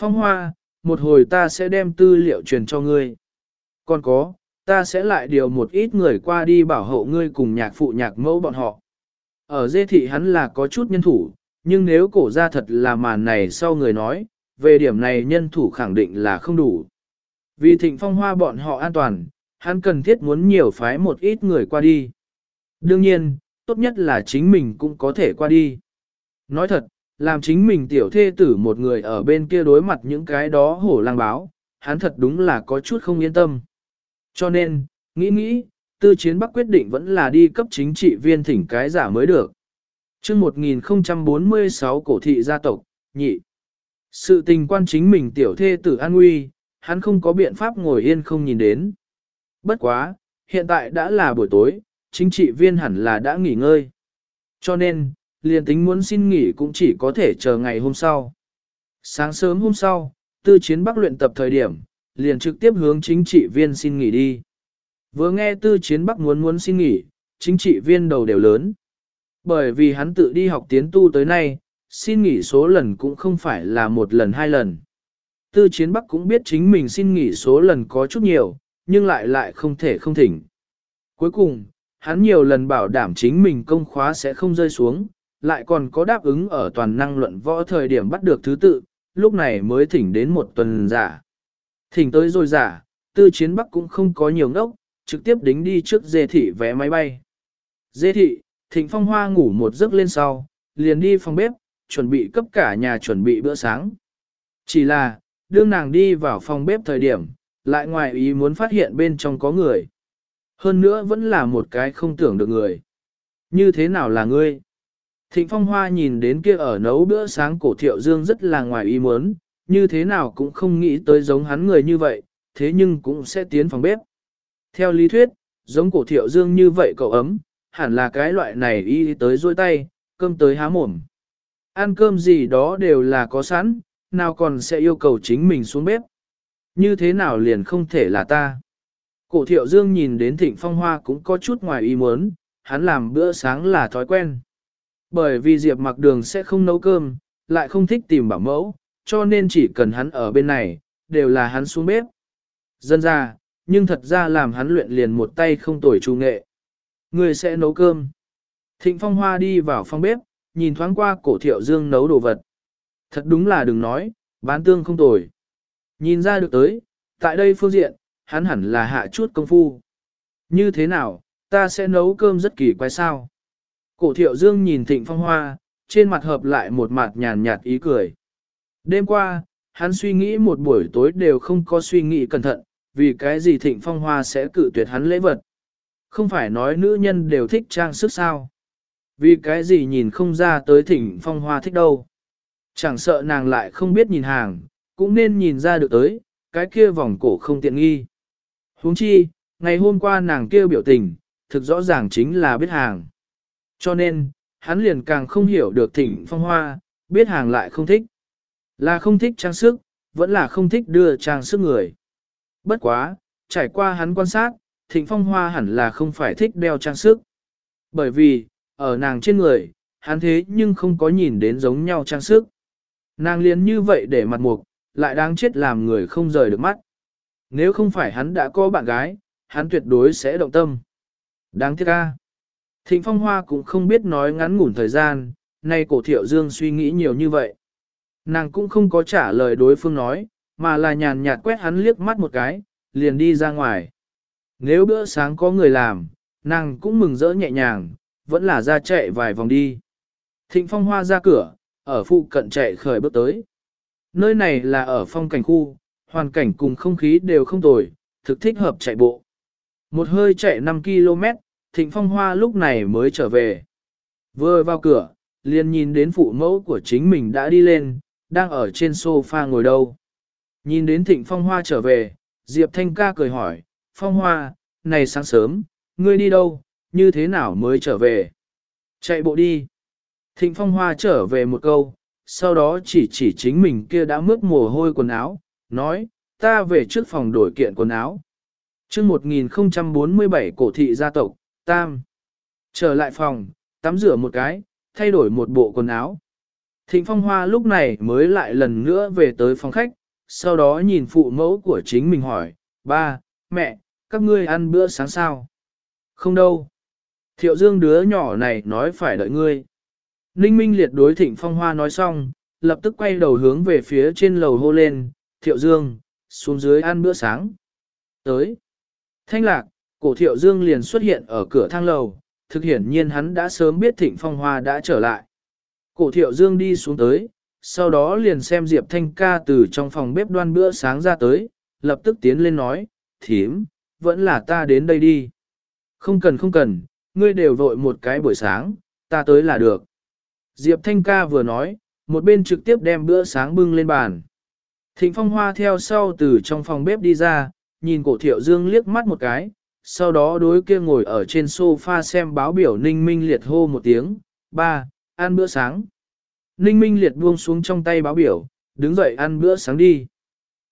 Phong Hoa, một hồi ta sẽ đem tư liệu truyền cho ngươi. Còn có, ta sẽ lại điều một ít người qua đi bảo hộ ngươi cùng nhạc phụ nhạc mẫu bọn họ. Ở dê thị hắn là có chút nhân thủ, nhưng nếu cổ ra thật là màn này sau người nói, về điểm này nhân thủ khẳng định là không đủ. Vì thịnh phong hoa bọn họ an toàn, hắn cần thiết muốn nhiều phái một ít người qua đi. Đương nhiên, tốt nhất là chính mình cũng có thể qua đi. Nói thật, làm chính mình tiểu thê tử một người ở bên kia đối mặt những cái đó hổ lang báo, hắn thật đúng là có chút không yên tâm. Cho nên, nghĩ nghĩ, tư chiến bắc quyết định vẫn là đi cấp chính trị viên thỉnh cái giả mới được. chương 1046 cổ thị gia tộc, nhị. Sự tình quan chính mình tiểu thê tử an nguy, hắn không có biện pháp ngồi yên không nhìn đến. Bất quá, hiện tại đã là buổi tối, chính trị viên hẳn là đã nghỉ ngơi. Cho nên, liền tính muốn xin nghỉ cũng chỉ có thể chờ ngày hôm sau. Sáng sớm hôm sau, tư chiến bắc luyện tập thời điểm, liền trực tiếp hướng chính trị viên xin nghỉ đi. Vừa nghe tư chiến bắc muốn muốn xin nghỉ, chính trị viên đầu đều lớn. Bởi vì hắn tự đi học tiến tu tới nay, xin nghỉ số lần cũng không phải là một lần hai lần. Tư chiến bắc cũng biết chính mình xin nghỉ số lần có chút nhiều, nhưng lại lại không thể không thỉnh. Cuối cùng, hắn nhiều lần bảo đảm chính mình công khóa sẽ không rơi xuống, lại còn có đáp ứng ở toàn năng luận võ thời điểm bắt được thứ tự, lúc này mới thỉnh đến một tuần giả. Thỉnh tới rồi giả, tư chiến bắc cũng không có nhiều ngốc, trực tiếp đính đi trước dê thị vé máy bay. Dê thị, thịnh phong hoa ngủ một giấc lên sau, liền đi phòng bếp, chuẩn bị cấp cả nhà chuẩn bị bữa sáng. Chỉ là, đương nàng đi vào phòng bếp thời điểm, lại ngoài ý muốn phát hiện bên trong có người. Hơn nữa vẫn là một cái không tưởng được người. Như thế nào là ngươi? Thịnh Phong Hoa nhìn đến kia ở nấu bữa sáng cổ thiệu dương rất là ngoài ý muốn, như thế nào cũng không nghĩ tới giống hắn người như vậy, thế nhưng cũng sẽ tiến phòng bếp. Theo lý thuyết, giống cổ thiệu dương như vậy cậu ấm, hẳn là cái loại này y tới dôi tay, cơm tới há mồm. Ăn cơm gì đó đều là có sẵn, nào còn sẽ yêu cầu chính mình xuống bếp. Như thế nào liền không thể là ta. Cổ thiệu dương nhìn đến thịnh phong hoa cũng có chút ngoài ý muốn, hắn làm bữa sáng là thói quen. Bởi vì Diệp mặc đường sẽ không nấu cơm, lại không thích tìm bảo mẫu, cho nên chỉ cần hắn ở bên này, đều là hắn xuống bếp. Dân ra, nhưng thật ra làm hắn luyện liền một tay không tuổi trung nghệ. Người sẽ nấu cơm. Thịnh Phong Hoa đi vào phòng bếp, nhìn thoáng qua cổ thiệu dương nấu đồ vật. Thật đúng là đừng nói, bán tương không tồi. Nhìn ra được tới, tại đây phương diện, hắn hẳn là hạ chút công phu. Như thế nào, ta sẽ nấu cơm rất kỳ quái sao. Cổ thiệu dương nhìn thịnh phong hoa, trên mặt hợp lại một mặt nhàn nhạt ý cười. Đêm qua, hắn suy nghĩ một buổi tối đều không có suy nghĩ cẩn thận, vì cái gì thịnh phong hoa sẽ cự tuyệt hắn lễ vật. Không phải nói nữ nhân đều thích trang sức sao. Vì cái gì nhìn không ra tới thịnh phong hoa thích đâu. Chẳng sợ nàng lại không biết nhìn hàng, cũng nên nhìn ra được tới, cái kia vòng cổ không tiện nghi. huống chi, ngày hôm qua nàng kia biểu tình, thực rõ ràng chính là biết hàng. Cho nên, hắn liền càng không hiểu được thịnh phong hoa, biết hàng lại không thích. Là không thích trang sức, vẫn là không thích đưa trang sức người. Bất quá, trải qua hắn quan sát, thịnh phong hoa hẳn là không phải thích đeo trang sức. Bởi vì, ở nàng trên người, hắn thế nhưng không có nhìn đến giống nhau trang sức. Nàng liền như vậy để mặt mục, lại đáng chết làm người không rời được mắt. Nếu không phải hắn đã có bạn gái, hắn tuyệt đối sẽ động tâm. Đáng tiếc ca. Thịnh Phong Hoa cũng không biết nói ngắn ngủn thời gian, nay cổ thiệu dương suy nghĩ nhiều như vậy. Nàng cũng không có trả lời đối phương nói, mà là nhàn nhạt quét hắn liếc mắt một cái, liền đi ra ngoài. Nếu bữa sáng có người làm, nàng cũng mừng rỡ nhẹ nhàng, vẫn là ra chạy vài vòng đi. Thịnh Phong Hoa ra cửa, ở phụ cận chạy khởi bước tới. Nơi này là ở phong cảnh khu, hoàn cảnh cùng không khí đều không tồi, thực thích hợp chạy bộ. Một hơi chạy 5 km, Thịnh Phong Hoa lúc này mới trở về. Vừa vào cửa, liền nhìn đến phụ mẫu của chính mình đã đi lên, đang ở trên sofa ngồi đâu. Nhìn đến Thịnh Phong Hoa trở về, Diệp Thanh ca cười hỏi, Phong Hoa, này sáng sớm, ngươi đi đâu, như thế nào mới trở về? Chạy bộ đi. Thịnh Phong Hoa trở về một câu, sau đó chỉ chỉ chính mình kia đã mướt mồ hôi quần áo, nói, ta về trước phòng đổi kiện quần áo. chương 1047 cổ thị gia tộc, Tam. Trở lại phòng, tắm rửa một cái, thay đổi một bộ quần áo. Thịnh Phong Hoa lúc này mới lại lần nữa về tới phòng khách, sau đó nhìn phụ mẫu của chính mình hỏi, ba, mẹ, các ngươi ăn bữa sáng sao? Không đâu. Thiệu Dương đứa nhỏ này nói phải đợi ngươi. Ninh Minh liệt đối Thịnh Phong Hoa nói xong, lập tức quay đầu hướng về phía trên lầu hô lên, Thiệu Dương, xuống dưới ăn bữa sáng. Tới. Thanh lạc, cổ Thiệu Dương liền xuất hiện ở cửa thang lầu, thực hiển nhiên hắn đã sớm biết Thịnh Phong Hoa đã trở lại. Cổ Thiệu Dương đi xuống tới, sau đó liền xem Diệp Thanh ca từ trong phòng bếp đoan bữa sáng ra tới, lập tức tiến lên nói, thím, vẫn là ta đến đây đi. Không cần không cần, ngươi đều vội một cái buổi sáng, ta tới là được. Diệp Thanh ca vừa nói, một bên trực tiếp đem bữa sáng bưng lên bàn. Thịnh Phong Hoa theo sau từ trong phòng bếp đi ra, nhìn cổ thiệu dương liếc mắt một cái, sau đó đối kia ngồi ở trên sofa xem báo biểu Ninh Minh Liệt hô một tiếng, ba, ăn bữa sáng. Ninh Minh Liệt buông xuống trong tay báo biểu, đứng dậy ăn bữa sáng đi.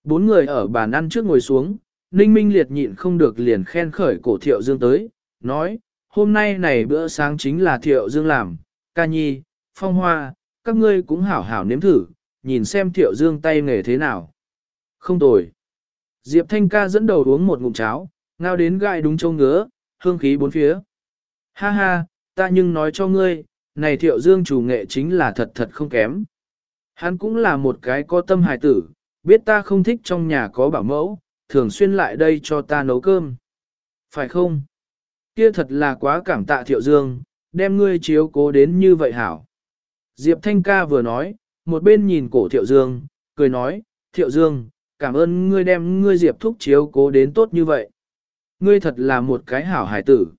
Bốn người ở bàn ăn trước ngồi xuống, Ninh Minh Liệt nhịn không được liền khen khởi cổ thiệu dương tới, nói, hôm nay này bữa sáng chính là thiệu dương làm, ca nhi, phong hoa, các ngươi cũng hảo hảo nếm thử, nhìn xem thiệu dương tay nghề thế nào. Không tồi. Diệp Thanh ca dẫn đầu uống một ngụm cháo, ngao đến gai đúng châu ngứa, hương khí bốn phía. Ha ha, ta nhưng nói cho ngươi, này thiệu dương chủ nghệ chính là thật thật không kém. Hắn cũng là một cái có tâm hài tử, biết ta không thích trong nhà có bảo mẫu, thường xuyên lại đây cho ta nấu cơm. Phải không? Kia thật là quá cảm tạ thiệu dương, đem ngươi chiếu cố đến như vậy hảo. Diệp Thanh ca vừa nói, một bên nhìn cổ thiệu dương, cười nói, thiệu dương, cảm ơn ngươi đem ngươi Diệp thúc chiếu cố đến tốt như vậy. Ngươi thật là một cái hảo hải tử.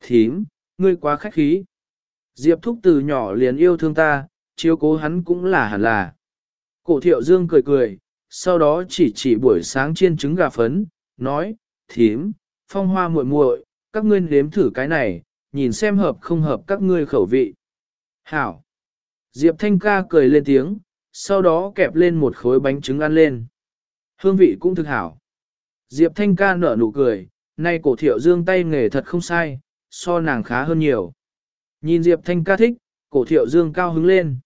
Thím, ngươi quá khách khí. Diệp thúc từ nhỏ liền yêu thương ta, chiếu cố hắn cũng là hẳn là. Cổ thiệu dương cười cười, sau đó chỉ chỉ buổi sáng chiên trứng gà phấn, nói, thím, phong hoa muội muội, các ngươi nếm thử cái này, nhìn xem hợp không hợp các ngươi khẩu vị. Hảo. Diệp Thanh ca cười lên tiếng, sau đó kẹp lên một khối bánh trứng ăn lên. Hương vị cũng thực hảo. Diệp Thanh ca nở nụ cười, nay cổ thiệu dương tay nghề thật không sai, so nàng khá hơn nhiều. Nhìn Diệp Thanh ca thích, cổ thiệu dương cao hứng lên.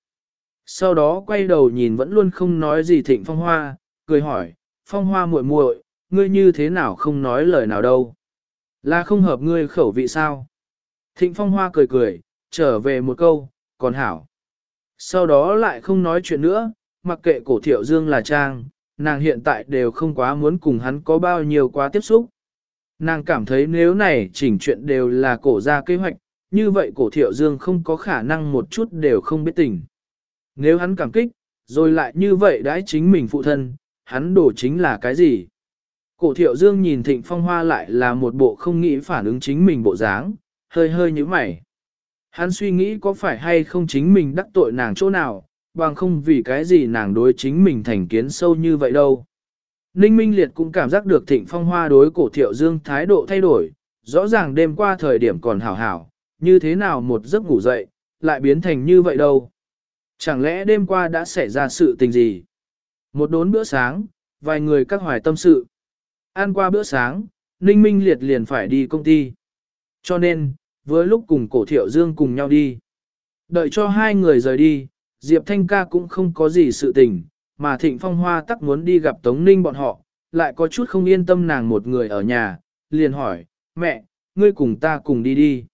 Sau đó quay đầu nhìn vẫn luôn không nói gì thịnh phong hoa, cười hỏi, phong hoa muội muội, ngươi như thế nào không nói lời nào đâu. Là không hợp ngươi khẩu vị sao? Thịnh phong hoa cười cười, trở về một câu, còn hảo. Sau đó lại không nói chuyện nữa, mặc kệ cổ thiệu dương là trang, nàng hiện tại đều không quá muốn cùng hắn có bao nhiêu quá tiếp xúc. Nàng cảm thấy nếu này chỉnh chuyện đều là cổ ra kế hoạch, như vậy cổ thiệu dương không có khả năng một chút đều không biết tình. Nếu hắn cảm kích, rồi lại như vậy đãi chính mình phụ thân, hắn đổ chính là cái gì? Cổ thiệu dương nhìn thịnh phong hoa lại là một bộ không nghĩ phản ứng chính mình bộ dáng, hơi hơi như mày. Hắn suy nghĩ có phải hay không chính mình đắc tội nàng chỗ nào, bằng không vì cái gì nàng đối chính mình thành kiến sâu như vậy đâu. Ninh Minh Liệt cũng cảm giác được thịnh phong hoa đối cổ thiệu dương thái độ thay đổi, rõ ràng đêm qua thời điểm còn hảo hảo, như thế nào một giấc ngủ dậy, lại biến thành như vậy đâu. Chẳng lẽ đêm qua đã xảy ra sự tình gì? Một đốn bữa sáng, vài người các hoài tâm sự. Ăn qua bữa sáng, Ninh Minh Liệt liền phải đi công ty. Cho nên, với lúc cùng cổ thiệu dương cùng nhau đi. Đợi cho hai người rời đi, Diệp Thanh ca cũng không có gì sự tình, mà Thịnh Phong Hoa tắc muốn đi gặp Tống Ninh bọn họ, lại có chút không yên tâm nàng một người ở nhà, liền hỏi, mẹ, ngươi cùng ta cùng đi đi.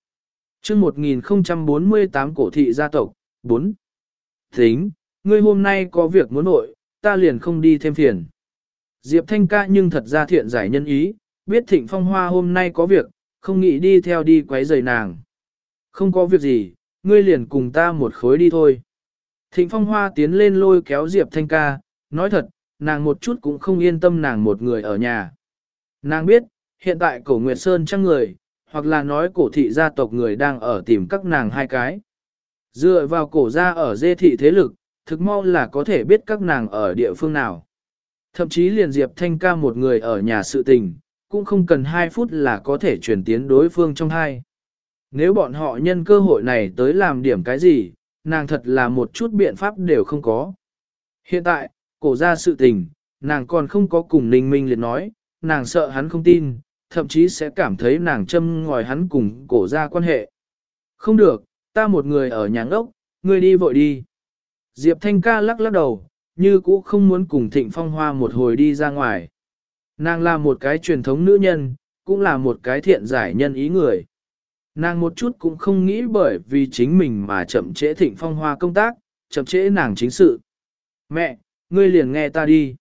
chương 1048 cổ thị gia tộc, 4. Tính, ngươi hôm nay có việc muốn nội, ta liền không đi thêm phiền. Diệp Thanh ca nhưng thật ra thiện giải nhân ý, biết Thịnh Phong Hoa hôm nay có việc, không nghĩ đi theo đi quấy rầy nàng. Không có việc gì, ngươi liền cùng ta một khối đi thôi. Thịnh Phong Hoa tiến lên lôi kéo Diệp Thanh ca, nói thật, nàng một chút cũng không yên tâm nàng một người ở nhà. Nàng biết, hiện tại cổ Nguyệt Sơn trăng người, hoặc là nói cổ thị gia tộc người đang ở tìm các nàng hai cái. Dựa vào cổ gia ở dê thị thế lực, thực mau là có thể biết các nàng ở địa phương nào. Thậm chí liền Diệp Thanh ca một người ở nhà sự tình, cũng không cần 2 phút là có thể chuyển tiến đối phương trong hai. Nếu bọn họ nhân cơ hội này tới làm điểm cái gì, nàng thật là một chút biện pháp đều không có. Hiện tại, cổ ra sự tình, nàng còn không có cùng Ninh Minh liệt nói, nàng sợ hắn không tin, thậm chí sẽ cảm thấy nàng châm ngòi hắn cùng cổ ra quan hệ. Không được, ta một người ở nhà ngốc, ngươi đi vội đi. Diệp Thanh ca lắc lắc đầu, như cũ không muốn cùng Thịnh Phong Hoa một hồi đi ra ngoài. Nàng là một cái truyền thống nữ nhân, cũng là một cái thiện giải nhân ý người. Nàng một chút cũng không nghĩ bởi vì chính mình mà chậm trễ Thịnh Phong Hoa công tác, chậm trễ nàng chính sự. Mẹ, ngươi liền nghe ta đi.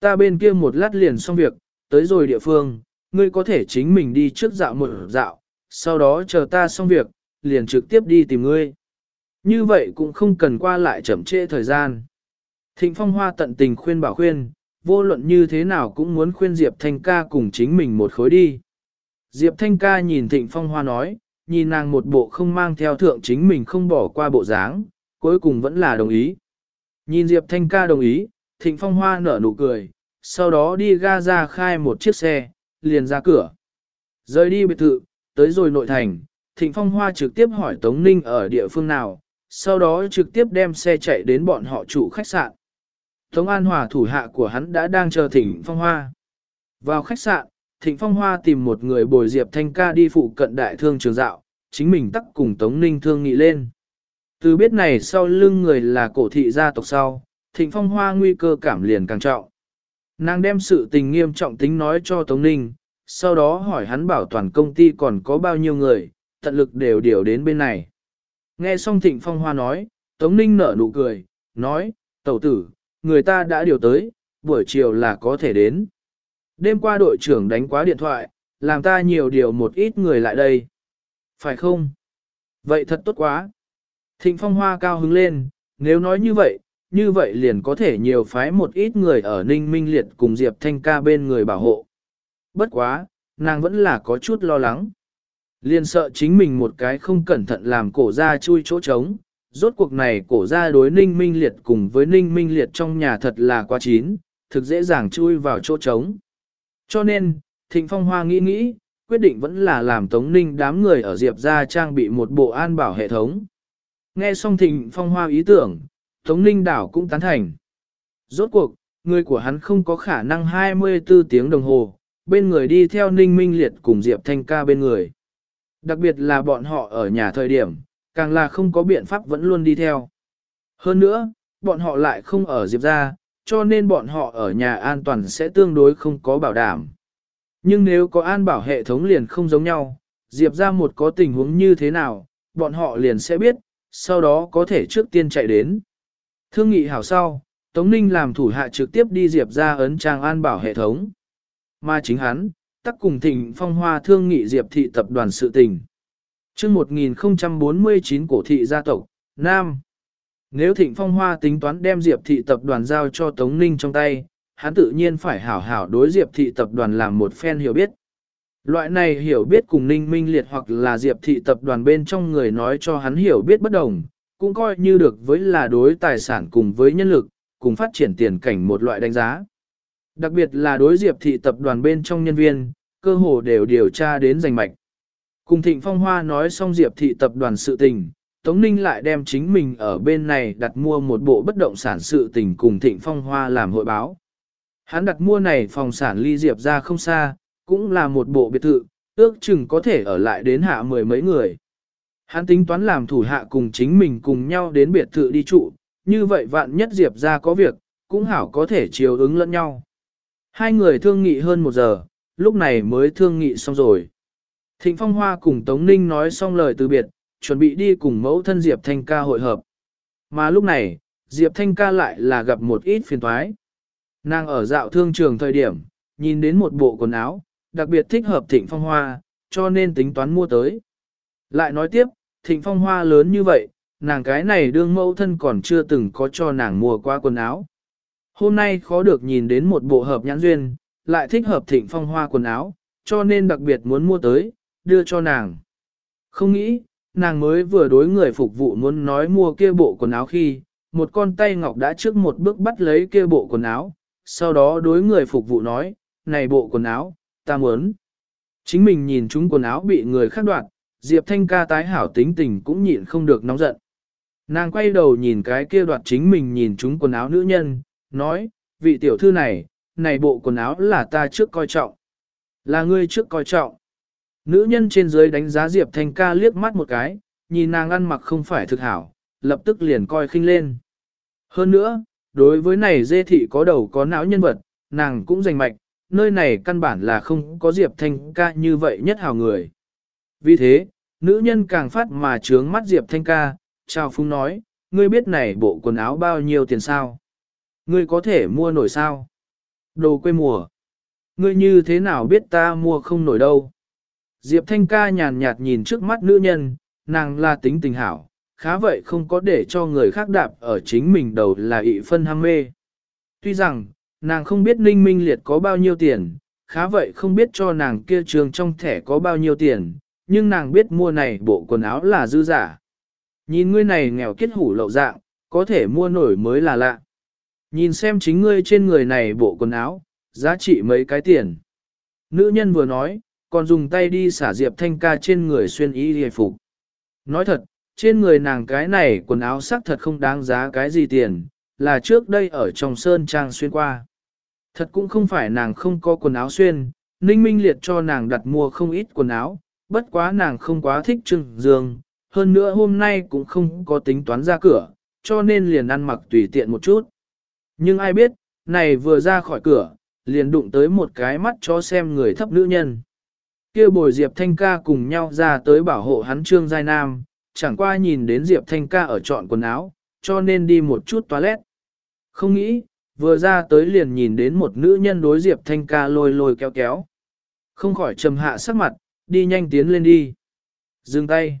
Ta bên kia một lát liền xong việc, tới rồi địa phương, ngươi có thể chính mình đi trước dạo một dạo, sau đó chờ ta xong việc, liền trực tiếp đi tìm ngươi. Như vậy cũng không cần qua lại chậm trễ thời gian. Thịnh Phong Hoa tận tình khuyên bảo khuyên, vô luận như thế nào cũng muốn khuyên Diệp Thanh ca cùng chính mình một khối đi. Diệp Thanh ca nhìn Thịnh Phong Hoa nói, nhìn nàng một bộ không mang theo thượng chính mình không bỏ qua bộ dáng, cuối cùng vẫn là đồng ý. Nhìn Diệp Thanh ca đồng ý, Thịnh Phong Hoa nở nụ cười, sau đó đi ga ra khai một chiếc xe, liền ra cửa. Rời đi biệt thự, tới rồi nội thành, Thịnh Phong Hoa trực tiếp hỏi Tống Ninh ở địa phương nào, sau đó trực tiếp đem xe chạy đến bọn họ chủ khách sạn. Tống An Hòa thủ hạ của hắn đã đang chờ Thịnh Phong Hoa. Vào khách sạn, Thịnh Phong Hoa tìm một người bồi Diệp Thanh ca đi phụ cận đại thương trường dạo, chính mình tắc cùng Tống Ninh thương nghị lên. Từ biết này sau lưng người là cổ thị gia tộc sau, Thịnh Phong Hoa nguy cơ cảm liền càng trọng. Nàng đem sự tình nghiêm trọng tính nói cho Tống Ninh, sau đó hỏi hắn bảo toàn công ty còn có bao nhiêu người, tận lực đều điều đến bên này. Nghe xong Thịnh Phong Hoa nói, Tống Ninh nở nụ cười, nói, tẩu tử, người ta đã điều tới, buổi chiều là có thể đến. Đêm qua đội trưởng đánh quá điện thoại, làm ta nhiều điều một ít người lại đây. Phải không? Vậy thật tốt quá. Thịnh Phong Hoa cao hứng lên, nếu nói như vậy, như vậy liền có thể nhiều phái một ít người ở Ninh Minh Liệt cùng Diệp Thanh ca bên người bảo hộ. Bất quá, nàng vẫn là có chút lo lắng. Liền sợ chính mình một cái không cẩn thận làm cổ ra chui chỗ trống. Rốt cuộc này cổ ra đối Ninh Minh Liệt cùng với Ninh Minh Liệt trong nhà thật là quá chín, thực dễ dàng chui vào chỗ trống. Cho nên, Thịnh Phong Hoa nghĩ nghĩ, quyết định vẫn là làm Tống Ninh đám người ở Diệp ra trang bị một bộ an bảo hệ thống. Nghe xong Thịnh Phong Hoa ý tưởng, Tống Ninh đảo cũng tán thành. Rốt cuộc, người của hắn không có khả năng 24 tiếng đồng hồ, bên người đi theo Ninh Minh Liệt cùng Diệp Thanh ca bên người. Đặc biệt là bọn họ ở nhà thời điểm, càng là không có biện pháp vẫn luôn đi theo. Hơn nữa, bọn họ lại không ở Diệp ra, cho nên bọn họ ở nhà an toàn sẽ tương đối không có bảo đảm. Nhưng nếu có an bảo hệ thống liền không giống nhau, Diệp ra một có tình huống như thế nào, bọn họ liền sẽ biết, sau đó có thể trước tiên chạy đến. Thương nghị hảo sau, Tống Ninh làm thủ hạ trực tiếp đi Diệp ra ấn trang an bảo hệ thống. Mà chính hắn, tắc cùng thịnh phong hoa thương nghị Diệp thị tập đoàn sự tình. chương 1049 cổ thị gia tộc, Nam. Nếu thịnh phong hoa tính toán đem Diệp thị tập đoàn giao cho Tống Ninh trong tay, hắn tự nhiên phải hảo hảo đối Diệp thị tập đoàn làm một phen hiểu biết. Loại này hiểu biết cùng Ninh Minh Liệt hoặc là Diệp thị tập đoàn bên trong người nói cho hắn hiểu biết bất đồng, cũng coi như được với là đối tài sản cùng với nhân lực, cùng phát triển tiền cảnh một loại đánh giá. Đặc biệt là đối Diệp thị tập đoàn bên trong nhân viên, cơ hồ đều điều tra đến giành mạch. Cùng Thịnh Phong Hoa nói xong Diệp thị tập đoàn sự tình, Tống Ninh lại đem chính mình ở bên này đặt mua một bộ bất động sản sự tình cùng Thịnh Phong Hoa làm hội báo. Hắn đặt mua này phòng sản ly Diệp ra không xa, cũng là một bộ biệt thự, ước chừng có thể ở lại đến hạ mười mấy người. Hắn tính toán làm thủ hạ cùng chính mình cùng nhau đến biệt thự đi trụ, như vậy vạn nhất Diệp ra có việc, cũng hảo có thể chiều ứng lẫn nhau. Hai người thương nghị hơn một giờ, lúc này mới thương nghị xong rồi. Thịnh Phong Hoa cùng Tống Ninh nói xong lời từ biệt, chuẩn bị đi cùng mẫu thân Diệp Thanh ca hội hợp. Mà lúc này, Diệp Thanh ca lại là gặp một ít phiền toái. Nàng ở dạo thương trường thời điểm, nhìn đến một bộ quần áo, đặc biệt thích hợp Thịnh Phong Hoa, cho nên tính toán mua tới. Lại nói tiếp, Thịnh Phong Hoa lớn như vậy, nàng cái này đương mẫu thân còn chưa từng có cho nàng mua qua quần áo. Hôm nay khó được nhìn đến một bộ hợp nhãn duyên, lại thích hợp thịnh phong hoa quần áo, cho nên đặc biệt muốn mua tới, đưa cho nàng. Không nghĩ, nàng mới vừa đối người phục vụ muốn nói mua kia bộ quần áo khi, một con tay ngọc đã trước một bước bắt lấy kia bộ quần áo, sau đó đối người phục vụ nói, này bộ quần áo, ta muốn. Chính mình nhìn chúng quần áo bị người khác đoạt, Diệp Thanh ca tái hảo tính tình cũng nhịn không được nóng giận. Nàng quay đầu nhìn cái kia đoạt chính mình nhìn chúng quần áo nữ nhân, nói, vị tiểu thư này, này bộ quần áo là ta trước coi trọng. Là ngươi trước coi trọng. Nữ nhân trên dưới đánh giá Diệp Thanh ca liếc mắt một cái, nhìn nàng ăn mặc không phải thực hảo, lập tức liền coi khinh lên. Hơn nữa, đối với này dê thị có đầu có não nhân vật, nàng cũng giành mạch, nơi này căn bản là không có Diệp Thanh ca như vậy nhất hào người. Vì thế, nữ nhân càng phát mà trướng mắt Diệp Thanh ca, chào phúng nói, ngươi biết này bộ quần áo bao nhiêu tiền sao? Ngươi có thể mua nổi sao? Đồ quê mùa. Ngươi như thế nào biết ta mua không nổi đâu? Diệp Thanh ca nhàn nhạt nhìn trước mắt nữ nhân, nàng là tính tình hảo, khá vậy không có để cho người khác đạp ở chính mình đầu là ị phân ham mê. Tuy rằng, nàng không biết ninh minh liệt có bao nhiêu tiền, khá vậy không biết cho nàng kia trường trong thẻ có bao nhiêu tiền, nhưng nàng biết mua này bộ quần áo là dư giả. Nhìn ngươi này nghèo kết hủ lậu dạng, có thể mua nổi mới là lạ. Nhìn xem chính ngươi trên người này bộ quần áo, giá trị mấy cái tiền. Nữ nhân vừa nói, còn dùng tay đi xả Diệp Thanh ca trên người xuyên y hề phục. Nói thật, trên người nàng cái này quần áo sắc thật không đáng giá cái gì tiền, là trước đây ở trong sơn trang xuyên qua. Thật cũng không phải nàng không có quần áo xuyên, Ninh Minh Liệt cho nàng đặt mua không ít quần áo, bất quá nàng không quá thích trưng dương, hơn nữa hôm nay cũng không có tính toán ra cửa, cho nên liền ăn mặc tùy tiện một chút. Nhưng ai biết, này vừa ra khỏi cửa, liền đụng tới một cái mắt cho xem người thấp nữ nhân kia bồi Diệp Thanh ca cùng nhau ra tới bảo hộ hắn Trương Giai Nam, chẳng qua nhìn đến Diệp Thanh ca ở chọn quần áo, cho nên đi một chút toilet. Không nghĩ, vừa ra tới liền nhìn đến một nữ nhân đối Diệp Thanh ca lôi lôi kéo kéo. Không khỏi trầm hạ sắc mặt, đi nhanh tiến lên đi. Dừng tay.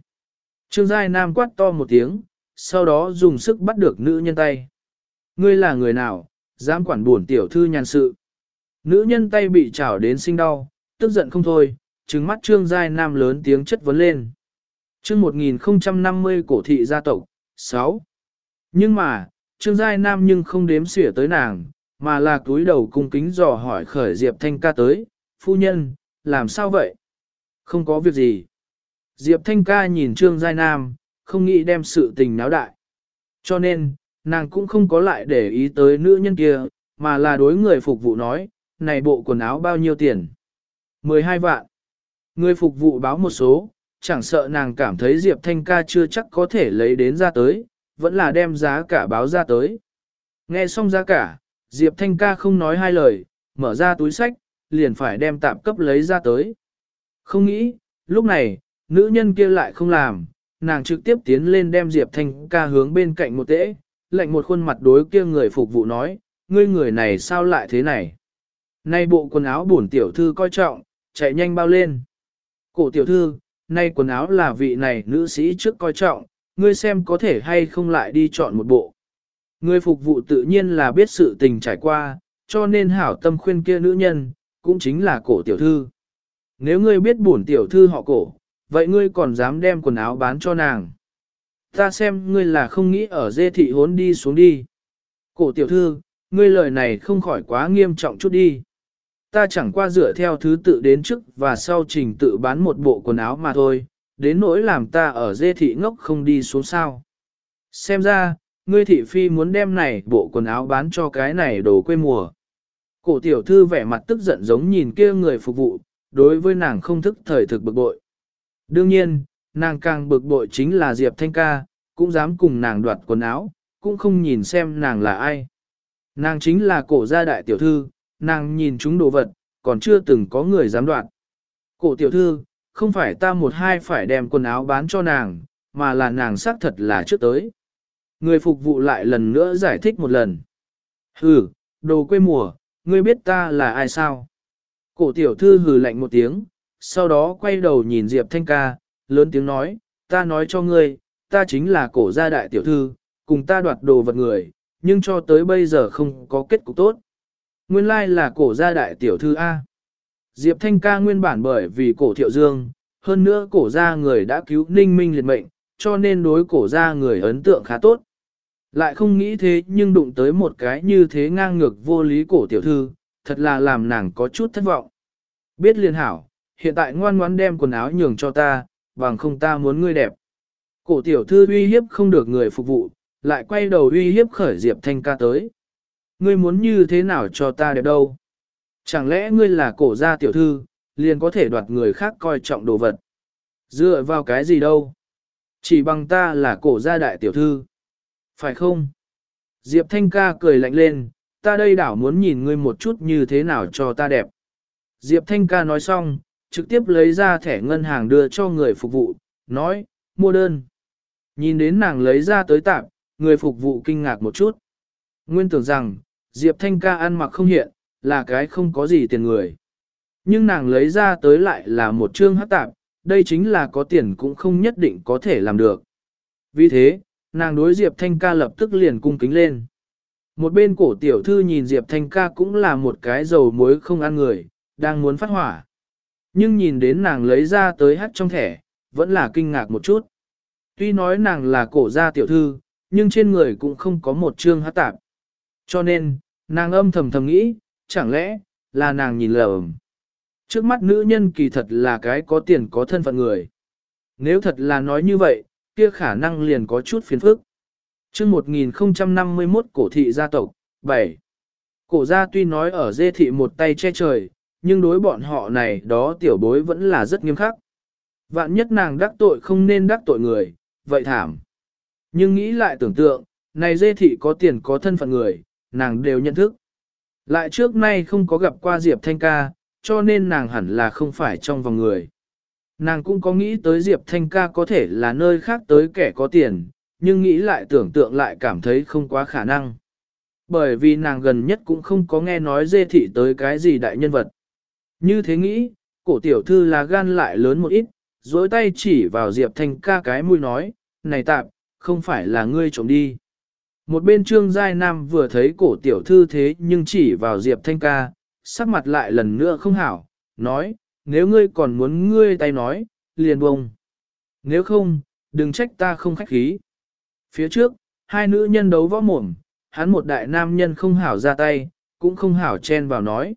Trương Giai Nam quát to một tiếng, sau đó dùng sức bắt được nữ nhân tay. Ngươi là người nào, dám quản buồn tiểu thư nhàn sự. Nữ nhân tay bị chảo đến sinh đau, tức giận không thôi, trừng mắt Trương Giai Nam lớn tiếng chất vấn lên. chương 1050 cổ thị gia tộc, 6. Nhưng mà, Trương Giai Nam nhưng không đếm xỉa tới nàng, mà là túi đầu cung kính dò hỏi khởi Diệp Thanh ca tới, phu nhân, làm sao vậy? Không có việc gì. Diệp Thanh ca nhìn Trương Giai Nam, không nghĩ đem sự tình náo đại. Cho nên, nàng cũng không có lại để ý tới nữ nhân kia, mà là đối người phục vụ nói, này bộ quần áo bao nhiêu tiền? 12 vạn. Người phục vụ báo một số, chẳng sợ nàng cảm thấy Diệp Thanh ca chưa chắc có thể lấy đến ra tới, vẫn là đem giá cả báo ra tới. Nghe xong giá cả, Diệp Thanh ca không nói hai lời, mở ra túi sách, liền phải đem tạm cấp lấy ra tới. Không nghĩ, lúc này, nữ nhân kia lại không làm, nàng trực tiếp tiến lên đem Diệp Thanh ca hướng bên cạnh một tễ, lạnh một khuôn mặt đối kia người phục vụ nói, ngươi người này sao lại thế này? Nay bộ quần áo bổn tiểu thư coi trọng, chạy nhanh bao lên. Cổ tiểu thư, nay quần áo là vị này nữ sĩ trước coi trọng, ngươi xem có thể hay không lại đi chọn một bộ. Người phục vụ tự nhiên là biết sự tình trải qua, cho nên hảo tâm khuyên kia nữ nhân, cũng chính là cổ tiểu thư. Nếu ngươi biết bổn tiểu thư họ cổ, vậy ngươi còn dám đem quần áo bán cho nàng. Ta xem ngươi là không nghĩ ở dê thị hốn đi xuống đi. Cổ tiểu thư, ngươi lời này không khỏi quá nghiêm trọng chút đi. Ta chẳng qua dựa theo thứ tự đến trước và sau trình tự bán một bộ quần áo mà thôi, đến nỗi làm ta ở dê thị ngốc không đi xuống sao. Xem ra, ngươi thị phi muốn đem này bộ quần áo bán cho cái này đồ quê mùa. Cổ tiểu thư vẻ mặt tức giận giống nhìn kia người phục vụ, đối với nàng không thức thời thực bực bội. Đương nhiên, nàng càng bực bội chính là Diệp Thanh ca, cũng dám cùng nàng đoạt quần áo, cũng không nhìn xem nàng là ai. Nàng chính là cổ gia đại tiểu thư, nàng nhìn chúng đồ vật, còn chưa từng có người dám đoạt. Cổ tiểu thư, không phải ta một hai phải đem quần áo bán cho nàng, mà là nàng xác thật là trước tới. Người phục vụ lại lần nữa giải thích một lần. Hừ, đồ quê mùa, ngươi biết ta là ai sao? Cổ tiểu thư hừ lạnh một tiếng, sau đó quay đầu nhìn Diệp Thanh ca, lớn tiếng nói, ta nói cho ngươi, ta chính là cổ gia đại tiểu thư, cùng ta đoạt đồ vật người, nhưng cho tới bây giờ không có kết cục tốt. Nguyên lai là cổ gia đại tiểu thư A. Diệp Thanh ca nguyên bản bởi vì cổ thiệu dương, hơn nữa cổ gia người đã cứu ninh minh liệt mệnh, cho nên đối cổ gia người ấn tượng khá tốt. Lại không nghĩ thế nhưng đụng tới một cái như thế ngang ngược vô lý cổ tiểu thư, thật là làm nàng có chút thất vọng. Biết liền hảo, hiện tại ngoan ngoãn đem quần áo nhường cho ta, bằng không ta muốn ngươi đẹp. Cổ tiểu thư uy hiếp không được người phục vụ, lại quay đầu uy hiếp khởi Diệp Thanh ca tới. Ngươi muốn như thế nào cho ta đẹp đâu? Chẳng lẽ ngươi là cổ gia tiểu thư, liền có thể đoạt người khác coi trọng đồ vật? Dựa vào cái gì đâu? Chỉ bằng ta là cổ gia đại tiểu thư. Phải không? Diệp Thanh ca cười lạnh lên, ta đây đảo muốn nhìn ngươi một chút như thế nào cho ta đẹp. Diệp Thanh ca nói xong, trực tiếp lấy ra thẻ ngân hàng đưa cho người phục vụ, nói, mua đơn. Nhìn đến nàng lấy ra tới tạm, người phục vụ kinh ngạc một chút. Nguyên tưởng rằng, Diệp Thanh ca ăn mặc không hiện, là cái không có gì tiền người. Nhưng nàng lấy ra tới lại là một chương hát tạp, đây chính là có tiền cũng không nhất định có thể làm được. Vì thế, nàng đối Diệp Thanh ca lập tức liền cung kính lên. Một bên cổ tiểu thư nhìn Diệp Thanh ca cũng là một cái dầu muối không ăn người, đang muốn phát hỏa. Nhưng nhìn đến nàng lấy ra tới hát trong thẻ, vẫn là kinh ngạc một chút. Tuy nói nàng là cổ gia tiểu thư, nhưng trên người cũng không có một chương hát tạp. Cho nên, nàng âm thầm thầm nghĩ, chẳng lẽ, là nàng nhìn lầm. Trước mắt nữ nhân kỳ thật là cái có tiền có thân phận người. Nếu thật là nói như vậy, kia khả năng liền có chút phiền phức. chương 1051 cổ thị gia tộc, 7. Cổ gia tuy nói ở dê thị một tay che trời, nhưng đối bọn họ này đó tiểu bối vẫn là rất nghiêm khắc. Vạn nhất nàng đắc tội không nên đắc tội người, vậy thảm. Nhưng nghĩ lại tưởng tượng, này dê thị có tiền có thân phận người, nàng đều nhận thức. Lại trước nay không có gặp qua Diệp Thanh ca, cho nên nàng hẳn là không phải trong vòng người. Nàng cũng có nghĩ tới Diệp Thanh ca có thể là nơi khác tới kẻ có tiền, nhưng nghĩ lại tưởng tượng lại cảm thấy không quá khả năng. Bởi vì nàng gần nhất cũng không có nghe nói dê thị tới cái gì đại nhân vật. Như thế nghĩ, cổ tiểu thư là gan lại lớn một ít, dối tay chỉ vào Diệp Thanh ca cái mũi nói, này tạm, không phải là ngươi trộm đi. Một bên trương giai nam vừa thấy cổ tiểu thư thế nhưng chỉ vào Diệp Thanh ca, sắc mặt lại lần nữa không hảo, nói, nếu ngươi còn muốn ngươi tay nói, liền bông. Nếu không, đừng trách ta không khách khí. Phía trước, hai nữ nhân đấu võ mồm, hắn một đại nam nhân không hảo ra tay, cũng không hảo chen vào nói.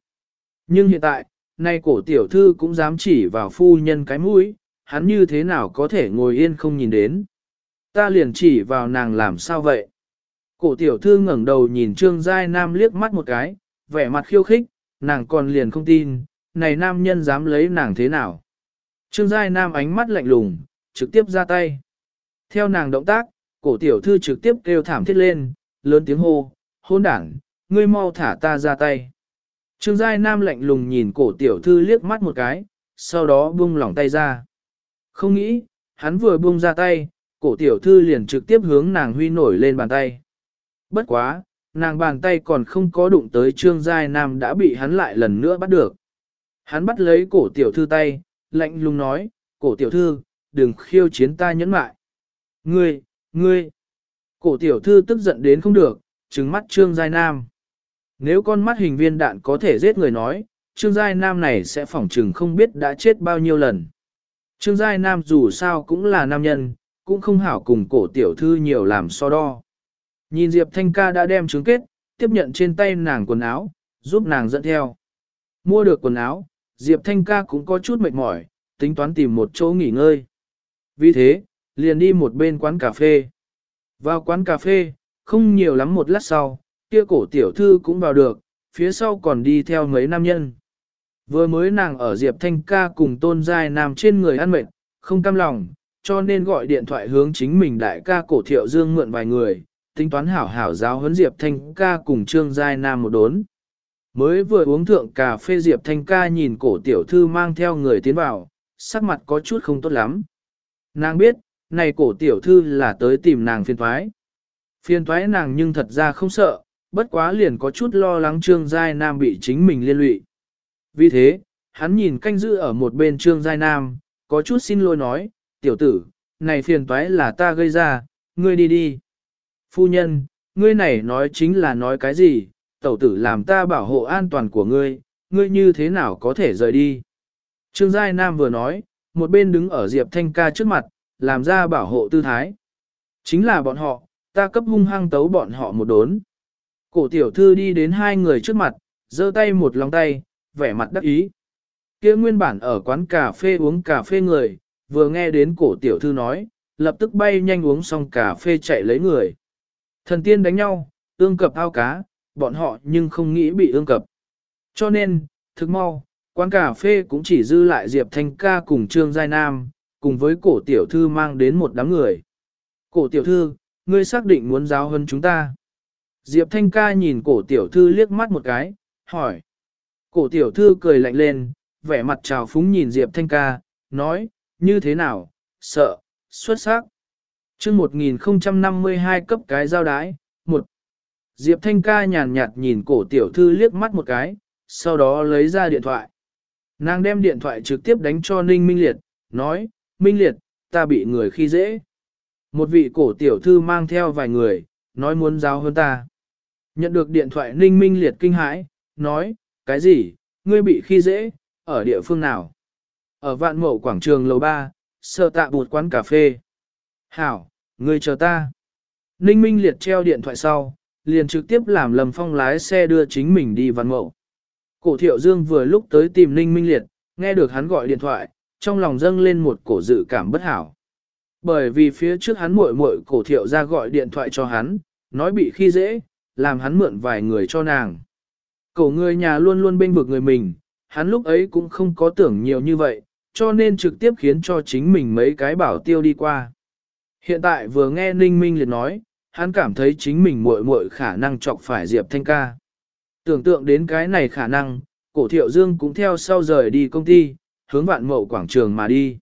Nhưng hiện tại, nay cổ tiểu thư cũng dám chỉ vào phu nhân cái mũi, hắn như thế nào có thể ngồi yên không nhìn đến. Ta liền chỉ vào nàng làm sao vậy? Cổ tiểu thư ngẩng đầu nhìn Trương Giai Nam liếc mắt một cái, vẻ mặt khiêu khích, nàng còn liền không tin, này nam nhân dám lấy nàng thế nào. Trương Giai Nam ánh mắt lạnh lùng, trực tiếp ra tay. Theo nàng động tác, cổ tiểu thư trực tiếp kêu thảm thiết lên, lớn tiếng hô, hôn đảng, ngươi mau thả ta ra tay. Trương Giai Nam lạnh lùng nhìn cổ tiểu thư liếc mắt một cái, sau đó buông lỏng tay ra. Không nghĩ, hắn vừa buông ra tay, cổ tiểu thư liền trực tiếp hướng nàng huy nổi lên bàn tay. Bất quá, nàng bàn tay còn không có đụng tới Trương Giai Nam đã bị hắn lại lần nữa bắt được. Hắn bắt lấy cổ tiểu thư tay, lạnh lùng nói, cổ tiểu thư, đừng khiêu chiến ta nhẫn mại. Ngươi, ngươi, cổ tiểu thư tức giận đến không được, trừng mắt Trương Giai Nam. Nếu con mắt hình viên đạn có thể giết người nói, Trương Giai Nam này sẽ phỏng trừng không biết đã chết bao nhiêu lần. Trương Giai Nam dù sao cũng là nam nhân, cũng không hảo cùng cổ tiểu thư nhiều làm so đo. Nhìn Diệp Thanh ca đã đem trứng kết, tiếp nhận trên tay nàng quần áo, giúp nàng dẫn theo. Mua được quần áo, Diệp Thanh ca cũng có chút mệt mỏi, tính toán tìm một chỗ nghỉ ngơi. Vì thế, liền đi một bên quán cà phê. Vào quán cà phê, không nhiều lắm một lát sau, kia cổ tiểu thư cũng vào được, phía sau còn đi theo mấy nam nhân. Vừa mới nàng ở Diệp Thanh ca cùng tôn giai nam trên người ăn mệt, không cam lòng, cho nên gọi điện thoại hướng chính mình đại ca cổ thiệu dương mượn vài người, tính toán hảo hảo giáo huấn Diệp Thanh ca cùng Trương Giai Nam một đốn. Mới vừa uống thượng cà phê Diệp Thanh ca nhìn cổ tiểu thư mang theo người tiến vào, sắc mặt có chút không tốt lắm. Nàng biết, này cổ tiểu thư là tới tìm nàng phiền thoái. Phiền thoái nàng nhưng thật ra không sợ, bất quá liền có chút lo lắng Trương Giai Nam bị chính mình liên lụy. Vì thế, hắn nhìn canh giữ ở một bên Trương Giai Nam, có chút xin lỗi nói, tiểu tử, này phiền toái là ta gây ra, ngươi đi đi. Phu nhân, ngươi này nói chính là nói cái gì, tẩu tử làm ta bảo hộ an toàn của ngươi, ngươi như thế nào có thể rời đi. Trương Giai Nam vừa nói, một bên đứng ở Diệp Thanh ca trước mặt, làm ra bảo hộ tư thái. Chính là bọn họ, ta cấp hung hăng tấu bọn họ một đốn. Cổ tiểu thư đi đến hai người trước mặt, giơ tay một lòng tay, vẻ mặt đắc ý. Kia nguyên bản ở quán cà phê uống cà phê người, vừa nghe đến cổ tiểu thư nói, lập tức bay nhanh uống xong cà phê chạy lấy người. Thần tiên đánh nhau, ương cập ao cá, bọn họ nhưng không nghĩ bị ương cập. Cho nên, thực mau, quán cà phê cũng chỉ dư lại Diệp Thanh ca cùng Trương Giai Nam, cùng với cổ tiểu thư mang đến một đám người. Cổ tiểu thư, ngươi xác định muốn giáo hơn chúng ta. Diệp Thanh ca nhìn cổ tiểu thư liếc mắt một cái, hỏi. Cổ tiểu thư cười lạnh lên, vẻ mặt trào phúng nhìn Diệp Thanh ca, nói, như thế nào, sợ, xuất sắc chương 1052 cấp cái giao đái, một. Diệp Thanh ca nhàn nhạt nhìn cổ tiểu thư liếc mắt một cái, sau đó lấy ra điện thoại. Nàng đem điện thoại trực tiếp đánh cho Ninh Minh Liệt, nói, Minh Liệt, ta bị người khi dễ. Một vị cổ tiểu thư mang theo vài người, nói muốn giáo hơn ta. Nhận được điện thoại Ninh Minh Liệt kinh hãi, nói, cái gì, ngươi bị khi dễ, ở địa phương nào? Ở vạn mộ quảng trường lầu 3, sơ tạ bụt quán cà phê. Hảo, ngươi chờ ta. Ninh Minh Liệt treo điện thoại sau, liền trực tiếp làm Lâm Phong lái xe đưa chính mình đi văn mậu. Cổ thiệu dương vừa lúc tới tìm Ninh Minh Liệt, nghe được hắn gọi điện thoại, trong lòng dâng lên một cổ dự cảm bất hảo. Bởi vì phía trước hắn muội muội cổ thiệu ra gọi điện thoại cho hắn, nói bị khi dễ, làm hắn mượn vài người cho nàng. Cổ người nhà luôn luôn bên vực người mình, hắn lúc ấy cũng không có tưởng nhiều như vậy, cho nên trực tiếp khiến cho chính mình mấy cái bảo tiêu đi qua. Hiện tại vừa nghe Ninh Minh liệt nói, hắn cảm thấy chính mình muội muội khả năng chọc phải Diệp Thanh ca. Tưởng tượng đến cái này khả năng, cổ thiệu dương cũng theo sau rời đi công ty, hướng vạn mậu quảng trường mà đi.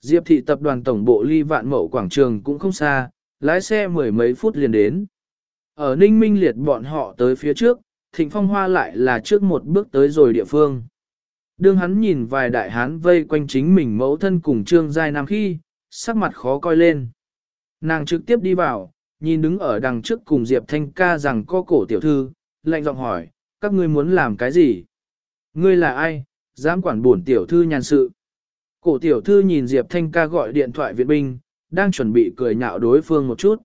Diệp thị tập đoàn tổng bộ ly vạn mậu quảng trường cũng không xa, lái xe mười mấy phút liền đến. Ở Ninh Minh liệt bọn họ tới phía trước, Thịnh Phong Hoa lại là trước một bước tới rồi địa phương. Đương hắn nhìn vài đại hán vây quanh chính mình mẫu thân cùng trương giai nam khi, sắc mặt khó coi lên. Nàng trực tiếp đi vào, nhìn đứng ở đằng trước cùng Diệp Thanh ca rằng có cổ tiểu thư, lạnh giọng hỏi, các ngươi muốn làm cái gì? Ngươi là ai, dám quản bổn tiểu thư nhàn sự? Cổ tiểu thư nhìn Diệp Thanh ca gọi điện thoại viện binh, đang chuẩn bị cười nhạo đối phương một chút.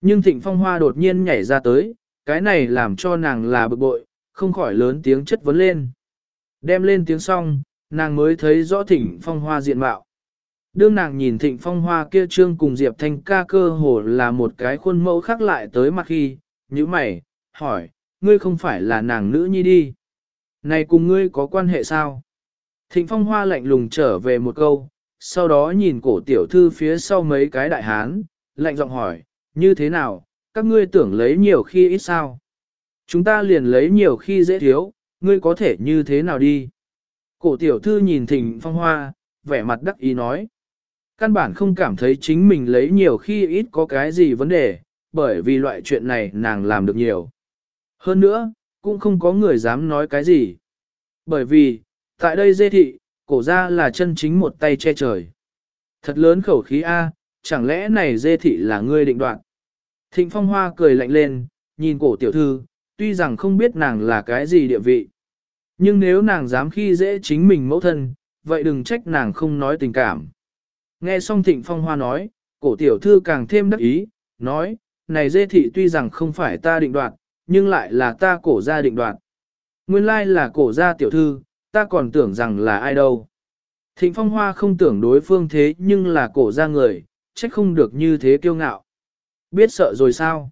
Nhưng Thịnh Phong Hoa đột nhiên nhảy ra tới, cái này làm cho nàng là bực bội, không khỏi lớn tiếng chất vấn lên. Đem lên tiếng xong, nàng mới thấy rõ Thịnh Phong Hoa diện mạo. Đương nàng nhìn Thịnh Phong Hoa kia trương cùng Diệp Thanh ca cơ hồ là một cái khuôn mẫu khác lại tới mặt khi, như mày, hỏi, ngươi không phải là nàng nữ nhi đi. Này cùng ngươi có quan hệ sao? Thịnh Phong Hoa lạnh lùng trở về một câu, sau đó nhìn cổ tiểu thư phía sau mấy cái đại hán, lạnh giọng hỏi, như thế nào, các ngươi tưởng lấy nhiều khi ít sao? Chúng ta liền lấy nhiều khi dễ thiếu, ngươi có thể như thế nào đi? Cổ tiểu thư nhìn Thịnh Phong Hoa, vẻ mặt đắc ý nói. Căn bản không cảm thấy chính mình lấy nhiều khi ít có cái gì vấn đề, bởi vì loại chuyện này nàng làm được nhiều. Hơn nữa, cũng không có người dám nói cái gì. Bởi vì, tại đây dê thị, cổ ra là chân chính một tay che trời. Thật lớn khẩu khí A, chẳng lẽ này dê thị là ngươi định đoạn. Thịnh Phong Hoa cười lạnh lên, nhìn cổ tiểu thư, tuy rằng không biết nàng là cái gì địa vị. Nhưng nếu nàng dám khi dễ chính mình mẫu thân, vậy đừng trách nàng không nói tình cảm. Nghe xong Thịnh Phong Hoa nói, cổ tiểu thư càng thêm đắc ý, nói, này dê thị tuy rằng không phải ta định đoạt, nhưng lại là ta cổ gia định đoạt. Nguyên lai là cổ gia tiểu thư, ta còn tưởng rằng là ai đâu. Thịnh Phong Hoa không tưởng đối phương thế nhưng là cổ gia người, trách không được như thế kiêu ngạo. Biết sợ rồi sao?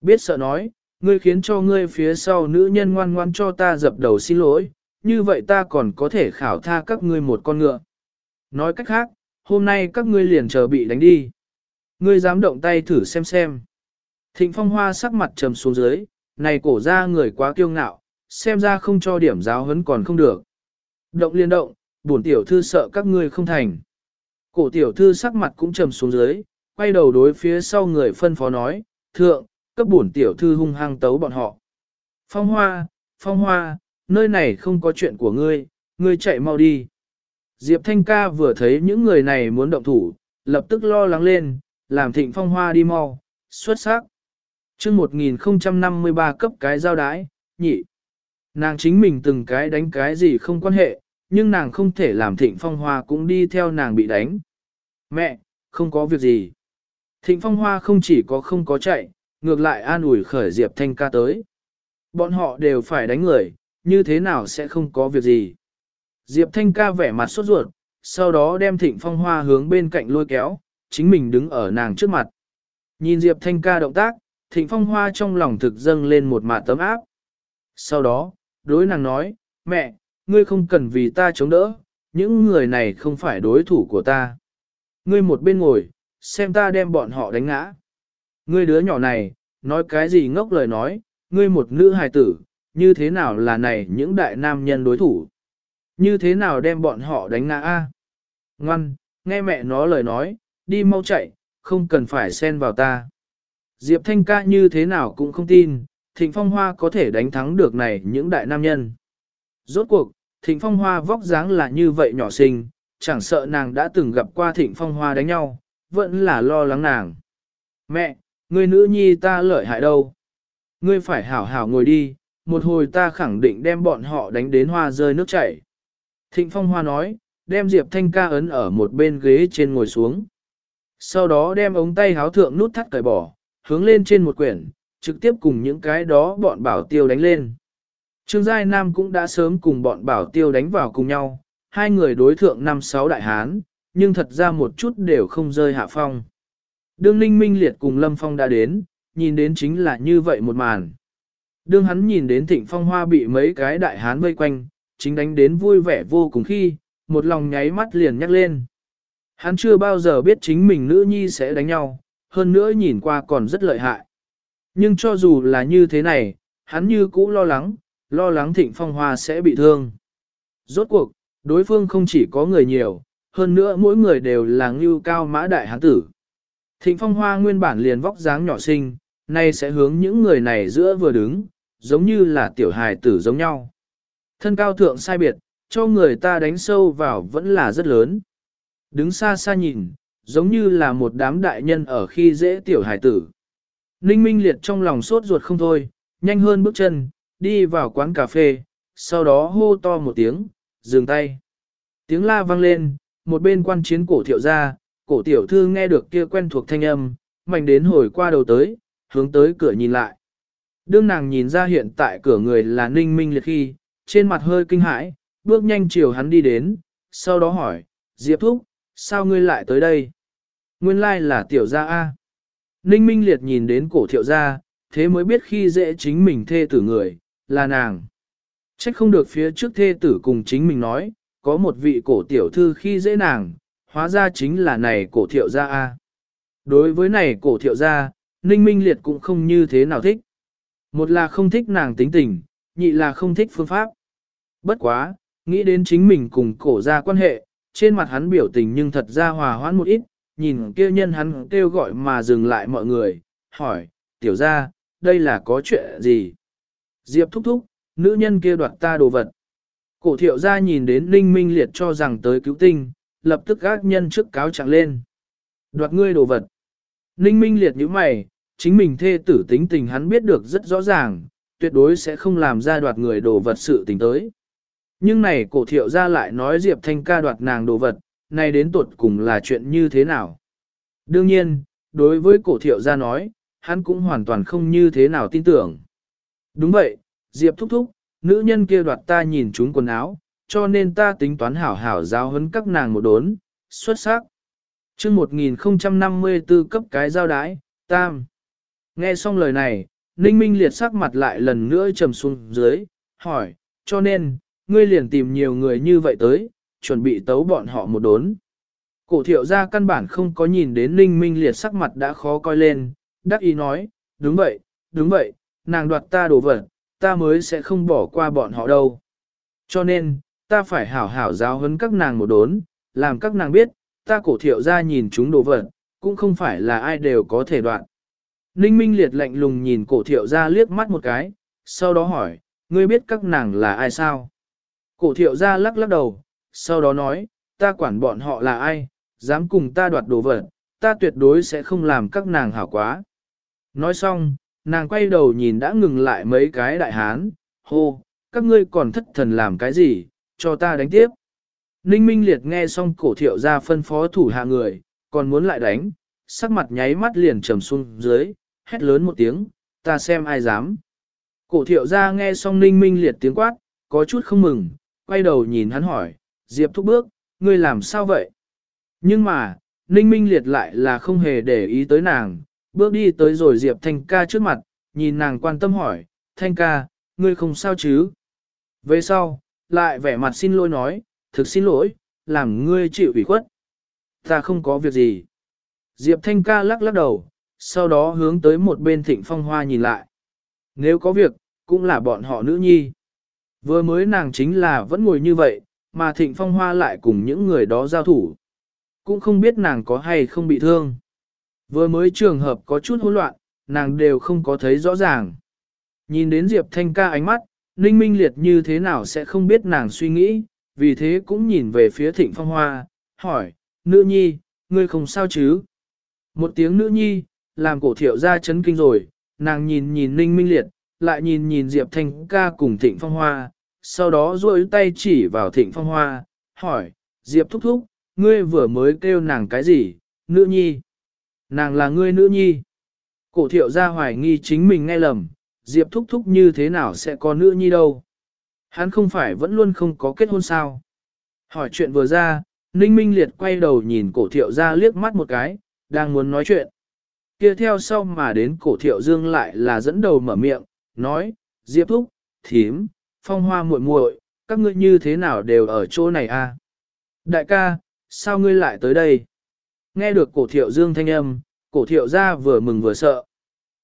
Biết sợ nói, ngươi khiến cho ngươi phía sau nữ nhân ngoan ngoan cho ta dập đầu xin lỗi, như vậy ta còn có thể khảo tha các ngươi một con ngựa. Nói cách khác, hôm nay các ngươi liền chờ bị đánh đi. Ngươi dám động tay thử xem xem. Thịnh phong hoa sắc mặt trầm xuống dưới, này cổ ra người quá kiêu ngạo, xem ra không cho điểm giáo hấn còn không được. Động liên động, bổn tiểu thư sợ các ngươi không thành. Cổ tiểu thư sắc mặt cũng trầm xuống dưới, quay đầu đối phía sau người phân phó nói, thượng, cấp bổn tiểu thư hung hăng tấu bọn họ. Phong hoa, phong hoa, nơi này không có chuyện của ngươi, ngươi chạy mau đi. Diệp Thanh ca vừa thấy những người này muốn động thủ, lập tức lo lắng lên, làm thịnh phong hoa đi mau, xuất sắc. chương 1053 cấp cái giao đái, nhị. Nàng chính mình từng cái đánh cái gì không quan hệ, nhưng nàng không thể làm thịnh phong hoa cũng đi theo nàng bị đánh. Mẹ, không có việc gì. Thịnh phong hoa không chỉ có không có chạy, ngược lại an ủi khởi Diệp Thanh ca tới. Bọn họ đều phải đánh người, như thế nào sẽ không có việc gì. Diệp Thanh ca vẻ mặt sốt ruột, sau đó đem thịnh phong hoa hướng bên cạnh lôi kéo, chính mình đứng ở nàng trước mặt. Nhìn Diệp Thanh ca động tác, thịnh phong hoa trong lòng thực dâng lên một mạ tấm áp. Sau đó, đối nàng nói, mẹ, ngươi không cần vì ta chống đỡ, những người này không phải đối thủ của ta. Ngươi một bên ngồi, xem ta đem bọn họ đánh ngã. Ngươi đứa nhỏ này, nói cái gì ngốc lời nói, ngươi một nữ hài tử, như thế nào là này những đại nam nhân đối thủ? Như thế nào đem bọn họ đánh ngã a? Ngoan, nghe mẹ nó lời nói, đi mau chạy, không cần phải xen vào ta. Diệp Thanh ca như thế nào cũng không tin, Thịnh Phong Hoa có thể đánh thắng được này những đại nam nhân. Rốt cuộc, Thịnh Phong Hoa vóc dáng là như vậy nhỏ xinh, chẳng sợ nàng đã từng gặp qua Thịnh Phong Hoa đánh nhau, vẫn là lo lắng nàng. Mẹ, người nữ nhi ta lợi hại đâu? Ngươi phải hảo hảo ngồi đi, một hồi ta khẳng định đem bọn họ đánh đến hoa rơi nước chảy. Thịnh Phong Hoa nói, đem Diệp Thanh ca ấn ở một bên ghế trên ngồi xuống. Sau đó đem ống tay háo thượng nút thắt cởi bỏ, hướng lên trên một quyển, trực tiếp cùng những cái đó bọn bảo tiêu đánh lên. Trương Giai Nam cũng đã sớm cùng bọn bảo tiêu đánh vào cùng nhau, hai người đối thượng năm sáu đại hán, nhưng thật ra một chút đều không rơi hạ phong. Đương Ninh Minh Liệt cùng Lâm Phong đã đến, nhìn đến chính là như vậy một màn. Đương hắn nhìn đến thịnh phong hoa bị mấy cái đại hán vây quanh, chính đánh đến vui vẻ vô cùng khi, một lòng nháy mắt liền nhắc lên. Hắn chưa bao giờ biết chính mình nữ nhi sẽ đánh nhau, hơn nữa nhìn qua còn rất lợi hại. Nhưng cho dù là như thế này, hắn như cũ lo lắng, lo lắng thịnh phong hoa sẽ bị thương. Rốt cuộc, đối phương không chỉ có người nhiều, hơn nữa mỗi người đều là ngưu cao mã đại hán tử. Thịnh phong hoa nguyên bản liền vóc dáng nhỏ xinh, nay sẽ hướng những người này giữa vừa đứng, giống như là tiểu hài tử giống nhau. Thân cao thượng sai biệt, cho người ta đánh sâu vào vẫn là rất lớn. Đứng xa xa nhìn, giống như là một đám đại nhân ở khi dễ tiểu hải tử. Ninh Minh Liệt trong lòng sốt ruột không thôi, nhanh hơn bước chân, đi vào quán cà phê, sau đó hô to một tiếng, dừng tay. Tiếng la vang lên, một bên quan chiến cổ thiệu ra, cổ tiểu thư nghe được kia quen thuộc thanh âm, mạnh đến hồi qua đầu tới, hướng tới cửa nhìn lại. Đương nàng nhìn ra hiện tại cửa người là Ninh Minh Liệt khi, trên mặt hơi kinh hãi, bước nhanh chiều hắn đi đến, sau đó hỏi, Diệp Thúc, sao ngươi lại tới đây? Nguyên lai là tiểu gia A. Ninh Minh Liệt nhìn đến cổ thiệu gia, thế mới biết khi dễ chính mình thê tử người, là nàng. Trách không được phía trước thê tử cùng chính mình nói, có một vị cổ tiểu thư khi dễ nàng, hóa ra chính là này cổ thiệu gia A. Đối với này cổ thiệu gia, Ninh Minh Liệt cũng không như thế nào thích. Một là không thích nàng tính tình, nhị là không thích phương pháp. Bất quá, nghĩ đến chính mình cùng cổ gia quan hệ, trên mặt hắn biểu tình nhưng thật ra hòa hoãn một ít, nhìn kia nhân hắn kêu gọi mà dừng lại mọi người, hỏi, tiểu gia, đây là có chuyện gì? Diệp thúc thúc, nữ nhân kia đoạt ta đồ vật. Cổ thiệu gia nhìn đến Ninh Minh Liệt cho rằng tới cứu tinh, lập tức gác nhân trước cáo trạng lên. Đoạt ngươi đồ vật. Ninh Minh Liệt như mày, chính mình thê tử tính tình hắn biết được rất rõ ràng, tuyệt đối sẽ không làm ra đoạt người đồ vật sự tình tới. Nhưng này cổ thiệu ra lại nói Diệp Thanh ca đoạt nàng đồ vật, này đến tuột cùng là chuyện như thế nào? Đương nhiên, đối với cổ thiệu ra nói, hắn cũng hoàn toàn không như thế nào tin tưởng. Đúng vậy, Diệp thúc thúc, nữ nhân kia đoạt ta nhìn chúng quần áo, cho nên ta tính toán hảo hảo giáo huấn các nàng một đốn, xuất sắc. chương 1054 cấp cái giao đái, tam. Nghe xong lời này, Ninh Minh liệt sắc mặt lại lần nữa trầm xuống dưới, hỏi, cho nên, ngươi liền tìm nhiều người như vậy tới, chuẩn bị tấu bọn họ một đốn. Cổ thiệu ra căn bản không có nhìn đến Ninh Minh liệt sắc mặt đã khó coi lên, đắc ý nói, đúng vậy, đúng vậy, nàng đoạt ta đồ vật, ta mới sẽ không bỏ qua bọn họ đâu. Cho nên, ta phải hảo hảo giáo huấn các nàng một đốn, làm các nàng biết, ta cổ thiệu ra nhìn chúng đồ vật, cũng không phải là ai đều có thể đoạn. Ninh Minh liệt lạnh lùng nhìn cổ thiệu ra liếc mắt một cái, sau đó hỏi, ngươi biết các nàng là ai sao? Cổ thiệu ra lắc lắc đầu, sau đó nói, ta quản bọn họ là ai, dám cùng ta đoạt đồ vật, ta tuyệt đối sẽ không làm các nàng hảo quá. Nói xong, nàng quay đầu nhìn đã ngừng lại mấy cái đại hán, hô, các ngươi còn thất thần làm cái gì, cho ta đánh tiếp. Ninh Minh Liệt nghe xong cổ thiệu ra phân phó thủ hạ người, còn muốn lại đánh, sắc mặt nháy mắt liền trầm xuống dưới, hét lớn một tiếng, ta xem ai dám. Cổ thiệu ra nghe xong ninh minh liệt tiếng quát, có chút không mừng, quay đầu nhìn hắn hỏi, Diệp thúc bước, ngươi làm sao vậy? Nhưng mà, ninh minh liệt lại là không hề để ý tới nàng, bước đi tới rồi Diệp Thanh ca trước mặt, nhìn nàng quan tâm hỏi, Thanh ca, ngươi không sao chứ? Về sau, lại vẻ mặt xin lỗi nói, thực xin lỗi, làm ngươi chịu ủy khuất. Ta không có việc gì. Diệp Thanh ca lắc lắc đầu, sau đó hướng tới một bên thịnh phong hoa nhìn lại. Nếu có việc, cũng là bọn họ nữ nhi. Vừa mới nàng chính là vẫn ngồi như vậy, mà thịnh phong hoa lại cùng những người đó giao thủ. Cũng không biết nàng có hay không bị thương. Vừa mới trường hợp có chút hỗn loạn, nàng đều không có thấy rõ ràng. Nhìn đến Diệp Thanh ca ánh mắt, Ninh Minh Liệt như thế nào sẽ không biết nàng suy nghĩ, vì thế cũng nhìn về phía thịnh phong hoa, hỏi, nữ nhi, ngươi không sao chứ? Một tiếng nữ nhi, làm cổ thiệu ra chấn kinh rồi, nàng nhìn nhìn Ninh Minh Liệt, lại nhìn nhìn Diệp Thanh ca cùng thịnh phong hoa, sau đó duỗi tay chỉ vào thịnh phong hoa, hỏi, Diệp thúc thúc, ngươi vừa mới kêu nàng cái gì, nữ nhi? Nàng là ngươi nữ nhi. Cổ thiệu ra hoài nghi chính mình nghe lầm, Diệp thúc thúc như thế nào sẽ có nữ nhi đâu. Hắn không phải vẫn luôn không có kết hôn sao. Hỏi chuyện vừa ra, Ninh Minh Liệt quay đầu nhìn cổ thiệu ra liếc mắt một cái, đang muốn nói chuyện. Kia theo sau mà đến cổ thiệu dương lại là dẫn đầu mở miệng, nói, Diệp thúc, thím, phong hoa muội muội, các ngươi như thế nào đều ở chỗ này a? À? Đại ca, sao ngươi lại tới đây? Nghe được cổ thiệu dương thanh âm, cổ thiệu ra vừa mừng vừa sợ.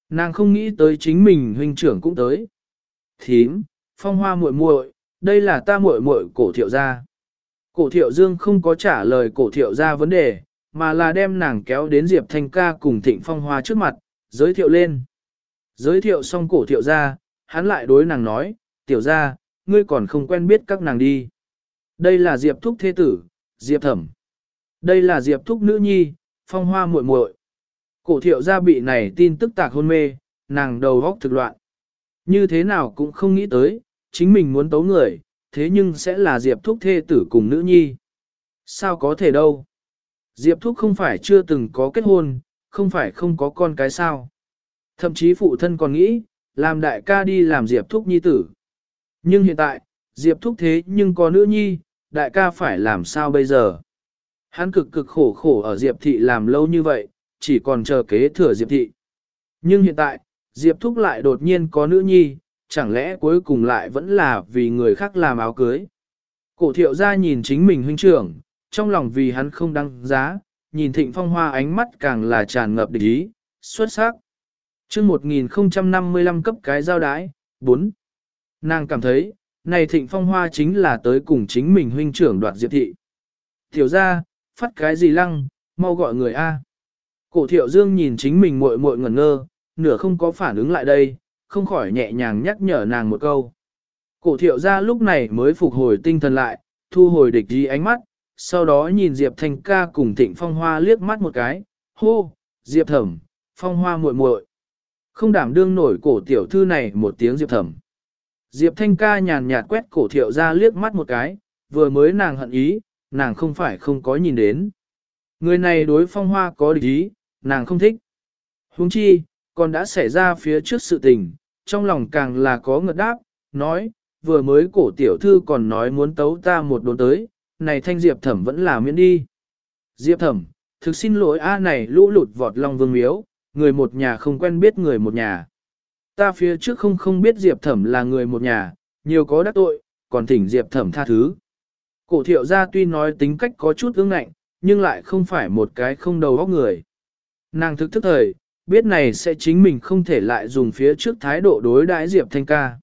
Nàng không nghĩ tới chính mình huynh trưởng cũng tới. Thím, phong hoa muội muội, đây là ta muội muội cổ thiệu gia. Cổ thiệu dương không có trả lời cổ thiệu gia vấn đề, mà là đem nàng kéo đến Diệp Thanh ca cùng thịnh phong hoa trước mặt, giới thiệu lên. Giới thiệu xong cổ thiệu gia, hắn lại đối nàng nói, tiểu gia, ngươi còn không quen biết các nàng đi. Đây là Diệp thúc thế tử, Diệp thẩm. Đây là Diệp thúc nữ nhi, phong hoa muội muội. Cổ thiệu gia bị này tin tức tạc hôn mê, nàng đầu góc thực loạn. Như thế nào cũng không nghĩ tới, chính mình muốn tấu người, thế nhưng sẽ là Diệp Thúc thê tử cùng nữ nhi. Sao có thể đâu? Diệp Thúc không phải chưa từng có kết hôn, không phải không có con cái sao. Thậm chí phụ thân còn nghĩ, làm đại ca đi làm Diệp Thúc nhi tử. Nhưng hiện tại, Diệp Thúc thế nhưng có nữ nhi, đại ca phải làm sao bây giờ? Hắn cực cực khổ khổ ở Diệp Thị làm lâu như vậy, chỉ còn chờ kế thừa Diệp Thị. Nhưng hiện tại, Diệp Thúc lại đột nhiên có nữ nhi, chẳng lẽ cuối cùng lại vẫn là vì người khác làm áo cưới. Cổ thiệu ra nhìn chính mình huynh trưởng, trong lòng vì hắn không đăng giá, nhìn thịnh phong hoa ánh mắt càng là tràn ngập địch ý, xuất sắc. chương 1055 cấp cái giao đái, 4. Nàng cảm thấy, này thịnh phong hoa chính là tới cùng chính mình huynh trưởng đoạt diệp thị. Tiểu ra, phát cái gì lăng, mau gọi người A. Cổ thiệu dương nhìn chính mình muội muội ngẩn ngơ, nửa không có phản ứng lại đây, không khỏi nhẹ nhàng nhắc nhở nàng một câu. Cổ thiệu ra lúc này mới phục hồi tinh thần lại, thu hồi địch ý ánh mắt, sau đó nhìn Diệp Thanh ca cùng Thịnh Phong Hoa liếc mắt một cái, hô, Diệp Thẩm, Phong Hoa muội muội, Không đảm đương nổi cổ tiểu thư này một tiếng Diệp Thẩm. Diệp Thanh ca nhàn nhạt quét cổ thiệu ra liếc mắt một cái, vừa mới nàng hận ý, nàng không phải không có nhìn đến. Người này đối Phong Hoa có địch ý, nàng không thích. Huống chi, còn đã xảy ra phía trước sự tình, trong lòng càng là có ngợt đáp, nói, vừa mới cổ tiểu thư còn nói muốn tấu ta một đồn tới, này thanh diệp thẩm vẫn là miễn đi. Diệp thẩm, thực xin lỗi a này lũ lụt vọt long vương miếu, người một nhà không quen biết người một nhà. Ta phía trước không không biết diệp thẩm là người một nhà, nhiều có đắc tội, còn thỉnh diệp thẩm tha thứ. Cổ thiệu gia tuy nói tính cách có chút ương ngạnh, nhưng lại không phải một cái không đầu óc người. Nàng thực thức thời, biết này sẽ chính mình không thể lại dùng phía trước thái độ đối đãi Diệp Thanh ca.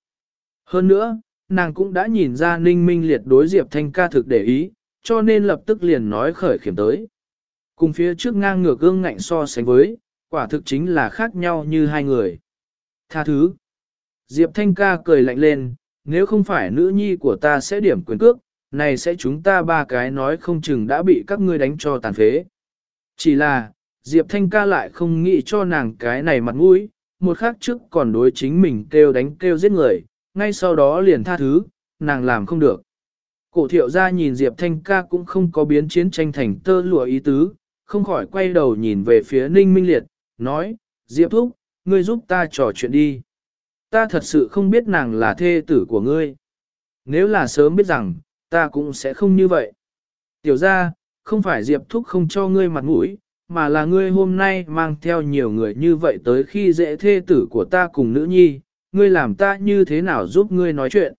Hơn nữa, nàng cũng đã nhìn ra ninh minh liệt đối Diệp Thanh ca thực để ý, cho nên lập tức liền nói khởi khiểm tới. Cùng phía trước ngang ngược gương ngạnh so sánh với, quả thực chính là khác nhau như hai người. Tha thứ. Diệp Thanh ca cười lạnh lên, nếu không phải nữ nhi của ta sẽ điểm quyền cước, này sẽ chúng ta ba cái nói không chừng đã bị các ngươi đánh cho tàn phế. Chỉ là, Diệp Thanh ca lại không nghĩ cho nàng cái này mặt mũi, một khắc trước còn đối chính mình kêu đánh kêu giết người, ngay sau đó liền tha thứ, nàng làm không được. Cổ thiệu ra nhìn Diệp Thanh ca cũng không có biến chiến tranh thành tơ lụa ý tứ, không khỏi quay đầu nhìn về phía Ninh Minh Liệt, nói, Diệp Thúc, ngươi giúp ta trò chuyện đi. Ta thật sự không biết nàng là thê tử của ngươi. Nếu là sớm biết rằng, ta cũng sẽ không như vậy. Tiểu ra, không phải Diệp Thúc không cho ngươi mặt mũi, mà là ngươi hôm nay mang theo nhiều người như vậy tới khi dễ thê tử của ta cùng nữ nhi, ngươi làm ta như thế nào giúp ngươi nói chuyện.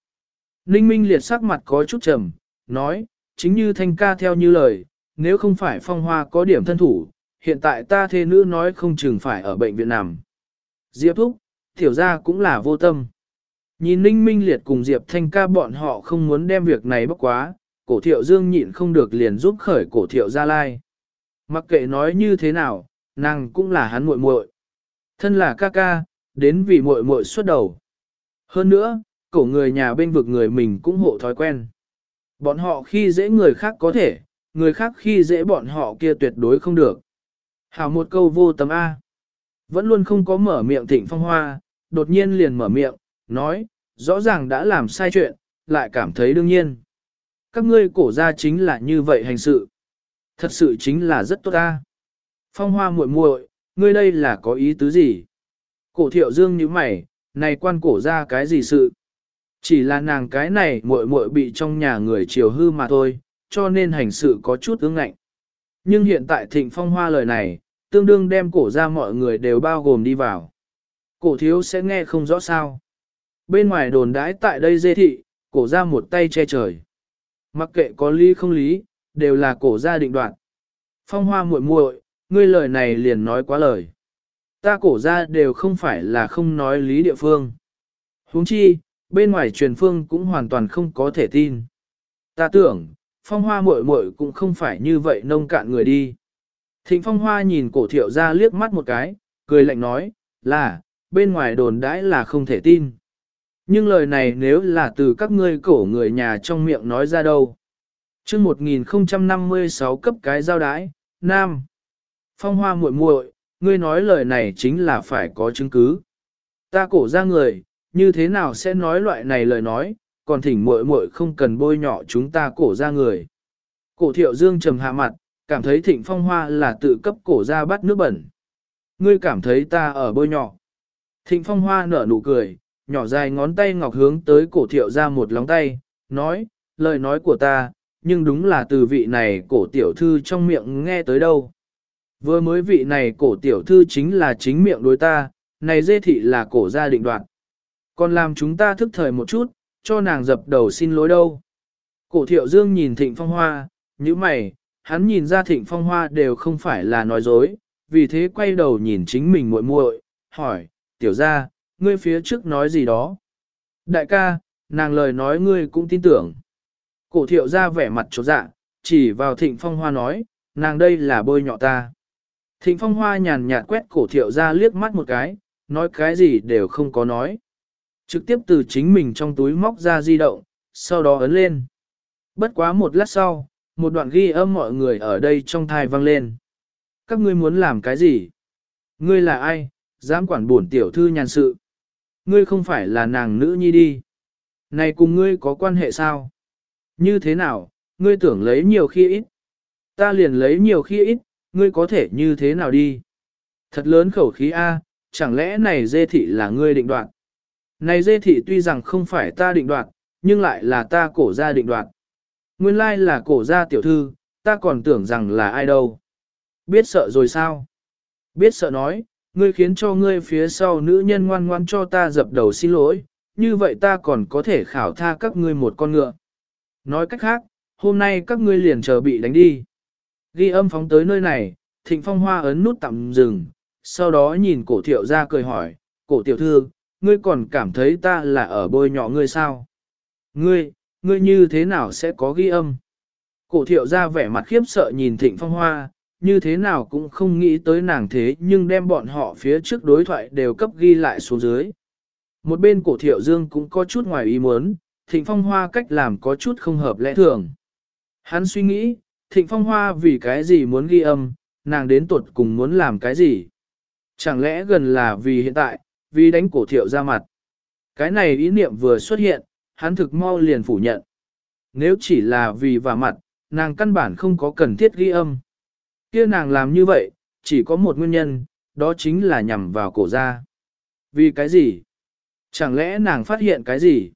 Ninh Minh liệt sắc mặt có chút trầm, nói, chính như thanh ca theo như lời, nếu không phải phong hoa có điểm thân thủ, hiện tại ta thê nữ nói không chừng phải ở bệnh viện nằm. Diệp Thúc, tiểu ra cũng là vô tâm. Nhìn Ninh Minh Liệt cùng Diệp Thanh ca bọn họ không muốn đem việc này bốc quá, cổ thiệu dương nhịn không được liền giúp khởi cổ thiệu gia lai. Mặc kệ nói như thế nào, nàng cũng là hắn muội muội. Thân là ca ca, đến vì muội muội xuất đầu. Hơn nữa, cổ người nhà bên vực người mình cũng hộ thói quen. Bọn họ khi dễ người khác có thể, người khác khi dễ bọn họ kia tuyệt đối không được. Hảo một câu vô tâm A. Vẫn luôn không có mở miệng thịnh phong hoa, đột nhiên liền mở miệng, nói, rõ ràng đã làm sai chuyện, lại cảm thấy đương nhiên. Các ngươi cổ ra chính là như vậy hành sự. Thật sự chính là rất tốt ta. Phong hoa muội muội, ngươi đây là có ý tứ gì? Cổ thiệu dương như mày, này quan cổ ra cái gì sự? Chỉ là nàng cái này muội muội bị trong nhà người chiều hư mà thôi, cho nên hành sự có chút ương ngạnh. Nhưng hiện tại thịnh phong hoa lời này, tương đương đem cổ ra mọi người đều bao gồm đi vào. Cổ thiếu sẽ nghe không rõ sao. Bên ngoài đồn đãi tại đây dê thị, cổ ra một tay che trời. Mặc kệ có lý không lý, đều là cổ ra định đoạn. Phong hoa muội muội, ngươi lời này liền nói quá lời. Ta cổ ra đều không phải là không nói lý địa phương. huống chi, bên ngoài truyền phương cũng hoàn toàn không có thể tin. Ta tưởng, phong hoa muội muội cũng không phải như vậy nông cạn người đi. Thịnh phong hoa nhìn cổ thiệu ra liếc mắt một cái, cười lạnh nói, là, bên ngoài đồn đãi là không thể tin. Nhưng lời này nếu là từ các ngươi cổ người nhà trong miệng nói ra đâu. chương 1056 cấp cái giao đái, Nam. Phong hoa muội muội, ngươi nói lời này chính là phải có chứng cứ. Ta cổ ra người, như thế nào sẽ nói loại này lời nói, còn thỉnh muội muội không cần bôi nhọ chúng ta cổ ra người. Cổ thiệu dương trầm hạ mặt, cảm thấy thịnh phong hoa là tự cấp cổ ra bắt nước bẩn. Ngươi cảm thấy ta ở bôi nhọ. Thịnh phong hoa nở nụ cười, nhỏ dài ngón tay ngọc hướng tới cổ thiệu ra một lóng tay, nói, lời nói của ta, nhưng đúng là từ vị này cổ tiểu thư trong miệng nghe tới đâu. Vừa mới vị này cổ tiểu thư chính là chính miệng đối ta, này dê thị là cổ gia định đoạt. Còn làm chúng ta thức thời một chút, cho nàng dập đầu xin lỗi đâu. Cổ thiệu dương nhìn thịnh phong hoa, như mày, hắn nhìn ra thịnh phong hoa đều không phải là nói dối, vì thế quay đầu nhìn chính mình muội muội, hỏi, tiểu ra, ngươi phía trước nói gì đó. Đại ca, nàng lời nói ngươi cũng tin tưởng. Cổ thiệu ra vẻ mặt trột dạ, chỉ vào thịnh phong hoa nói, nàng đây là bôi nhọ ta. Thịnh phong hoa nhàn nhạt quét cổ thiệu ra liếc mắt một cái, nói cái gì đều không có nói. Trực tiếp từ chính mình trong túi móc ra di động, sau đó ấn lên. Bất quá một lát sau, một đoạn ghi âm mọi người ở đây trong thai vang lên. Các ngươi muốn làm cái gì? Ngươi là ai? Dám quản bổn tiểu thư nhàn sự. Ngươi không phải là nàng nữ nhi đi. Này cùng ngươi có quan hệ sao? Như thế nào, ngươi tưởng lấy nhiều khi ít? Ta liền lấy nhiều khi ít, ngươi có thể như thế nào đi? Thật lớn khẩu khí A, chẳng lẽ này dê thị là ngươi định đoạt? Này dê thị tuy rằng không phải ta định đoạt, nhưng lại là ta cổ gia định đoạt. Nguyên lai là cổ gia tiểu thư, ta còn tưởng rằng là ai đâu. Biết sợ rồi sao? Biết sợ nói, ngươi khiến cho ngươi phía sau nữ nhân ngoan ngoan cho ta dập đầu xin lỗi, như vậy ta còn có thể khảo tha các ngươi một con ngựa. Nói cách khác, hôm nay các ngươi liền chờ bị đánh đi. Ghi âm phóng tới nơi này, thịnh phong hoa ấn nút tạm dừng, sau đó nhìn cổ thiệu ra cười hỏi, cổ tiểu thư, ngươi còn cảm thấy ta là ở bôi nhọ ngươi sao? Ngươi, ngươi như thế nào sẽ có ghi âm? Cổ thiệu ra vẻ mặt khiếp sợ nhìn thịnh phong hoa, như thế nào cũng không nghĩ tới nàng thế nhưng đem bọn họ phía trước đối thoại đều cấp ghi lại xuống dưới. Một bên cổ thiệu dương cũng có chút ngoài ý muốn, thịnh phong hoa cách làm có chút không hợp lẽ thường. Hắn suy nghĩ, thịnh phong hoa vì cái gì muốn ghi âm, nàng đến tuột cùng muốn làm cái gì. Chẳng lẽ gần là vì hiện tại, vì đánh cổ thiệu ra mặt. Cái này ý niệm vừa xuất hiện, hắn thực mau liền phủ nhận. Nếu chỉ là vì vả mặt, nàng căn bản không có cần thiết ghi âm. kia nàng làm như vậy, chỉ có một nguyên nhân, đó chính là nhằm vào cổ ra. Vì cái gì? Chẳng lẽ nàng phát hiện cái gì?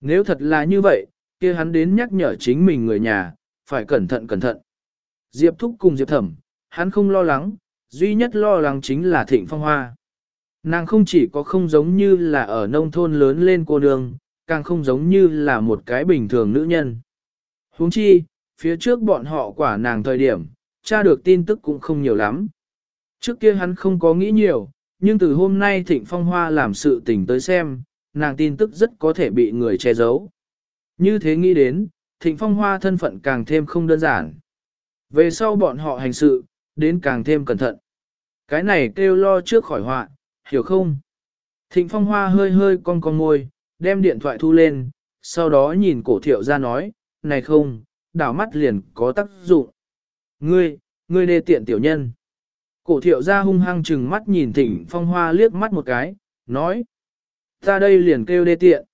Nếu thật là như vậy, kia hắn đến nhắc nhở chính mình người nhà, phải cẩn thận cẩn thận. Diệp Thúc cùng Diệp Thẩm, hắn không lo lắng, duy nhất lo lắng chính là Thịnh Phong Hoa. Nàng không chỉ có không giống như là ở nông thôn lớn lên cô nương, càng không giống như là một cái bình thường nữ nhân. huống chi, phía trước bọn họ quả nàng thời điểm, tra được tin tức cũng không nhiều lắm. Trước kia hắn không có nghĩ nhiều, nhưng từ hôm nay Thịnh Phong Hoa làm sự tình tới xem, nàng tin tức rất có thể bị người che giấu. Như thế nghĩ đến, Thịnh Phong Hoa thân phận càng thêm không đơn giản. Về sau bọn họ hành sự, đến càng thêm cẩn thận. Cái này kêu lo trước khỏi họa, hiểu không? Thịnh Phong Hoa hơi hơi cong cong môi, đem điện thoại thu lên, sau đó nhìn cổ thiệu ra nói, này không, đảo mắt liền có tác dụng. Ngươi, ngươi đê tiện tiểu nhân. Cổ thiệu ra hung hăng chừng mắt nhìn thịnh phong hoa liếc mắt một cái, nói. Ta đây liền kêu đê tiện.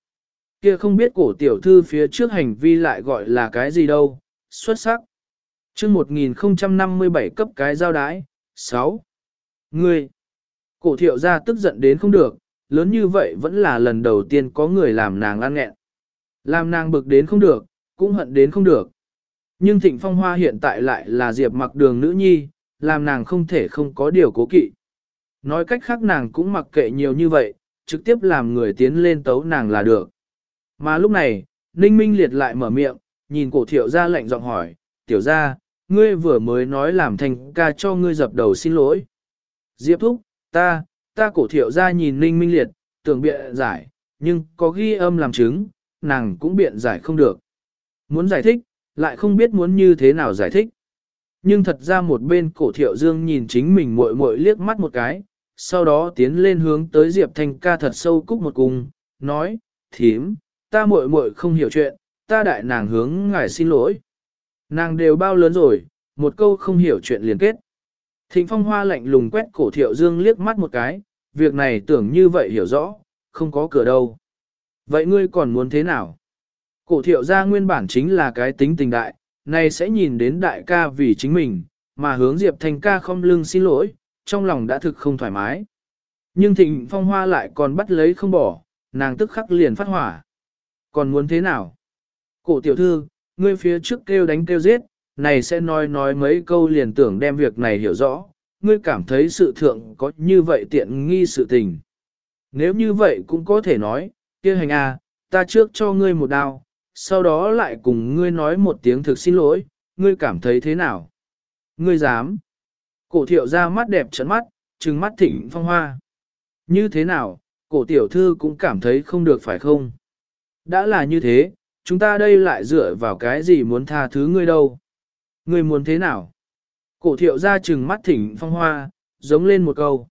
Kia không biết cổ tiểu thư phía trước hành vi lại gọi là cái gì đâu, xuất sắc. chương 1057 cấp cái giao đái, 6. Ngươi. Cổ thiệu ra tức giận đến không được, lớn như vậy vẫn là lần đầu tiên có người làm nàng ăn nghẹn. Làm nàng bực đến không được, cũng hận đến không được. Nhưng thịnh phong hoa hiện tại lại là diệp mặc đường nữ nhi, làm nàng không thể không có điều cố kỵ. Nói cách khác nàng cũng mặc kệ nhiều như vậy, trực tiếp làm người tiến lên tấu nàng là được. Mà lúc này, Ninh Minh liệt lại mở miệng, nhìn cổ thiệu ra lạnh giọng hỏi, tiểu ra, ngươi vừa mới nói làm thành ca cho ngươi dập đầu xin lỗi. Diệp thúc, ta, ta cổ thiệu ra nhìn Ninh Minh liệt, tưởng biện giải, nhưng có ghi âm làm chứng, nàng cũng biện giải không được. Muốn giải thích, lại không biết muốn như thế nào giải thích. Nhưng thật ra một bên cổ thiệu dương nhìn chính mình muội muội liếc mắt một cái, sau đó tiến lên hướng tới Diệp Thanh ca thật sâu cúc một cung, nói, thím, ta muội muội không hiểu chuyện, ta đại nàng hướng ngài xin lỗi. Nàng đều bao lớn rồi, một câu không hiểu chuyện liền kết. Thịnh phong hoa lạnh lùng quét cổ thiệu dương liếc mắt một cái, việc này tưởng như vậy hiểu rõ, không có cửa đâu. Vậy ngươi còn muốn thế nào? Cổ thiệu gia nguyên bản chính là cái tính tình đại, này sẽ nhìn đến đại ca vì chính mình, mà hướng Diệp Thanh ca không lưng xin lỗi, trong lòng đã thực không thoải mái. Nhưng thịnh phong hoa lại còn bắt lấy không bỏ, nàng tức khắc liền phát hỏa. Còn muốn thế nào? Cổ tiểu thư, ngươi phía trước kêu đánh kêu giết, này sẽ nói nói mấy câu liền tưởng đem việc này hiểu rõ, ngươi cảm thấy sự thượng có như vậy tiện nghi sự tình. Nếu như vậy cũng có thể nói, kia hành a, à, ta trước cho ngươi một đao, sau đó lại cùng ngươi nói một tiếng thực xin lỗi, ngươi cảm thấy thế nào? Ngươi dám? Cổ thiệu ra mắt đẹp trấn mắt, trừng mắt thỉnh phong hoa. Như thế nào, cổ tiểu thư cũng cảm thấy không được phải không? Đã là như thế, chúng ta đây lại dựa vào cái gì muốn tha thứ ngươi đâu? Ngươi muốn thế nào? Cổ thiệu ra trừng mắt thỉnh phong hoa, giống lên một câu.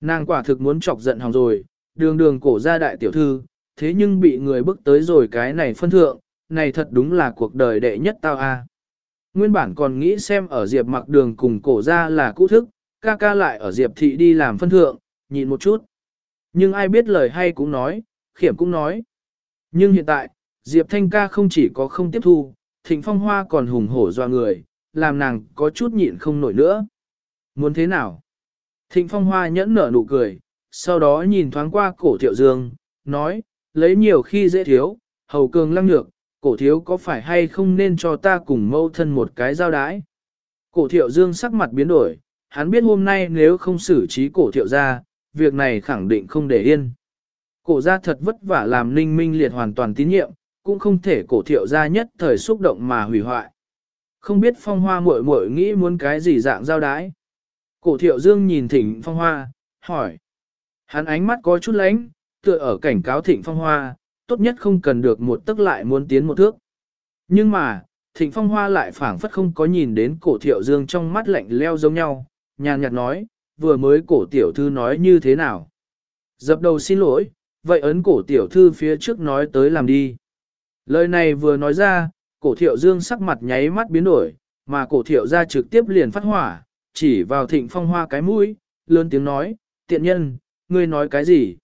Nàng quả thực muốn chọc giận hòng rồi, đường đường cổ ra đại tiểu thư, thế nhưng bị người bước tới rồi cái này phân thượng, này thật đúng là cuộc đời đệ nhất tao a. Nguyên bản còn nghĩ xem ở Diệp mặc đường cùng cổ ra là cũ thức, ca ca lại ở Diệp thị đi làm phân thượng, nhìn một chút. Nhưng ai biết lời hay cũng nói, khiểm cũng nói. Nhưng hiện tại, Diệp thanh ca không chỉ có không tiếp thu, thịnh phong hoa còn hùng hổ doa người, làm nàng có chút nhịn không nổi nữa. Muốn thế nào? Thịnh phong hoa nhẫn nở nụ cười, sau đó nhìn thoáng qua cổ thiệu dương, nói, lấy nhiều khi dễ thiếu, hầu cường lăng nhược, cổ thiếu có phải hay không nên cho ta cùng mâu thân một cái giao đái. Cổ thiệu dương sắc mặt biến đổi, hắn biết hôm nay nếu không xử trí cổ thiệu ra, việc này khẳng định không để yên. Cổ gia thật vất vả làm ninh minh liệt hoàn toàn tín nhiệm, cũng không thể cổ thiệu gia nhất thời xúc động mà hủy hoại. Không biết phong hoa muội muội nghĩ muốn cái gì dạng giao đái. Cổ thiệu dương nhìn thỉnh phong hoa, hỏi. Hắn ánh mắt có chút lánh, tựa ở cảnh cáo thịnh phong hoa, tốt nhất không cần được một tức lại muốn tiến một thước. Nhưng mà, thịnh phong hoa lại phảng phất không có nhìn đến cổ thiệu dương trong mắt lạnh leo giống nhau, nhàn nhạt nói, vừa mới cổ tiểu thư nói như thế nào. Dập đầu xin lỗi, vậy ấn cổ tiểu thư phía trước nói tới làm đi. Lời này vừa nói ra, cổ thiệu dương sắc mặt nháy mắt biến đổi, mà cổ thiệu ra trực tiếp liền phát hỏa, chỉ vào thịnh phong hoa cái mũi, lớn tiếng nói, tiện nhân, ngươi nói cái gì?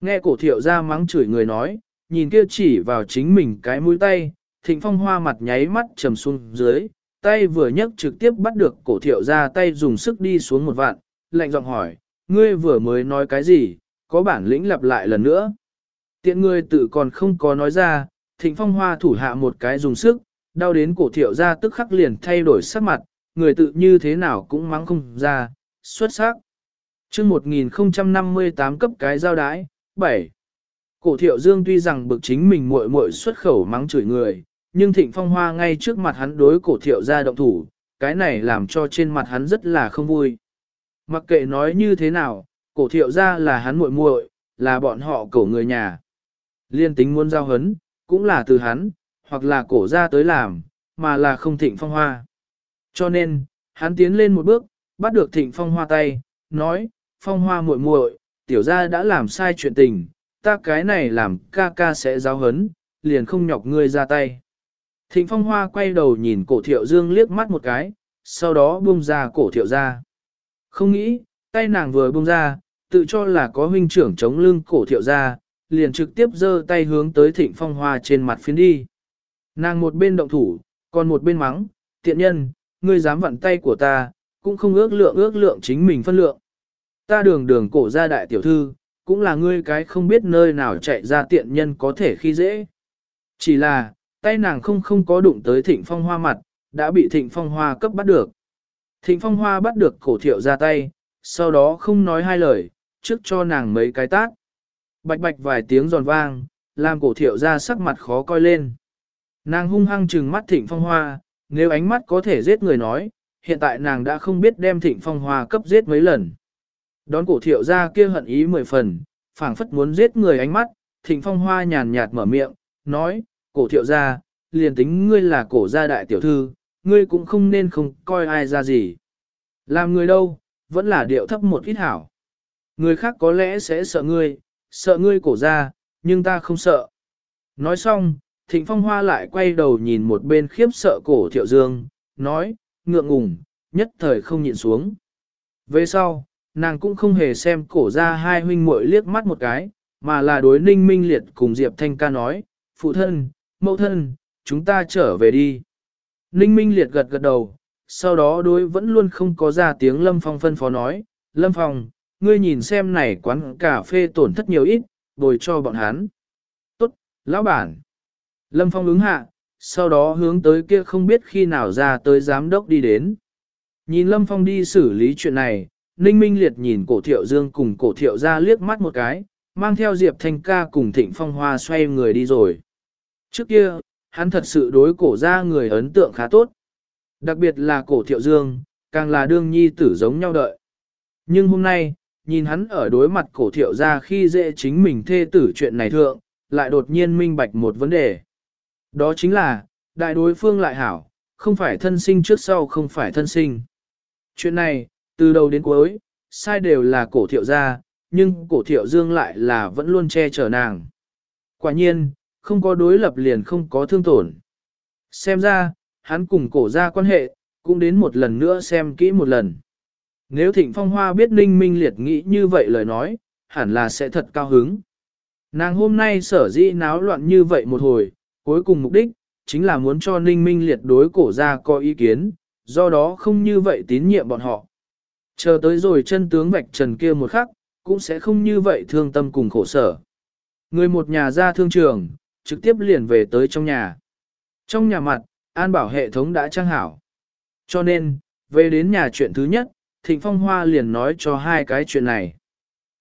Nghe cổ thiệu ra mắng chửi người nói, nhìn kia chỉ vào chính mình cái mũi tay, thịnh phong hoa mặt nháy mắt trầm xuống dưới, tay vừa nhấc trực tiếp bắt được cổ thiệu ra tay dùng sức đi xuống một vạn, lạnh giọng hỏi, ngươi vừa mới nói cái gì, có bản lĩnh lặp lại lần nữa. Tiện người tự còn không có nói ra, thịnh phong hoa thủ hạ một cái dùng sức, đau đến cổ thiệu ra tức khắc liền thay đổi sắc mặt, người tự như thế nào cũng mắng không ra, xuất sắc. chương 1058 cấp cái giao đái, 7. Cổ thiệu dương tuy rằng bực chính mình muội muội xuất khẩu mắng chửi người, nhưng thịnh phong hoa ngay trước mặt hắn đối cổ thiệu ra động thủ, cái này làm cho trên mặt hắn rất là không vui. Mặc kệ nói như thế nào, cổ thiệu ra là hắn muội muội, là bọn họ cổ người nhà. Liên tính muốn giao hấn, cũng là từ hắn, hoặc là cổ ra tới làm, mà là không thịnh phong hoa. Cho nên, hắn tiến lên một bước, bắt được thịnh phong hoa tay, nói, phong hoa muội muội, tiểu gia đã làm sai chuyện tình, ta cái này làm ca ca sẽ giao hấn, liền không nhọc ngươi ra tay. Thịnh phong hoa quay đầu nhìn cổ thiệu dương liếc mắt một cái, sau đó buông ra cổ thiệu ra. Không nghĩ, tay nàng vừa buông ra, tự cho là có huynh trưởng chống lưng cổ thiệu ra, liền trực tiếp giơ tay hướng tới thịnh phong hoa trên mặt phiến đi. Nàng một bên động thủ, còn một bên mắng, tiện nhân, ngươi dám vặn tay của ta, cũng không ước lượng ước lượng chính mình phân lượng. Ta đường đường cổ ra đại tiểu thư, cũng là ngươi cái không biết nơi nào chạy ra tiện nhân có thể khi dễ. Chỉ là, tay nàng không không có đụng tới thịnh phong hoa mặt, đã bị thịnh phong hoa cấp bắt được. Thịnh phong hoa bắt được cổ thiệu ra tay, sau đó không nói hai lời, trước cho nàng mấy cái tát. Bạch bạch vài tiếng giòn vang, làm cổ thiệu ra sắc mặt khó coi lên. Nàng hung hăng trừng mắt thịnh phong hoa, nếu ánh mắt có thể giết người nói, hiện tại nàng đã không biết đem thịnh phong hoa cấp giết mấy lần. Đón cổ thiệu ra kia hận ý mười phần, phảng phất muốn giết người ánh mắt, thịnh phong hoa nhàn nhạt mở miệng, nói, cổ thiệu ra, liền tính ngươi là cổ gia đại tiểu thư, ngươi cũng không nên không coi ai ra gì. Làm người đâu, vẫn là điệu thấp một ít hảo. Người khác có lẽ sẽ sợ ngươi, sợ ngươi cổ ra, nhưng ta không sợ. Nói xong, Thịnh Phong Hoa lại quay đầu nhìn một bên khiếp sợ cổ Thiệu Dương, nói, ngượng ngùng, nhất thời không nhịn xuống. Về sau, nàng cũng không hề xem cổ ra hai huynh muội liếc mắt một cái, mà là đối ninh minh liệt cùng Diệp Thanh ca nói, phụ thân, mẫu thân, chúng ta trở về đi. Ninh minh liệt gật gật đầu, sau đó đối vẫn luôn không có ra tiếng Lâm Phong phân phó nói, Lâm Phong, ngươi nhìn xem này quán cà phê tổn thất nhiều ít, bồi cho bọn hắn. Tốt, lão bản. Lâm Phong ứng hạ, sau đó hướng tới kia không biết khi nào ra tới giám đốc đi đến. Nhìn Lâm Phong đi xử lý chuyện này, Ninh Minh Liệt nhìn cổ thiệu dương cùng cổ thiệu ra liếc mắt một cái, mang theo Diệp Thanh ca cùng Thịnh Phong Hoa xoay người đi rồi. Trước kia, hắn thật sự đối cổ ra người ấn tượng khá tốt. Đặc biệt là cổ thiệu dương, càng là đương nhi tử giống nhau đợi. Nhưng hôm nay, nhìn hắn ở đối mặt cổ thiệu ra khi dễ chính mình thê tử chuyện này thượng, lại đột nhiên minh bạch một vấn đề. Đó chính là, đại đối phương lại hảo, không phải thân sinh trước sau không phải thân sinh. Chuyện này, từ đầu đến cuối, sai đều là cổ thiệu gia, nhưng cổ thiệu dương lại là vẫn luôn che chở nàng. Quả nhiên, không có đối lập liền không có thương tổn. Xem ra, hắn cùng cổ gia quan hệ, cũng đến một lần nữa xem kỹ một lần. Nếu Thịnh Phong Hoa biết Ninh Minh Liệt nghĩ như vậy lời nói, hẳn là sẽ thật cao hứng. Nàng hôm nay sở dĩ náo loạn như vậy một hồi, cuối cùng mục đích, chính là muốn cho Ninh Minh Liệt đối cổ gia có ý kiến, do đó không như vậy tín nhiệm bọn họ. Chờ tới rồi chân tướng vạch trần kia một khắc, cũng sẽ không như vậy thương tâm cùng khổ sở. Người một nhà ra thương trường, trực tiếp liền về tới trong nhà. Trong nhà mặt, an bảo hệ thống đã trang hảo. Cho nên, về đến nhà chuyện thứ nhất, Thịnh Phong Hoa liền nói cho hai cái chuyện này.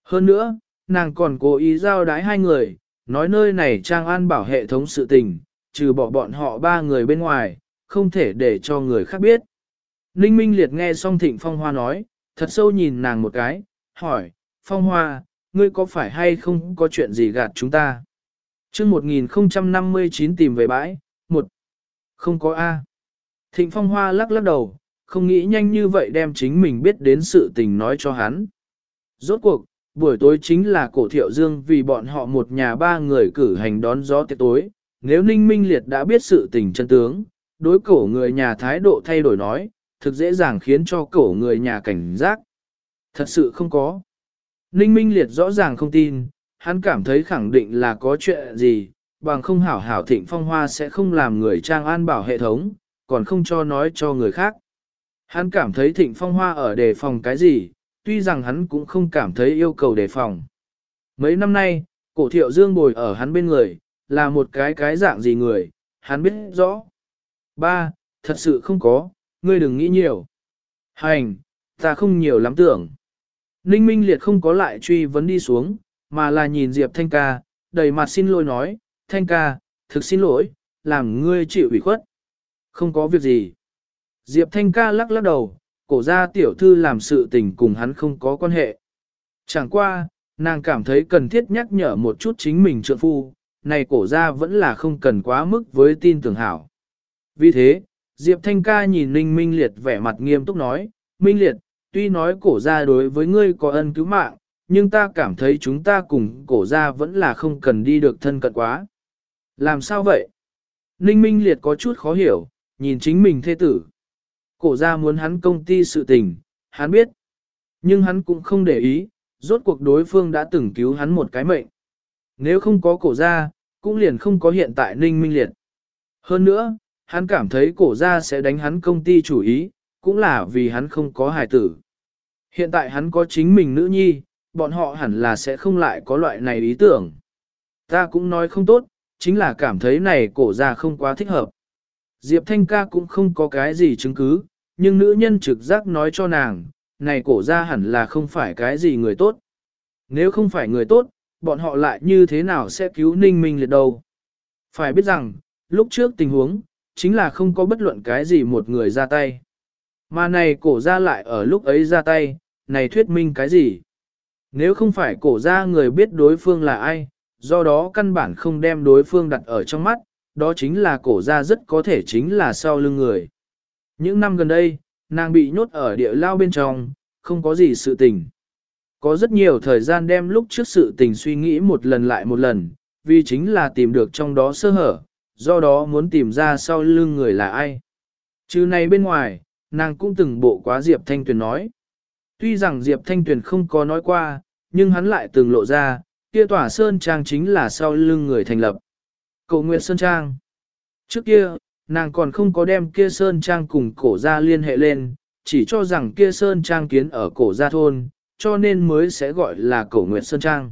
Hơn nữa, nàng còn cố ý giao đái hai người, nói nơi này trang an bảo hệ thống sự tình, trừ bỏ bọn họ ba người bên ngoài, không thể để cho người khác biết. Ninh Minh Liệt nghe xong Thịnh Phong Hoa nói, thật sâu nhìn nàng một cái, hỏi, Phong Hoa, ngươi có phải hay không có chuyện gì gạt chúng ta? chương 1059 tìm về bãi, một, không có A. Thịnh Phong Hoa lắc lắc đầu, không nghĩ nhanh như vậy đem chính mình biết đến sự tình nói cho hắn. Rốt cuộc, buổi tối chính là cổ thiệu dương vì bọn họ một nhà ba người cử hành đón gió tiệc tối. Nếu Ninh Minh Liệt đã biết sự tình chân tướng, đối cổ người nhà thái độ thay đổi nói, thực dễ dàng khiến cho cổ người nhà cảnh giác. Thật sự không có. Ninh Minh Liệt rõ ràng không tin, hắn cảm thấy khẳng định là có chuyện gì, bằng không hảo hảo thịnh phong hoa sẽ không làm người trang an bảo hệ thống, còn không cho nói cho người khác. Hắn cảm thấy thịnh phong hoa ở đề phòng cái gì, tuy rằng hắn cũng không cảm thấy yêu cầu đề phòng. Mấy năm nay, cổ thiệu dương bồi ở hắn bên người, là một cái cái dạng gì người, hắn biết rõ. Ba, thật sự không có, ngươi đừng nghĩ nhiều. Hành, ta không nhiều lắm tưởng. Ninh Minh Liệt không có lại truy vấn đi xuống, mà là nhìn Diệp Thanh ca, đầy mặt xin lỗi nói, Thanh ca, thực xin lỗi, làm ngươi chịu ủy khuất. Không có việc gì. Diệp Thanh ca lắc lắc đầu, cổ gia tiểu thư làm sự tình cùng hắn không có quan hệ. Chẳng qua, nàng cảm thấy cần thiết nhắc nhở một chút chính mình trượng phu, này cổ gia vẫn là không cần quá mức với tin tưởng hảo. Vì thế, Diệp Thanh ca nhìn Ninh Minh Liệt vẻ mặt nghiêm túc nói, Minh Liệt, tuy nói cổ gia đối với ngươi có ân cứu mạng, nhưng ta cảm thấy chúng ta cùng cổ gia vẫn là không cần đi được thân cận quá. Làm sao vậy? Ninh Minh Liệt có chút khó hiểu, nhìn chính mình thê tử. Cổ Ra muốn hắn công ty sự tình, hắn biết. Nhưng hắn cũng không để ý, rốt cuộc đối phương đã từng cứu hắn một cái mệnh. Nếu không có cổ Ra, cũng liền không có hiện tại Ninh Minh Liệt. Hơn nữa, hắn cảm thấy cổ Ra sẽ đánh hắn công ty chủ ý, cũng là vì hắn không có hài tử. Hiện tại hắn có chính mình nữ nhi, bọn họ hẳn là sẽ không lại có loại này ý tưởng. Ta cũng nói không tốt, chính là cảm thấy này cổ Ra không quá thích hợp. Diệp Thanh ca cũng không có cái gì chứng cứ, nhưng nữ nhân trực giác nói cho nàng, này cổ gia hẳn là không phải cái gì người tốt. Nếu không phải người tốt, bọn họ lại như thế nào sẽ cứu ninh minh liệt đâu. Phải biết rằng, lúc trước tình huống, chính là không có bất luận cái gì một người ra tay. Mà này cổ ra lại ở lúc ấy ra tay, này thuyết minh cái gì? Nếu không phải cổ ra người biết đối phương là ai, do đó căn bản không đem đối phương đặt ở trong mắt, đó chính là cổ ra rất có thể chính là sau lưng người. Những năm gần đây, nàng bị nhốt ở địa lao bên trong, không có gì sự tình. Có rất nhiều thời gian đem lúc trước sự tình suy nghĩ một lần lại một lần, vì chính là tìm được trong đó sơ hở, do đó muốn tìm ra sau lưng người là ai. Chứ này bên ngoài, nàng cũng từng bộ quá Diệp Thanh Tuyền nói. Tuy rằng Diệp Thanh Tuyền không có nói qua, nhưng hắn lại từng lộ ra, kia tỏa Sơn Trang chính là sau lưng người thành lập. Cầu Nguyệt Sơn Trang. Trước kia, nàng còn không có đem kia Sơn Trang cùng cổ gia liên hệ lên, chỉ cho rằng kia Sơn Trang kiến ở cổ gia thôn, cho nên mới sẽ gọi là cổ Nguyệt Sơn Trang.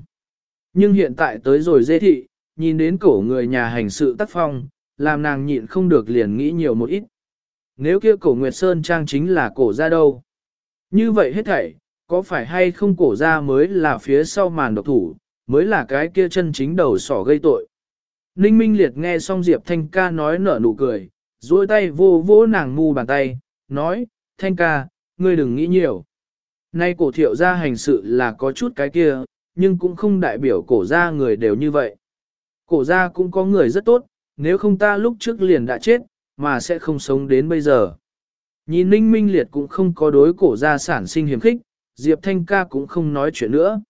Nhưng hiện tại tới rồi dê thị, nhìn đến cổ người nhà hành sự tác phong, làm nàng nhịn không được liền nghĩ nhiều một ít. Nếu kia cổ Nguyệt Sơn Trang chính là cổ gia đâu? Như vậy hết thảy, có phải hay không cổ gia mới là phía sau màn độc thủ, mới là cái kia chân chính đầu sỏ gây tội? Ninh Minh Liệt nghe xong Diệp Thanh ca nói nở nụ cười, duỗi tay vô vỗ nàng mu bàn tay, nói, Thanh ca, ngươi đừng nghĩ nhiều. Nay cổ thiệu gia hành sự là có chút cái kia, nhưng cũng không đại biểu cổ gia người đều như vậy. Cổ gia cũng có người rất tốt, nếu không ta lúc trước liền đã chết, mà sẽ không sống đến bây giờ. Nhìn Ninh Minh Liệt cũng không có đối cổ gia sản sinh hiểm khích, Diệp Thanh ca cũng không nói chuyện nữa.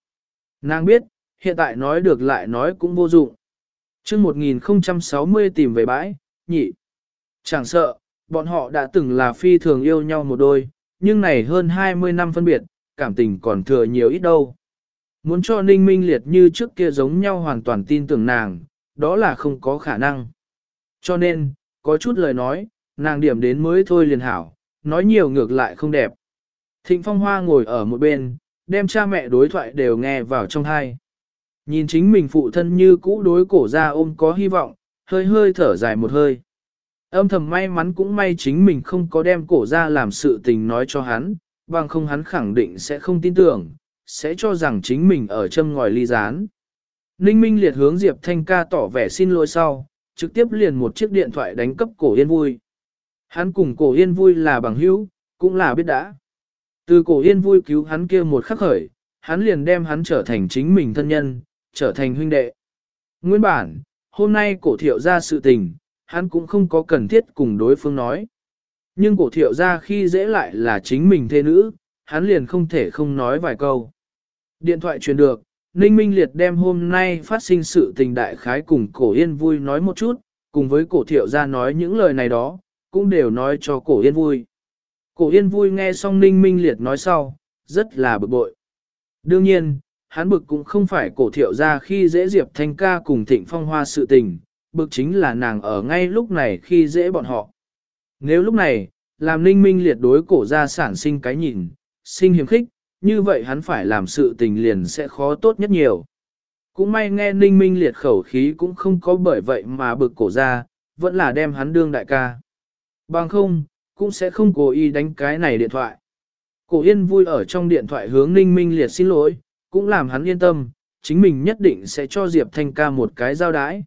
Nàng biết, hiện tại nói được lại nói cũng vô dụng chương 1060 tìm về bãi, nhị. Chẳng sợ, bọn họ đã từng là phi thường yêu nhau một đôi, nhưng này hơn 20 năm phân biệt, cảm tình còn thừa nhiều ít đâu. Muốn cho Ninh Minh Liệt như trước kia giống nhau hoàn toàn tin tưởng nàng, đó là không có khả năng. Cho nên, có chút lời nói, nàng điểm đến mới thôi liền hảo, nói nhiều ngược lại không đẹp. Thịnh Phong Hoa ngồi ở một bên, đem cha mẹ đối thoại đều nghe vào trong thai. Nhìn chính mình phụ thân như cũ đối cổ ra ôm có hy vọng, hơi hơi thở dài một hơi. Âm thầm may mắn cũng may chính mình không có đem cổ ra làm sự tình nói cho hắn, bằng không hắn khẳng định sẽ không tin tưởng, sẽ cho rằng chính mình ở châm ngòi ly gián. Ninh Minh liệt hướng Diệp Thanh ca tỏ vẻ xin lỗi sau, trực tiếp liền một chiếc điện thoại đánh cấp cổ yên vui. Hắn cùng cổ yên vui là bằng hữu, cũng là biết đã. Từ cổ yên vui cứu hắn kia một khắc khởi, hắn liền đem hắn trở thành chính mình thân nhân, trở thành huynh đệ. Nguyên bản, hôm nay cổ thiệu ra sự tình, hắn cũng không có cần thiết cùng đối phương nói. Nhưng cổ thiệu ra khi dễ lại là chính mình thê nữ, hắn liền không thể không nói vài câu. Điện thoại truyền được, Ninh Minh Liệt đem hôm nay phát sinh sự tình đại khái cùng cổ yên vui nói một chút, cùng với cổ thiệu ra nói những lời này đó, cũng đều nói cho cổ yên vui. Cổ yên vui nghe xong Ninh Minh Liệt nói sau, rất là bực bội. Đương nhiên, hắn bực cũng không phải cổ thiệu ra khi dễ diệp thanh ca cùng thịnh phong hoa sự tình, bực chính là nàng ở ngay lúc này khi dễ bọn họ. Nếu lúc này, làm Ninh Minh Liệt đối cổ ra sản sinh cái nhìn, sinh hiểm khích, như vậy hắn phải làm sự tình liền sẽ khó tốt nhất nhiều. Cũng may nghe ninh minh liệt khẩu khí cũng không có bởi vậy mà bực cổ ra, vẫn là đem hắn đương đại ca. Bằng không, cũng sẽ không cố ý đánh cái này điện thoại. Cổ yên vui ở trong điện thoại hướng ninh minh liệt xin lỗi, cũng làm hắn yên tâm, chính mình nhất định sẽ cho Diệp Thanh ca một cái giao đái.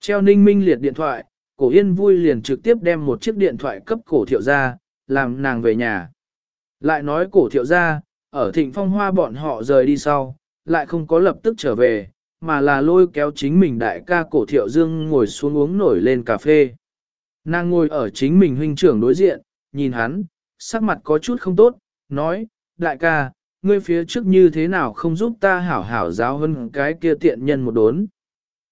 Treo ninh minh liệt điện thoại, cổ yên vui liền trực tiếp đem một chiếc điện thoại cấp cổ thiệu ra, làm nàng về nhà. Lại nói cổ thiệu ra, ở thịnh phong hoa bọn họ rời đi sau, lại không có lập tức trở về, mà là lôi kéo chính mình đại ca cổ thiệu dương ngồi xuống uống nổi lên cà phê. Nàng ngồi ở chính mình huynh trưởng đối diện, nhìn hắn, sắc mặt có chút không tốt, nói, đại ca, ngươi phía trước như thế nào không giúp ta hảo hảo giáo hơn cái kia tiện nhân một đốn.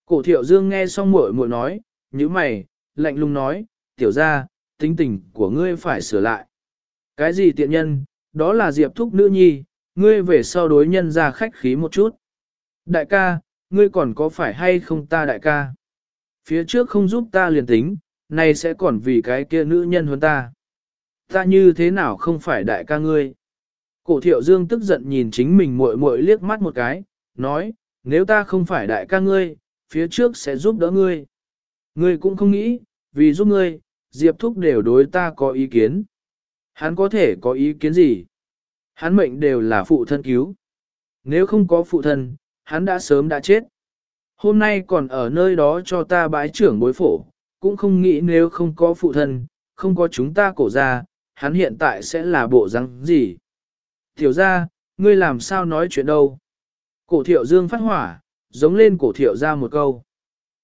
Cổ thiệu dương nghe xong muội muội nói, như mày, lạnh lùng nói, tiểu ra, tính tình của ngươi phải sửa lại. Cái gì tiện nhân, đó là diệp thúc nữ nhi, ngươi về sau đối nhân ra khách khí một chút. Đại ca, ngươi còn có phải hay không ta đại ca? Phía trước không giúp ta liền tính, nay sẽ còn vì cái kia nữ nhân hơn ta. Ta như thế nào không phải đại ca ngươi? Cổ thiệu dương tức giận nhìn chính mình muội muội liếc mắt một cái, nói, nếu ta không phải đại ca ngươi, phía trước sẽ giúp đỡ ngươi. Ngươi cũng không nghĩ, vì giúp ngươi, Diệp Thúc đều đối ta có ý kiến. Hắn có thể có ý kiến gì? Hắn mệnh đều là phụ thân cứu. Nếu không có phụ thân, hắn đã sớm đã chết. Hôm nay còn ở nơi đó cho ta bái trưởng bối phổ, cũng không nghĩ nếu không có phụ thân, không có chúng ta cổ ra, hắn hiện tại sẽ là bộ răng gì. Tiểu ra, ngươi làm sao nói chuyện đâu? Cổ thiệu dương phát hỏa, giống lên cổ thiệu ra một câu.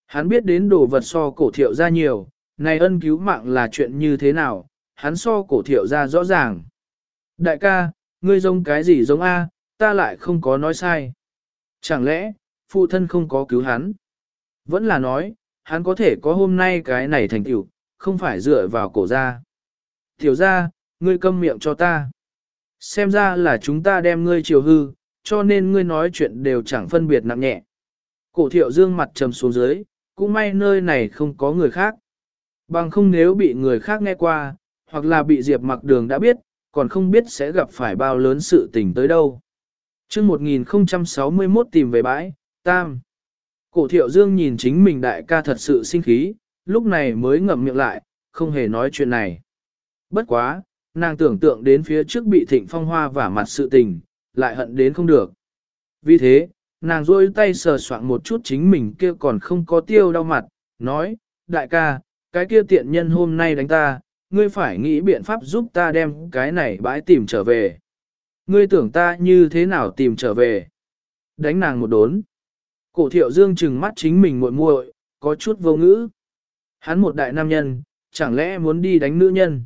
Hắn biết đến đồ vật so cổ thiệu ra nhiều, này ân cứu mạng là chuyện như thế nào, hắn so cổ thiệu ra rõ ràng. Đại ca, ngươi giống cái gì giống A, ta lại không có nói sai. Chẳng lẽ, phụ thân không có cứu hắn? Vẫn là nói, hắn có thể có hôm nay cái này thành tựu, không phải dựa vào cổ ra. Tiểu ra, ngươi câm miệng cho ta. Xem ra là chúng ta đem ngươi chiều hư, cho nên ngươi nói chuyện đều chẳng phân biệt nặng nhẹ. Cổ thiệu dương mặt trầm xuống dưới, cũng may nơi này không có người khác. Bằng không nếu bị người khác nghe qua, hoặc là bị Diệp mặc đường đã biết, còn không biết sẽ gặp phải bao lớn sự tình tới đâu. chương 1061 tìm về bãi, Tam. Cổ thiệu dương nhìn chính mình đại ca thật sự sinh khí, lúc này mới ngậm miệng lại, không hề nói chuyện này. Bất quá, nàng tưởng tượng đến phía trước bị thịnh phong hoa vả mặt sự tình, lại hận đến không được. Vì thế, nàng rôi tay sờ soạn một chút chính mình kia còn không có tiêu đau mặt, nói, đại ca, cái kia tiện nhân hôm nay đánh ta, ngươi phải nghĩ biện pháp giúp ta đem cái này bãi tìm trở về. Ngươi tưởng ta như thế nào tìm trở về? Đánh nàng một đốn. Cổ thiệu dương trừng mắt chính mình muội muội, có chút vô ngữ. Hắn một đại nam nhân, chẳng lẽ muốn đi đánh nữ nhân?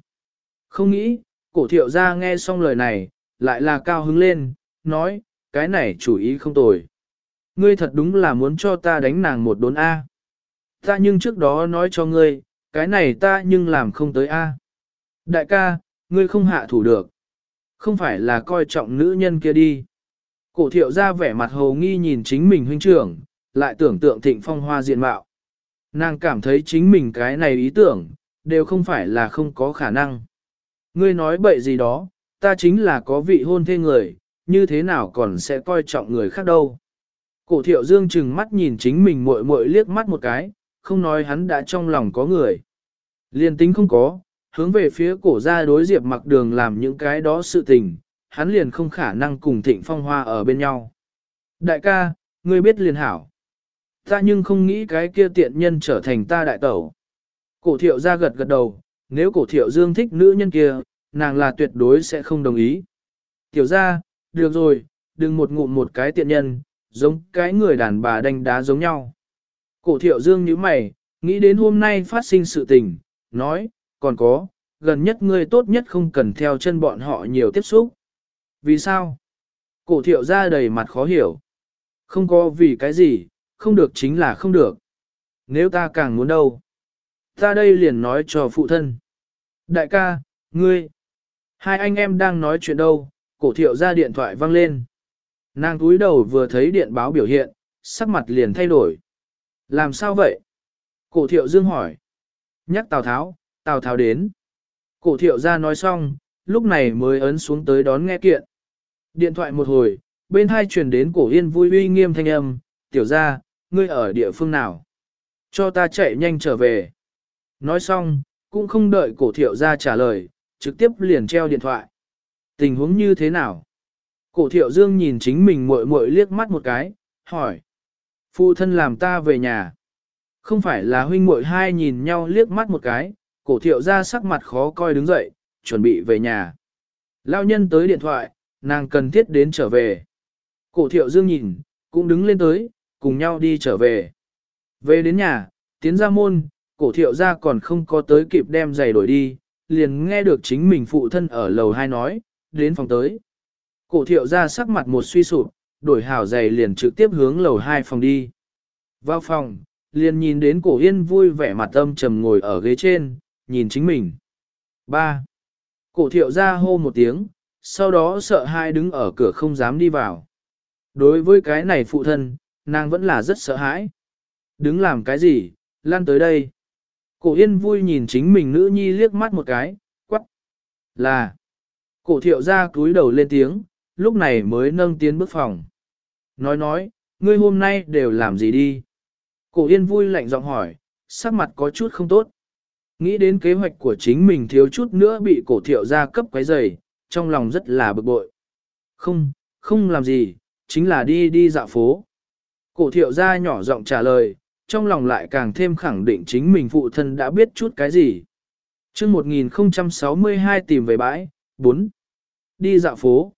Không nghĩ, cổ thiệu ra nghe xong lời này, lại là cao hứng lên, nói, cái này chủ ý không tồi. Ngươi thật đúng là muốn cho ta đánh nàng một đốn A. Ta nhưng trước đó nói cho ngươi, cái này ta nhưng làm không tới A. Đại ca, ngươi không hạ thủ được. Không phải là coi trọng nữ nhân kia đi. Cổ thiệu ra vẻ mặt hồ nghi nhìn chính mình huynh trưởng, lại tưởng tượng thịnh phong hoa diện mạo. Nàng cảm thấy chính mình cái này ý tưởng, đều không phải là không có khả năng. Ngươi nói bậy gì đó, ta chính là có vị hôn thê người, như thế nào còn sẽ coi trọng người khác đâu. Cổ thiệu dương chừng mắt nhìn chính mình muội muội liếc mắt một cái, không nói hắn đã trong lòng có người. Liên tính không có, hướng về phía cổ ra đối diệp mặc đường làm những cái đó sự tình, hắn liền không khả năng cùng thịnh phong hoa ở bên nhau. Đại ca, ngươi biết liền hảo. Ta nhưng không nghĩ cái kia tiện nhân trở thành ta đại tẩu. Cổ thiệu ra gật gật đầu, nếu cổ thiệu dương thích nữ nhân kia, nàng là tuyệt đối sẽ không đồng ý. Tiểu ra, được rồi, đừng một ngụm một cái tiện nhân, giống cái người đàn bà đánh đá giống nhau. Cổ thiệu dương như mày, nghĩ đến hôm nay phát sinh sự tình, nói, còn có, gần nhất ngươi tốt nhất không cần theo chân bọn họ nhiều tiếp xúc. Vì sao? Cổ thiệu ra đầy mặt khó hiểu. Không có vì cái gì, không được chính là không được. Nếu ta càng muốn đâu? Ta đây liền nói cho phụ thân. Đại ca, ngươi, hai anh em đang nói chuyện đâu, cổ thiệu ra điện thoại văng lên. Nàng túi đầu vừa thấy điện báo biểu hiện, sắc mặt liền thay đổi. Làm sao vậy? Cổ thiệu dương hỏi. Nhắc Tào Tháo, Tào Tháo đến. Cổ thiệu ra nói xong, lúc này mới ấn xuống tới đón nghe kiện. Điện thoại một hồi, bên hai truyền đến cổ yên vui uy nghiêm thanh âm, tiểu ra, ngươi ở địa phương nào? Cho ta chạy nhanh trở về. Nói xong, cũng không đợi cổ thiệu ra trả lời, trực tiếp liền treo điện thoại. Tình huống như thế nào? Cổ thiệu dương nhìn chính mình muội muội liếc mắt một cái, hỏi. Phụ thân làm ta về nhà. Không phải là huynh muội hai nhìn nhau liếc mắt một cái, cổ thiệu ra sắc mặt khó coi đứng dậy, chuẩn bị về nhà. Lao nhân tới điện thoại, nàng cần thiết đến trở về. Cổ thiệu dương nhìn, cũng đứng lên tới, cùng nhau đi trở về. Về đến nhà, tiến ra môn, cổ thiệu ra còn không có tới kịp đem giày đổi đi, liền nghe được chính mình phụ thân ở lầu 2 nói, đến phòng tới. Cổ thiệu ra sắc mặt một suy sụp, đổi hảo giày liền trực tiếp hướng lầu 2 phòng đi. Vào phòng, liền nhìn đến cổ yên vui vẻ mặt âm trầm ngồi ở ghế trên, nhìn chính mình. 3. Cổ thiệu ra hô một tiếng, sau đó sợ hai đứng ở cửa không dám đi vào. Đối với cái này phụ thân, nàng vẫn là rất sợ hãi. Đứng làm cái gì, lan tới đây. Cổ yên vui nhìn chính mình nữ nhi liếc mắt một cái, quắc. Là. Cổ thiệu ra cúi đầu lên tiếng, lúc này mới nâng tiến bước phòng. Nói nói, ngươi hôm nay đều làm gì đi? Cổ yên vui lạnh giọng hỏi, sắc mặt có chút không tốt. Nghĩ đến kế hoạch của chính mình thiếu chút nữa bị cổ thiệu ra cấp quấy rầy, trong lòng rất là bực bội. Không, không làm gì, chính là đi đi dạo phố. Cổ thiệu ra nhỏ giọng trả lời, trong lòng lại càng thêm khẳng định chính mình phụ thân đã biết chút cái gì. chương 1062 tìm về bãi, 4. Đi dạo phố.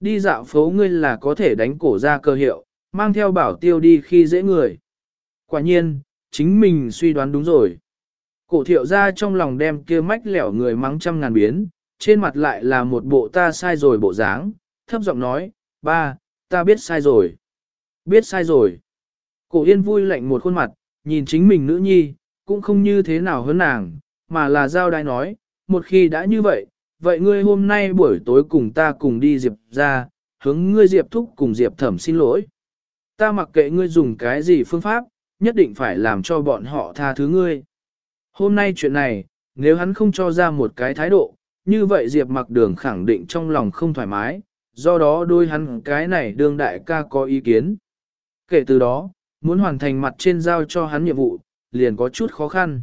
Đi dạo phố ngươi là có thể đánh cổ ra cơ hiệu, mang theo bảo tiêu đi khi dễ người. Quả nhiên, chính mình suy đoán đúng rồi. Cổ thiệu ra trong lòng đem kia mách lẻo người mắng trăm ngàn biến, trên mặt lại là một bộ ta sai rồi bộ dáng, thấp giọng nói, ba, ta biết sai rồi. Biết sai rồi. Cổ yên vui lạnh một khuôn mặt, nhìn chính mình nữ nhi, cũng không như thế nào hơn nàng, mà là giao đai nói, một khi đã như vậy, vậy ngươi hôm nay buổi tối cùng ta cùng đi Diệp ra, hướng ngươi Diệp thúc cùng Diệp thẩm xin lỗi. Ta mặc kệ ngươi dùng cái gì phương pháp, nhất định phải làm cho bọn họ tha thứ ngươi. Hôm nay chuyện này, nếu hắn không cho ra một cái thái độ, như vậy Diệp mặc đường khẳng định trong lòng không thoải mái, do đó đôi hắn cái này đương đại ca có ý kiến. Kể từ đó, muốn hoàn thành mặt trên giao cho hắn nhiệm vụ, liền có chút khó khăn.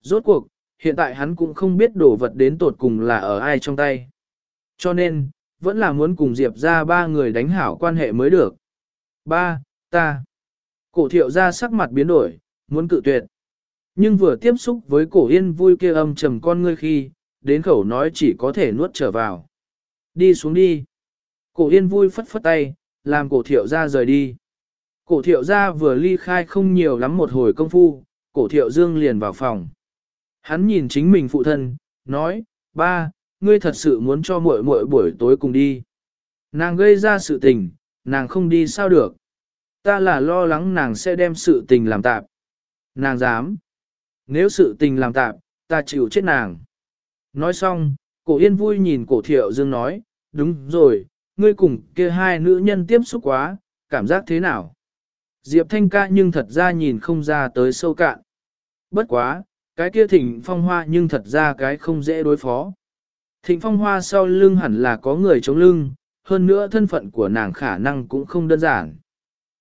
Rốt cuộc, hiện tại hắn cũng không biết đồ vật đến tột cùng là ở ai trong tay. Cho nên, vẫn là muốn cùng Diệp ra ba người đánh hảo quan hệ mới được. Ba, ta. Cổ thiệu ra sắc mặt biến đổi, muốn cự tuyệt. Nhưng vừa tiếp xúc với cổ yên vui kia âm trầm con ngươi khi, đến khẩu nói chỉ có thể nuốt trở vào. Đi xuống đi. Cổ yên vui phất phất tay, làm cổ thiệu ra rời đi. Cổ thiệu ra vừa ly khai không nhiều lắm một hồi công phu, cổ thiệu dương liền vào phòng. Hắn nhìn chính mình phụ thân, nói, ba, ngươi thật sự muốn cho muội muội buổi tối cùng đi. Nàng gây ra sự tình, nàng không đi sao được. Ta là lo lắng nàng sẽ đem sự tình làm tạp. Nàng dám. Nếu sự tình làm tạp, ta chịu chết nàng. Nói xong, cổ yên vui nhìn cổ thiệu dương nói, đúng rồi, ngươi cùng kia hai nữ nhân tiếp xúc quá, cảm giác thế nào? Diệp Thanh ca nhưng thật ra nhìn không ra tới sâu cạn. Bất quá, cái kia thịnh phong hoa nhưng thật ra cái không dễ đối phó. Thịnh phong hoa sau lưng hẳn là có người chống lưng, hơn nữa thân phận của nàng khả năng cũng không đơn giản.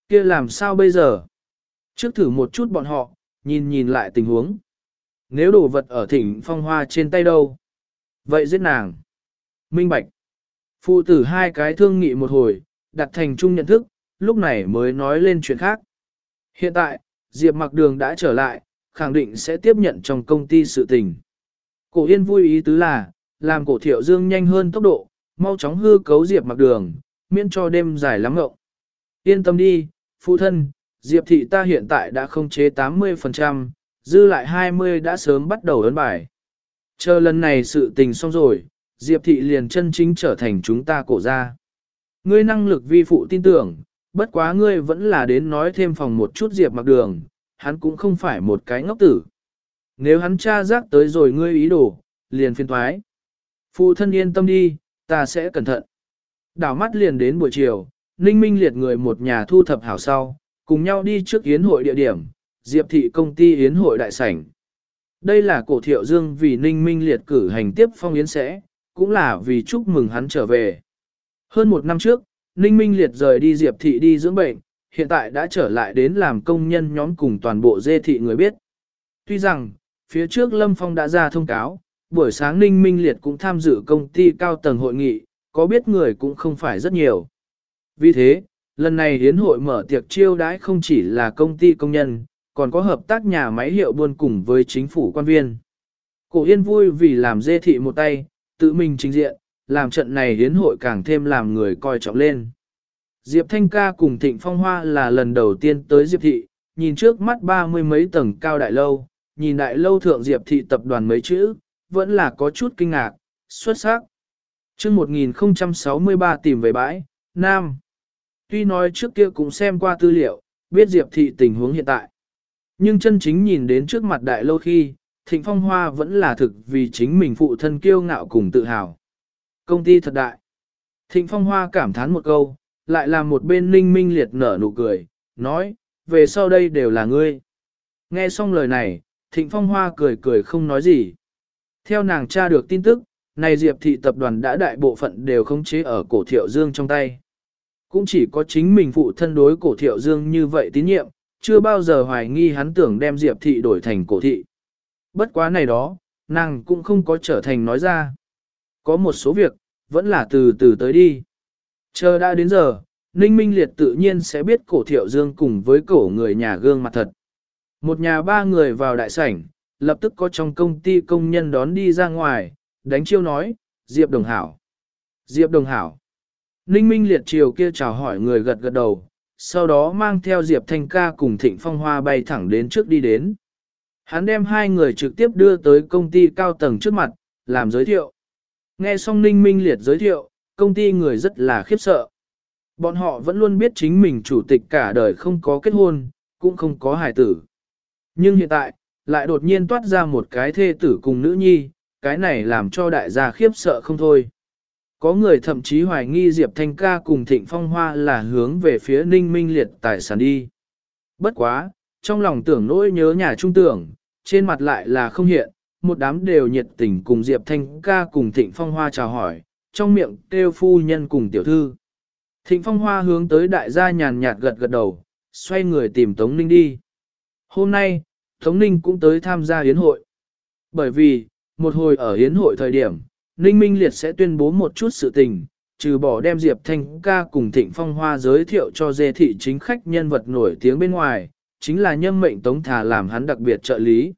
Kia làm sao bây giờ? Trước thử một chút bọn họ, nhìn nhìn lại tình huống. Nếu đồ vật ở thịnh phong hoa trên tay đâu? Vậy giết nàng. Minh Bạch. Phụ tử hai cái thương nghị một hồi, đặt thành chung nhận thức, lúc này mới nói lên chuyện khác. Hiện tại, Diệp mặc đường đã trở lại, khẳng định sẽ tiếp nhận trong công ty sự tình. Cổ yên vui ý tứ là, làm cổ thiệu dương nhanh hơn tốc độ, mau chóng hư cấu Diệp mặc đường, miễn cho đêm dài lắm ngậu. Yên tâm đi, phụ thân, Diệp thị ta hiện tại đã không chế 80%, dư lại 20 đã sớm bắt đầu ấn bài. Chờ lần này sự tình xong rồi, Diệp thị liền chân chính trở thành chúng ta cổ ra. Ngươi năng lực vi phụ tin tưởng, bất quá ngươi vẫn là đến nói thêm phòng một chút Diệp mặc đường, hắn cũng không phải một cái ngốc tử. Nếu hắn tra giác tới rồi ngươi ý đồ, liền phiên thoái. Phụ thân yên tâm đi, ta sẽ cẩn thận. Đảo mắt liền đến buổi chiều, Ninh Minh liệt người một nhà thu thập hảo sau, cùng nhau đi trước yến hội địa điểm, Diệp thị công ty yến hội đại sảnh. Đây là cổ thiệu dương vì Ninh Minh liệt cử hành tiếp phong yến sẽ, cũng là vì chúc mừng hắn trở về. Hơn một năm trước, Ninh Minh liệt rời đi Diệp thị đi dưỡng bệnh, hiện tại đã trở lại đến làm công nhân nhóm cùng toàn bộ dê thị người biết. Tuy rằng, phía trước Lâm Phong đã ra thông cáo, buổi sáng Ninh Minh Liệt cũng tham dự công ty cao tầng hội nghị, có biết người cũng không phải rất nhiều. Vì thế, lần này hiến hội mở tiệc chiêu đãi không chỉ là công ty công nhân, còn có hợp tác nhà máy hiệu buôn cùng với chính phủ quan viên. Cổ Yên vui vì làm dê thị một tay, tự mình trình diện, làm trận này hiến hội càng thêm làm người coi trọng lên. Diệp Thanh ca cùng Thịnh Phong Hoa là lần đầu tiên tới Diệp Thị, nhìn trước mắt ba mươi mấy tầng cao đại lâu, nhìn đại lâu thượng Diệp Thị tập đoàn mấy chữ, vẫn là có chút kinh ngạc, xuất sắc. chương 1063 tìm về bãi, Nam. Tuy nói trước kia cũng xem qua tư liệu, biết Diệp Thị tình huống hiện tại. Nhưng chân chính nhìn đến trước mặt đại lâu khi, Thịnh Phong Hoa vẫn là thực vì chính mình phụ thân kiêu ngạo cùng tự hào. Công ty thật đại. Thịnh Phong Hoa cảm thán một câu, lại làm một bên ninh minh liệt nở nụ cười, nói, về sau đây đều là ngươi. Nghe xong lời này, Thịnh Phong Hoa cười cười không nói gì. Theo nàng tra được tin tức, này Diệp thị tập đoàn đã đại bộ phận đều khống chế ở cổ thiệu dương trong tay. Cũng chỉ có chính mình phụ thân đối cổ thiệu dương như vậy tín nhiệm, chưa bao giờ hoài nghi hắn tưởng đem Diệp thị đổi thành cổ thị. Bất quá này đó, nàng cũng không có trở thành nói ra. Có một số việc, vẫn là từ từ tới đi. Chờ đã đến giờ, Ninh Minh Liệt tự nhiên sẽ biết cổ thiệu dương cùng với cổ người nhà gương mặt thật. Một nhà ba người vào đại sảnh, lập tức có trong công ty công nhân đón đi ra ngoài, đánh chiêu nói, Diệp Đồng Hảo. Diệp Đồng Hảo. Ninh Minh Liệt chiều kia chào hỏi người gật gật đầu, sau đó mang theo Diệp Thanh ca cùng Thịnh Phong Hoa bay thẳng đến trước đi đến. Hắn đem hai người trực tiếp đưa tới công ty cao tầng trước mặt, làm giới thiệu. Nghe xong Ninh Minh Liệt giới thiệu, công ty người rất là khiếp sợ. Bọn họ vẫn luôn biết chính mình chủ tịch cả đời không có kết hôn, cũng không có hài tử. Nhưng hiện tại, lại đột nhiên toát ra một cái thê tử cùng nữ nhi, cái này làm cho đại gia khiếp sợ không thôi. Có người thậm chí hoài nghi Diệp Thanh ca cùng Thịnh Phong Hoa là hướng về phía Ninh Minh Liệt tài sản đi. Bất quá, trong lòng tưởng nỗi nhớ nhà trung tưởng, trên mặt lại là không hiện, một đám đều nhiệt tình cùng Diệp Thanh ca cùng Thịnh Phong Hoa chào hỏi, trong miệng kêu phu nhân cùng tiểu thư. Thịnh Phong Hoa hướng tới đại gia nhàn nhạt gật gật đầu, xoay người tìm Tống Ninh đi. Hôm nay, Tống Ninh cũng tới tham gia hiến hội. Bởi vì, một hồi ở hiến hội thời điểm, Ninh Minh Liệt sẽ tuyên bố một chút sự tình, trừ bỏ đem Diệp Thanh ca cùng Thịnh Phong Hoa giới thiệu cho dê thị chính khách nhân vật nổi tiếng bên ngoài, chính là nhâm mệnh Tống Thà làm hắn đặc biệt trợ lý.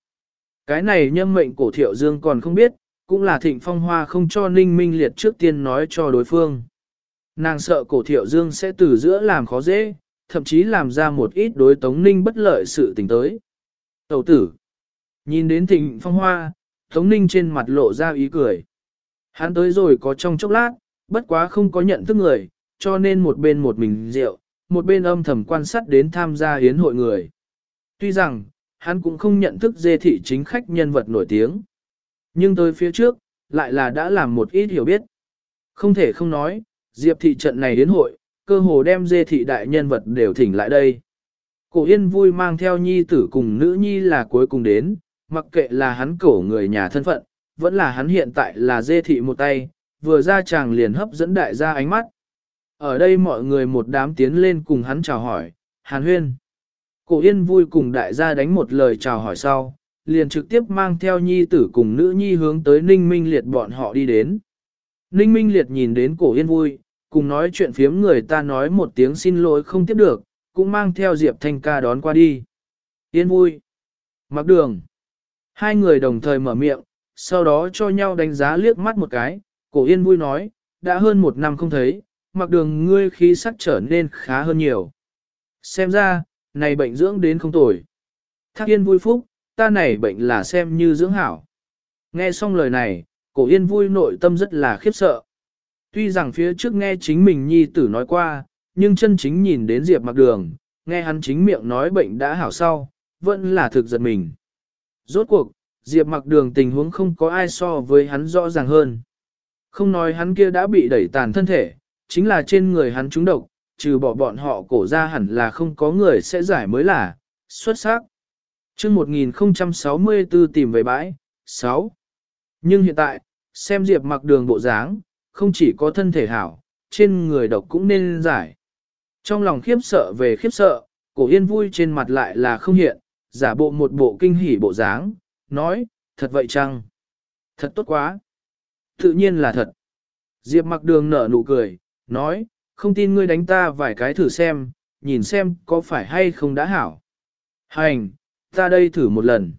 Cái này nhâm mệnh cổ thiệu dương còn không biết, cũng là Thịnh Phong Hoa không cho Ninh Minh Liệt trước tiên nói cho đối phương. Nàng sợ cổ thiệu dương sẽ từ giữa làm khó dễ, thậm chí làm ra một ít đối Tống Ninh bất lợi sự tình tới. Tẩu tử. Nhìn đến Thịnh Phong Hoa, Tống Ninh trên mặt lộ ra ý cười. Hắn tới rồi có trong chốc lát, bất quá không có nhận thức người, cho nên một bên một mình rượu, một bên âm thầm quan sát đến tham gia hiến hội người. Tuy rằng, hắn cũng không nhận thức dê thị chính khách nhân vật nổi tiếng. Nhưng tới phía trước, lại là đã làm một ít hiểu biết. Không thể không nói, Diệp thị trận này hiến hội, cơ hồ đem dê thị đại nhân vật đều thỉnh lại đây. Cổ yên vui mang theo nhi tử cùng nữ nhi là cuối cùng đến, mặc kệ là hắn cổ người nhà thân phận, vẫn là hắn hiện tại là dê thị một tay, vừa ra chàng liền hấp dẫn đại gia ánh mắt. Ở đây mọi người một đám tiến lên cùng hắn chào hỏi, hàn huyên. Cổ yên vui cùng đại gia đánh một lời chào hỏi sau, liền trực tiếp mang theo nhi tử cùng nữ nhi hướng tới ninh minh liệt bọn họ đi đến. Ninh minh liệt nhìn đến cổ yên vui, cùng nói chuyện phiếm người ta nói một tiếng xin lỗi không tiếp được, cũng mang theo Diệp Thanh ca đón qua đi. Yên vui. Mặc đường. Hai người đồng thời mở miệng, sau đó cho nhau đánh giá liếc mắt một cái, cổ yên vui nói, đã hơn một năm không thấy, mặc đường ngươi khí sắc trở nên khá hơn nhiều. Xem ra, này bệnh dưỡng đến không tồi. Thác yên vui phúc, ta này bệnh là xem như dưỡng hảo. Nghe xong lời này, cổ yên vui nội tâm rất là khiếp sợ. Tuy rằng phía trước nghe chính mình nhi tử nói qua, nhưng chân chính nhìn đến Diệp mặc đường, nghe hắn chính miệng nói bệnh đã hảo sau, vẫn là thực giật mình. Rốt cuộc, Diệp mặc đường tình huống không có ai so với hắn rõ ràng hơn. Không nói hắn kia đã bị đẩy tàn thân thể, chính là trên người hắn trúng độc, trừ bỏ bọn họ cổ ra hẳn là không có người sẽ giải mới là, xuất sắc. chương 1064 tìm về bãi, 6. Nhưng hiện tại, xem Diệp mặc đường bộ dáng, không chỉ có thân thể hảo, trên người độc cũng nên giải. Trong lòng khiếp sợ về khiếp sợ, cổ yên vui trên mặt lại là không hiện, giả bộ một bộ kinh hỉ bộ dáng, nói, thật vậy chăng? Thật tốt quá. Tự nhiên là thật. Diệp mặc đường nở nụ cười, nói, không tin ngươi đánh ta vài cái thử xem, nhìn xem có phải hay không đã hảo. Hành, ta đây thử một lần.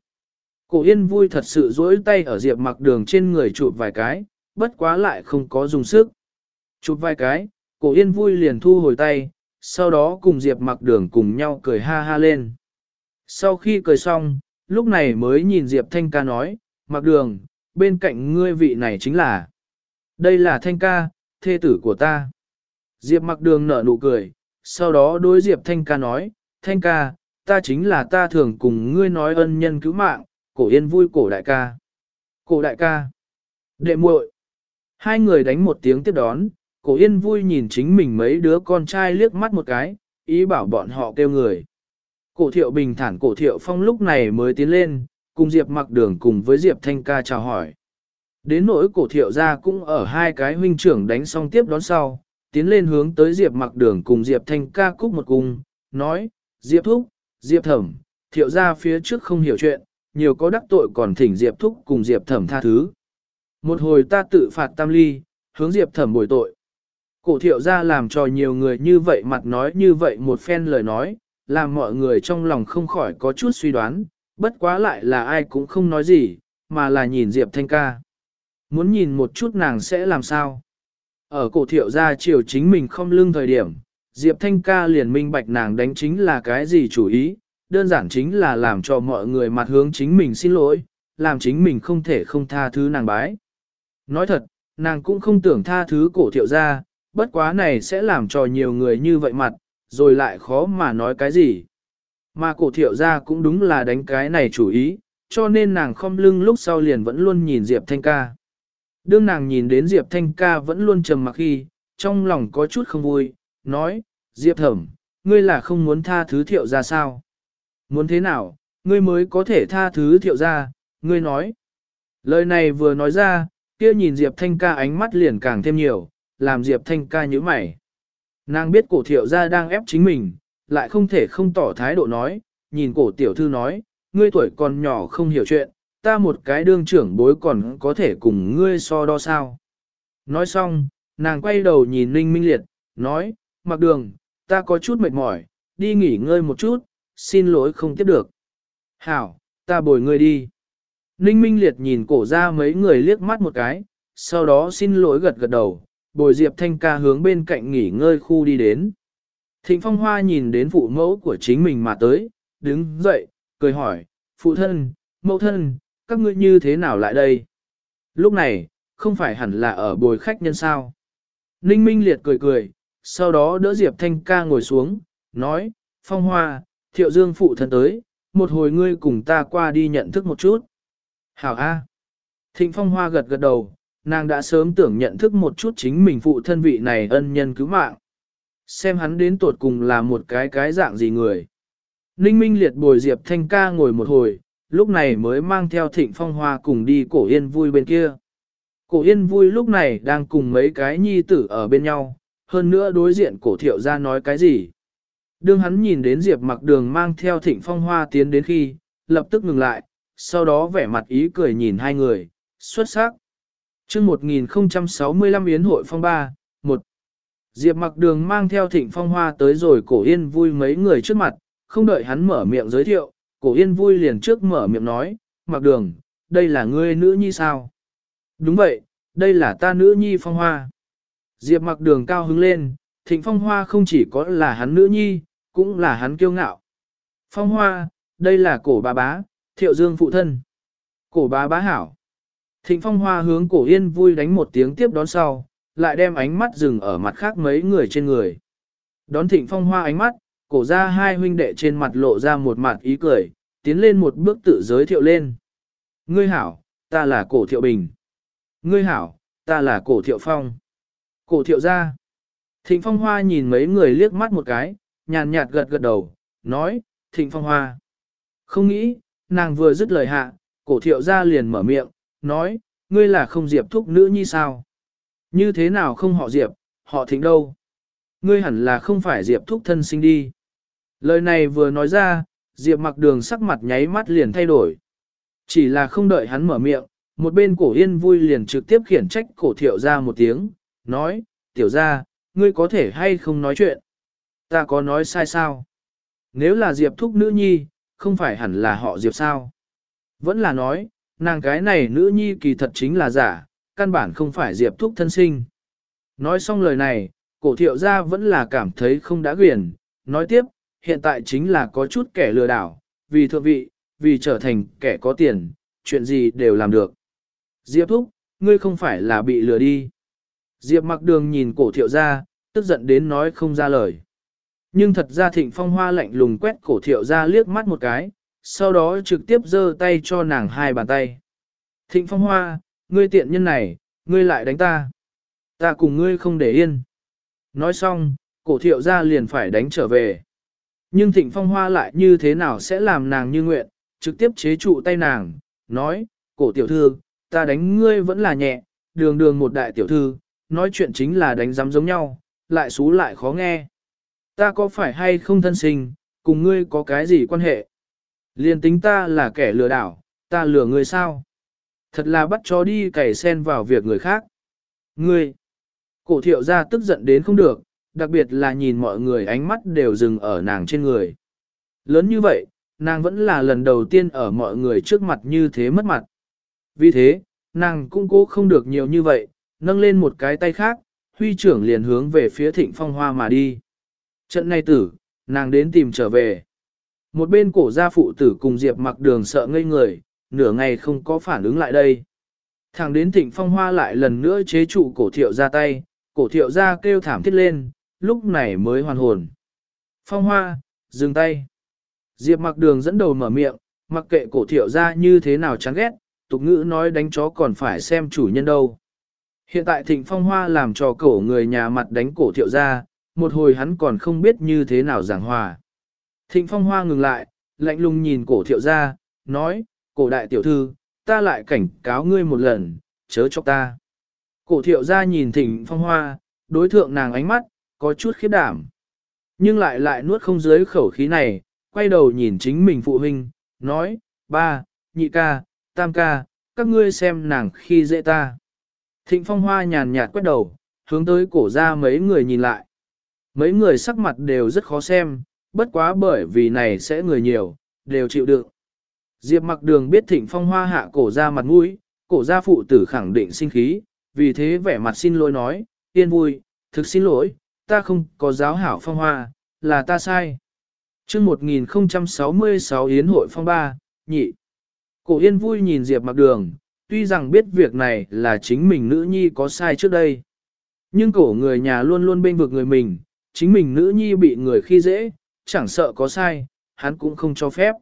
Cổ yên vui thật sự dỗi tay ở diệp mặc đường trên người chụp vài cái, bất quá lại không có dùng sức. Chụp vài cái, cổ yên vui liền thu hồi tay, sau đó cùng Diệp mặc đường cùng nhau cười ha ha lên. Sau khi cười xong, lúc này mới nhìn Diệp Thanh ca nói, mặc đường, bên cạnh ngươi vị này chính là. Đây là Thanh ca, thê tử của ta. Diệp mặc đường nở nụ cười, sau đó đối Diệp Thanh ca nói, Thanh ca, ta chính là ta thường cùng ngươi nói ân nhân cứu mạng, cổ yên vui cổ đại ca. Cổ đại ca. Đệ muội. Hai người đánh một tiếng tiếp đón, cổ yên vui nhìn chính mình mấy đứa con trai liếc mắt một cái, ý bảo bọn họ kêu người. Cổ thiệu bình thản cổ thiệu phong lúc này mới tiến lên, cùng Diệp mặc đường cùng với Diệp Thanh ca chào hỏi. Đến nỗi cổ thiệu ra cũng ở hai cái huynh trưởng đánh xong tiếp đón sau, tiến lên hướng tới Diệp mặc đường cùng Diệp Thanh ca cúc một cung, nói, Diệp thúc, Diệp thẩm, thiệu ra phía trước không hiểu chuyện, nhiều có đắc tội còn thỉnh Diệp thúc cùng Diệp thẩm tha thứ. Một hồi ta tự phạt tam ly, hướng Diệp thẩm bồi tội. Cổ thiệu ra làm cho nhiều người như vậy mặt nói như vậy một phen lời nói, làm mọi người trong lòng không khỏi có chút suy đoán, bất quá lại là ai cũng không nói gì, mà là nhìn Diệp Thanh ca. Muốn nhìn một chút nàng sẽ làm sao? Ở cổ thiệu ra chiều chính mình không lưng thời điểm, Diệp Thanh ca liền minh bạch nàng đánh chính là cái gì chủ ý, đơn giản chính là làm cho mọi người mặt hướng chính mình xin lỗi, làm chính mình không thể không tha thứ nàng bái. Nói thật, nàng cũng không tưởng tha thứ cổ thiệu ra, bất quá này sẽ làm cho nhiều người như vậy mặt, rồi lại khó mà nói cái gì. Mà cổ thiệu ra cũng đúng là đánh cái này chủ ý, cho nên nàng không lưng lúc sau liền vẫn luôn nhìn Diệp Thanh ca. Đương nàng nhìn đến Diệp Thanh ca vẫn luôn trầm mặc khi, trong lòng có chút không vui, nói, Diệp thẩm, ngươi là không muốn tha thứ thiệu ra sao? Muốn thế nào, ngươi mới có thể tha thứ thiệu ra, ngươi nói. Lời này vừa nói ra, kia nhìn Diệp Thanh ca ánh mắt liền càng thêm nhiều, làm Diệp Thanh ca nhíu mày. Nàng biết cổ thiệu ra đang ép chính mình, lại không thể không tỏ thái độ nói, nhìn cổ tiểu thư nói, ngươi tuổi còn nhỏ không hiểu chuyện, ta một cái đương trưởng bối còn có thể cùng ngươi so đo sao. Nói xong, nàng quay đầu nhìn Ninh Minh Liệt, nói, mặc đường, ta có chút mệt mỏi, đi nghỉ ngơi một chút, xin lỗi không tiếp được. Hảo, ta bồi ngươi đi. Ninh Minh Liệt nhìn cổ ra mấy người liếc mắt một cái, sau đó xin lỗi gật gật đầu, bồi Diệp Thanh ca hướng bên cạnh nghỉ ngơi khu đi đến. Thịnh Phong Hoa nhìn đến phụ mẫu của chính mình mà tới, đứng dậy, cười hỏi, phụ thân, mẫu thân, các ngươi như thế nào lại đây? Lúc này, không phải hẳn là ở bồi khách nhân sao? Ninh Minh Liệt cười cười, sau đó đỡ Diệp Thanh ca ngồi xuống, nói, Phong Hoa, Thiệu Dương phụ thân tới, một hồi ngươi cùng ta qua đi nhận thức một chút. Hảo A. Thịnh Phong Hoa gật gật đầu, nàng đã sớm tưởng nhận thức một chút chính mình phụ thân vị này ân nhân cứu mạng. Xem hắn đến tuột cùng là một cái cái dạng gì người. Ninh Minh liệt bồi Diệp Thanh ca ngồi một hồi, lúc này mới mang theo thịnh phong hoa cùng đi cổ yên vui bên kia. Cổ yên vui lúc này đang cùng mấy cái nhi tử ở bên nhau, hơn nữa đối diện cổ thiệu ra nói cái gì. Đương hắn nhìn đến Diệp mặc đường mang theo thịnh phong hoa tiến đến khi, lập tức ngừng lại, sau đó vẻ mặt ý cười nhìn hai người, xuất sắc chương 1065 Yến hội phong ba, một Diệp mặc đường mang theo thịnh phong hoa tới rồi cổ yên vui mấy người trước mặt, không đợi hắn mở miệng giới thiệu, cổ yên vui liền trước mở miệng nói, mặc đường, đây là ngươi nữ nhi sao? Đúng vậy, đây là ta nữ nhi phong hoa. Diệp mặc đường cao hứng lên, thịnh phong hoa không chỉ có là hắn nữ nhi, cũng là hắn kiêu ngạo. Phong hoa, đây là cổ bà bá, thiệu dương phụ thân. Cổ bà bá hảo. Thịnh phong hoa hướng cổ yên vui đánh một tiếng tiếp đón sau, lại đem ánh mắt dừng ở mặt khác mấy người trên người. Đón thịnh phong hoa ánh mắt, cổ ra hai huynh đệ trên mặt lộ ra một mặt ý cười, tiến lên một bước tự giới thiệu lên. Ngươi hảo, ta là cổ thiệu bình. Ngươi hảo, ta là cổ thiệu phong. Cổ thiệu gia. Thịnh phong hoa nhìn mấy người liếc mắt một cái, nhàn nhạt gật gật đầu, nói, thịnh phong hoa. Không nghĩ, nàng vừa dứt lời hạ, cổ thiệu gia liền mở miệng, nói, ngươi là không diệp thúc nữ nhi sao? Như thế nào không họ diệp, họ thịnh đâu? Ngươi hẳn là không phải diệp thúc thân sinh đi. Lời này vừa nói ra, diệp mặc đường sắc mặt nháy mắt liền thay đổi. Chỉ là không đợi hắn mở miệng, một bên cổ yên vui liền trực tiếp khiển trách cổ thiệu ra một tiếng, nói, tiểu ra, ngươi có thể hay không nói chuyện? Ta có nói sai sao? Nếu là diệp thúc nữ nhi, không phải hẳn là họ diệp sao? Vẫn là nói, nàng cái này nữ nhi kỳ thật chính là giả, căn bản không phải Diệp Thúc thân sinh. Nói xong lời này, cổ thiệu gia vẫn là cảm thấy không đã quyền, nói tiếp, hiện tại chính là có chút kẻ lừa đảo, vì thượng vị, vì trở thành kẻ có tiền, chuyện gì đều làm được. Diệp Thúc, ngươi không phải là bị lừa đi. Diệp mặc đường nhìn cổ thiệu gia, tức giận đến nói không ra lời. Nhưng thật ra thịnh phong hoa lạnh lùng quét cổ thiệu gia liếc mắt một cái, sau đó trực tiếp giơ tay cho nàng hai bàn tay. Thịnh phong hoa, ngươi tiện nhân này, ngươi lại đánh ta. Ta cùng ngươi không để yên. Nói xong, cổ thiệu gia liền phải đánh trở về. Nhưng thịnh phong hoa lại như thế nào sẽ làm nàng như nguyện, trực tiếp chế trụ tay nàng, nói, cổ tiểu thư, ta đánh ngươi vẫn là nhẹ, đường đường một đại tiểu thư, nói chuyện chính là đánh giám giống nhau, lại xú lại khó nghe. Ta có phải hay không thân sinh, cùng ngươi có cái gì quan hệ? Liên tính ta là kẻ lừa đảo, ta lừa ngươi sao? Thật là bắt chó đi cày sen vào việc người khác. Ngươi! Cổ thiệu ra tức giận đến không được, đặc biệt là nhìn mọi người ánh mắt đều dừng ở nàng trên người. Lớn như vậy, nàng vẫn là lần đầu tiên ở mọi người trước mặt như thế mất mặt. Vì thế, nàng cũng cố không được nhiều như vậy, nâng lên một cái tay khác, huy trưởng liền hướng về phía thịnh phong hoa mà đi. Trận này tử, nàng đến tìm trở về. Một bên cổ gia phụ tử cùng Diệp mặc đường sợ ngây người, nửa ngày không có phản ứng lại đây. Thẳng đến thịnh phong hoa lại lần nữa chế trụ cổ thiệu ra tay, cổ thiệu ra kêu thảm thiết lên, lúc này mới hoàn hồn. Phong hoa, dừng tay. Diệp mặc đường dẫn đầu mở miệng, mặc kệ cổ thiệu ra như thế nào chán ghét, tục ngữ nói đánh chó còn phải xem chủ nhân đâu. Hiện tại thịnh phong hoa làm cho cổ người nhà mặt đánh cổ thiệu ra, một hồi hắn còn không biết như thế nào giảng hòa. Thịnh phong hoa ngừng lại, lạnh lùng nhìn cổ thiệu ra, nói, cổ đại tiểu thư, ta lại cảnh cáo ngươi một lần, chớ cho ta. Cổ thiệu ra nhìn thịnh phong hoa, đối thượng nàng ánh mắt, có chút khiếp đảm. Nhưng lại lại nuốt không dưới khẩu khí này, quay đầu nhìn chính mình phụ huynh, nói, ba, nhị ca, tam ca, các ngươi xem nàng khi dễ ta. Thịnh phong hoa nhàn nhạt quét đầu, hướng tới cổ ra mấy người nhìn lại. Mấy người sắc mặt đều rất khó xem, bất quá bởi vì này sẽ người nhiều, đều chịu đựng. Diệp mặc đường biết thịnh phong hoa hạ cổ ra mặt mũi, cổ ra phụ tử khẳng định sinh khí, vì thế vẻ mặt xin lỗi nói, yên vui, thực xin lỗi, ta không có giáo hảo phong hoa, là ta sai. chương 1066 Yến hội phong ba, nhị. Cổ yên vui nhìn Diệp mặc đường, tuy rằng biết việc này là chính mình nữ nhi có sai trước đây. Nhưng cổ người nhà luôn luôn bên vực người mình, chính mình nữ nhi bị người khi dễ, chẳng sợ có sai, hắn cũng không cho phép.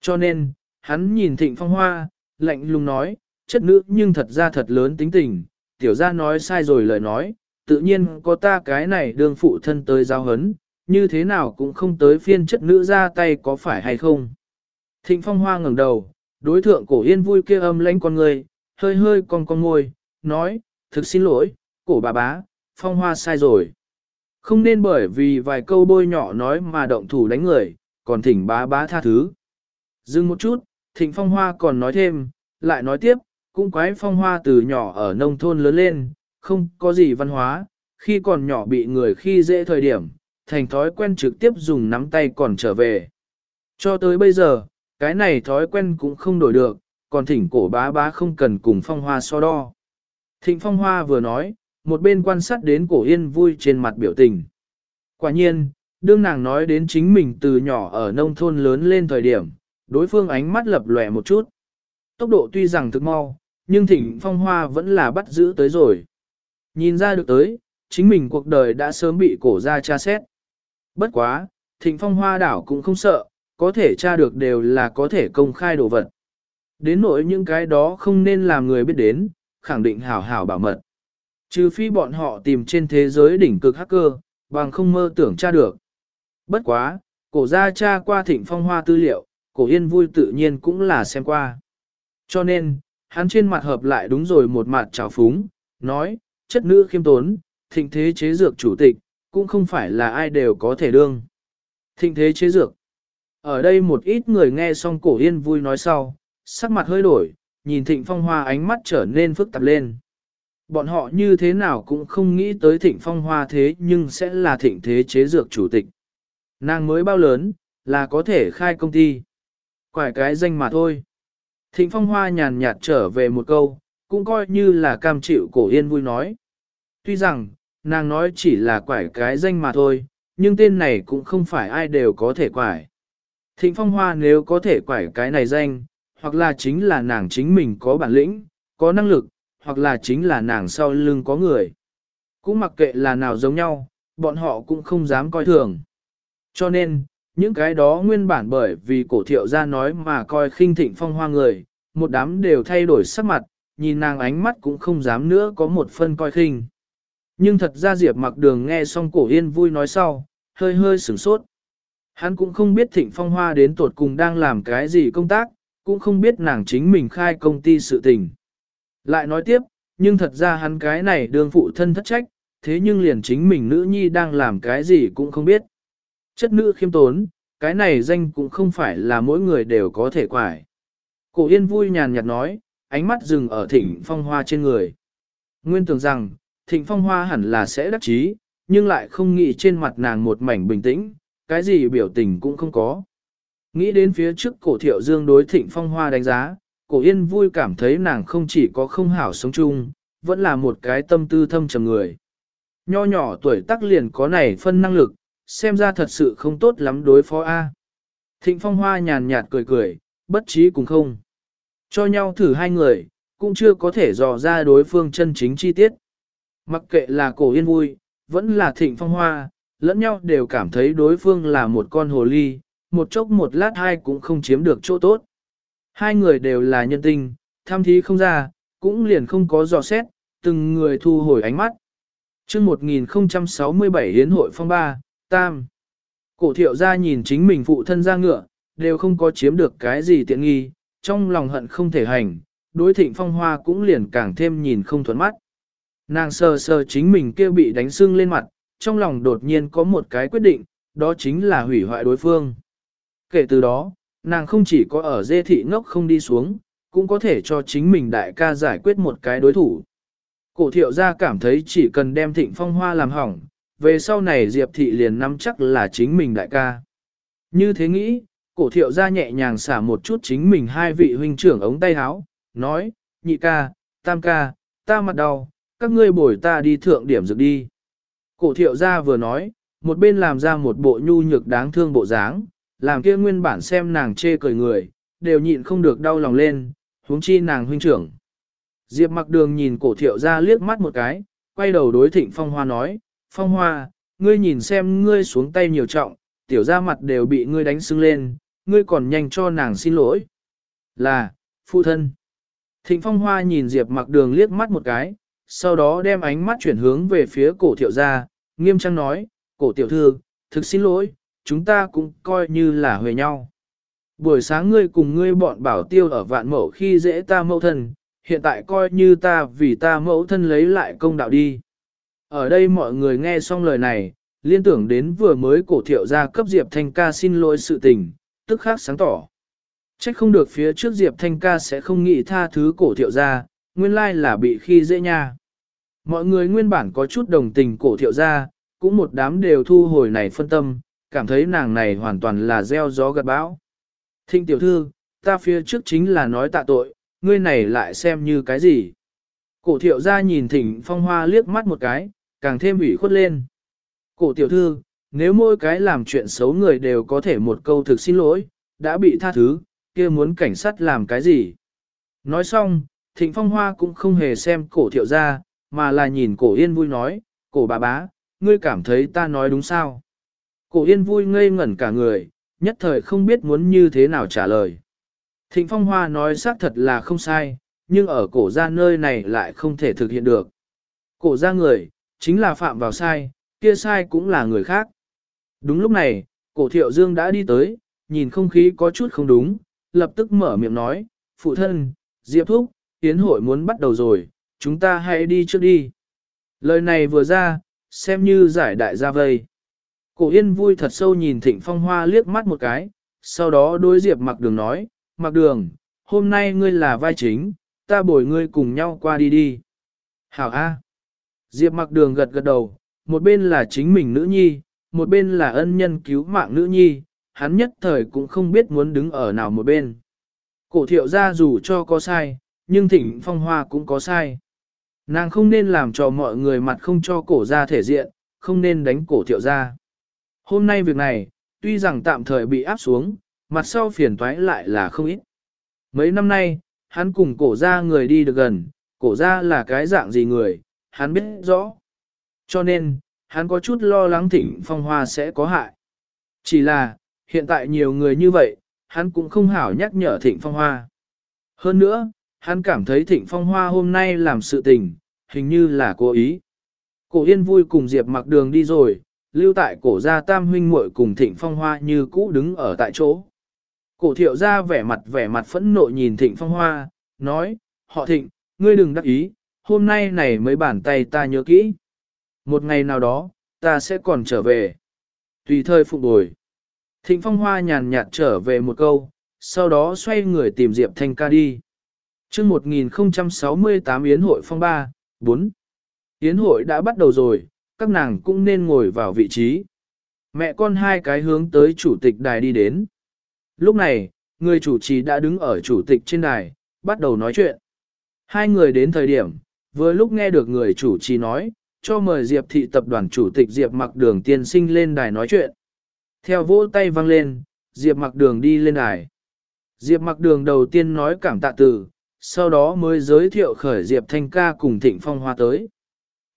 Cho nên, hắn nhìn thịnh phong hoa, lạnh lùng nói, chất nữ nhưng thật ra thật lớn tính tình, tiểu gia nói sai rồi lời nói, tự nhiên có ta cái này đương phụ thân tới giao hấn, như thế nào cũng không tới phiên chất nữ ra tay có phải hay không. Thịnh phong hoa ngẩng đầu, đối thượng cổ yên vui kia âm lãnh con người, hơi hơi con con ngồi, nói, thực xin lỗi, cổ bà bá, phong hoa sai rồi. Không nên bởi vì vài câu bôi nhỏ nói mà động thủ đánh người, còn thỉnh bá bá tha thứ. Dừng một chút, thịnh phong hoa còn nói thêm, lại nói tiếp, cũng quái phong hoa từ nhỏ ở nông thôn lớn lên, không có gì văn hóa, khi còn nhỏ bị người khi dễ thời điểm, thành thói quen trực tiếp dùng nắm tay còn trở về. Cho tới bây giờ, cái này thói quen cũng không đổi được, còn thỉnh cổ bá bá không cần cùng phong hoa so đo. Thịnh phong hoa vừa nói, một bên quan sát đến cổ yên vui trên mặt biểu tình. Quả nhiên, đương nàng nói đến chính mình từ nhỏ ở nông thôn lớn lên thời điểm, đối phương ánh mắt lập lòe một chút. Tốc độ tuy rằng thực mau, nhưng thịnh phong hoa vẫn là bắt giữ tới rồi. Nhìn ra được tới, chính mình cuộc đời đã sớm bị cổ ra tra xét. Bất quá, thịnh phong hoa đảo cũng không sợ, có thể tra được đều là có thể công khai đồ vật. Đến nỗi những cái đó không nên làm người biết đến, khẳng định hảo hảo bảo mật. Trừ phi bọn họ tìm trên thế giới đỉnh cực hacker, bằng không mơ tưởng tra được. Bất quá, cổ gia tra qua thịnh phong hoa tư liệu, cổ yên vui tự nhiên cũng là xem qua. Cho nên, hắn trên mặt hợp lại đúng rồi một mặt trào phúng, nói, chất nữ khiêm tốn, thịnh thế chế dược chủ tịch, cũng không phải là ai đều có thể đương. Thịnh thế chế dược. Ở đây một ít người nghe xong cổ yên vui nói sau, sắc mặt hơi đổi, nhìn thịnh phong hoa ánh mắt trở nên phức tạp lên. Bọn họ như thế nào cũng không nghĩ tới thịnh phong hoa thế nhưng sẽ là thịnh thế chế dược chủ tịch. Nàng mới bao lớn, là có thể khai công ty. Quải cái danh mà thôi. Thịnh phong hoa nhàn nhạt trở về một câu, cũng coi như là cam chịu cổ yên vui nói. Tuy rằng, nàng nói chỉ là quải cái danh mà thôi, nhưng tên này cũng không phải ai đều có thể quải. Thịnh phong hoa nếu có thể quải cái này danh, hoặc là chính là nàng chính mình có bản lĩnh, có năng lực, hoặc là chính là nàng sau lưng có người. Cũng mặc kệ là nào giống nhau, bọn họ cũng không dám coi thường. Cho nên, những cái đó nguyên bản bởi vì cổ thiệu ra nói mà coi khinh thịnh phong hoa người, một đám đều thay đổi sắc mặt, nhìn nàng ánh mắt cũng không dám nữa có một phân coi khinh. Nhưng thật ra Diệp mặc đường nghe xong cổ yên vui nói sau, hơi hơi sửng sốt. Hắn cũng không biết thịnh phong hoa đến tột cùng đang làm cái gì công tác, cũng không biết nàng chính mình khai công ty sự tình. Lại nói tiếp, nhưng thật ra hắn cái này đương phụ thân thất trách, thế nhưng liền chính mình nữ nhi đang làm cái gì cũng không biết. Chất nữ khiêm tốn, cái này danh cũng không phải là mỗi người đều có thể quải. Cổ yên vui nhàn nhạt nói, ánh mắt dừng ở thịnh phong hoa trên người. Nguyên tưởng rằng, thịnh phong hoa hẳn là sẽ đắc chí, nhưng lại không nghĩ trên mặt nàng một mảnh bình tĩnh, cái gì biểu tình cũng không có. Nghĩ đến phía trước cổ thiệu dương đối thịnh phong hoa đánh giá, cổ yên vui cảm thấy nàng không chỉ có không hảo sống chung, vẫn là một cái tâm tư thâm trầm người. Nho nhỏ tuổi tác liền có này phân năng lực, xem ra thật sự không tốt lắm đối phó A. Thịnh phong hoa nhàn nhạt cười cười, bất trí cùng không. Cho nhau thử hai người, cũng chưa có thể dò ra đối phương chân chính chi tiết. Mặc kệ là cổ yên vui, vẫn là thịnh phong hoa, lẫn nhau đều cảm thấy đối phương là một con hồ ly, một chốc một lát hai cũng không chiếm được chỗ tốt. Hai người đều là nhân tinh, tham thí không ra, cũng liền không có dò xét, từng người thu hồi ánh mắt. chương 1067 Hiến hội phong ba, Tam. Cổ thiệu ra nhìn chính mình phụ thân ra ngựa, đều không có chiếm được cái gì tiện nghi, trong lòng hận không thể hành, đối thịnh phong hoa cũng liền càng thêm nhìn không thuận mắt. Nàng sờ sờ chính mình kia bị đánh sưng lên mặt, trong lòng đột nhiên có một cái quyết định, đó chính là hủy hoại đối phương. Kể từ đó, nàng không chỉ có ở dê thị ngốc không đi xuống, cũng có thể cho chính mình đại ca giải quyết một cái đối thủ. Cổ thiệu gia cảm thấy chỉ cần đem thịnh phong hoa làm hỏng, về sau này Diệp thị liền nắm chắc là chính mình đại ca. Như thế nghĩ, cổ thiệu gia nhẹ nhàng xả một chút chính mình hai vị huynh trưởng ống tay áo, nói, nhị ca, tam ca, ta mặt đau, các ngươi bồi ta đi thượng điểm dược đi. Cổ thiệu gia vừa nói, một bên làm ra một bộ nhu nhược đáng thương bộ dáng, làm kia nguyên bản xem nàng chê cười người, đều nhịn không được đau lòng lên, huống chi nàng huynh trưởng. Diệp mặc đường nhìn cổ thiệu gia liếc mắt một cái, quay đầu đối thịnh phong hoa nói, phong hoa, ngươi nhìn xem ngươi xuống tay nhiều trọng, tiểu ra mặt đều bị ngươi đánh sưng lên, ngươi còn nhanh cho nàng xin lỗi. Là, phụ thân. Thịnh phong hoa nhìn Diệp mặc đường liếc mắt một cái, sau đó đem ánh mắt chuyển hướng về phía cổ thiệu gia, nghiêm trang nói, cổ tiểu thư, thực xin lỗi, chúng ta cũng coi như là huề nhau. Buổi sáng ngươi cùng ngươi bọn bảo tiêu ở vạn mẫu khi dễ ta mẫu thân, hiện tại coi như ta vì ta mẫu thân lấy lại công đạo đi. Ở đây mọi người nghe xong lời này, liên tưởng đến vừa mới cổ thiệu ra cấp Diệp Thanh ca xin lỗi sự tình, tức khác sáng tỏ. Trách không được phía trước Diệp Thanh ca sẽ không nghĩ tha thứ cổ thiệu ra, nguyên lai là bị khi dễ nha. Mọi người nguyên bản có chút đồng tình cổ thiệu ra, cũng một đám đều thu hồi này phân tâm, cảm thấy nàng này hoàn toàn là gieo gió gặt bão. Thinh tiểu thư, ta phía trước chính là nói tạ tội, ngươi này lại xem như cái gì. Cổ thiệu ra nhìn thỉnh phong hoa liếc mắt một cái, càng thêm ủy khuất lên. Cổ tiểu thư, nếu mỗi cái làm chuyện xấu người đều có thể một câu thực xin lỗi, đã bị tha thứ, kia muốn cảnh sát làm cái gì? Nói xong, thịnh phong hoa cũng không hề xem cổ thiệu ra, mà là nhìn cổ yên vui nói, cổ bà bá, ngươi cảm thấy ta nói đúng sao? Cổ yên vui ngây ngẩn cả người, nhất thời không biết muốn như thế nào trả lời. Thịnh phong hoa nói xác thật là không sai, nhưng ở cổ ra nơi này lại không thể thực hiện được. Cổ ra người, chính là phạm vào sai, kia sai cũng là người khác. Đúng lúc này, cổ thiệu dương đã đi tới, nhìn không khí có chút không đúng, lập tức mở miệng nói, phụ thân, Diệp Thúc, tiến hội muốn bắt đầu rồi, chúng ta hãy đi trước đi. Lời này vừa ra, xem như giải đại gia vây. Cổ yên vui thật sâu nhìn thịnh phong hoa liếc mắt một cái, sau đó đối diệp mặc đường nói, mặc đường, hôm nay ngươi là vai chính, ta bồi ngươi cùng nhau qua đi đi. Hảo A. Diệp mặc đường gật gật đầu, một bên là chính mình nữ nhi, một bên là ân nhân cứu mạng nữ nhi, hắn nhất thời cũng không biết muốn đứng ở nào một bên. Cổ thiệu ra dù cho có sai, nhưng thỉnh phong hoa cũng có sai. Nàng không nên làm cho mọi người mặt không cho cổ ra thể diện, không nên đánh cổ thiệu ra. Hôm nay việc này, tuy rằng tạm thời bị áp xuống, mặt sau phiền toái lại là không ít. Mấy năm nay, hắn cùng cổ ra người đi được gần, cổ ra là cái dạng gì người, hắn biết rõ. Cho nên, hắn có chút lo lắng thịnh phong hoa sẽ có hại. Chỉ là, hiện tại nhiều người như vậy, hắn cũng không hảo nhắc nhở thịnh phong hoa. Hơn nữa, hắn cảm thấy thịnh phong hoa hôm nay làm sự tình, hình như là cố ý. Cổ yên vui cùng Diệp mặc đường đi rồi, lưu tại cổ gia tam huynh muội cùng thịnh phong hoa như cũ đứng ở tại chỗ. Cổ thiệu ra vẻ mặt vẻ mặt phẫn nộ nhìn thịnh phong hoa, nói, họ thịnh, ngươi đừng đắc ý, hôm nay này mới bàn tay ta nhớ kỹ. Một ngày nào đó, ta sẽ còn trở về. Tùy thời phục bồi. Thịnh phong hoa nhàn nhạt trở về một câu, sau đó xoay người tìm Diệp Thanh ca đi. chương 1068 Yến hội phong ba, 4. Yến hội đã bắt đầu rồi, các nàng cũng nên ngồi vào vị trí. Mẹ con hai cái hướng tới chủ tịch đài đi đến. Lúc này, người chủ trì đã đứng ở chủ tịch trên đài, bắt đầu nói chuyện. Hai người đến thời điểm, vừa lúc nghe được người chủ trì nói, cho mời Diệp thị tập đoàn chủ tịch Diệp mặc đường tiên sinh lên đài nói chuyện. Theo vỗ tay vang lên, Diệp mặc đường đi lên đài. Diệp mặc đường đầu tiên nói cảm tạ từ, sau đó mới giới thiệu khởi Diệp Thanh ca cùng Thịnh Phong Hoa tới.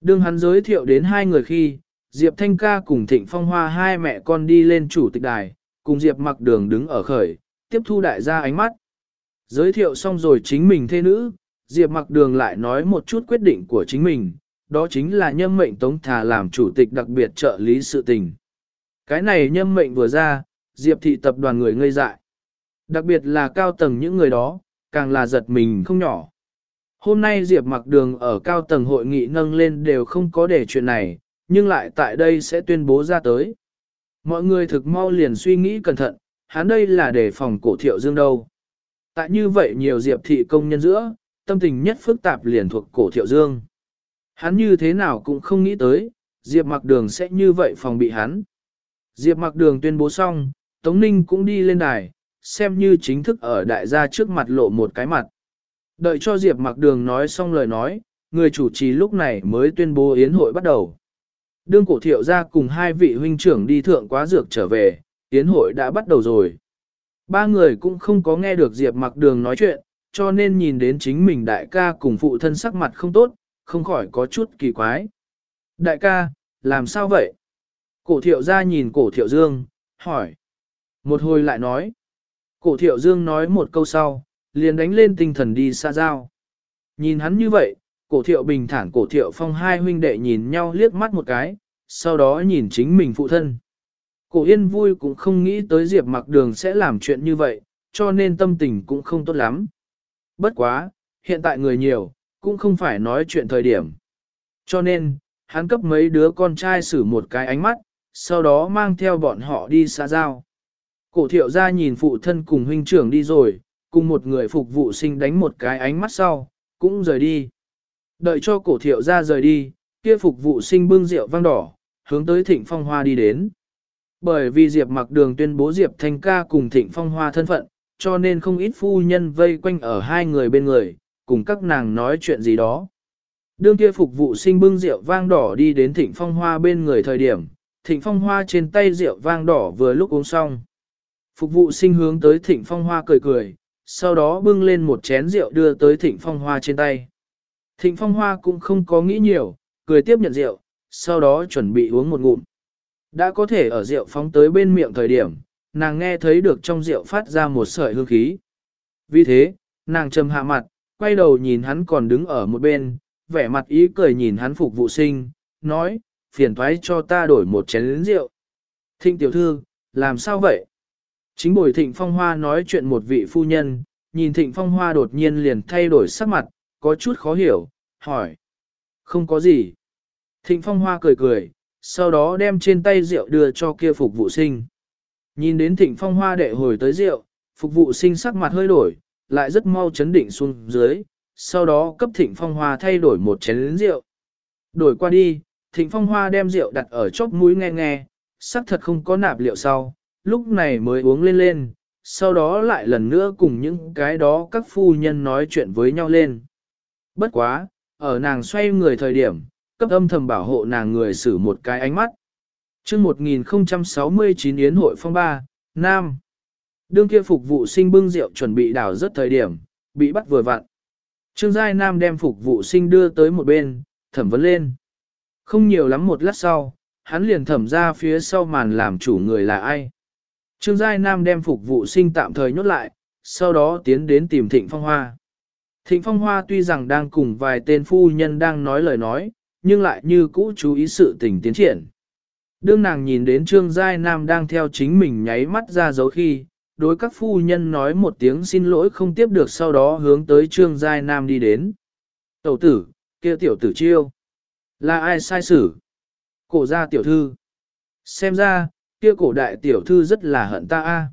Đương hắn giới thiệu đến hai người khi, Diệp Thanh ca cùng Thịnh Phong Hoa hai mẹ con đi lên chủ tịch đài, cùng Diệp mặc đường đứng ở khởi, tiếp thu đại gia ánh mắt. Giới thiệu xong rồi chính mình thê nữ, Diệp mặc đường lại nói một chút quyết định của chính mình, đó chính là nhâm mệnh Tống Thà làm chủ tịch đặc biệt trợ lý sự tình. Cái này nhâm mệnh vừa ra, Diệp thị tập đoàn người ngây dại. Đặc biệt là cao tầng những người đó, càng là giật mình không nhỏ. Hôm nay Diệp mặc đường ở cao tầng hội nghị nâng lên đều không có để chuyện này, nhưng lại tại đây sẽ tuyên bố ra tới. Mọi người thực mau liền suy nghĩ cẩn thận, hắn đây là để phòng cổ thiệu dương đâu. Tại như vậy nhiều Diệp thị công nhân giữa, tâm tình nhất phức tạp liền thuộc cổ thiệu dương. Hắn như thế nào cũng không nghĩ tới, Diệp mặc đường sẽ như vậy phòng bị hắn. Diệp mặc đường tuyên bố xong, Tống Ninh cũng đi lên đài, xem như chính thức ở đại gia trước mặt lộ một cái mặt. Đợi cho Diệp mặc đường nói xong lời nói, người chủ trì lúc này mới tuyên bố yến hội bắt đầu. Đương cổ thiệu ra cùng hai vị huynh trưởng đi thượng quá dược trở về, yến hội đã bắt đầu rồi. Ba người cũng không có nghe được Diệp mặc đường nói chuyện, cho nên nhìn đến chính mình đại ca cùng phụ thân sắc mặt không tốt, không khỏi có chút kỳ quái. Đại ca, làm sao vậy? Cổ thiệu ra nhìn cổ thiệu dương, hỏi. Một hồi lại nói. Cổ thiệu dương nói một câu sau, liền đánh lên tinh thần đi xa giao. Nhìn hắn như vậy, cổ thiệu bình thản cổ thiệu phong hai huynh đệ nhìn nhau liếc mắt một cái, sau đó nhìn chính mình phụ thân. Cổ yên vui cũng không nghĩ tới Diệp mặc đường sẽ làm chuyện như vậy, cho nên tâm tình cũng không tốt lắm. Bất quá, hiện tại người nhiều, cũng không phải nói chuyện thời điểm. Cho nên, hắn cấp mấy đứa con trai xử một cái ánh mắt, sau đó mang theo bọn họ đi xa giao. Cổ thiệu ra nhìn phụ thân cùng huynh trưởng đi rồi, cùng một người phục vụ sinh đánh một cái ánh mắt sau, cũng rời đi. Đợi cho cổ thiệu ra rời đi, kia phục vụ sinh bưng rượu vang đỏ, hướng tới thịnh phong hoa đi đến. Bởi vì Diệp mặc đường tuyên bố Diệp Thanh ca cùng thịnh phong hoa thân phận, cho nên không ít phu nhân vây quanh ở hai người bên người, cùng các nàng nói chuyện gì đó. Đương kia phục vụ sinh bưng rượu vang đỏ đi đến thịnh phong hoa bên người thời điểm, thịnh phong hoa trên tay rượu vang đỏ vừa lúc uống xong. Phục vụ sinh hướng tới thịnh phong hoa cười cười, sau đó bưng lên một chén rượu đưa tới thịnh phong hoa trên tay. Thịnh phong hoa cũng không có nghĩ nhiều, cười tiếp nhận rượu, sau đó chuẩn bị uống một ngụm. Đã có thể ở rượu phóng tới bên miệng thời điểm, nàng nghe thấy được trong rượu phát ra một sợi hương khí. Vì thế, nàng trầm hạ mặt, quay đầu nhìn hắn còn đứng ở một bên, vẻ mặt ý cười nhìn hắn phục vụ sinh, nói, phiền thoái cho ta đổi một chén rượu. Thịnh tiểu thư, làm sao vậy? Chính bồi thịnh phong hoa nói chuyện một vị phu nhân, nhìn thịnh phong hoa đột nhiên liền thay đổi sắc mặt, có chút khó hiểu, hỏi. Không có gì. Thịnh phong hoa cười cười, sau đó đem trên tay rượu đưa cho kia phục vụ sinh. Nhìn đến thịnh phong hoa đệ hồi tới rượu, phục vụ sinh sắc mặt hơi đổi, lại rất mau chấn định xuống dưới, sau đó cấp thịnh phong hoa thay đổi một chén rượu. Đổi qua đi, thịnh phong hoa đem rượu đặt ở chóp mũi nghe nghe, sắc thật không có nạp liệu sau, lúc này mới uống lên lên, sau đó lại lần nữa cùng những cái đó các phu nhân nói chuyện với nhau lên. Bất quá, ở nàng xoay người thời điểm, cấp âm thầm bảo hộ nàng người xử một cái ánh mắt. chương 1069 Yến hội phong ba, Nam. Đương kia phục vụ sinh bưng rượu chuẩn bị đảo rất thời điểm, bị bắt vừa vặn. Trương Giai Nam đem phục vụ sinh đưa tới một bên, thẩm vấn lên. Không nhiều lắm một lát sau, hắn liền thẩm ra phía sau màn làm chủ người là ai. Trương Giai Nam đem phục vụ sinh tạm thời nhốt lại, sau đó tiến đến tìm Thịnh Phong Hoa. Thịnh Phong Hoa tuy rằng đang cùng vài tên phu nhân đang nói lời nói, nhưng lại như cũ chú ý sự tình tiến triển. Đương nàng nhìn đến Trương Giai Nam đang theo chính mình nháy mắt ra dấu khi, đối các phu nhân nói một tiếng xin lỗi không tiếp được sau đó hướng tới Trương Giai Nam đi đến. Tẩu tử, kia tiểu tử chiêu. Là ai sai xử? Cổ gia tiểu thư. Xem ra, kia cổ đại tiểu thư rất là hận ta a.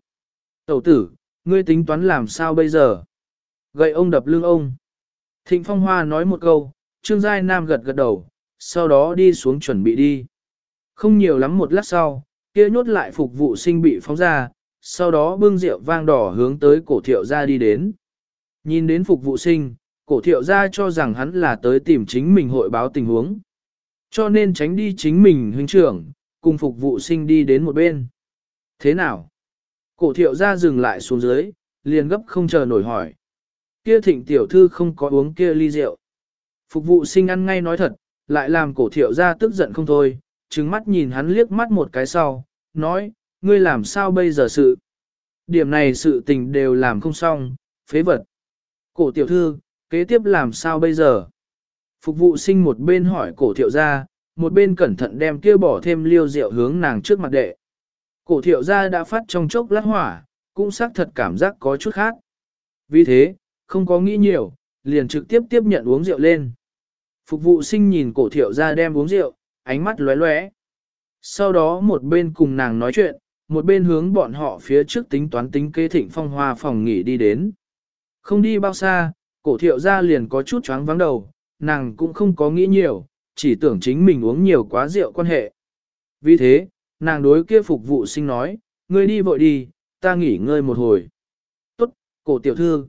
Tẩu tử, ngươi tính toán làm sao bây giờ? Gậy ông đập lưng ông. Thịnh Phong Hoa nói một câu, Trương Giai Nam gật gật đầu, sau đó đi xuống chuẩn bị đi. Không nhiều lắm một lát sau, kia nhốt lại phục vụ sinh bị phóng ra, sau đó bưng rượu vang đỏ hướng tới cổ thiệu ra đi đến. Nhìn đến phục vụ sinh, cổ thiệu ra cho rằng hắn là tới tìm chính mình hội báo tình huống. Cho nên tránh đi chính mình huynh trưởng, cùng phục vụ sinh đi đến một bên. Thế nào? Cổ thiệu ra dừng lại xuống dưới, liền gấp không chờ nổi hỏi. Kia thịnh tiểu thư không có uống kia ly rượu. Phục vụ sinh ăn ngay nói thật, lại làm cổ thiệu ra tức giận không thôi, trừng mắt nhìn hắn liếc mắt một cái sau, nói, ngươi làm sao bây giờ sự? Điểm này sự tình đều làm không xong, phế vật. Cổ tiểu thư, kế tiếp làm sao bây giờ? Phục vụ sinh một bên hỏi cổ thiệu ra, một bên cẩn thận đem kia bỏ thêm liêu rượu hướng nàng trước mặt đệ. Cổ thiệu ra đã phát trong chốc lát hỏa, cũng xác thật cảm giác có chút khác. Vì thế, không có nghĩ nhiều, liền trực tiếp tiếp nhận uống rượu lên. Phục vụ sinh nhìn cổ thiệu ra đem uống rượu, ánh mắt lóe lóe. Sau đó một bên cùng nàng nói chuyện, một bên hướng bọn họ phía trước tính toán tính kế thịnh phong hoa phòng nghỉ đi đến. Không đi bao xa, cổ thiệu ra liền có chút choáng vắng đầu, nàng cũng không có nghĩ nhiều, chỉ tưởng chính mình uống nhiều quá rượu quan hệ. Vì thế, nàng đối kia phục vụ sinh nói, ngươi đi vội đi, ta nghỉ ngơi một hồi. Tốt, cổ tiểu thư.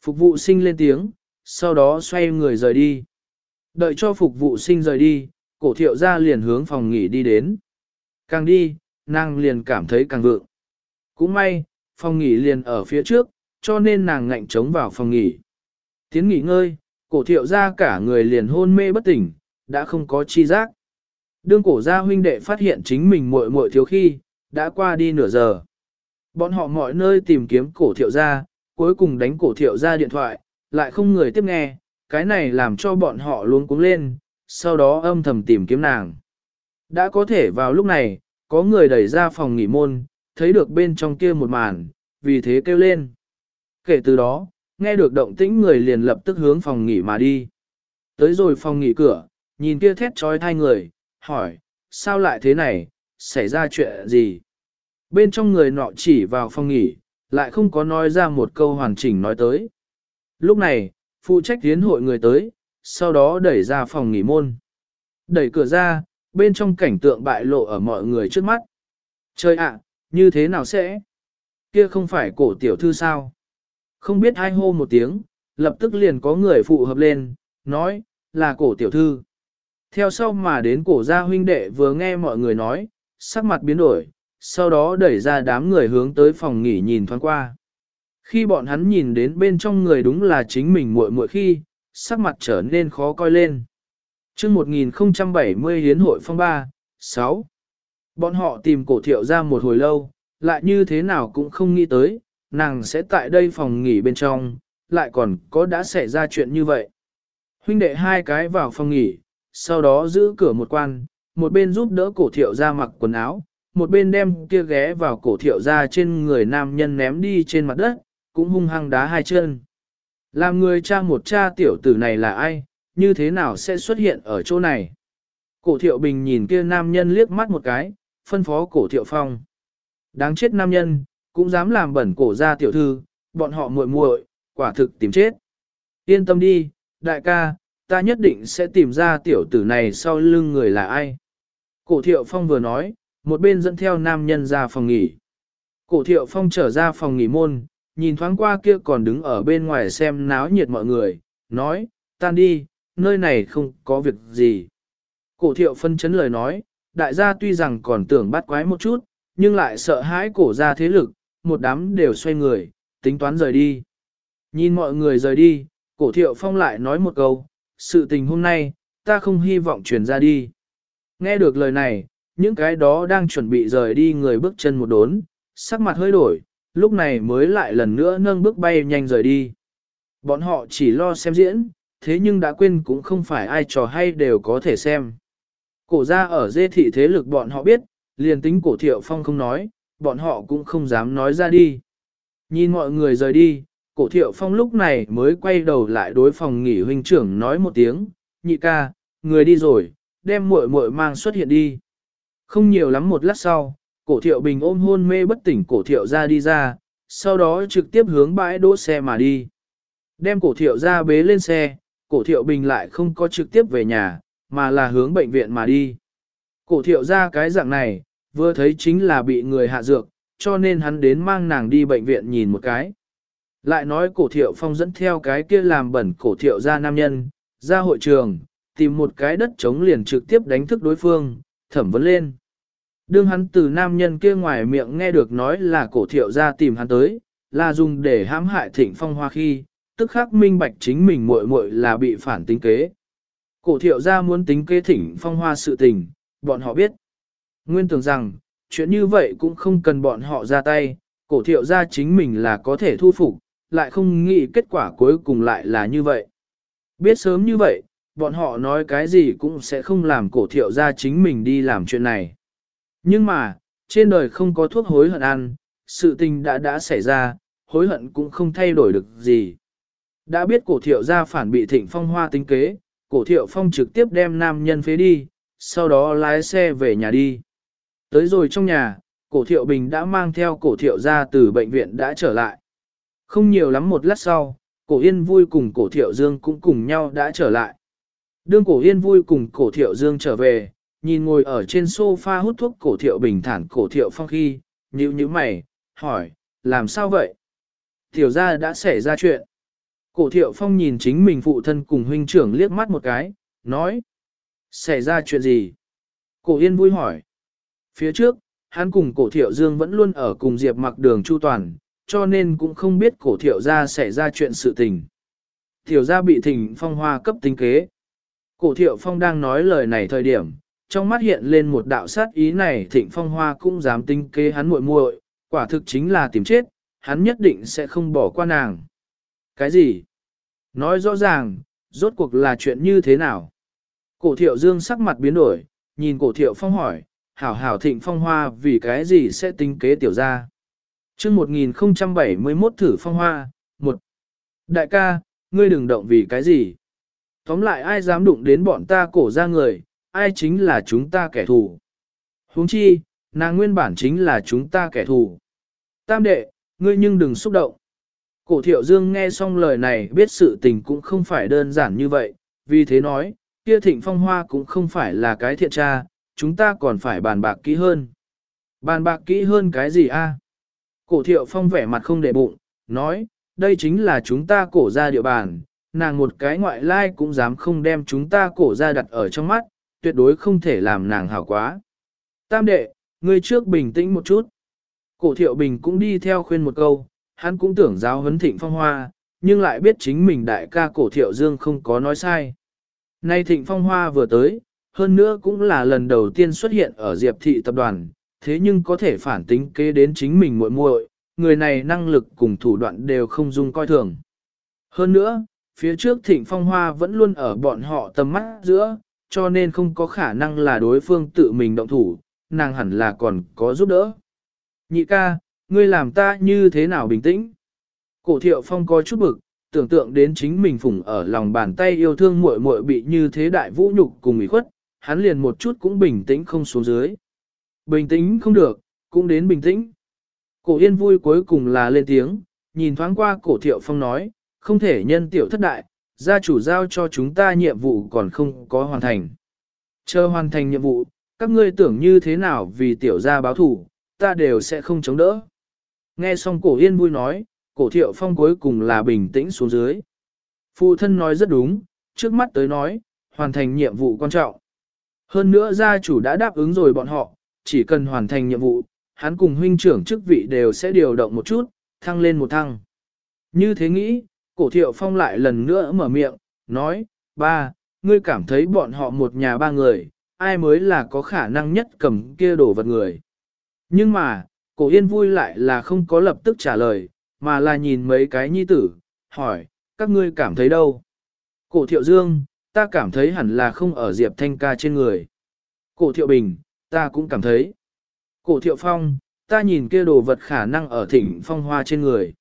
Phục vụ sinh lên tiếng, sau đó xoay người rời đi. Đợi cho phục vụ sinh rời đi, cổ thiệu ra liền hướng phòng nghỉ đi đến. Càng đi, nàng liền cảm thấy càng vượng. Cũng may, phòng nghỉ liền ở phía trước, cho nên nàng ngạnh trống vào phòng nghỉ. Tiến nghỉ ngơi, cổ thiệu ra cả người liền hôn mê bất tỉnh, đã không có chi giác. Đương cổ gia huynh đệ phát hiện chính mình muội muội thiếu khi, đã qua đi nửa giờ. Bọn họ mọi nơi tìm kiếm cổ thiệu ra, cuối cùng đánh cổ thiệu ra điện thoại, lại không người tiếp nghe, cái này làm cho bọn họ luôn cuống lên, sau đó âm thầm tìm kiếm nàng. Đã có thể vào lúc này, có người đẩy ra phòng nghỉ môn, thấy được bên trong kia một màn, vì thế kêu lên. Kể từ đó, nghe được động tĩnh người liền lập tức hướng phòng nghỉ mà đi. Tới rồi phòng nghỉ cửa, nhìn kia thét trói thai người, hỏi, sao lại thế này, xảy ra chuyện gì? Bên trong người nọ chỉ vào phòng nghỉ, lại không có nói ra một câu hoàn chỉnh nói tới. Lúc này, phụ trách tiến hội người tới, sau đó đẩy ra phòng nghỉ môn. Đẩy cửa ra, bên trong cảnh tượng bại lộ ở mọi người trước mắt. Trời ạ, như thế nào sẽ? Kia không phải cổ tiểu thư sao? Không biết ai hô một tiếng, lập tức liền có người phụ hợp lên, nói, là cổ tiểu thư. Theo sau mà đến cổ gia huynh đệ vừa nghe mọi người nói, sắc mặt biến đổi, sau đó đẩy ra đám người hướng tới phòng nghỉ nhìn thoáng qua. Khi bọn hắn nhìn đến bên trong người đúng là chính mình muội muội khi, sắc mặt trở nên khó coi lên chương 1070 hiến hội phong ba, 6. Bọn họ tìm cổ thiệu ra một hồi lâu, lại như thế nào cũng không nghĩ tới, nàng sẽ tại đây phòng nghỉ bên trong, lại còn có đã xảy ra chuyện như vậy. Huynh đệ hai cái vào phòng nghỉ, sau đó giữ cửa một quan, một bên giúp đỡ cổ thiệu ra mặc quần áo, một bên đem kia ghé vào cổ thiệu ra trên người nam nhân ném đi trên mặt đất, cũng hung hăng đá hai chân. Làm người cha một cha tiểu tử này là ai, như thế nào sẽ xuất hiện ở chỗ này? Cổ thiệu bình nhìn kia nam nhân liếc mắt một cái, phân phó cổ thiệu phong. Đáng chết nam nhân, cũng dám làm bẩn cổ ra tiểu thư, bọn họ muội muội, quả thực tìm chết. Yên tâm đi, đại ca, ta nhất định sẽ tìm ra tiểu tử này sau lưng người là ai. Cổ thiệu phong vừa nói, một bên dẫn theo nam nhân ra phòng nghỉ. Cổ thiệu phong trở ra phòng nghỉ môn, nhìn thoáng qua kia còn đứng ở bên ngoài xem náo nhiệt mọi người, nói, tan đi, nơi này không có việc gì. Cổ thiệu phân chấn lời nói, đại gia tuy rằng còn tưởng bắt quái một chút, nhưng lại sợ hãi cổ ra thế lực, một đám đều xoay người, tính toán rời đi. Nhìn mọi người rời đi, cổ thiệu phong lại nói một câu, sự tình hôm nay, ta không hy vọng truyền ra đi. Nghe được lời này, những cái đó đang chuẩn bị rời đi người bước chân một đốn, sắc mặt hơi đổi, lúc này mới lại lần nữa nâng bước bay nhanh rời đi. Bọn họ chỉ lo xem diễn, thế nhưng đã quên cũng không phải ai trò hay đều có thể xem. Cổ ra ở dê thị thế lực bọn họ biết, liền tính cổ thiệu phong không nói, bọn họ cũng không dám nói ra đi. Nhìn mọi người rời đi, cổ thiệu phong lúc này mới quay đầu lại đối phòng nghỉ huynh trưởng nói một tiếng, nhị ca, người đi rồi, đem muội muội mang xuất hiện đi. Không nhiều lắm một lát sau, cổ thiệu bình ôm hôn mê bất tỉnh cổ thiệu ra đi ra, sau đó trực tiếp hướng bãi đỗ xe mà đi. Đem cổ thiệu ra bế lên xe, cổ thiệu bình lại không có trực tiếp về nhà, mà là hướng bệnh viện mà đi. Cổ thiệu ra cái dạng này, vừa thấy chính là bị người hạ dược, cho nên hắn đến mang nàng đi bệnh viện nhìn một cái. Lại nói cổ thiệu phong dẫn theo cái kia làm bẩn cổ thiệu ra nam nhân, ra hội trường, tìm một cái đất trống liền trực tiếp đánh thức đối phương, thẩm vấn lên. Đương hắn từ nam nhân kia ngoài miệng nghe được nói là cổ thiệu ra tìm hắn tới, là dùng để hãm hại thịnh phong hoa khi, tức khắc minh bạch chính mình muội muội là bị phản tính kế. Cổ thiệu ra muốn tính kế thỉnh phong hoa sự tình, bọn họ biết. Nguyên tưởng rằng, chuyện như vậy cũng không cần bọn họ ra tay, cổ thiệu ra chính mình là có thể thu phục, lại không nghĩ kết quả cuối cùng lại là như vậy. Biết sớm như vậy, bọn họ nói cái gì cũng sẽ không làm cổ thiệu ra chính mình đi làm chuyện này. Nhưng mà, trên đời không có thuốc hối hận ăn, sự tình đã đã xảy ra, hối hận cũng không thay đổi được gì. Đã biết cổ thiệu ra phản bị thịnh phong hoa tính kế, cổ thiệu phong trực tiếp đem nam nhân phế đi, sau đó lái xe về nhà đi. Tới rồi trong nhà, cổ thiệu bình đã mang theo cổ thiệu ra từ bệnh viện đã trở lại. Không nhiều lắm một lát sau, cổ yên vui cùng cổ thiệu dương cũng cùng nhau đã trở lại. Đương cổ yên vui cùng cổ thiệu dương trở về, nhìn ngồi ở trên sofa hút thuốc cổ thiệu bình thản cổ thiệu phong khi, nhíu nhíu mày, hỏi, làm sao vậy? Tiểu gia đã xảy ra chuyện. Cổ thiệu phong nhìn chính mình phụ thân cùng huynh trưởng liếc mắt một cái, nói, xảy ra chuyện gì? Cổ yên vui hỏi. Phía trước, hắn cùng cổ thiệu dương vẫn luôn ở cùng diệp mặc đường chu toàn, cho nên cũng không biết cổ thiệu gia xảy ra chuyện sự tình. Thiệu gia bị thỉnh phong hoa cấp tính kế. Cổ thiệu phong đang nói lời này thời điểm, trong mắt hiện lên một đạo sát ý này thịnh phong hoa cũng dám tính kế hắn muội muội, quả thực chính là tìm chết, hắn nhất định sẽ không bỏ qua nàng. Cái gì? Nói rõ ràng, rốt cuộc là chuyện như thế nào? Cổ thiệu dương sắc mặt biến đổi, nhìn cổ thiệu phong hỏi, hảo hảo thịnh phong hoa vì cái gì sẽ tính kế tiểu ra? chương 1071 thử phong hoa, một Đại ca, ngươi đừng động vì cái gì? Tóm lại ai dám đụng đến bọn ta cổ ra người, ai chính là chúng ta kẻ thù. huống chi, nàng nguyên bản chính là chúng ta kẻ thù. Tam đệ, ngươi nhưng đừng xúc động. Cổ thiệu dương nghe xong lời này biết sự tình cũng không phải đơn giản như vậy, vì thế nói, kia thịnh phong hoa cũng không phải là cái thiện tra, chúng ta còn phải bàn bạc kỹ hơn. Bàn bạc kỹ hơn cái gì a? Cổ thiệu phong vẻ mặt không để bụng, nói, đây chính là chúng ta cổ ra địa bàn, nàng một cái ngoại lai cũng dám không đem chúng ta cổ ra đặt ở trong mắt, tuyệt đối không thể làm nàng hảo quá. Tam đệ, ngươi trước bình tĩnh một chút. Cổ thiệu bình cũng đi theo khuyên một câu, hắn cũng tưởng giáo huấn thịnh phong hoa, nhưng lại biết chính mình đại ca cổ thiệu dương không có nói sai. Nay thịnh phong hoa vừa tới, hơn nữa cũng là lần đầu tiên xuất hiện ở diệp thị tập đoàn, thế nhưng có thể phản tính kế đến chính mình muội muội, người này năng lực cùng thủ đoạn đều không dung coi thường. Hơn nữa, phía trước thịnh phong hoa vẫn luôn ở bọn họ tầm mắt giữa, cho nên không có khả năng là đối phương tự mình động thủ, nàng hẳn là còn có giúp đỡ. Nhị ca, ngươi làm ta như thế nào bình tĩnh? Cổ thiệu phong có chút bực, tưởng tượng đến chính mình phủng ở lòng bàn tay yêu thương muội muội bị như thế đại vũ nhục cùng ủy khuất, hắn liền một chút cũng bình tĩnh không xuống dưới. Bình tĩnh không được, cũng đến bình tĩnh. Cổ yên vui cuối cùng là lên tiếng, nhìn thoáng qua cổ thiệu phong nói, không thể nhân tiểu thất đại, gia chủ giao cho chúng ta nhiệm vụ còn không có hoàn thành. Chờ hoàn thành nhiệm vụ, các ngươi tưởng như thế nào vì tiểu gia báo thủ, ta đều sẽ không chống đỡ. Nghe xong cổ yên vui nói, cổ thiệu phong cuối cùng là bình tĩnh xuống dưới. Phụ thân nói rất đúng, trước mắt tới nói, hoàn thành nhiệm vụ quan trọng. Hơn nữa gia chủ đã đáp ứng rồi bọn họ, chỉ cần hoàn thành nhiệm vụ, hắn cùng huynh trưởng chức vị đều sẽ điều động một chút, thăng lên một thăng. Như thế nghĩ, cổ thiệu phong lại lần nữa mở miệng, nói, ba, ngươi cảm thấy bọn họ một nhà ba người, ai mới là có khả năng nhất cầm kia đổ vật người. Nhưng mà, cổ yên vui lại là không có lập tức trả lời, mà là nhìn mấy cái nhi tử, hỏi, các ngươi cảm thấy đâu? Cổ thiệu dương, ta cảm thấy hẳn là không ở Diệp Thanh ca trên người. Cổ thiệu bình, ta cũng cảm thấy. Cổ thiệu phong, ta nhìn kia đồ vật khả năng ở thỉnh phong hoa trên người.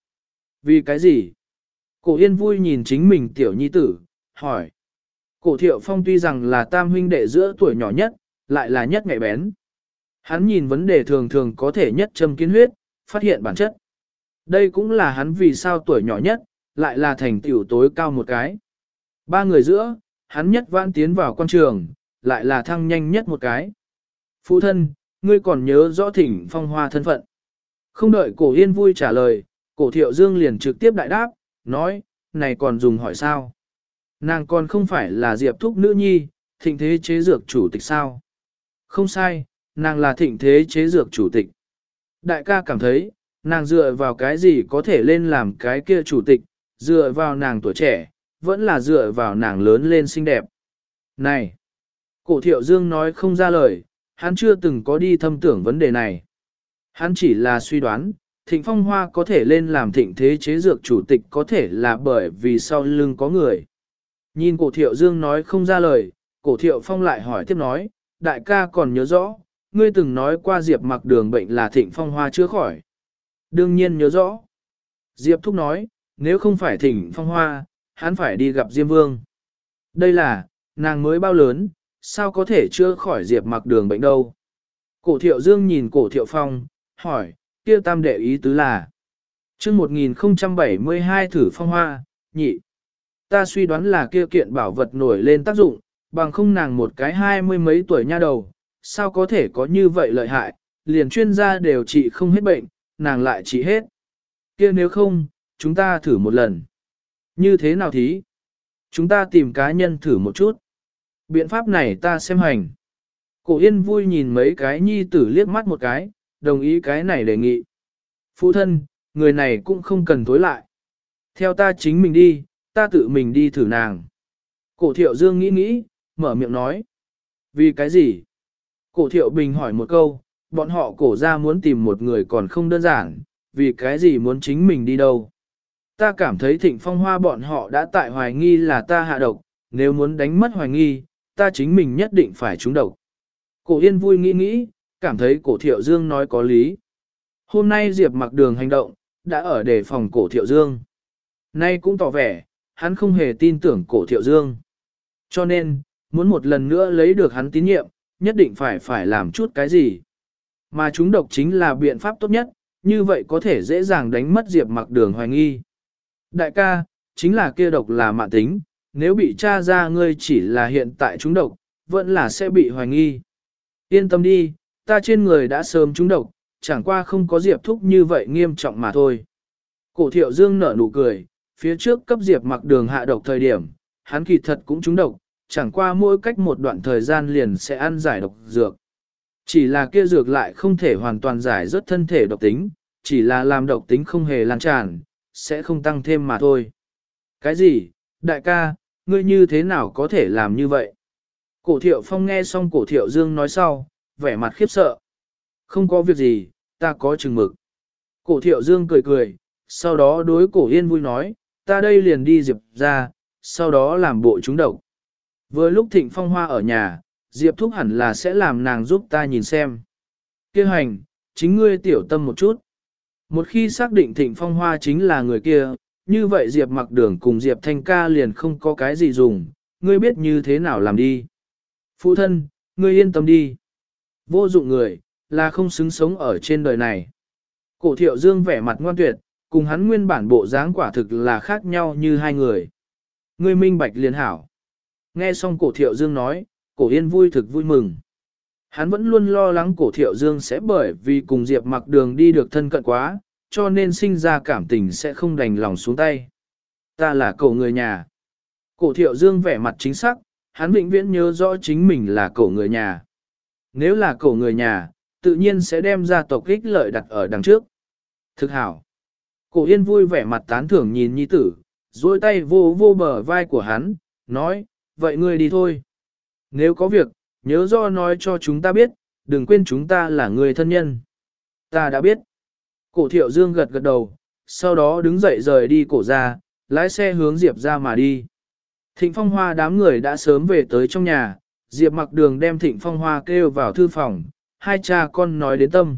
Vì cái gì? Cổ yên vui nhìn chính mình tiểu nhi tử, hỏi. Cổ thiệu phong tuy rằng là tam huynh đệ giữa tuổi nhỏ nhất, lại là nhất ngại bén. Hắn nhìn vấn đề thường thường có thể nhất châm kiến huyết, phát hiện bản chất. Đây cũng là hắn vì sao tuổi nhỏ nhất, lại là thành tiểu tối cao một cái. Ba người giữa, hắn nhất vãn tiến vào quan trường, lại là thăng nhanh nhất một cái. Phụ thân, ngươi còn nhớ rõ thỉnh phong hoa thân phận. Không đợi cổ yên vui trả lời, cổ thiệu dương liền trực tiếp đại đáp, nói, này còn dùng hỏi sao? Nàng còn không phải là diệp thúc nữ nhi, thịnh thế chế dược chủ tịch sao? Không sai, nàng là thịnh thế chế dược chủ tịch. Đại ca cảm thấy, nàng dựa vào cái gì có thể lên làm cái kia chủ tịch, dựa vào nàng tuổi trẻ, vẫn là dựa vào nàng lớn lên xinh đẹp. Này! Cổ thiệu dương nói không ra lời, hắn chưa từng có đi thâm tưởng vấn đề này. Hắn chỉ là suy đoán, thịnh phong hoa có thể lên làm thịnh thế chế dược chủ tịch có thể là bởi vì sau lưng có người. Nhìn cổ thiệu dương nói không ra lời, cổ thiệu phong lại hỏi tiếp nói, đại ca còn nhớ rõ, ngươi từng nói qua Diệp mặc đường bệnh là thịnh phong hoa chưa khỏi. Đương nhiên nhớ rõ. Diệp thúc nói, nếu không phải thịnh phong hoa, hắn phải đi gặp Diêm Vương. Đây là, nàng mới bao lớn, sao có thể chưa khỏi Diệp mặc đường bệnh đâu. Cổ thiệu dương nhìn cổ thiệu phong, hỏi, kia tam đệ ý tứ là. chương 1072 thử phong hoa, nhị. Ta suy đoán là kia kiện bảo vật nổi lên tác dụng, bằng không nàng một cái hai mươi mấy tuổi nha đầu, sao có thể có như vậy lợi hại, liền chuyên gia đều trị không hết bệnh, nàng lại trị hết. kia nếu không, chúng ta thử một lần. Như thế nào thí? Chúng ta tìm cá nhân thử một chút. Biện pháp này ta xem hành. Cổ yên vui nhìn mấy cái nhi tử liếc mắt một cái, đồng ý cái này đề nghị. Phụ thân, người này cũng không cần tối lại. Theo ta chính mình đi, ta tự mình đi thử nàng. Cổ thiệu dương nghĩ nghĩ, mở miệng nói. Vì cái gì? Cổ thiệu bình hỏi một câu, bọn họ cổ ra muốn tìm một người còn không đơn giản, vì cái gì muốn chính mình đi đâu? Ta cảm thấy thịnh phong hoa bọn họ đã tại hoài nghi là ta hạ độc, nếu muốn đánh mất hoài nghi, ta chính mình nhất định phải trúng độc. Cổ yên vui nghĩ nghĩ, cảm thấy cổ thiệu dương nói có lý. Hôm nay Diệp mặc đường hành động, đã ở đề phòng cổ thiệu dương. Nay cũng tỏ vẻ, hắn không hề tin tưởng cổ thiệu dương. Cho nên, muốn một lần nữa lấy được hắn tín nhiệm, nhất định phải phải làm chút cái gì. Mà chúng độc chính là biện pháp tốt nhất, như vậy có thể dễ dàng đánh mất Diệp mặc đường hoài nghi. Đại ca, chính là kia độc là mạng tính, nếu bị tra ra ngươi chỉ là hiện tại chúng độc, vẫn là sẽ bị hoài nghi. Yên tâm đi, ta trên người đã sớm chúng độc, chẳng qua không có Diệp thúc như vậy nghiêm trọng mà thôi. Cổ thiệu dương nở nụ cười, phía trước cấp Diệp mặc đường hạ độc thời điểm, hắn kỳ thật cũng chúng độc, chẳng qua mỗi cách một đoạn thời gian liền sẽ ăn giải độc dược. Chỉ là kia dược lại không thể hoàn toàn giải rất thân thể độc tính, chỉ là làm độc tính không hề lan tràn, sẽ không tăng thêm mà thôi. Cái gì, đại ca, ngươi như thế nào có thể làm như vậy? Cổ thiệu phong nghe xong cổ thiệu dương nói sau, vẻ mặt khiếp sợ. Không có việc gì, ta có chừng mực. Cổ thiệu dương cười cười, sau đó đối cổ yên vui nói, ta đây liền đi diệp ra, sau đó làm bộ chúng độc. Vừa lúc thịnh phong hoa ở nhà, diệp thúc hẳn là sẽ làm nàng giúp ta nhìn xem. Kêu hành, chính ngươi tiểu tâm một chút. Một khi xác định thịnh phong hoa chính là người kia, như vậy diệp mặc đường cùng diệp thanh ca liền không có cái gì dùng, ngươi biết như thế nào làm đi. Phụ thân, ngươi yên tâm đi. Vô dụng người, là không xứng sống ở trên đời này. Cổ thiệu dương vẻ mặt ngoan tuyệt, cùng hắn nguyên bản bộ dáng quả thực là khác nhau như hai người. Ngươi minh bạch liền hảo. Nghe xong cổ thiệu dương nói, cổ yên vui thực vui mừng. Hắn vẫn luôn lo lắng cổ thiệu dương sẽ bởi vì cùng Diệp mặc đường đi được thân cận quá, cho nên sinh ra cảm tình sẽ không đành lòng xuống tay. Ta là cậu người nhà. Cổ thiệu dương vẻ mặt chính xác, hắn vĩnh viễn nhớ rõ chính mình là cậu người nhà. Nếu là cậu người nhà, tự nhiên sẽ đem ra tộc ích lợi đặt ở đằng trước. Thực hảo. Cổ yên vui vẻ mặt tán thưởng nhìn nhi tử, duỗi tay vô vô bờ vai của hắn, nói, vậy ngươi đi thôi. Nếu có việc, nhớ do nói cho chúng ta biết, đừng quên chúng ta là người thân nhân. Ta đã biết. Cổ thiệu dương gật gật đầu, sau đó đứng dậy rời đi cổ ra, lái xe hướng Diệp ra mà đi. Thịnh phong hoa đám người đã sớm về tới trong nhà, Diệp mặc đường đem thịnh phong hoa kêu vào thư phòng, hai cha con nói đến tâm.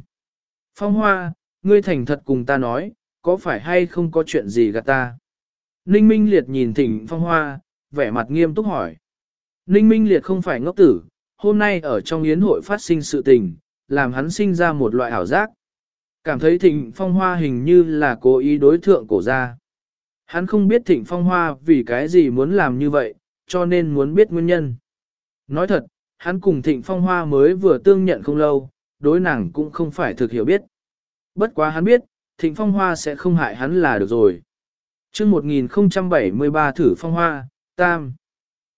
Phong hoa, ngươi thành thật cùng ta nói, có phải hay không có chuyện gì gạt ta? Ninh Minh Liệt nhìn thịnh phong hoa, vẻ mặt nghiêm túc hỏi. Ninh Minh Liệt không phải ngốc tử, hôm nay ở trong yến hội phát sinh sự tình, làm hắn sinh ra một loại ảo giác. Cảm thấy thịnh phong hoa hình như là cố ý đối thượng cổ ra. Hắn không biết thịnh phong hoa vì cái gì muốn làm như vậy, cho nên muốn biết nguyên nhân. Nói thật, hắn cùng thịnh phong hoa mới vừa tương nhận không lâu, đối nàng cũng không phải thực hiểu biết. Bất quá hắn biết, thịnh phong hoa sẽ không hại hắn là được rồi. chương 1073 thử phong hoa, tam.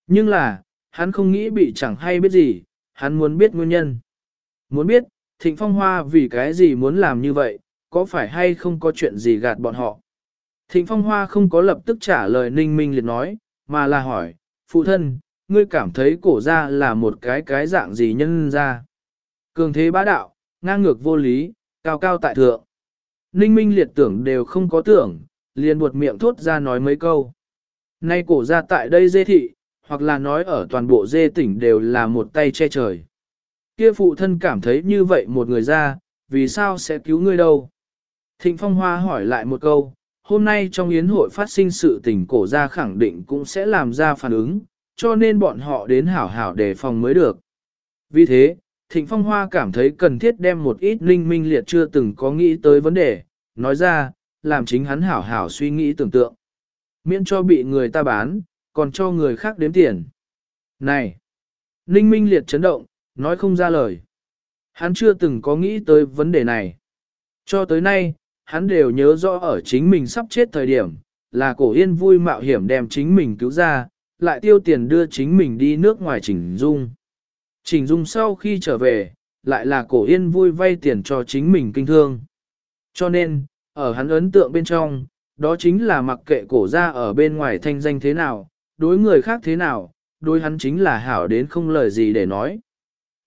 Nhưng là, hắn không nghĩ bị chẳng hay biết gì, hắn muốn biết nguyên nhân. Muốn biết, thịnh phong hoa vì cái gì muốn làm như vậy, có phải hay không có chuyện gì gạt bọn họ. Thịnh phong hoa không có lập tức trả lời ninh minh liệt nói, mà là hỏi, phụ thân, ngươi cảm thấy cổ ra là một cái cái dạng gì nhân ra. Cường thế bá đạo, ngang ngược vô lý, cao cao tại thượng. Ninh minh liệt tưởng đều không có tưởng, liền buột miệng thốt ra nói mấy câu. Nay cổ ra tại đây dê thị, hoặc là nói ở toàn bộ dê tỉnh đều là một tay che trời. Kia phụ thân cảm thấy như vậy một người ra, vì sao sẽ cứu ngươi đâu? Thịnh Phong Hoa hỏi lại một câu, hôm nay trong yến hội phát sinh sự tình cổ ra khẳng định cũng sẽ làm ra phản ứng, cho nên bọn họ đến hảo hảo đề phòng mới được. Vì thế, Thịnh Phong Hoa cảm thấy cần thiết đem một ít linh minh liệt chưa từng có nghĩ tới vấn đề, nói ra, làm chính hắn hảo hảo suy nghĩ tưởng tượng. Miễn cho bị người ta bán, còn cho người khác đếm tiền. Này! Ninh Minh Liệt chấn động, nói không ra lời. Hắn chưa từng có nghĩ tới vấn đề này. Cho tới nay, hắn đều nhớ rõ ở chính mình sắp chết thời điểm, là cổ yên vui mạo hiểm đem chính mình cứu ra, lại tiêu tiền đưa chính mình đi nước ngoài chỉnh dung. Chỉnh dung sau khi trở về, lại là cổ yên vui vay tiền cho chính mình kinh thương. Cho nên, ở hắn ấn tượng bên trong, đó chính là mặc kệ cổ ra ở bên ngoài thanh danh thế nào, đối người khác thế nào, đối hắn chính là hảo đến không lời gì để nói.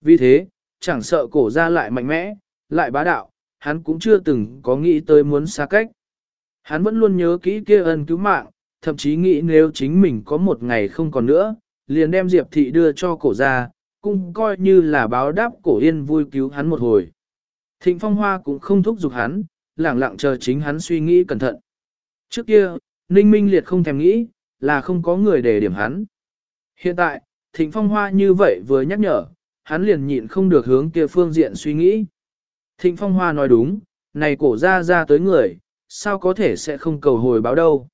Vì thế, chẳng sợ cổ ra lại mạnh mẽ, lại bá đạo, hắn cũng chưa từng có nghĩ tới muốn xa cách. Hắn vẫn luôn nhớ kỹ kia ân cứu mạng, thậm chí nghĩ nếu chính mình có một ngày không còn nữa, liền đem Diệp Thị đưa cho cổ ra, cũng coi như là báo đáp cổ yên vui cứu hắn một hồi. Thịnh Phong Hoa cũng không thúc giục hắn, lẳng lặng chờ chính hắn suy nghĩ cẩn thận. Trước kia, Ninh Minh Liệt không thèm nghĩ, là không có người để điểm hắn. Hiện tại, Thịnh Phong Hoa như vậy vừa nhắc nhở, hắn liền nhịn không được hướng kia phương diện suy nghĩ. Thịnh Phong Hoa nói đúng, này cổ ra ra tới người, sao có thể sẽ không cầu hồi báo đâu.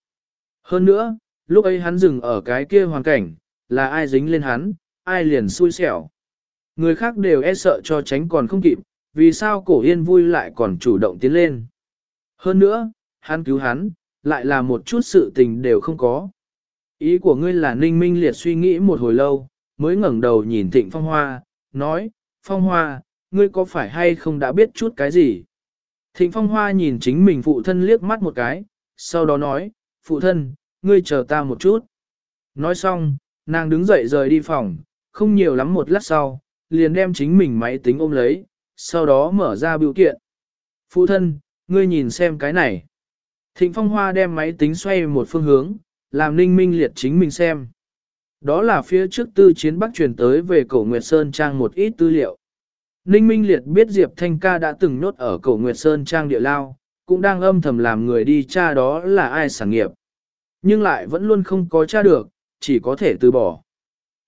Hơn nữa, lúc ấy hắn dừng ở cái kia hoàn cảnh, là ai dính lên hắn, ai liền xui xẻo. Người khác đều e sợ cho tránh còn không kịp, vì sao cổ yên vui lại còn chủ động tiến lên. Hơn nữa, hắn cứu hắn, lại là một chút sự tình đều không có. Ý của ngươi là ninh minh liệt suy nghĩ một hồi lâu, mới ngẩng đầu nhìn thịnh phong hoa, nói, phong hoa, ngươi có phải hay không đã biết chút cái gì? Thịnh phong hoa nhìn chính mình phụ thân liếc mắt một cái, sau đó nói, phụ thân, ngươi chờ ta một chút. Nói xong, nàng đứng dậy rời đi phòng, không nhiều lắm một lát sau, liền đem chính mình máy tính ôm lấy, sau đó mở ra biểu kiện. Phụ thân, ngươi nhìn xem cái này. Thịnh Phong Hoa đem máy tính xoay một phương hướng, làm Ninh Minh liệt chính mình xem. Đó là phía trước tư chiến bắc truyền tới về cổ Nguyệt Sơn Trang một ít tư liệu. Ninh Minh liệt biết Diệp Thanh Ca đã từng nốt ở cổ Nguyệt Sơn Trang địa lao, cũng đang âm thầm làm người đi tra đó là ai sản nghiệp. Nhưng lại vẫn luôn không có tra được, chỉ có thể từ bỏ.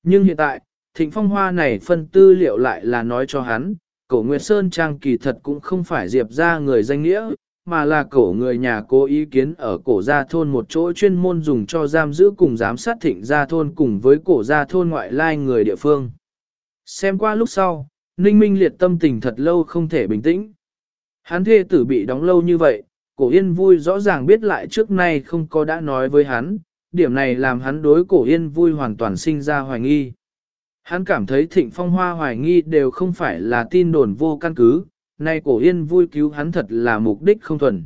Nhưng hiện tại, Thịnh Phong Hoa này phân tư liệu lại là nói cho hắn, cổ Nguyệt Sơn Trang kỳ thật cũng không phải Diệp ra người danh nghĩa, mà là cổ người nhà cố ý kiến ở cổ gia thôn một chỗ chuyên môn dùng cho giam giữ cùng giám sát thịnh gia thôn cùng với cổ gia thôn ngoại lai người địa phương. Xem qua lúc sau, Ninh Minh liệt tâm tình thật lâu không thể bình tĩnh. Hắn thê tử bị đóng lâu như vậy, cổ yên vui rõ ràng biết lại trước nay không có đã nói với hắn, điểm này làm hắn đối cổ yên vui hoàn toàn sinh ra hoài nghi. Hắn cảm thấy thịnh phong hoa hoài nghi đều không phải là tin đồn vô căn cứ, nay cổ yên vui cứu hắn thật là mục đích không thuần.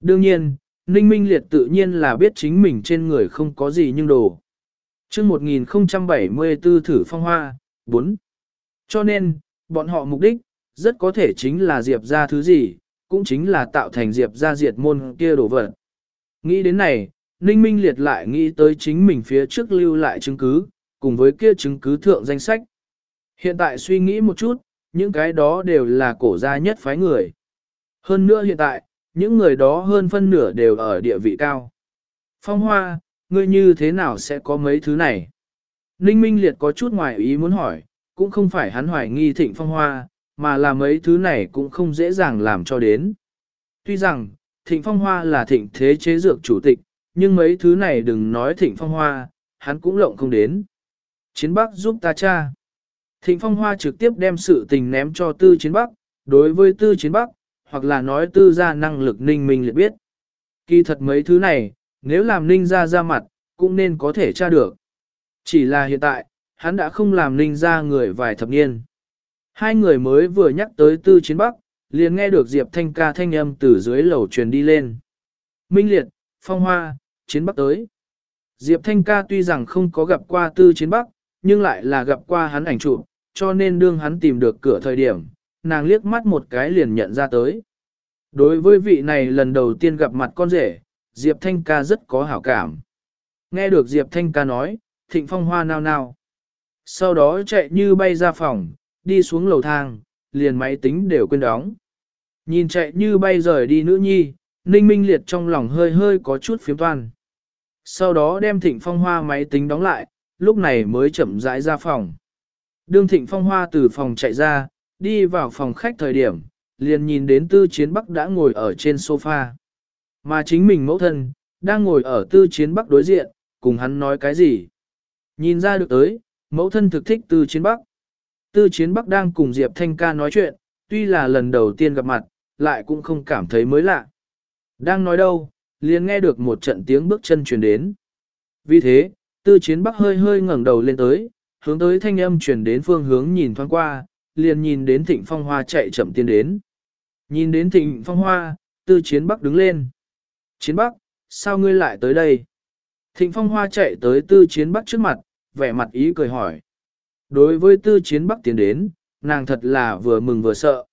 Đương nhiên, Ninh Minh Liệt tự nhiên là biết chính mình trên người không có gì nhưng đồ. chương 1074 thử phong hoa, 4. Cho nên, bọn họ mục đích, rất có thể chính là Diệp ra thứ gì, cũng chính là tạo thành Diệp ra diệt môn kia đổ vật. Nghĩ đến này, Ninh Minh Liệt lại nghĩ tới chính mình phía trước lưu lại chứng cứ, cùng với kia chứng cứ thượng danh sách. Hiện tại suy nghĩ một chút, những cái đó đều là cổ gia nhất phái người. Hơn nữa hiện tại, những người đó hơn phân nửa đều ở địa vị cao. Phong Hoa, ngươi như thế nào sẽ có mấy thứ này? Ninh Minh Liệt có chút ngoài ý muốn hỏi, cũng không phải hắn hoài nghi thịnh Phong Hoa, mà là mấy thứ này cũng không dễ dàng làm cho đến. Tuy rằng, thịnh Phong Hoa là thịnh thế chế dược chủ tịch, nhưng mấy thứ này đừng nói thịnh Phong Hoa, hắn cũng lộng không đến. Chiến Bắc giúp ta cha. Thịnh Phong Hoa trực tiếp đem sự tình ném cho Tư Chiến Bắc, đối với Tư Chiến Bắc, hoặc là nói Tư ra năng lực ninh minh liệt biết. Kỳ thật mấy thứ này, nếu làm ninh ra ra mặt, cũng nên có thể tra được. Chỉ là hiện tại, hắn đã không làm ninh ra người vài thập niên. Hai người mới vừa nhắc tới Tư Chiến Bắc, liền nghe được Diệp Thanh ca thanh âm từ dưới lầu truyền đi lên. Minh Liệt, Phong Hoa, Chiến Bắc tới. Diệp Thanh ca tuy rằng không có gặp qua Tư Chiến Bắc, nhưng lại là gặp qua hắn ảnh chụp, cho nên đương hắn tìm được cửa thời điểm, nàng liếc mắt một cái liền nhận ra tới. Đối với vị này lần đầu tiên gặp mặt con rể, Diệp Thanh ca rất có hảo cảm. Nghe được Diệp Thanh ca nói, thịnh phong hoa nao nao. Sau đó chạy như bay ra phòng, đi xuống lầu thang, liền máy tính đều quên đóng. Nhìn chạy như bay rời đi nữ nhi, ninh minh liệt trong lòng hơi hơi có chút phiếm toan. Sau đó đem thịnh phong hoa máy tính đóng lại, lúc này mới chậm rãi ra phòng. Đương thịnh phong hoa từ phòng chạy ra, đi vào phòng khách thời điểm, liền nhìn đến tư chiến bắc đã ngồi ở trên sofa. Mà chính mình mẫu thân, đang ngồi ở tư chiến bắc đối diện, cùng hắn nói cái gì. Nhìn ra được tới, mẫu thân thực thích tư chiến bắc. Tư chiến bắc đang cùng Diệp Thanh ca nói chuyện, tuy là lần đầu tiên gặp mặt, lại cũng không cảm thấy mới lạ. Đang nói đâu, liền nghe được một trận tiếng bước chân truyền đến. Vì thế, tư chiến bắc hơi hơi ngẩng đầu lên tới, hướng tới thanh âm truyền đến phương hướng nhìn thoáng qua, liền nhìn đến thịnh phong hoa chạy chậm tiến đến. Nhìn đến thịnh phong hoa, tư chiến bắc đứng lên. Chiến bắc, sao ngươi lại tới đây? Thịnh phong hoa chạy tới tư chiến bắc trước mặt, vẻ mặt ý cười hỏi. Đối với tư chiến bắc tiến đến, nàng thật là vừa mừng vừa sợ.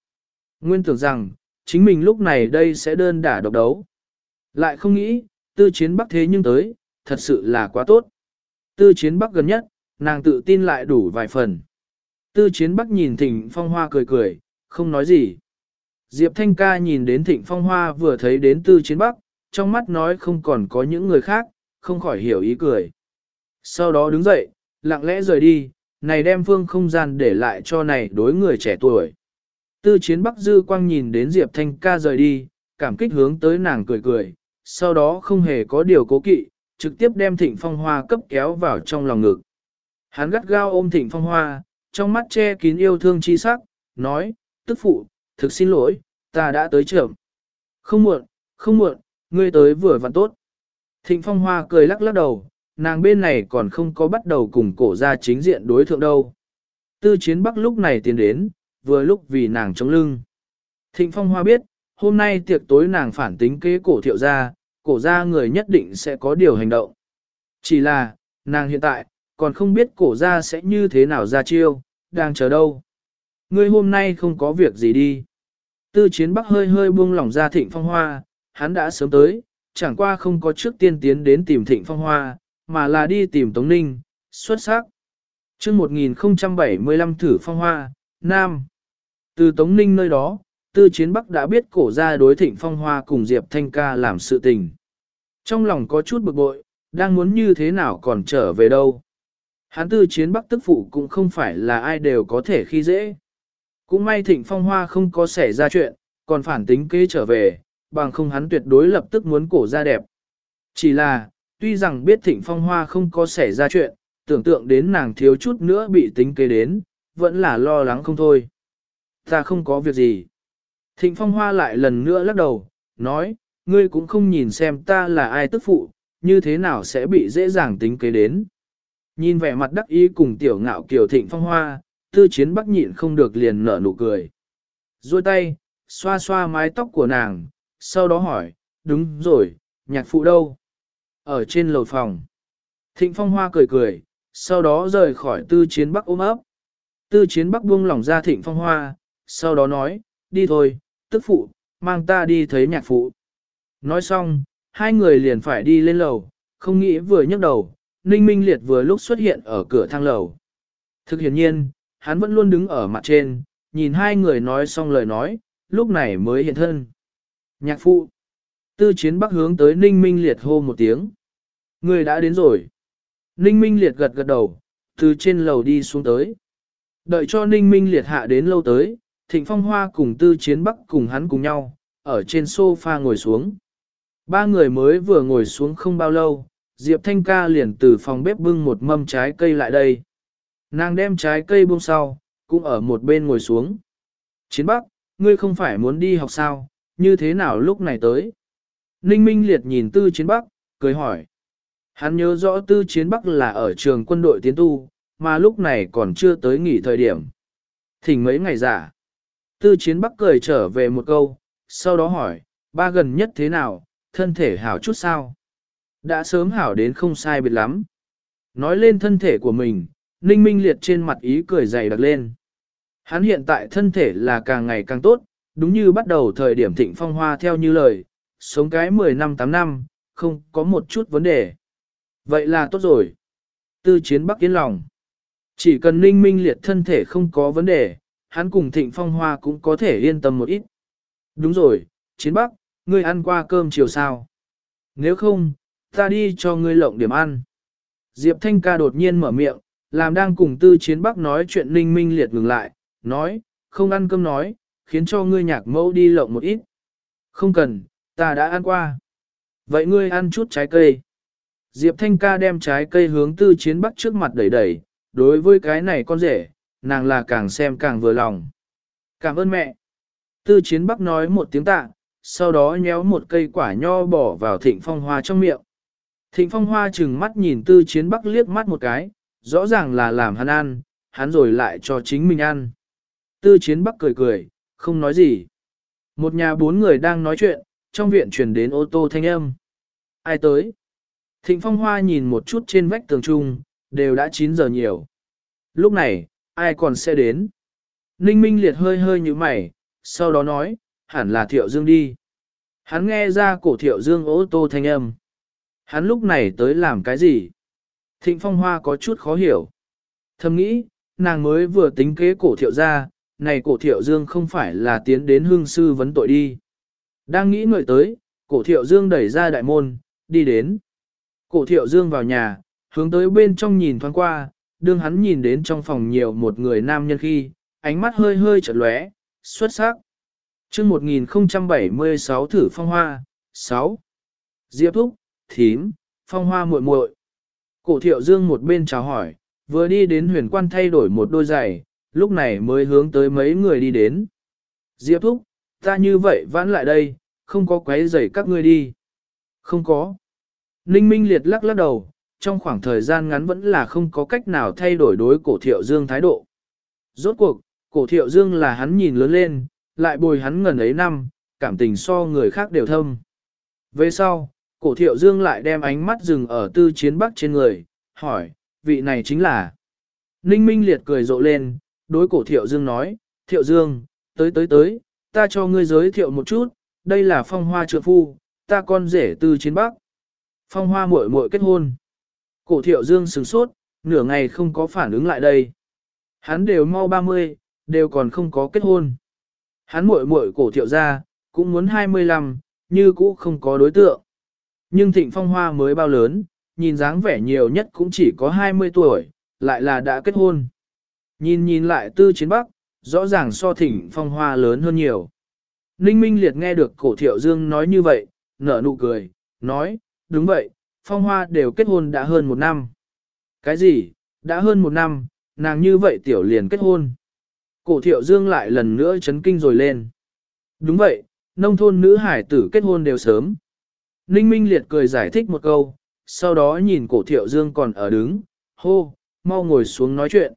Nguyên tưởng rằng, chính mình lúc này đây sẽ đơn đả độc đấu. Lại không nghĩ, tư chiến bắc thế nhưng tới, thật sự là quá tốt. Tư chiến bắc gần nhất, nàng tự tin lại đủ vài phần. Tư chiến bắc nhìn thịnh phong hoa cười cười, không nói gì. Diệp Thanh ca nhìn đến thịnh phong hoa vừa thấy đến tư chiến bắc, trong mắt nói không còn có những người khác, không khỏi hiểu ý cười. Sau đó đứng dậy, lặng lẽ rời đi, này đem phương không gian để lại cho này đối người trẻ tuổi. Tư chiến bắc dư quang nhìn đến Diệp Thanh ca rời đi, cảm kích hướng tới nàng cười cười, sau đó không hề có điều cố kỵ, trực tiếp đem thịnh phong hoa cấp kéo vào trong lòng ngực. Hắn gắt gao ôm thịnh phong hoa, trong mắt che kín yêu thương chi sắc, nói, tức phụ, thực xin lỗi, ta đã tới trưởng. Không muộn, không muộn, ngươi tới vừa vặn tốt. Thịnh phong hoa cười lắc lắc đầu, nàng bên này còn không có bắt đầu cùng cổ ra chính diện đối thượng đâu. Tư chiến bắc lúc này tiến đến, vừa lúc vì nàng chống lưng. Thịnh phong hoa biết, hôm nay tiệc tối nàng phản tính kế cổ thiệu ra, cổ ra người nhất định sẽ có điều hành động. Chỉ là, nàng hiện tại, còn không biết cổ ra sẽ như thế nào ra chiêu, đang chờ đâu. Ngươi hôm nay không có việc gì đi. Tư chiến bắc hơi hơi buông lỏng ra thịnh phong hoa, hắn đã sớm tới, chẳng qua không có trước tiên tiến đến tìm thịnh phong hoa, mà là đi tìm Tống Ninh, xuất sắc. chương 1075 thử phong hoa, Nam. Từ Tống Ninh nơi đó, Tư Chiến Bắc đã biết cổ ra đối thịnh phong hoa cùng Diệp Thanh Ca làm sự tình. Trong lòng có chút bực bội, đang muốn như thế nào còn trở về đâu. Hán tư chiến bắc tức phụ cũng không phải là ai đều có thể khi dễ. Cũng may thịnh phong hoa không có xảy ra chuyện, còn phản tính kế trở về, bằng không hắn tuyệt đối lập tức muốn cổ ra đẹp. Chỉ là, tuy rằng biết thịnh phong hoa không có xảy ra chuyện, tưởng tượng đến nàng thiếu chút nữa bị tính kế đến, vẫn là lo lắng không thôi. Ta không có việc gì. Thịnh phong hoa lại lần nữa lắc đầu, nói, ngươi cũng không nhìn xem ta là ai tức phụ, như thế nào sẽ bị dễ dàng tính kế đến. Nhìn vẻ mặt đắc ý cùng tiểu ngạo kiều thịnh phong hoa, tư chiến bắc nhịn không được liền nở nụ cười. Rồi tay, xoa xoa mái tóc của nàng, sau đó hỏi, đúng rồi, nhạc phụ đâu? Ở trên lầu phòng. Thịnh phong hoa cười cười, sau đó rời khỏi tư chiến bắc ôm ấp. Tư chiến bắc buông lòng ra thịnh phong hoa, sau đó nói, đi thôi, tức phụ, mang ta đi thấy nhạc phụ. Nói xong, hai người liền phải đi lên lầu, không nghĩ vừa nhấc đầu, Ninh Minh Liệt vừa lúc xuất hiện ở cửa thang lầu. Thực hiện nhiên, hắn vẫn luôn đứng ở mặt trên, nhìn hai người nói xong lời nói, lúc này mới hiện thân. Nhạc phụ. Tư chiến bắc hướng tới Ninh Minh Liệt hô một tiếng. Người đã đến rồi. Ninh Minh Liệt gật gật đầu, từ trên lầu đi xuống tới. Đợi cho Ninh Minh Liệt hạ đến lâu tới, Thịnh Phong Hoa cùng Tư Chiến Bắc cùng hắn cùng nhau, ở trên sofa ngồi xuống. Ba người mới vừa ngồi xuống không bao lâu, Diệp Thanh ca liền từ phòng bếp bưng một mâm trái cây lại đây. Nàng đem trái cây buông sau, cũng ở một bên ngồi xuống. Chiến Bắc, ngươi không phải muốn đi học sao, như thế nào lúc này tới? Ninh Minh Liệt nhìn Tư Chiến Bắc, cười hỏi. Hắn nhớ rõ Tư Chiến Bắc là ở trường quân đội tiến tu, mà lúc này còn chưa tới nghỉ thời điểm. Thỉnh mấy ngày giả. Tư Chiến Bắc cười trở về một câu, sau đó hỏi, ba gần nhất thế nào, thân thể hảo chút sao? Đã sớm hảo đến không sai biệt lắm. Nói lên thân thể của mình, Ninh Minh Liệt trên mặt ý cười dày đặc lên. Hắn hiện tại thân thể là càng ngày càng tốt, đúng như bắt đầu thời điểm thịnh phong hoa theo như lời, sống cái 10 năm 8 năm, không có một chút vấn đề. Vậy là tốt rồi. Tư chiến bắc yên lòng. Chỉ cần ninh minh liệt thân thể không có vấn đề, hắn cùng thịnh phong hoa cũng có thể yên tâm một ít. Đúng rồi, chiến bắc, ngươi ăn qua cơm chiều sao? Nếu không, ta đi cho ngươi lộng điểm ăn. Diệp Thanh ca đột nhiên mở miệng, làm đang cùng tư chiến bắc nói chuyện ninh minh liệt ngừng lại, nói, không ăn cơm nói, khiến cho ngươi nhạc mẫu đi lộng một ít. Không cần, ta đã ăn qua. Vậy ngươi ăn chút trái cây. Diệp Thanh ca đem trái cây hướng tư chiến bắc trước mặt đẩy đẩy, đối với cái này con rể, nàng là càng xem càng vừa lòng. Cảm ơn mẹ. Tư chiến bắc nói một tiếng tạ, sau đó nhéo một cây quả nho bỏ vào thịnh phong hoa trong miệng. Thịnh phong hoa chừng mắt nhìn tư chiến bắc liếc mắt một cái, rõ ràng là làm hắn ăn, hắn rồi lại cho chính mình ăn. Tư chiến bắc cười cười, không nói gì. Một nhà bốn người đang nói chuyện, trong viện truyền đến ô tô thanh âm. Ai tới? Thịnh phong hoa nhìn một chút trên vách tường trung, đều đã 9 giờ nhiều. Lúc này, ai còn sẽ đến? Ninh Minh liệt hơi hơi như mày, sau đó nói, hẳn là Thiệu Dương đi. Hắn nghe ra cổ Thiệu Dương ô tô thanh âm. Hắn lúc này tới làm cái gì? Thịnh Phong Hoa có chút khó hiểu. Thầm nghĩ, nàng mới vừa tính kế cổ Thiệu ra, này cổ Thiệu Dương không phải là tiến đến hương sư vấn tội đi. Đang nghĩ ngợi tới, cổ Thiệu Dương đẩy ra đại môn, đi đến. Cổ Thiệu Dương vào nhà, hướng tới bên trong nhìn thoáng qua, đương hắn nhìn đến trong phòng nhiều một người nam nhân khi, ánh mắt hơi hơi chợt lóe, xuất sắc. chương 1076 thử phong hoa, 6. Diệp thúc, thím, phong hoa muội muội. Cổ thiệu dương một bên chào hỏi, vừa đi đến huyền quan thay đổi một đôi giày, lúc này mới hướng tới mấy người đi đến. Diệp thúc, ta như vậy vãn lại đây, không có quấy giày các ngươi đi. Không có. Ninh Minh liệt lắc lắc đầu, trong khoảng thời gian ngắn vẫn là không có cách nào thay đổi đối cổ thiệu dương thái độ. Rốt cuộc, cổ thiệu dương là hắn nhìn lớn lên, lại bồi hắn ngần ấy năm, cảm tình so người khác đều thâm. Về sau, cổ thiệu dương lại đem ánh mắt dừng ở tư chiến bắc trên người, hỏi, vị này chính là. Ninh Minh liệt cười rộ lên, đối cổ thiệu dương nói, thiệu dương, tới tới tới, ta cho ngươi giới thiệu một chút, đây là phong hoa trượng phu, ta con rể tư chiến bắc. Phong hoa muội muội kết hôn. Cổ thiệu dương sửng sốt, nửa ngày không có phản ứng lại đây. Hắn đều mau 30, đều còn không có kết hôn. Hắn muội muội cổ thiệu ra, cũng muốn 25, như cũ không có đối tượng. Nhưng thịnh phong hoa mới bao lớn, nhìn dáng vẻ nhiều nhất cũng chỉ có 20 tuổi, lại là đã kết hôn. Nhìn nhìn lại tư chiến bắc, rõ ràng so thịnh phong hoa lớn hơn nhiều. Ninh Minh Liệt nghe được cổ thiệu dương nói như vậy, nở nụ cười, nói, đúng vậy, phong hoa đều kết hôn đã hơn một năm. Cái gì, đã hơn một năm, nàng như vậy tiểu liền kết hôn. Cổ thiệu dương lại lần nữa chấn kinh rồi lên. Đúng vậy, nông thôn nữ hải tử kết hôn đều sớm. Ninh Minh Liệt cười giải thích một câu, sau đó nhìn cổ thiệu dương còn ở đứng, hô, mau ngồi xuống nói chuyện.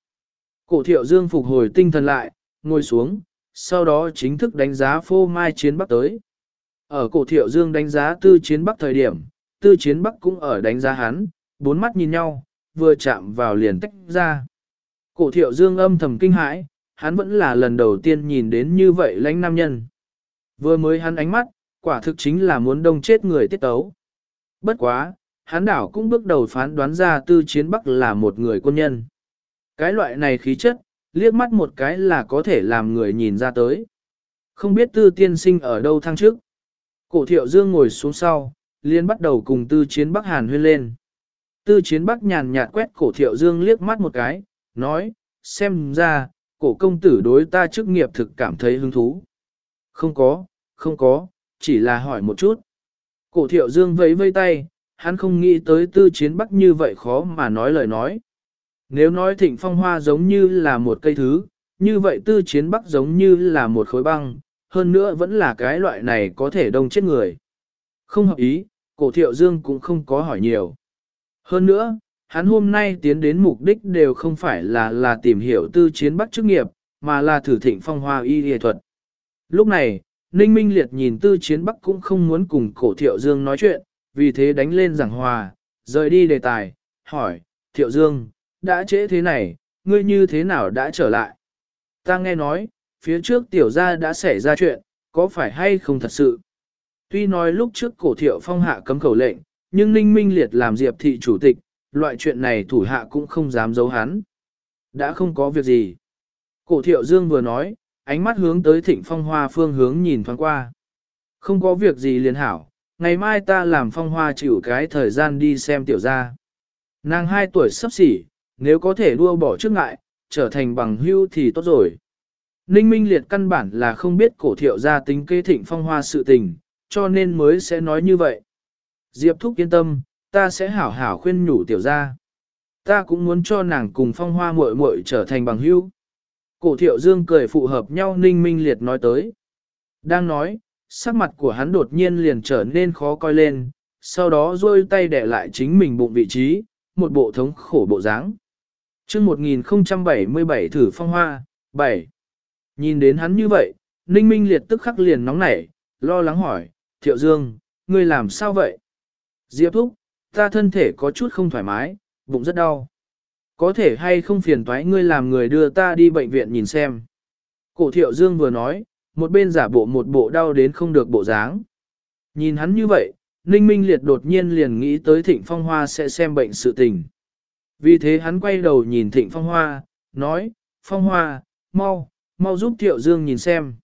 Cổ thiệu dương phục hồi tinh thần lại, ngồi xuống, sau đó chính thức đánh giá phô mai chiến bắc tới. Ở cổ thiệu dương đánh giá tư chiến bắc thời điểm, tư chiến bắc cũng ở đánh giá hắn, bốn mắt nhìn nhau, vừa chạm vào liền tách ra. Cổ thiệu dương âm thầm kinh hãi, hắn vẫn là lần đầu tiên nhìn đến như vậy lãnh nam nhân. Vừa mới hắn ánh mắt, quả thực chính là muốn đông chết người tiết tấu. Bất quá, hắn đảo cũng bước đầu phán đoán ra tư chiến bắc là một người quân nhân. Cái loại này khí chất, liếc mắt một cái là có thể làm người nhìn ra tới. Không biết tư tiên sinh ở đâu thăng trước. Cổ thiệu dương ngồi xuống sau, liên bắt đầu cùng tư chiến bắc hàn huyên lên. Tư chiến bắc nhàn nhạt quét cổ thiệu dương liếc mắt một cái, nói, xem ra, cổ công tử đối ta chức nghiệp thực cảm thấy hứng thú. Không có, không có, chỉ là hỏi một chút. Cổ thiệu dương vẫy vây tay, hắn không nghĩ tới tư chiến bắc như vậy khó mà nói lời nói. Nếu nói thịnh phong hoa giống như là một cây thứ, như vậy tư chiến bắc giống như là một khối băng, hơn nữa vẫn là cái loại này có thể đông chết người. Không hợp ý, cổ thiệu dương cũng không có hỏi nhiều. Hơn nữa, hắn hôm nay tiến đến mục đích đều không phải là là tìm hiểu tư chiến bắc chức nghiệp, mà là thử thịnh phong hoa y y thuật. Lúc này, Ninh Minh Liệt nhìn tư chiến bắc cũng không muốn cùng cổ thiệu dương nói chuyện, vì thế đánh lên giảng hòa, rời đi đề tài, hỏi, thiệu dương, đã trễ thế này, ngươi như thế nào đã trở lại? Ta nghe nói, phía trước tiểu gia đã xảy ra chuyện, có phải hay không thật sự? Tuy nói lúc trước cổ thiệu phong hạ cấm khẩu lệnh, nhưng Ninh Minh Liệt làm diệp thị chủ tịch, loại chuyện này thủ hạ cũng không dám giấu hắn. Đã không có việc gì. Cổ thiệu dương vừa nói, ánh mắt hướng tới thịnh phong hoa phương hướng nhìn thoáng qua. Không có việc gì liền hảo, ngày mai ta làm phong hoa chịu cái thời gian đi xem tiểu gia. Nàng hai tuổi sắp xỉ, nếu có thể đua bỏ trước ngại, trở thành bằng hưu thì tốt rồi. Ninh Minh Liệt căn bản là không biết cổ thiệu gia tính kế thịnh phong hoa sự tình, cho nên mới sẽ nói như vậy. Diệp Thúc yên tâm, ta sẽ hảo hảo khuyên nhủ tiểu gia. Ta cũng muốn cho nàng cùng phong hoa muội muội trở thành bằng hữu. Cổ thiệu dương cười phụ hợp nhau ninh minh liệt nói tới. Đang nói, sắc mặt của hắn đột nhiên liền trở nên khó coi lên, sau đó rôi tay để lại chính mình bụng vị trí, một bộ thống khổ bộ dáng. chương 1077 thử phong hoa, 7. Nhìn đến hắn như vậy, ninh minh liệt tức khắc liền nóng nảy, lo lắng hỏi, thiệu dương, ngươi làm sao vậy? Diệp thúc, ta thân thể có chút không thoải mái, bụng rất đau. Có thể hay không phiền toái ngươi làm người đưa ta đi bệnh viện nhìn xem. Cổ thiệu dương vừa nói, một bên giả bộ một bộ đau đến không được bộ dáng. Nhìn hắn như vậy, Ninh Minh Liệt đột nhiên liền nghĩ tới Thịnh Phong Hoa sẽ xem bệnh sự tình. Vì thế hắn quay đầu nhìn Thịnh Phong Hoa, nói, Phong Hoa, mau, mau giúp Thiệu Dương nhìn xem.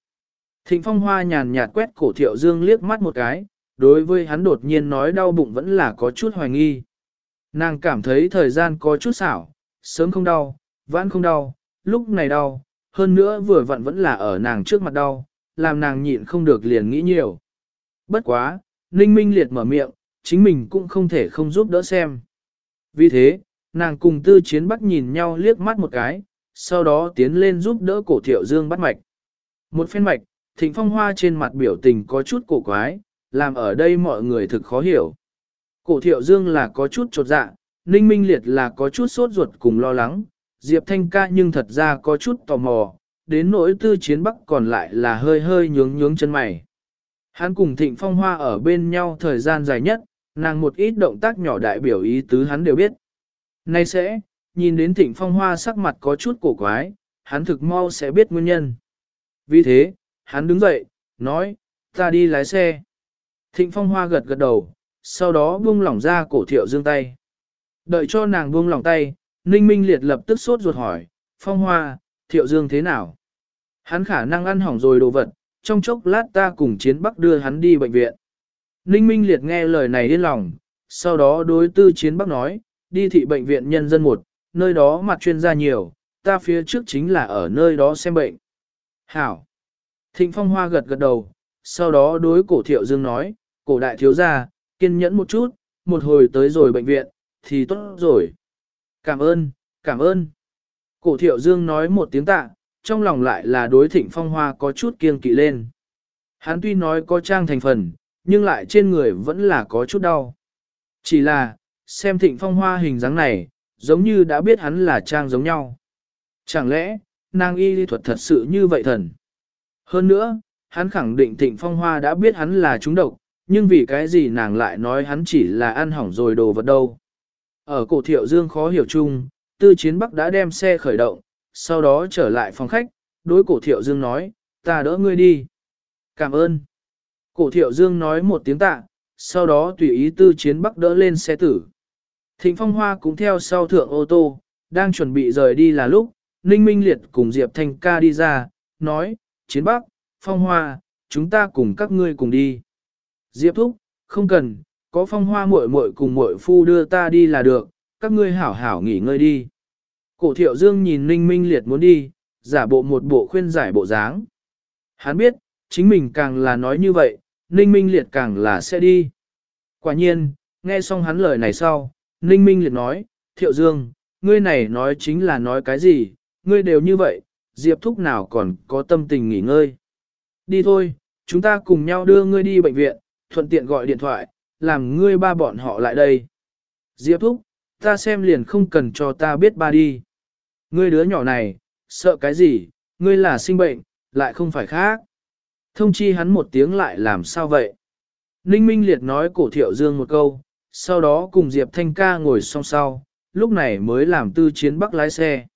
Thịnh Phong Hoa nhàn nhạt quét cổ Thiệu Dương liếc mắt một cái, đối với hắn đột nhiên nói đau bụng vẫn là có chút hoài nghi. Nàng cảm thấy thời gian có chút xảo, sớm không đau, vãn không đau, lúc này đau, hơn nữa vừa vặn vẫn là ở nàng trước mặt đau, làm nàng nhịn không được liền nghĩ nhiều. Bất quá, Ninh Minh liệt mở miệng, chính mình cũng không thể không giúp đỡ xem. Vì thế, nàng cùng tư chiến bắt nhìn nhau liếc mắt một cái, sau đó tiến lên giúp đỡ cổ thiệu dương bắt mạch. Một phen mạch, thịnh phong hoa trên mặt biểu tình có chút cổ quái, làm ở đây mọi người thực khó hiểu. Cổ thiệu dương là có chút trột dạ, ninh minh liệt là có chút sốt ruột cùng lo lắng, Diệp Thanh ca nhưng thật ra có chút tò mò, đến nỗi tư chiến bắc còn lại là hơi hơi nhướng nhướng chân mày. Hắn cùng thịnh phong hoa ở bên nhau thời gian dài nhất, nàng một ít động tác nhỏ đại biểu ý tứ hắn đều biết. Nay sẽ, nhìn đến thịnh phong hoa sắc mặt có chút cổ quái, hắn thực mau sẽ biết nguyên nhân. Vì thế, hắn đứng dậy, nói, ta đi lái xe. Thịnh phong hoa gật gật đầu, sau đó buông lỏng ra cổ thiệu dương tay. Đợi cho nàng buông lòng tay, Ninh Minh Liệt lập tức sốt ruột hỏi, phong hoa, thiệu dương thế nào? Hắn khả năng ăn hỏng rồi đồ vật, trong chốc lát ta cùng chiến bắc đưa hắn đi bệnh viện. Ninh Minh Liệt nghe lời này yên lòng, sau đó đối tư chiến bắc nói, đi thị bệnh viện nhân dân một, nơi đó mặt chuyên gia nhiều, ta phía trước chính là ở nơi đó xem bệnh. Hảo! Thịnh Phong Hoa gật gật đầu, sau đó đối cổ thiệu dương nói, cổ đại thiếu gia, kiên nhẫn một chút, một hồi tới rồi bệnh viện, thì tốt rồi. Cảm ơn, cảm ơn. Cổ thiệu dương nói một tiếng tạ, trong lòng lại là đối thịnh phong hoa có chút kiêng kỵ lên. Hắn tuy nói có trang thành phần, nhưng lại trên người vẫn là có chút đau. Chỉ là, xem thịnh phong hoa hình dáng này, giống như đã biết hắn là trang giống nhau. Chẳng lẽ, nàng y lý thuật thật sự như vậy thần? Hơn nữa, hắn khẳng định thịnh phong hoa đã biết hắn là trúng độc, nhưng vì cái gì nàng lại nói hắn chỉ là ăn hỏng rồi đồ vật đâu. Ở cổ thiệu dương khó hiểu chung, tư chiến bắc đã đem xe khởi động, sau đó trở lại phòng khách, đối cổ thiệu dương nói, ta đỡ ngươi đi. Cảm ơn. Cổ thiệu dương nói một tiếng tạ, sau đó tùy ý tư chiến bắc đỡ lên xe tử. Thịnh phong hoa cũng theo sau thượng ô tô, đang chuẩn bị rời đi là lúc, Ninh Minh Liệt cùng Diệp Thanh ca đi ra, nói, chiến bắc, phong hoa, chúng ta cùng các ngươi cùng đi. Diệp thúc, không cần, có phong hoa muội muội cùng muội phu đưa ta đi là được, các ngươi hảo hảo nghỉ ngơi đi. Cổ thiệu dương nhìn Ninh Minh Liệt muốn đi, giả bộ một bộ khuyên giải bộ dáng. Hắn biết, chính mình càng là nói như vậy, Ninh Minh Liệt càng là sẽ đi. Quả nhiên, nghe xong hắn lời này sau, Ninh Minh Liệt nói, Thiệu Dương, ngươi này nói chính là nói cái gì, ngươi đều như vậy, Diệp Thúc nào còn có tâm tình nghỉ ngơi. Đi thôi, chúng ta cùng nhau đưa ngươi đi bệnh viện, thuận tiện gọi điện thoại, làm ngươi ba bọn họ lại đây. Diệp Thúc, ta xem liền không cần cho ta biết ba đi. Ngươi đứa nhỏ này, sợ cái gì, ngươi là sinh bệnh, lại không phải khác. Thông chi hắn một tiếng lại làm sao vậy? Ninh Minh Liệt nói cổ thiệu dương một câu, sau đó cùng Diệp Thanh ca ngồi song sau, lúc này mới làm tư chiến bắc lái xe.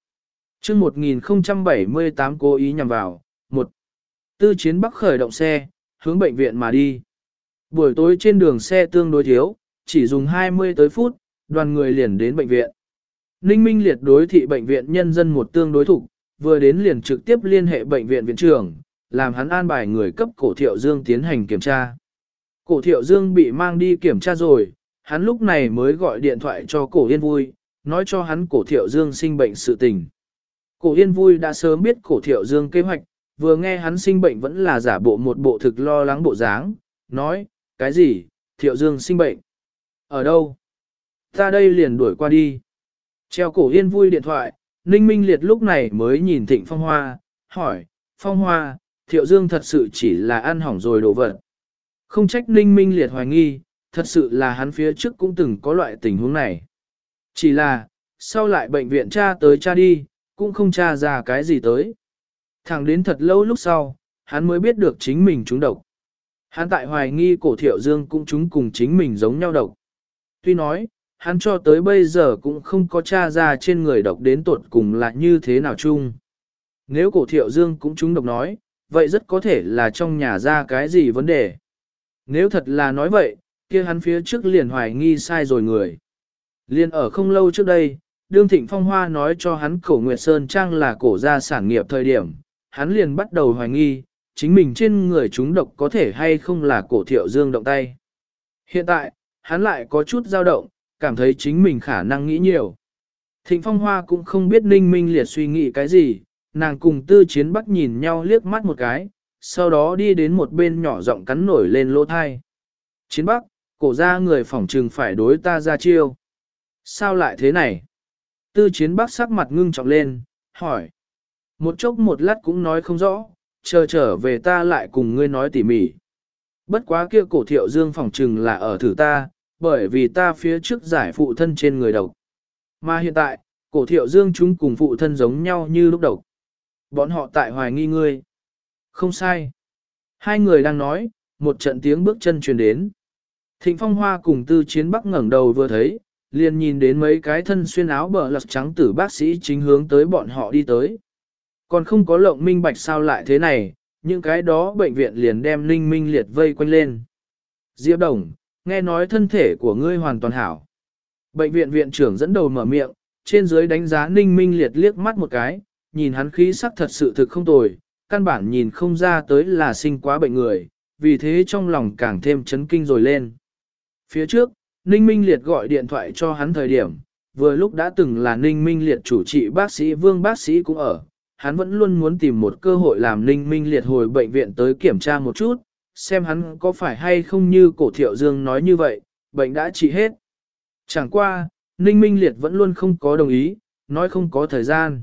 chương 1078 cố ý nhằm vào, một Tư chiến bắc khởi động xe, hướng bệnh viện mà đi. Buổi tối trên đường xe tương đối thiếu, chỉ dùng 20 tới phút, đoàn người liền đến bệnh viện. Ninh Minh liệt đối thị bệnh viện nhân dân một tương đối thủ, vừa đến liền trực tiếp liên hệ bệnh viện viện trưởng, làm hắn an bài người cấp cổ thiệu dương tiến hành kiểm tra. Cổ thiệu dương bị mang đi kiểm tra rồi, hắn lúc này mới gọi điện thoại cho cổ yên vui, nói cho hắn cổ thiệu dương sinh bệnh sự tình. Cổ yên vui đã sớm biết cổ thiệu dương kế hoạch, vừa nghe hắn sinh bệnh vẫn là giả bộ một bộ thực lo lắng bộ dáng, nói, cái gì, thiệu dương sinh bệnh? Ở đâu? Ta đây liền đuổi qua đi. Treo cổ yên vui điện thoại, Ninh Minh Liệt lúc này mới nhìn Thịnh Phong Hoa, hỏi, Phong Hoa, Thiệu Dương thật sự chỉ là ăn hỏng rồi đồ vật. Không trách Ninh Minh Liệt hoài nghi, thật sự là hắn phía trước cũng từng có loại tình huống này. Chỉ là, sau lại bệnh viện cha tới cha đi, cũng không tra ra cái gì tới. Thẳng đến thật lâu lúc sau, hắn mới biết được chính mình trúng độc. Hắn tại hoài nghi cổ thiệu dương cũng chúng cùng chính mình giống nhau độc. Tuy nói, hắn cho tới bây giờ cũng không có tra ra trên người độc đến tuột cùng là như thế nào chung. Nếu cổ thiệu dương cũng chúng độc nói, vậy rất có thể là trong nhà ra cái gì vấn đề. Nếu thật là nói vậy, kia hắn phía trước liền hoài nghi sai rồi người. Liên ở không lâu trước đây, Đương Thịnh Phong Hoa nói cho hắn cổ Nguyệt Sơn Trang là cổ gia sản nghiệp thời điểm, hắn liền bắt đầu hoài nghi, chính mình trên người chúng độc có thể hay không là cổ thiệu dương động tay. Hiện tại, hắn lại có chút dao động, cảm thấy chính mình khả năng nghĩ nhiều. Thịnh Phong Hoa cũng không biết Ninh Minh Liệt suy nghĩ cái gì, nàng cùng tư chiến bắc nhìn nhau liếc mắt một cái, sau đó đi đến một bên nhỏ giọng cắn nổi lên lỗ thai. Chiến bắc, cổ ra người phỏng trừng phải đối ta ra chiêu. Sao lại thế này? Tư chiến bắc sắc mặt ngưng trọng lên, hỏi. Một chốc một lát cũng nói không rõ, chờ trở về ta lại cùng ngươi nói tỉ mỉ. Bất quá kia cổ thiệu dương phỏng trừng là ở thử ta, bởi vì ta phía trước giải phụ thân trên người độc. Mà hiện tại, cổ thiệu dương chúng cùng phụ thân giống nhau như lúc độc. Bọn họ tại hoài nghi ngươi. Không sai. Hai người đang nói, một trận tiếng bước chân truyền đến. Thịnh Phong Hoa cùng Tư Chiến Bắc ngẩng đầu vừa thấy, liền nhìn đến mấy cái thân xuyên áo bờ lật trắng tử bác sĩ chính hướng tới bọn họ đi tới. Còn không có lộng minh bạch sao lại thế này, những cái đó bệnh viện liền đem Ninh Minh Liệt vây quanh lên. Diệp Đồng, nghe nói thân thể của ngươi hoàn toàn hảo. Bệnh viện viện trưởng dẫn đầu mở miệng, trên dưới đánh giá Ninh Minh Liệt liếc mắt một cái, nhìn hắn khí sắc thật sự thực không tồi, căn bản nhìn không ra tới là sinh quá bệnh người, vì thế trong lòng càng thêm chấn kinh rồi lên. Phía trước, Ninh Minh Liệt gọi điện thoại cho hắn thời điểm, vừa lúc đã từng là Ninh Minh Liệt chủ trị bác sĩ Vương bác sĩ cũng ở, hắn vẫn luôn muốn tìm một cơ hội làm Ninh Minh Liệt hồi bệnh viện tới kiểm tra một chút, xem hắn có phải hay không như cổ thiệu dương nói như vậy, bệnh đã trị hết. Chẳng qua, Ninh Minh Liệt vẫn luôn không có đồng ý, nói không có thời gian.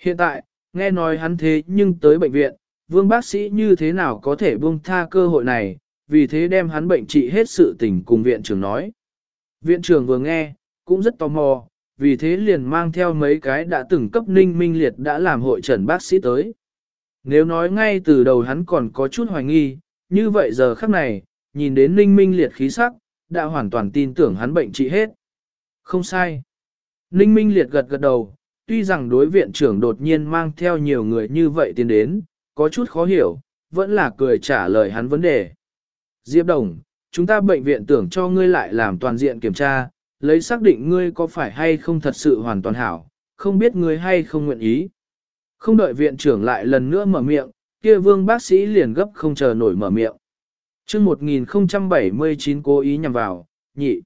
Hiện tại, nghe nói hắn thế nhưng tới bệnh viện, vương bác sĩ như thế nào có thể buông tha cơ hội này, vì thế đem hắn bệnh trị hết sự tình cùng viện trưởng nói. Viện trưởng vừa nghe, cũng rất tò mò, vì thế liền mang theo mấy cái đã từng cấp ninh minh liệt đã làm hội trần bác sĩ tới. Nếu nói ngay từ đầu hắn còn có chút hoài nghi, như vậy giờ khắc này, nhìn đến ninh minh liệt khí sắc, đã hoàn toàn tin tưởng hắn bệnh trị hết. Không sai. Ninh minh liệt gật gật đầu, tuy rằng đối viện trưởng đột nhiên mang theo nhiều người như vậy tiến đến, có chút khó hiểu, vẫn là cười trả lời hắn vấn đề. Diệp Đồng, chúng ta bệnh viện tưởng cho ngươi lại làm toàn diện kiểm tra, lấy xác định ngươi có phải hay không thật sự hoàn toàn hảo, không biết ngươi hay không nguyện ý. Không đợi viện trưởng lại lần nữa mở miệng, kia vương bác sĩ liền gấp không chờ nổi mở miệng. chương 1079 cố ý nhằm vào, nhị.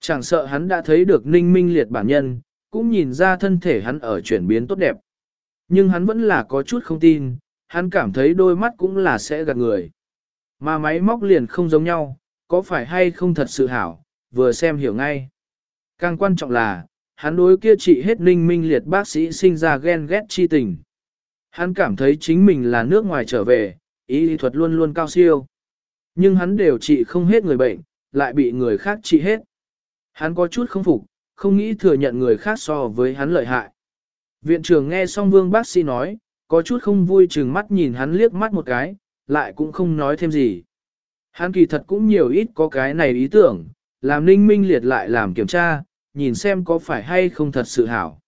Chẳng sợ hắn đã thấy được ninh minh liệt bản nhân, cũng nhìn ra thân thể hắn ở chuyển biến tốt đẹp. Nhưng hắn vẫn là có chút không tin, hắn cảm thấy đôi mắt cũng là sẽ gạt người. Mà máy móc liền không giống nhau, có phải hay không thật sự hảo, vừa xem hiểu ngay. Càng quan trọng là, hắn đối kia trị hết ninh minh liệt bác sĩ sinh ra ghen ghét chi tình. Hắn cảm thấy chính mình là nước ngoài trở về, y lý thuật luôn luôn cao siêu. Nhưng hắn đều trị không hết người bệnh, lại bị người khác trị hết. Hắn có chút không phục, không nghĩ thừa nhận người khác so với hắn lợi hại. Viện trưởng nghe xong vương bác sĩ nói, có chút không vui chừng mắt nhìn hắn liếc mắt một cái, lại cũng không nói thêm gì. Hắn kỳ thật cũng nhiều ít có cái này ý tưởng, làm ninh minh liệt lại làm kiểm tra, nhìn xem có phải hay không thật sự hảo.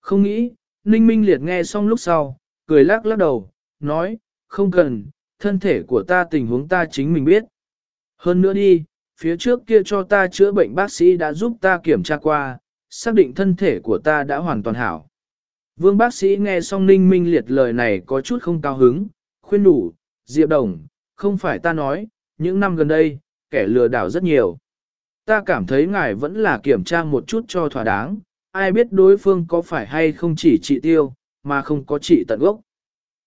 Không nghĩ, ninh minh liệt nghe xong lúc sau, cười lắc lắc đầu, nói, không cần, thân thể của ta tình huống ta chính mình biết. Hơn nữa đi, phía trước kia cho ta chữa bệnh bác sĩ đã giúp ta kiểm tra qua, xác định thân thể của ta đã hoàn toàn hảo. Vương bác sĩ nghe xong ninh minh liệt lời này có chút không cao hứng, khuyên đủ, Diệp Đồng, không phải ta nói, những năm gần đây, kẻ lừa đảo rất nhiều. Ta cảm thấy ngài vẫn là kiểm tra một chút cho thỏa đáng, ai biết đối phương có phải hay không chỉ trị tiêu, mà không có trị tận gốc.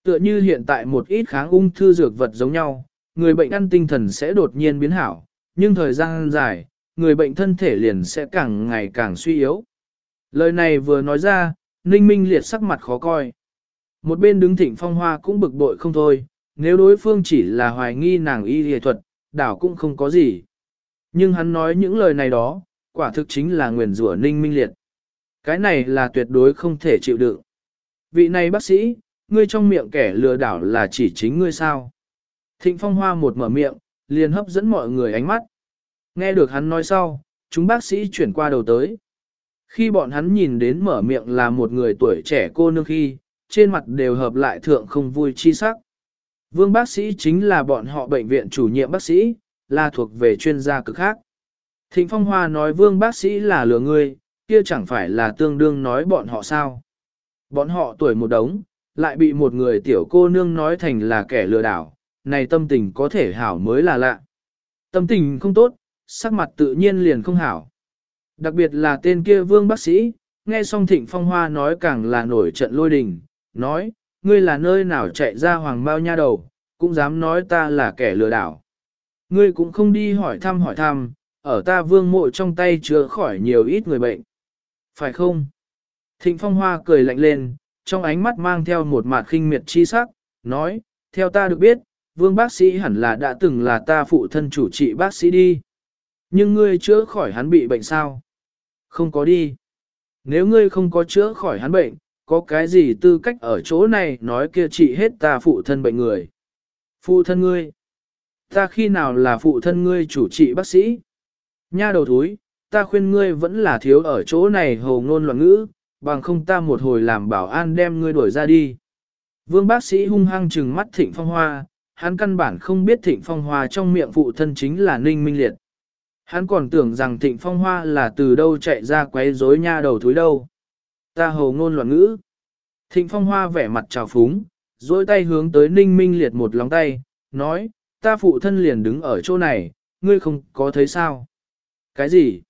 Tựa như hiện tại một ít kháng ung thư dược vật giống nhau, người bệnh ăn tinh thần sẽ đột nhiên biến hảo, nhưng thời gian dài, người bệnh thân thể liền sẽ càng ngày càng suy yếu. Lời này vừa nói ra, Ninh Minh liệt sắc mặt khó coi. Một bên đứng thịnh phong hoa cũng bực bội không thôi, nếu đối phương chỉ là hoài nghi nàng y y thuật, đảo cũng không có gì. Nhưng hắn nói những lời này đó, quả thực chính là nguyền rủa Ninh Minh liệt. Cái này là tuyệt đối không thể chịu đựng. Vị này bác sĩ, ngươi trong miệng kẻ lừa đảo là chỉ chính ngươi sao? Thịnh phong hoa một mở miệng, liền hấp dẫn mọi người ánh mắt. Nghe được hắn nói sau, chúng bác sĩ chuyển qua đầu tới. Khi bọn hắn nhìn đến mở miệng là một người tuổi trẻ cô nương khi, trên mặt đều hợp lại thượng không vui chi sắc. Vương bác sĩ chính là bọn họ bệnh viện chủ nhiệm bác sĩ, là thuộc về chuyên gia cực khác. Thịnh Phong Hoa nói vương bác sĩ là lừa người, kia chẳng phải là tương đương nói bọn họ sao. Bọn họ tuổi một đống, lại bị một người tiểu cô nương nói thành là kẻ lừa đảo, này tâm tình có thể hảo mới là lạ. Tâm tình không tốt, sắc mặt tự nhiên liền không hảo. Đặc biệt là tên kia vương bác sĩ, nghe xong thịnh phong hoa nói càng là nổi trận lôi đình, nói, ngươi là nơi nào chạy ra hoàng bao nha đầu, cũng dám nói ta là kẻ lừa đảo. Ngươi cũng không đi hỏi thăm hỏi thăm, ở ta vương mộ trong tay chữa khỏi nhiều ít người bệnh. Phải không? Thịnh phong hoa cười lạnh lên, trong ánh mắt mang theo một mặt khinh miệt chi sắc, nói, theo ta được biết, vương bác sĩ hẳn là đã từng là ta phụ thân chủ trị bác sĩ đi. Nhưng ngươi chữa khỏi hắn bị bệnh sao? Không có đi. Nếu ngươi không có chữa khỏi hắn bệnh, có cái gì tư cách ở chỗ này nói kia trị hết ta phụ thân bệnh người. Phụ thân ngươi. Ta khi nào là phụ thân ngươi chủ trị bác sĩ? Nha đầu thúi, ta khuyên ngươi vẫn là thiếu ở chỗ này hồ ngôn loạn ngữ, bằng không ta một hồi làm bảo an đem ngươi đuổi ra đi. Vương bác sĩ hung hăng trừng mắt thịnh phong hoa, hắn căn bản không biết thịnh phong hoa trong miệng phụ thân chính là ninh minh liệt. Hắn còn tưởng rằng thịnh phong hoa là từ đâu chạy ra quấy rối nha đầu thúi đâu. Ta hồ ngôn loạn ngữ. Thịnh phong hoa vẻ mặt trào phúng, dối tay hướng tới ninh minh liệt một lòng tay, nói, ta phụ thân liền đứng ở chỗ này, ngươi không có thấy sao? Cái gì?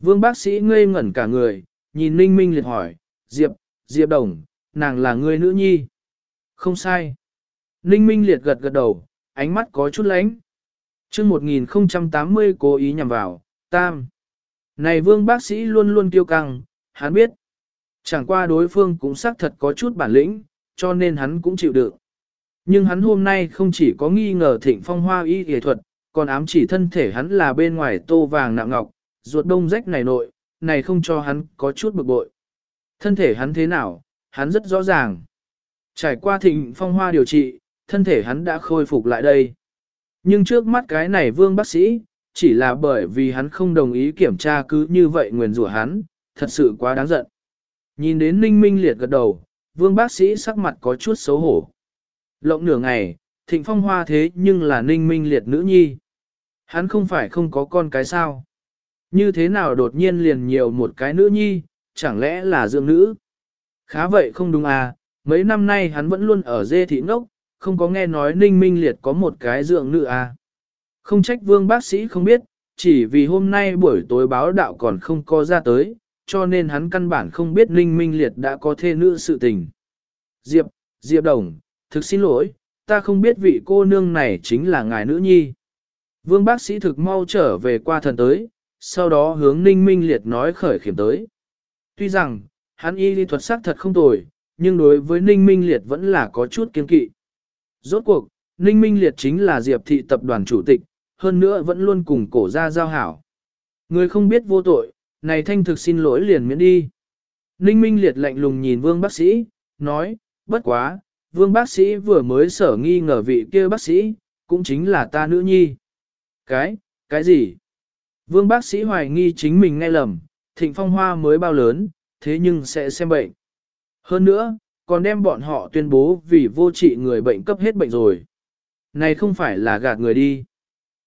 Vương bác sĩ ngây ngẩn cả người, nhìn ninh minh liệt hỏi, Diệp, Diệp Đồng, nàng là ngươi nữ nhi. Không sai. Ninh minh liệt gật gật đầu, ánh mắt có chút lánh chương 1080 cố ý nhằm vào, tam. Này vương bác sĩ luôn luôn kiêu căng, hắn biết. Chẳng qua đối phương cũng xác thật có chút bản lĩnh, cho nên hắn cũng chịu đựng. Nhưng hắn hôm nay không chỉ có nghi ngờ thịnh phong hoa y y thuật, còn ám chỉ thân thể hắn là bên ngoài tô vàng nặng ngọc, ruột đông rách này nội, này không cho hắn có chút bực bội. Thân thể hắn thế nào, hắn rất rõ ràng. Trải qua thịnh phong hoa điều trị, thân thể hắn đã khôi phục lại đây. Nhưng trước mắt cái này vương bác sĩ, chỉ là bởi vì hắn không đồng ý kiểm tra cứ như vậy nguyền rủa hắn, thật sự quá đáng giận. Nhìn đến ninh minh liệt gật đầu, vương bác sĩ sắc mặt có chút xấu hổ. Lộng nửa ngày, thịnh phong hoa thế nhưng là ninh minh liệt nữ nhi. Hắn không phải không có con cái sao. Như thế nào đột nhiên liền nhiều một cái nữ nhi, chẳng lẽ là dưỡng nữ? Khá vậy không đúng à, mấy năm nay hắn vẫn luôn ở dê thị ngốc, không có nghe nói ninh minh liệt có một cái dưỡng nữ à. Không trách vương bác sĩ không biết, chỉ vì hôm nay buổi tối báo đạo còn không có ra tới, cho nên hắn căn bản không biết ninh minh liệt đã có thê nữ sự tình. Diệp, Diệp Đồng, thực xin lỗi, ta không biết vị cô nương này chính là ngài nữ nhi. Vương bác sĩ thực mau trở về qua thần tới, sau đó hướng ninh minh liệt nói khởi khiểm tới. Tuy rằng, hắn y lý thuật sắc thật không tồi, nhưng đối với ninh minh liệt vẫn là có chút kiên kỵ. Rốt cuộc, ninh minh liệt chính là diệp thị tập đoàn chủ tịch, hơn nữa vẫn luôn cùng cổ gia giao hảo. Người không biết vô tội, này thanh thực xin lỗi liền miễn đi. Ninh minh liệt lạnh lùng nhìn vương bác sĩ, nói, bất quá, vương bác sĩ vừa mới sở nghi ngờ vị kia bác sĩ, cũng chính là ta nữ nhi. Cái, cái gì? Vương bác sĩ hoài nghi chính mình nghe lầm, thịnh phong hoa mới bao lớn, thế nhưng sẽ xem bệnh. Hơn nữa, còn đem bọn họ tuyên bố vì vô trị người bệnh cấp hết bệnh rồi. Này không phải là gạt người đi.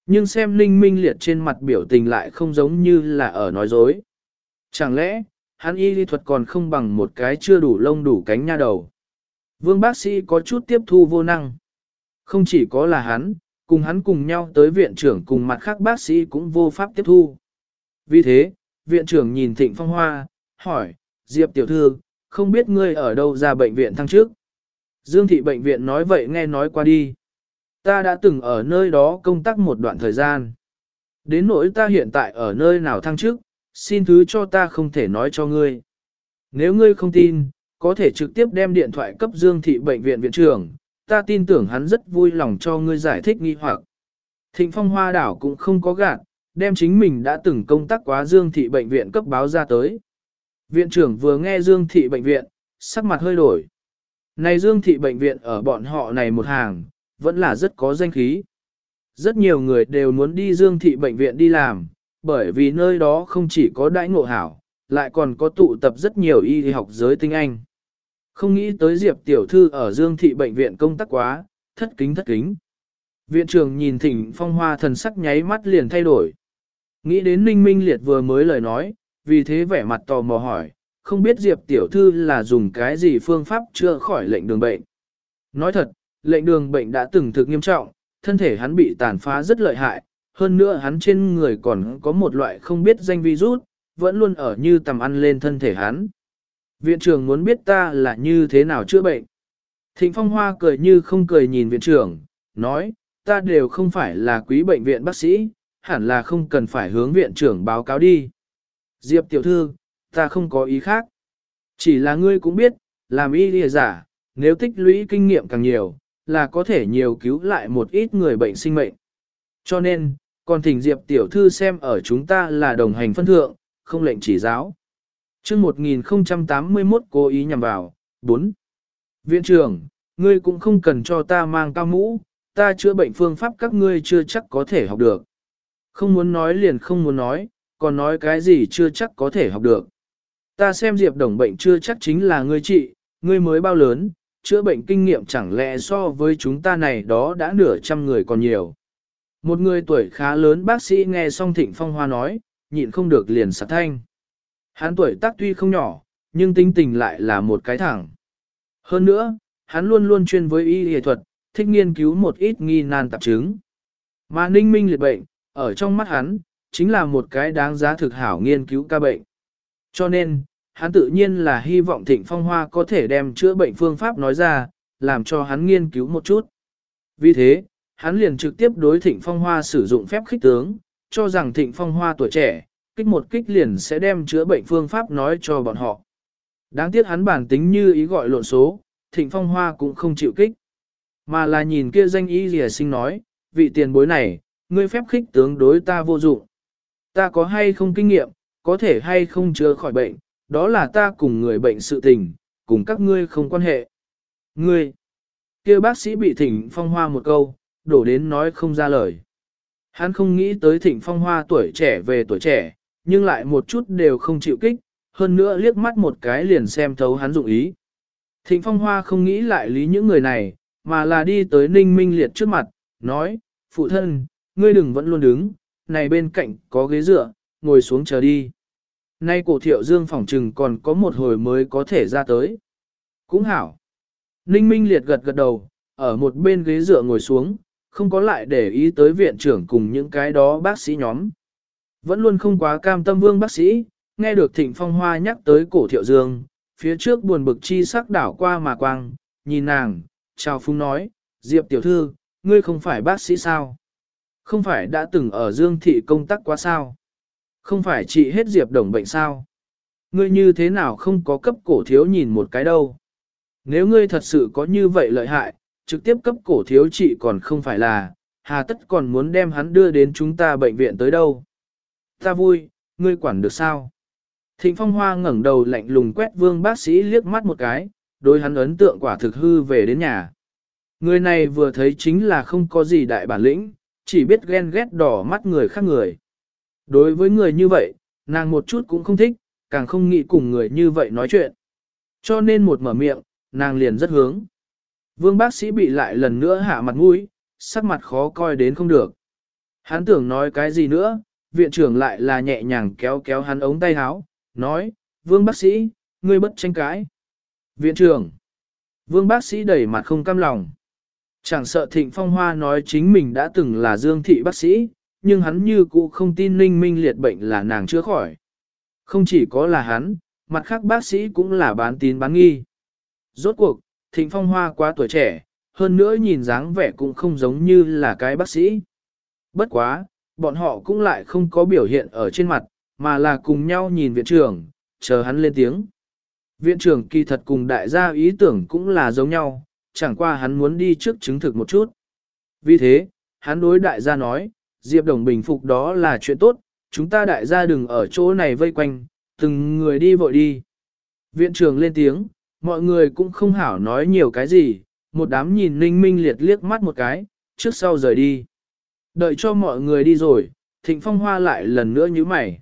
Nhưng xem linh minh liệt trên mặt biểu tình lại không giống như là ở nói dối. Chẳng lẽ, hắn y lý thuật còn không bằng một cái chưa đủ lông đủ cánh nha đầu. Vương bác sĩ có chút tiếp thu vô năng. Không chỉ có là hắn, cùng hắn cùng nhau tới viện trưởng cùng mặt khác bác sĩ cũng vô pháp tiếp thu. Vì thế, viện trưởng nhìn Thịnh Phong Hoa, hỏi, Diệp tiểu thư, không biết ngươi ở đâu ra bệnh viện thăng trước. Dương thị bệnh viện nói vậy nghe nói qua đi. Ta đã từng ở nơi đó công tác một đoạn thời gian. Đến nỗi ta hiện tại ở nơi nào thăng trước, xin thứ cho ta không thể nói cho ngươi. Nếu ngươi không tin, có thể trực tiếp đem điện thoại cấp Dương thị bệnh viện viện trưởng, ta tin tưởng hắn rất vui lòng cho ngươi giải thích nghi hoặc. Thịnh phong hoa đảo cũng không có gạt, đem chính mình đã từng công tác quá Dương thị bệnh viện cấp báo ra tới. Viện trưởng vừa nghe Dương thị bệnh viện, sắc mặt hơi đổi. Này Dương thị bệnh viện ở bọn họ này một hàng, vẫn là rất có danh khí. Rất nhiều người đều muốn đi Dương thị bệnh viện đi làm, bởi vì nơi đó không chỉ có đãi ngộ hảo, lại còn có tụ tập rất nhiều y học giới tinh anh. Không nghĩ tới Diệp tiểu thư ở Dương thị bệnh viện công tác quá, thất kính thất kính. Viện trưởng nhìn thỉnh phong hoa thần sắc nháy mắt liền thay đổi. Nghĩ đến Ninh Minh Liệt vừa mới lời nói, vì thế vẻ mặt tò mò hỏi, không biết Diệp tiểu thư là dùng cái gì phương pháp chữa khỏi lệnh đường bệnh. Nói thật, lệnh đường bệnh đã từng thực nghiêm trọng, thân thể hắn bị tàn phá rất lợi hại, hơn nữa hắn trên người còn có một loại không biết danh virus, vẫn luôn ở như tầm ăn lên thân thể hắn. Viện trưởng muốn biết ta là như thế nào chữa bệnh. Thịnh Phong Hoa cười như không cười nhìn viện trưởng, nói, ta đều không phải là quý bệnh viện bác sĩ, hẳn là không cần phải hướng viện trưởng báo cáo đi. Diệp tiểu thư, ta không có ý khác. Chỉ là ngươi cũng biết, làm y lìa giả, nếu tích lũy kinh nghiệm càng nhiều, là có thể nhiều cứu lại một ít người bệnh sinh mệnh. Cho nên, còn thỉnh Diệp tiểu thư xem ở chúng ta là đồng hành phân thượng, không lệnh chỉ giáo chương 1081 cố ý nhằm vào, 4. Viện trưởng, ngươi cũng không cần cho ta mang cao mũ, ta chữa bệnh phương pháp các ngươi chưa chắc có thể học được. Không muốn nói liền không muốn nói, còn nói cái gì chưa chắc có thể học được. Ta xem Diệp Đồng bệnh chưa chắc chính là ngươi trị, ngươi mới bao lớn, chữa bệnh kinh nghiệm chẳng lẽ so với chúng ta này đó đã nửa trăm người còn nhiều. Một người tuổi khá lớn bác sĩ nghe xong Thịnh Phong Hoa nói, nhịn không được liền sạc thanh. Hắn tuổi tác tuy không nhỏ, nhưng tính tình lại là một cái thẳng. Hơn nữa, hắn luôn luôn chuyên với y y thuật, thích nghiên cứu một ít nghi nan tạp chứng. Mà ninh minh liệt bệnh, ở trong mắt hắn, chính là một cái đáng giá thực hảo nghiên cứu ca bệnh. Cho nên, hắn tự nhiên là hy vọng thịnh phong hoa có thể đem chữa bệnh phương pháp nói ra, làm cho hắn nghiên cứu một chút. Vì thế, hắn liền trực tiếp đối thịnh phong hoa sử dụng phép khích tướng, cho rằng thịnh phong hoa tuổi trẻ, kích một kích liền sẽ đem chữa bệnh phương pháp nói cho bọn họ. Đáng tiếc hắn bản tính như ý gọi lộn số, thịnh phong hoa cũng không chịu kích. Mà là nhìn kia danh y rìa sinh nói, vị tiền bối này, ngươi phép khích tướng đối ta vô dụng. Ta có hay không kinh nghiệm, có thể hay không chữa khỏi bệnh, đó là ta cùng người bệnh sự tình, cùng các ngươi không quan hệ. Ngươi, kia bác sĩ bị Thịnh phong hoa một câu, đổ đến nói không ra lời. Hắn không nghĩ tới thịnh phong hoa tuổi trẻ về tuổi trẻ, nhưng lại một chút đều không chịu kích, hơn nữa liếc mắt một cái liền xem thấu hắn dụng ý. Thịnh phong hoa không nghĩ lại lý những người này, mà là đi tới ninh minh liệt trước mặt, nói, phụ thân, ngươi đừng vẫn luôn đứng, này bên cạnh có ghế dựa, ngồi xuống chờ đi. Nay cổ thiệu dương phỏng trừng còn có một hồi mới có thể ra tới. Cũng hảo. Ninh minh liệt gật gật đầu, ở một bên ghế dựa ngồi xuống, không có lại để ý tới viện trưởng cùng những cái đó bác sĩ nhóm. Vẫn luôn không quá cam tâm vương bác sĩ, nghe được thịnh phong hoa nhắc tới cổ thiệu dương, phía trước buồn bực chi sắc đảo qua mà quang, nhìn nàng, chào phung nói, Diệp tiểu thư, ngươi không phải bác sĩ sao? Không phải đã từng ở Dương Thị công tác quá sao? Không phải trị hết Diệp đồng bệnh sao? Ngươi như thế nào không có cấp cổ thiếu nhìn một cái đâu? Nếu ngươi thật sự có như vậy lợi hại, trực tiếp cấp cổ thiếu trị còn không phải là, hà tất còn muốn đem hắn đưa đến chúng ta bệnh viện tới đâu. Ta vui, ngươi quản được sao? Thịnh Phong Hoa ngẩng đầu lạnh lùng quét vương bác sĩ liếc mắt một cái, đối hắn ấn tượng quả thực hư về đến nhà. Người này vừa thấy chính là không có gì đại bản lĩnh, chỉ biết ghen ghét đỏ mắt người khác người. Đối với người như vậy, nàng một chút cũng không thích, càng không nghĩ cùng người như vậy nói chuyện. Cho nên một mở miệng, nàng liền rất hướng. Vương bác sĩ bị lại lần nữa hạ mặt mũi, sắc mặt khó coi đến không được. Hắn tưởng nói cái gì nữa, viện trưởng lại là nhẹ nhàng kéo kéo hắn ống tay áo, nói, vương bác sĩ, ngươi bất tranh cãi. Viện trưởng, vương bác sĩ đẩy mặt không cam lòng. Chẳng sợ thịnh phong hoa nói chính mình đã từng là dương thị bác sĩ, nhưng hắn như cũ không tin ninh minh liệt bệnh là nàng chưa khỏi. Không chỉ có là hắn, mặt khác bác sĩ cũng là bán tín bán nghi. Rốt cuộc, thịnh phong hoa quá tuổi trẻ, hơn nữa nhìn dáng vẻ cũng không giống như là cái bác sĩ. Bất quá, bọn họ cũng lại không có biểu hiện ở trên mặt, mà là cùng nhau nhìn viện trưởng, chờ hắn lên tiếng. Viện trưởng kỳ thật cùng đại gia ý tưởng cũng là giống nhau, chẳng qua hắn muốn đi trước chứng thực một chút. Vì thế, hắn đối đại gia nói, Diệp Đồng bình phục đó là chuyện tốt, chúng ta đại gia đừng ở chỗ này vây quanh, từng người đi vội đi. Viện trưởng lên tiếng, mọi người cũng không hảo nói nhiều cái gì, một đám nhìn ninh minh liệt liếc mắt một cái, trước sau rời đi. Đợi cho mọi người đi rồi, thịnh phong hoa lại lần nữa như mày.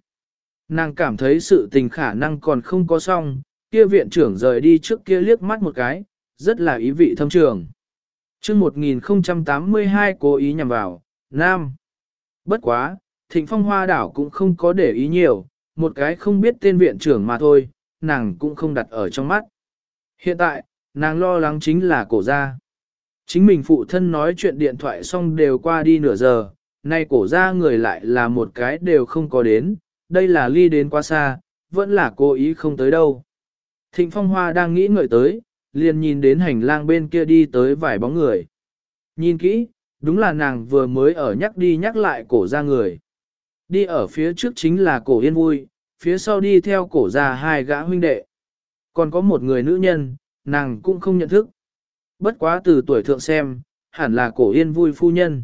Nàng cảm thấy sự tình khả năng còn không có xong, kia viện trưởng rời đi trước kia liếc mắt một cái, rất là ý vị thâm trường. chương 1082 cố ý nhằm vào, Nam. Bất quá, thịnh phong hoa đảo cũng không có để ý nhiều, một cái không biết tên viện trưởng mà thôi, nàng cũng không đặt ở trong mắt. Hiện tại, nàng lo lắng chính là cổ gia. Chính mình phụ thân nói chuyện điện thoại xong đều qua đi nửa giờ, nay cổ gia người lại là một cái đều không có đến, đây là ly đến quá xa, vẫn là cố ý không tới đâu. Thịnh Phong Hoa đang nghĩ ngợi tới, liền nhìn đến hành lang bên kia đi tới vài bóng người. Nhìn kỹ, đúng là nàng vừa mới ở nhắc đi nhắc lại cổ ra người. Đi ở phía trước chính là cổ yên vui, phía sau đi theo cổ ra hai gã huynh đệ. Còn có một người nữ nhân, nàng cũng không nhận thức. Bất quá từ tuổi thượng xem, hẳn là cổ yên vui phu nhân.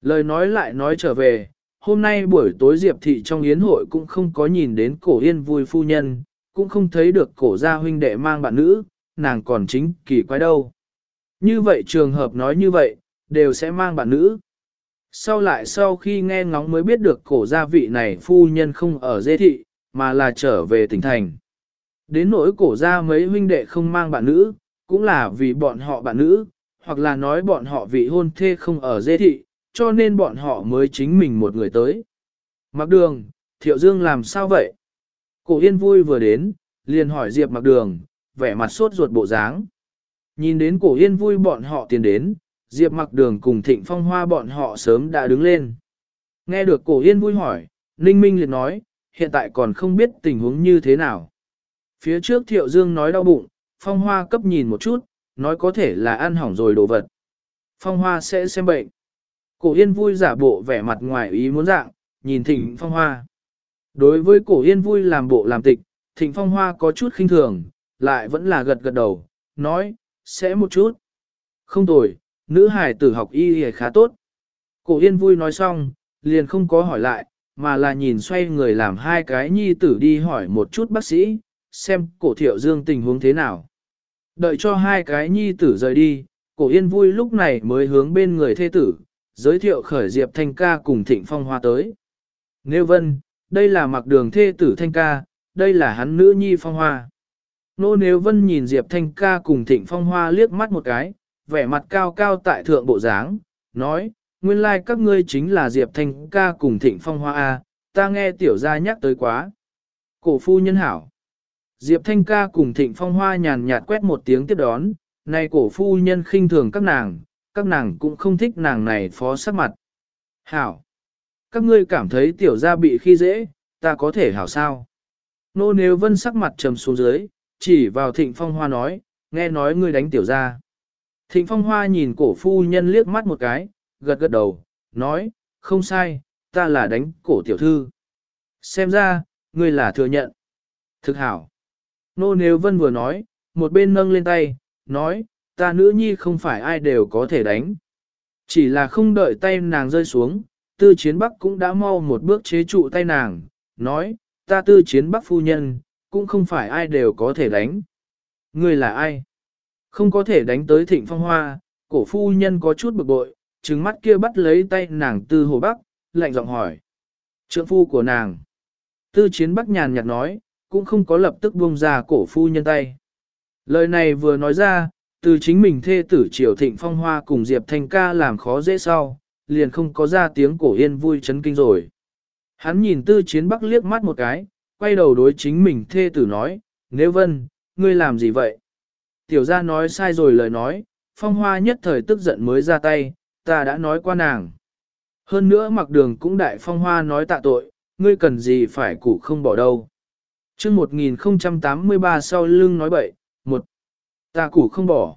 Lời nói lại nói trở về, hôm nay buổi tối Diệp Thị trong yến hội cũng không có nhìn đến cổ yên vui phu nhân, cũng không thấy được cổ gia huynh đệ mang bạn nữ, nàng còn chính kỳ quái đâu. Như vậy trường hợp nói như vậy, đều sẽ mang bạn nữ. Sau lại sau khi nghe ngóng mới biết được cổ gia vị này phu nhân không ở dê thị, mà là trở về tỉnh thành. Đến nỗi cổ gia mấy huynh đệ không mang bạn nữ, cũng là vì bọn họ bạn nữ, hoặc là nói bọn họ vị hôn thê không ở dê thị, cho nên bọn họ mới chính mình một người tới. Mặc đường, Thiệu Dương làm sao vậy? Cổ Yên vui vừa đến, liền hỏi Diệp Mặc đường, vẻ mặt sốt ruột bộ dáng. Nhìn đến cổ Yên vui bọn họ tiến đến, Diệp Mặc đường cùng Thịnh Phong Hoa bọn họ sớm đã đứng lên. Nghe được cổ Yên vui hỏi, Ninh Minh liền nói, hiện tại còn không biết tình huống như thế nào. Phía trước Thiệu Dương nói đau bụng, Phong Hoa cấp nhìn một chút, nói có thể là ăn hỏng rồi đồ vật. Phong Hoa sẽ xem bệnh. Cổ Yên vui giả bộ vẻ mặt ngoài ý muốn dạng, nhìn Thịnh Phong Hoa. Đối với cổ Yên vui làm bộ làm tịch, Thịnh Phong Hoa có chút khinh thường, lại vẫn là gật gật đầu, nói, sẽ một chút. Không tồi, nữ hải tử học y y khá tốt. Cổ yên vui nói xong, liền không có hỏi lại, mà là nhìn xoay người làm hai cái nhi tử đi hỏi một chút bác sĩ, xem cổ thiệu dương tình huống thế nào. Đợi cho hai cái nhi tử rời đi, cổ yên vui lúc này mới hướng bên người thê tử, giới thiệu khởi Diệp Thanh ca cùng Thịnh Phong Hoa tới. Nêu vân, đây là mặc đường thê tử Thanh ca, đây là hắn nữ nhi Phong Hoa. Nô Nếu Vân nhìn Diệp Thanh ca cùng Thịnh Phong Hoa liếc mắt một cái, vẻ mặt cao cao tại thượng bộ dáng, nói, nguyên lai like các ngươi chính là Diệp Thanh ca cùng Thịnh Phong Hoa A, ta nghe tiểu gia nhắc tới quá. Cổ phu nhân hảo. Diệp Thanh ca cùng Thịnh Phong Hoa nhàn nhạt quét một tiếng tiếp đón, này cổ phu nhân khinh thường các nàng, các nàng cũng không thích nàng này phó sắc mặt. Hảo. Các ngươi cảm thấy tiểu gia bị khi dễ, ta có thể hảo sao? Nô nếu vân sắc mặt trầm xuống dưới, chỉ vào Thịnh Phong Hoa nói, nghe nói ngươi đánh tiểu gia. Thịnh Phong Hoa nhìn cổ phu nhân liếc mắt một cái, gật gật đầu, nói, không sai, ta là đánh cổ tiểu thư. Xem ra, ngươi là thừa nhận. Thực hảo. Nô nếu vân vừa nói, một bên nâng lên tay, nói, ta nữ nhi không phải ai đều có thể đánh. Chỉ là không đợi tay nàng rơi xuống, tư chiến bắc cũng đã mau một bước chế trụ tay nàng, nói, ta tư chiến bắc phu nhân, cũng không phải ai đều có thể đánh. Ngươi là ai? Không có thể đánh tới thịnh phong hoa, cổ phu nhân có chút bực bội, trừng mắt kia bắt lấy tay nàng tư hồ bắc, lạnh giọng hỏi. Trượng phu của nàng. Tư chiến bắc nhàn nhạt nói, cũng không có lập tức buông ra cổ phu nhân tay. Lời này vừa nói ra, từ chính mình thê tử triều thịnh phong hoa cùng Diệp Thanh ca làm khó dễ sau, liền không có ra tiếng cổ yên vui chấn kinh rồi. Hắn nhìn tư chiến bắc liếc mắt một cái, quay đầu đối chính mình thê tử nói, nếu vân, ngươi làm gì vậy? Tiểu gia nói sai rồi lời nói, phong hoa nhất thời tức giận mới ra tay, ta đã nói qua nàng. Hơn nữa mặc đường cũng đại phong hoa nói tạ tội, ngươi cần gì phải củ không bỏ đâu chương 1083 sau lưng nói bậy, một, ta củ không bỏ.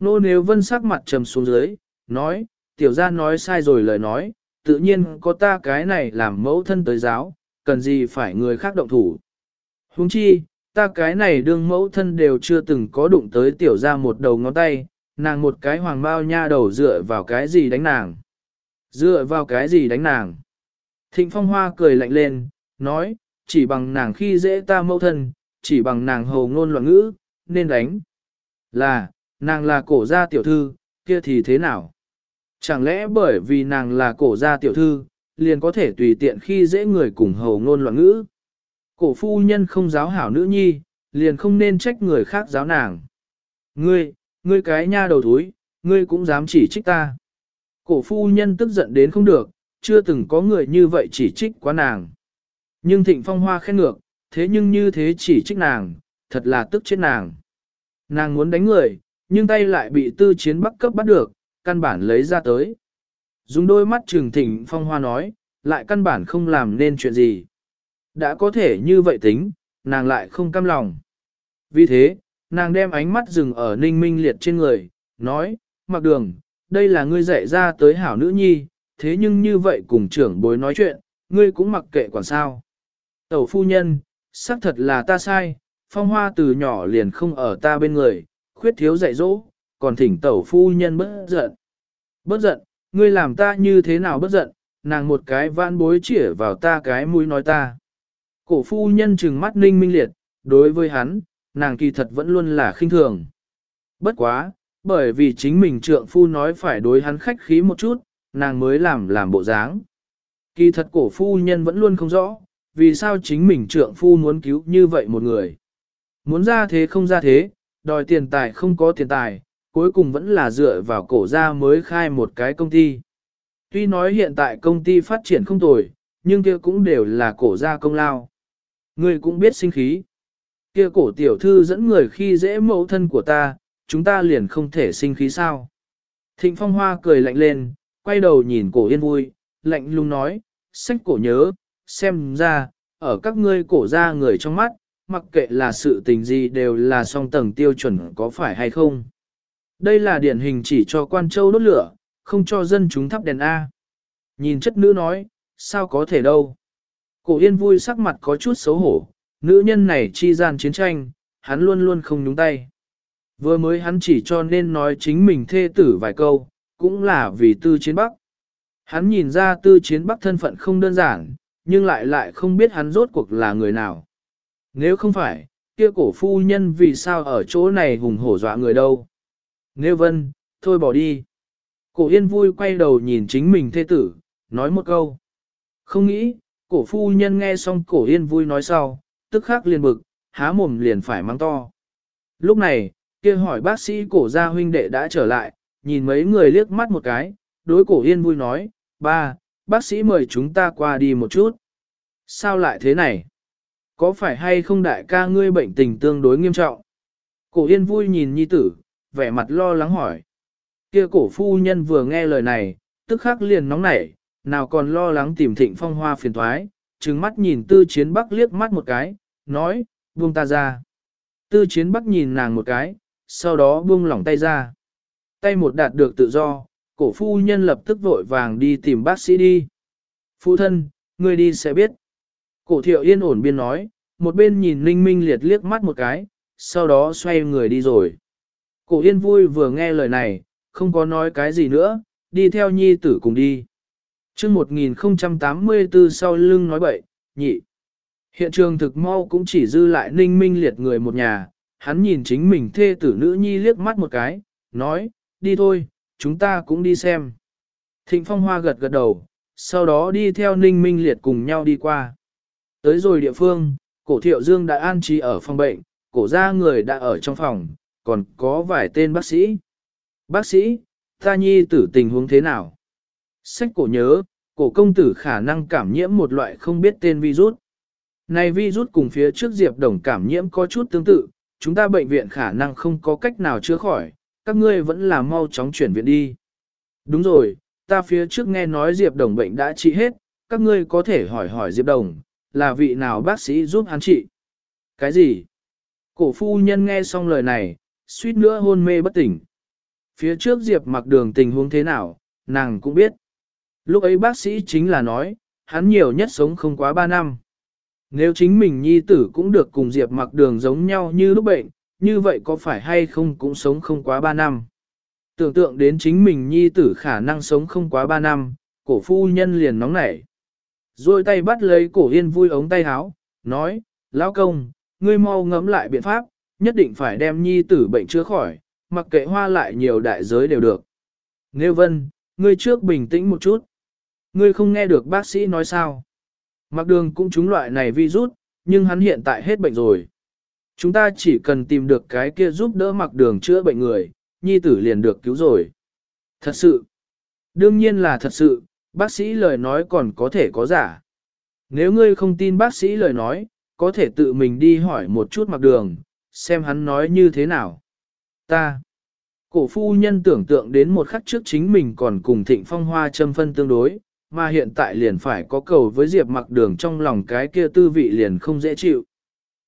Nô nếu vân sắc mặt trầm xuống dưới, nói, tiểu gia nói sai rồi lời nói, tự nhiên có ta cái này làm mẫu thân tới giáo, cần gì phải người khác động thủ. Huống chi, ta cái này đương mẫu thân đều chưa từng có đụng tới tiểu gia một đầu ngón tay, nàng một cái hoàng bao nha đầu dựa vào cái gì đánh nàng. Dựa vào cái gì đánh nàng. Thịnh phong hoa cười lạnh lên, nói, chỉ bằng nàng khi dễ ta mâu thân, chỉ bằng nàng hầu ngôn loạn ngữ, nên đánh. Là, nàng là cổ gia tiểu thư, kia thì thế nào? Chẳng lẽ bởi vì nàng là cổ gia tiểu thư, liền có thể tùy tiện khi dễ người cùng hầu ngôn loạn ngữ? Cổ phu nhân không giáo hảo nữ nhi, liền không nên trách người khác giáo nàng. Ngươi, ngươi cái nha đầu thúi, ngươi cũng dám chỉ trích ta. Cổ phu nhân tức giận đến không được, chưa từng có người như vậy chỉ trích quá nàng. Nhưng thịnh phong hoa khen ngược, thế nhưng như thế chỉ trích nàng, thật là tức chết nàng. Nàng muốn đánh người, nhưng tay lại bị tư chiến bắc cấp bắt được, căn bản lấy ra tới. Dùng đôi mắt trừng thịnh phong hoa nói, lại căn bản không làm nên chuyện gì. Đã có thể như vậy tính, nàng lại không cam lòng. Vì thế, nàng đem ánh mắt dừng ở ninh minh liệt trên người, nói, mặc đường, đây là ngươi dạy ra tới hảo nữ nhi, thế nhưng như vậy cùng trưởng bối nói chuyện, ngươi cũng mặc kệ quản sao. Tẩu phu nhân, xác thật là ta sai, phong hoa từ nhỏ liền không ở ta bên người, khuyết thiếu dạy dỗ, còn thỉnh tẩu phu nhân bất giận. Bất giận, ngươi làm ta như thế nào bất giận, nàng một cái vãn bối chỉa vào ta cái mũi nói ta. Cổ phu nhân trừng mắt ninh minh liệt, đối với hắn, nàng kỳ thật vẫn luôn là khinh thường. Bất quá, bởi vì chính mình trượng phu nói phải đối hắn khách khí một chút, nàng mới làm làm bộ dáng. Kỳ thật cổ phu nhân vẫn luôn không rõ, vì sao chính mình trượng phu muốn cứu như vậy một người. Muốn ra thế không ra thế, đòi tiền tài không có tiền tài, cuối cùng vẫn là dựa vào cổ ra mới khai một cái công ty. Tuy nói hiện tại công ty phát triển không tồi, nhưng kia cũng đều là cổ ra công lao. Người cũng biết sinh khí. Kia cổ tiểu thư dẫn người khi dễ mẫu thân của ta, chúng ta liền không thể sinh khí sao. Thịnh phong hoa cười lạnh lên, quay đầu nhìn cổ yên vui, lạnh lùng nói, sách cổ nhớ, xem ra, ở các ngươi cổ ra người trong mắt, mặc kệ là sự tình gì đều là song tầng tiêu chuẩn có phải hay không. Đây là điển hình chỉ cho quan châu đốt lửa, không cho dân chúng thắp đèn A. Nhìn chất nữ nói, sao có thể đâu. Cổ yên vui sắc mặt có chút xấu hổ, nữ nhân này chi gian chiến tranh, hắn luôn luôn không nhúng tay. Vừa mới hắn chỉ cho nên nói chính mình thê tử vài câu, cũng là vì tư chiến bắc. Hắn nhìn ra tư chiến bắc thân phận không đơn giản, nhưng lại lại không biết hắn rốt cuộc là người nào. Nếu không phải, kia cổ phu nhân vì sao ở chỗ này hùng hổ dọa người đâu. Nếu vân, thôi bỏ đi. Cổ yên vui quay đầu nhìn chính mình thê tử, nói một câu. Không nghĩ, cổ phu nhân nghe xong cổ yên vui nói sau, tức khắc liền bực, há mồm liền phải mang to. Lúc này, kia hỏi bác sĩ cổ gia huynh đệ đã trở lại, nhìn mấy người liếc mắt một cái, đối cổ yên vui nói, ba, bác sĩ mời chúng ta qua đi một chút. Sao lại thế này? Có phải hay không đại ca ngươi bệnh tình tương đối nghiêm trọng? Cổ yên vui nhìn nhi tử, vẻ mặt lo lắng hỏi. Kia cổ phu nhân vừa nghe lời này, tức khắc liền nóng nảy, nào còn lo lắng tìm thịnh phong hoa phiền thoái, trừng mắt nhìn tư chiến bắc liếc mắt một cái, nói, buông ta ra. Tư chiến bắc nhìn nàng một cái, sau đó buông lỏng tay ra. Tay một đạt được tự do, cổ phu nhân lập tức vội vàng đi tìm bác sĩ đi. Phu thân, người đi sẽ biết. Cổ thiệu yên ổn biên nói, một bên nhìn Ninh Minh liệt liếc mắt một cái, sau đó xoay người đi rồi. Cổ yên vui vừa nghe lời này, không có nói cái gì nữa, đi theo nhi tử cùng đi. chương 1084 sau lưng nói bậy, nhị. Hiện trường thực mau cũng chỉ dư lại ninh minh liệt người một nhà, hắn nhìn chính mình thê tử nữ nhi liếc mắt một cái, nói, đi thôi, chúng ta cũng đi xem. Thịnh Phong Hoa gật gật đầu, sau đó đi theo ninh minh liệt cùng nhau đi qua. Tới rồi địa phương, cổ thiệu dương đã an trí ở phòng bệnh, cổ ra người đã ở trong phòng, còn có vài tên bác sĩ. Bác sĩ, ta nhi tử tình huống thế nào? Sách cổ nhớ, cổ công tử khả năng cảm nhiễm một loại không biết tên virus. Này virus cùng phía trước Diệp Đồng cảm nhiễm có chút tương tự, chúng ta bệnh viện khả năng không có cách nào chữa khỏi, các ngươi vẫn là mau chóng chuyển viện đi. Đúng rồi, ta phía trước nghe nói Diệp Đồng bệnh đã trị hết, các ngươi có thể hỏi hỏi Diệp Đồng, là vị nào bác sĩ giúp hắn trị? Cái gì? Cổ phu nhân nghe xong lời này, suýt nữa hôn mê bất tỉnh. Phía trước Diệp mặc đường tình huống thế nào, nàng cũng biết. Lúc ấy bác sĩ chính là nói, hắn nhiều nhất sống không quá 3 năm. Nếu chính mình nhi tử cũng được cùng Diệp mặc đường giống nhau như lúc bệnh, như vậy có phải hay không cũng sống không quá 3 năm. Tưởng tượng đến chính mình nhi tử khả năng sống không quá 3 năm, cổ phu nhân liền nóng nảy. Rồi tay bắt lấy cổ yên vui ống tay háo, nói, lão công, ngươi mau ngẫm lại biện pháp, nhất định phải đem nhi tử bệnh chữa khỏi, mặc kệ hoa lại nhiều đại giới đều được. Nêu vân, ngươi trước bình tĩnh một chút. Ngươi không nghe được bác sĩ nói sao. Mặc đường cũng trúng loại này virus, nhưng hắn hiện tại hết bệnh rồi. Chúng ta chỉ cần tìm được cái kia giúp đỡ mặc đường chữa bệnh người, nhi tử liền được cứu rồi. Thật sự. Đương nhiên là thật sự, bác sĩ lời nói còn có thể có giả. Nếu ngươi không tin bác sĩ lời nói, có thể tự mình đi hỏi một chút mặc đường, xem hắn nói như thế nào. Ta. Cổ phu nhân tưởng tượng đến một khắc trước chính mình còn cùng thịnh phong hoa châm phân tương đối, mà hiện tại liền phải có cầu với Diệp mặc đường trong lòng cái kia tư vị liền không dễ chịu.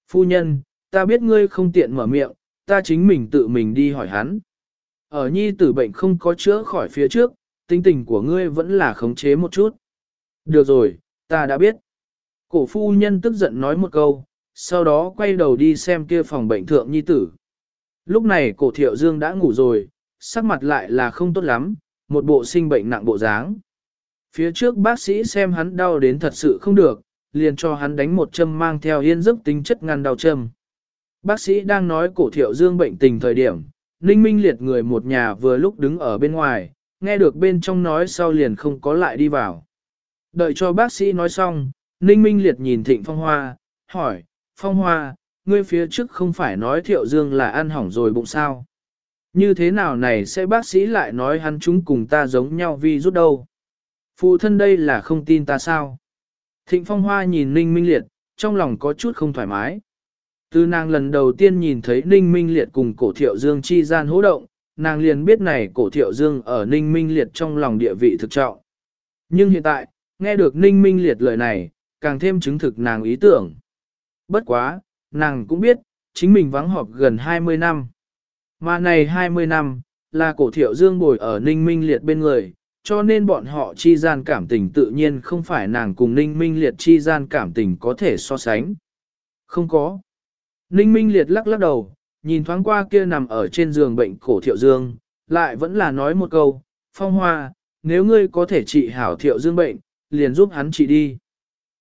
Phu nhân, ta biết ngươi không tiện mở miệng, ta chính mình tự mình đi hỏi hắn. Ở nhi tử bệnh không có chữa khỏi phía trước, tinh tình của ngươi vẫn là khống chế một chút. Được rồi, ta đã biết. Cổ phu nhân tức giận nói một câu, sau đó quay đầu đi xem kia phòng bệnh thượng nhi tử. Lúc này cổ thiệu dương đã ngủ rồi, sắc mặt lại là không tốt lắm, một bộ sinh bệnh nặng bộ dáng. Phía trước bác sĩ xem hắn đau đến thật sự không được, liền cho hắn đánh một châm mang theo yên giấc tính chất ngăn đau châm. Bác sĩ đang nói cổ thiệu dương bệnh tình thời điểm, Ninh Minh liệt người một nhà vừa lúc đứng ở bên ngoài, nghe được bên trong nói sau liền không có lại đi vào. Đợi cho bác sĩ nói xong, Ninh Minh liệt nhìn Thịnh Phong Hoa, hỏi, Phong Hoa, ngươi phía trước không phải nói thiệu dương là ăn hỏng rồi bụng sao. Như thế nào này sẽ bác sĩ lại nói hắn chúng cùng ta giống nhau vì rút đâu. Phụ thân đây là không tin ta sao. Thịnh Phong Hoa nhìn Ninh Minh Liệt, trong lòng có chút không thoải mái. Từ nàng lần đầu tiên nhìn thấy Ninh Minh Liệt cùng cổ thiệu dương chi gian hỗ động, nàng liền biết này cổ thiệu dương ở Ninh Minh Liệt trong lòng địa vị thực trọng. Nhưng hiện tại, nghe được Ninh Minh Liệt lời này, càng thêm chứng thực nàng ý tưởng. Bất quá, nàng cũng biết, chính mình vắng họp gần 20 năm. Mà này 20 năm, là cổ thiệu dương bồi ở Ninh Minh Liệt bên người, cho nên bọn họ chi gian cảm tình tự nhiên không phải nàng cùng Ninh Minh Liệt chi gian cảm tình có thể so sánh. Không có. Ninh Minh Liệt lắc lắc đầu, nhìn thoáng qua kia nằm ở trên giường bệnh cổ thiệu dương, lại vẫn là nói một câu, Phong Hoa, nếu ngươi có thể trị hảo thiệu dương bệnh, liền giúp hắn trị đi.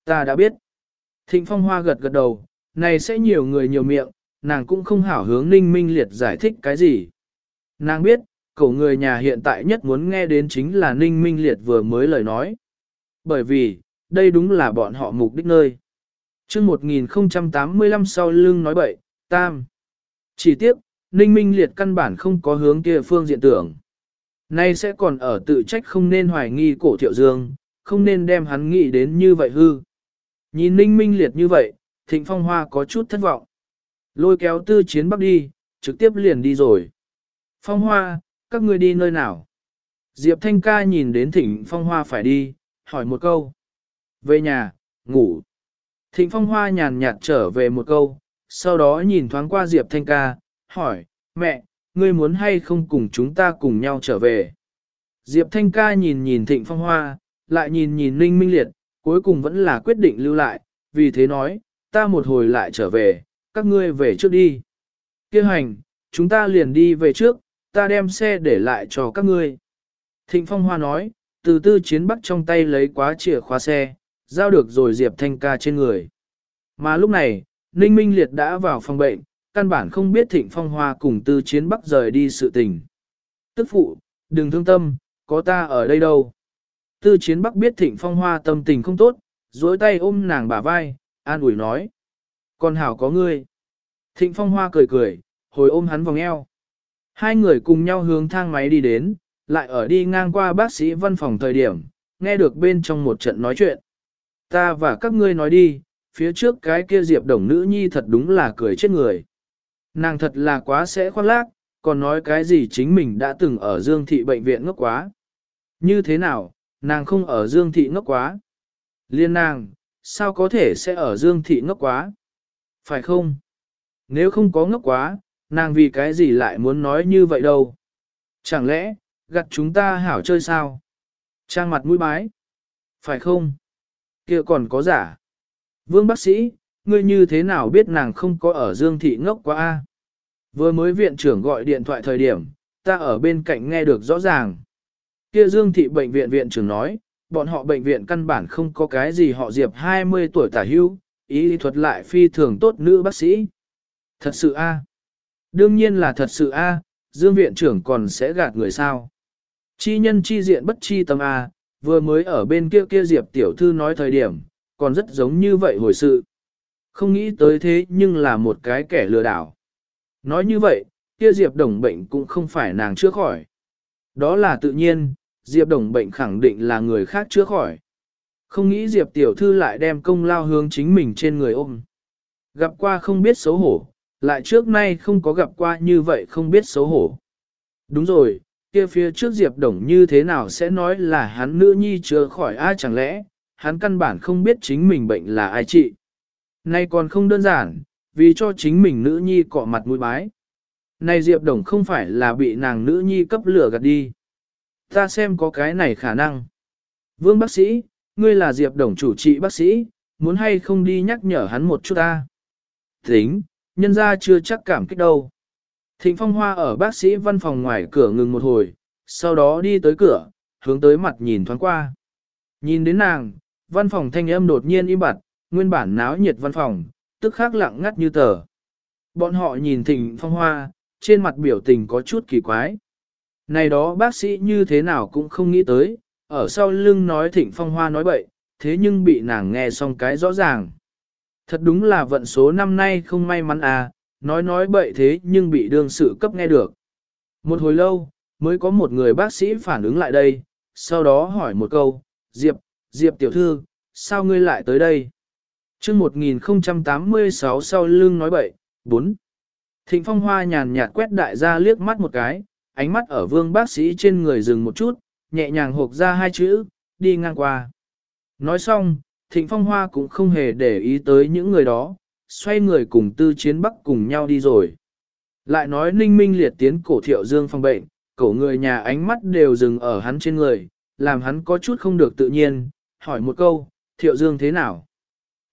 Ta đã biết. Thịnh Phong Hoa gật gật đầu, này sẽ nhiều người nhiều miệng, nàng cũng không hảo hướng ninh minh liệt giải thích cái gì. Nàng biết, cổ người nhà hiện tại nhất muốn nghe đến chính là ninh minh liệt vừa mới lời nói. Bởi vì, đây đúng là bọn họ mục đích nơi chương 1085 sau lưng nói bậy, tam. Chỉ tiếc, ninh minh liệt căn bản không có hướng kia phương diện tưởng. Nay sẽ còn ở tự trách không nên hoài nghi cổ thiệu dương, không nên đem hắn nghĩ đến như vậy hư. Nhìn ninh minh liệt như vậy, thịnh phong hoa có chút thất vọng. Lôi kéo tư chiến bắc đi, trực tiếp liền đi rồi. Phong hoa, các ngươi đi nơi nào? Diệp Thanh ca nhìn đến thịnh phong hoa phải đi, hỏi một câu. Về nhà, ngủ. Thịnh phong hoa nhàn nhạt trở về một câu, sau đó nhìn thoáng qua Diệp Thanh ca, hỏi, mẹ, ngươi muốn hay không cùng chúng ta cùng nhau trở về? Diệp Thanh ca nhìn nhìn thịnh phong hoa, lại nhìn nhìn Ninh Minh Liệt, cuối cùng vẫn là quyết định lưu lại, vì thế nói, ta một hồi lại trở về, các ngươi về trước đi. Kêu hành, chúng ta liền đi về trước, ta đem xe để lại cho các ngươi. Thịnh Phong Hoa nói, từ tư chiến bắc trong tay lấy quá chìa khóa xe, giao được rồi Diệp Thanh ca trên người. Mà lúc này, Ninh Minh Liệt đã vào phòng bệnh, căn bản không biết Thịnh Phong Hoa cùng tư chiến bắc rời đi sự tình. Tức phụ, đừng thương tâm, có ta ở đây đâu. Tư chiến bắc biết Thịnh Phong Hoa tâm tình không tốt, duỗi tay ôm nàng bả vai, an ủi nói. con hảo có ngươi. Thịnh Phong Hoa cười cười, hồi ôm hắn vòng eo. Hai người cùng nhau hướng thang máy đi đến, lại ở đi ngang qua bác sĩ văn phòng thời điểm, nghe được bên trong một trận nói chuyện. Ta và các ngươi nói đi, phía trước cái kia diệp đồng nữ nhi thật đúng là cười chết người. Nàng thật là quá sẽ khoác lác, còn nói cái gì chính mình đã từng ở Dương Thị bệnh viện ngốc quá. Như thế nào, nàng không ở Dương Thị ngốc quá. Liên nàng, sao có thể sẽ ở Dương Thị ngốc quá? Phải không? Nếu không có ngốc quá, nàng vì cái gì lại muốn nói như vậy đâu? Chẳng lẽ, gặt chúng ta hảo chơi sao? Trang mặt mũi bái. Phải không? Kia còn có giả. Vương bác sĩ, ngươi như thế nào biết nàng không có ở Dương Thị ngốc quá a? Vừa mới viện trưởng gọi điện thoại thời điểm, ta ở bên cạnh nghe được rõ ràng. Kia Dương Thị bệnh viện viện trưởng nói, bọn họ bệnh viện căn bản không có cái gì họ Diệp 20 tuổi tả hưu, ý thuật lại phi thường tốt nữ bác sĩ. Thật sự a Đương nhiên là thật sự a Dương viện trưởng còn sẽ gạt người sao. Chi nhân chi diện bất chi tâm a vừa mới ở bên kia kia Diệp tiểu thư nói thời điểm, còn rất giống như vậy hồi sự. Không nghĩ tới thế nhưng là một cái kẻ lừa đảo. Nói như vậy, kia Diệp đồng bệnh cũng không phải nàng chữa khỏi. Đó là tự nhiên, Diệp đồng bệnh khẳng định là người khác chữa khỏi. Không nghĩ Diệp tiểu thư lại đem công lao hướng chính mình trên người ôm. Gặp qua không biết xấu hổ, lại trước nay không có gặp qua như vậy không biết xấu hổ. Đúng rồi, kia phía trước Diệp Đồng như thế nào sẽ nói là hắn nữ nhi chưa khỏi ai chẳng lẽ, hắn căn bản không biết chính mình bệnh là ai trị. Nay còn không đơn giản, vì cho chính mình nữ nhi cọ mặt mũi bái. Này Diệp Đồng không phải là bị nàng nữ nhi cấp lửa gạt đi. Ta xem có cái này khả năng. Vương bác sĩ, ngươi là Diệp Đồng chủ trị bác sĩ, muốn hay không đi nhắc nhở hắn một chút ta. Tính, nhân ra chưa chắc cảm kích đâu. Thịnh Phong Hoa ở bác sĩ văn phòng ngoài cửa ngừng một hồi, sau đó đi tới cửa, hướng tới mặt nhìn thoáng qua. Nhìn đến nàng, văn phòng thanh âm đột nhiên im bặt, nguyên bản náo nhiệt văn phòng, tức khắc lặng ngắt như tờ. Bọn họ nhìn Thịnh Phong Hoa, trên mặt biểu tình có chút kỳ quái. Này đó bác sĩ như thế nào cũng không nghĩ tới, ở sau lưng nói Thịnh Phong Hoa nói bậy, thế nhưng bị nàng nghe xong cái rõ ràng. Thật đúng là vận số năm nay không may mắn à, nói nói bậy thế nhưng bị đương sự cấp nghe được. Một hồi lâu, mới có một người bác sĩ phản ứng lại đây, sau đó hỏi một câu, Diệp, Diệp tiểu thư, sao ngươi lại tới đây? chương 1086 sau lưng nói bậy, 4. Thịnh phong hoa nhàn nhạt quét đại gia liếc mắt một cái, ánh mắt ở vương bác sĩ trên người dừng một chút, nhẹ nhàng hộp ra hai chữ, đi ngang qua. Nói xong, Thịnh Phong Hoa cũng không hề để ý tới những người đó, xoay người cùng tư chiến bắc cùng nhau đi rồi. Lại nói ninh minh liệt tiến cổ thiệu dương phòng bệnh, cổ người nhà ánh mắt đều dừng ở hắn trên người, làm hắn có chút không được tự nhiên, hỏi một câu, thiệu dương thế nào?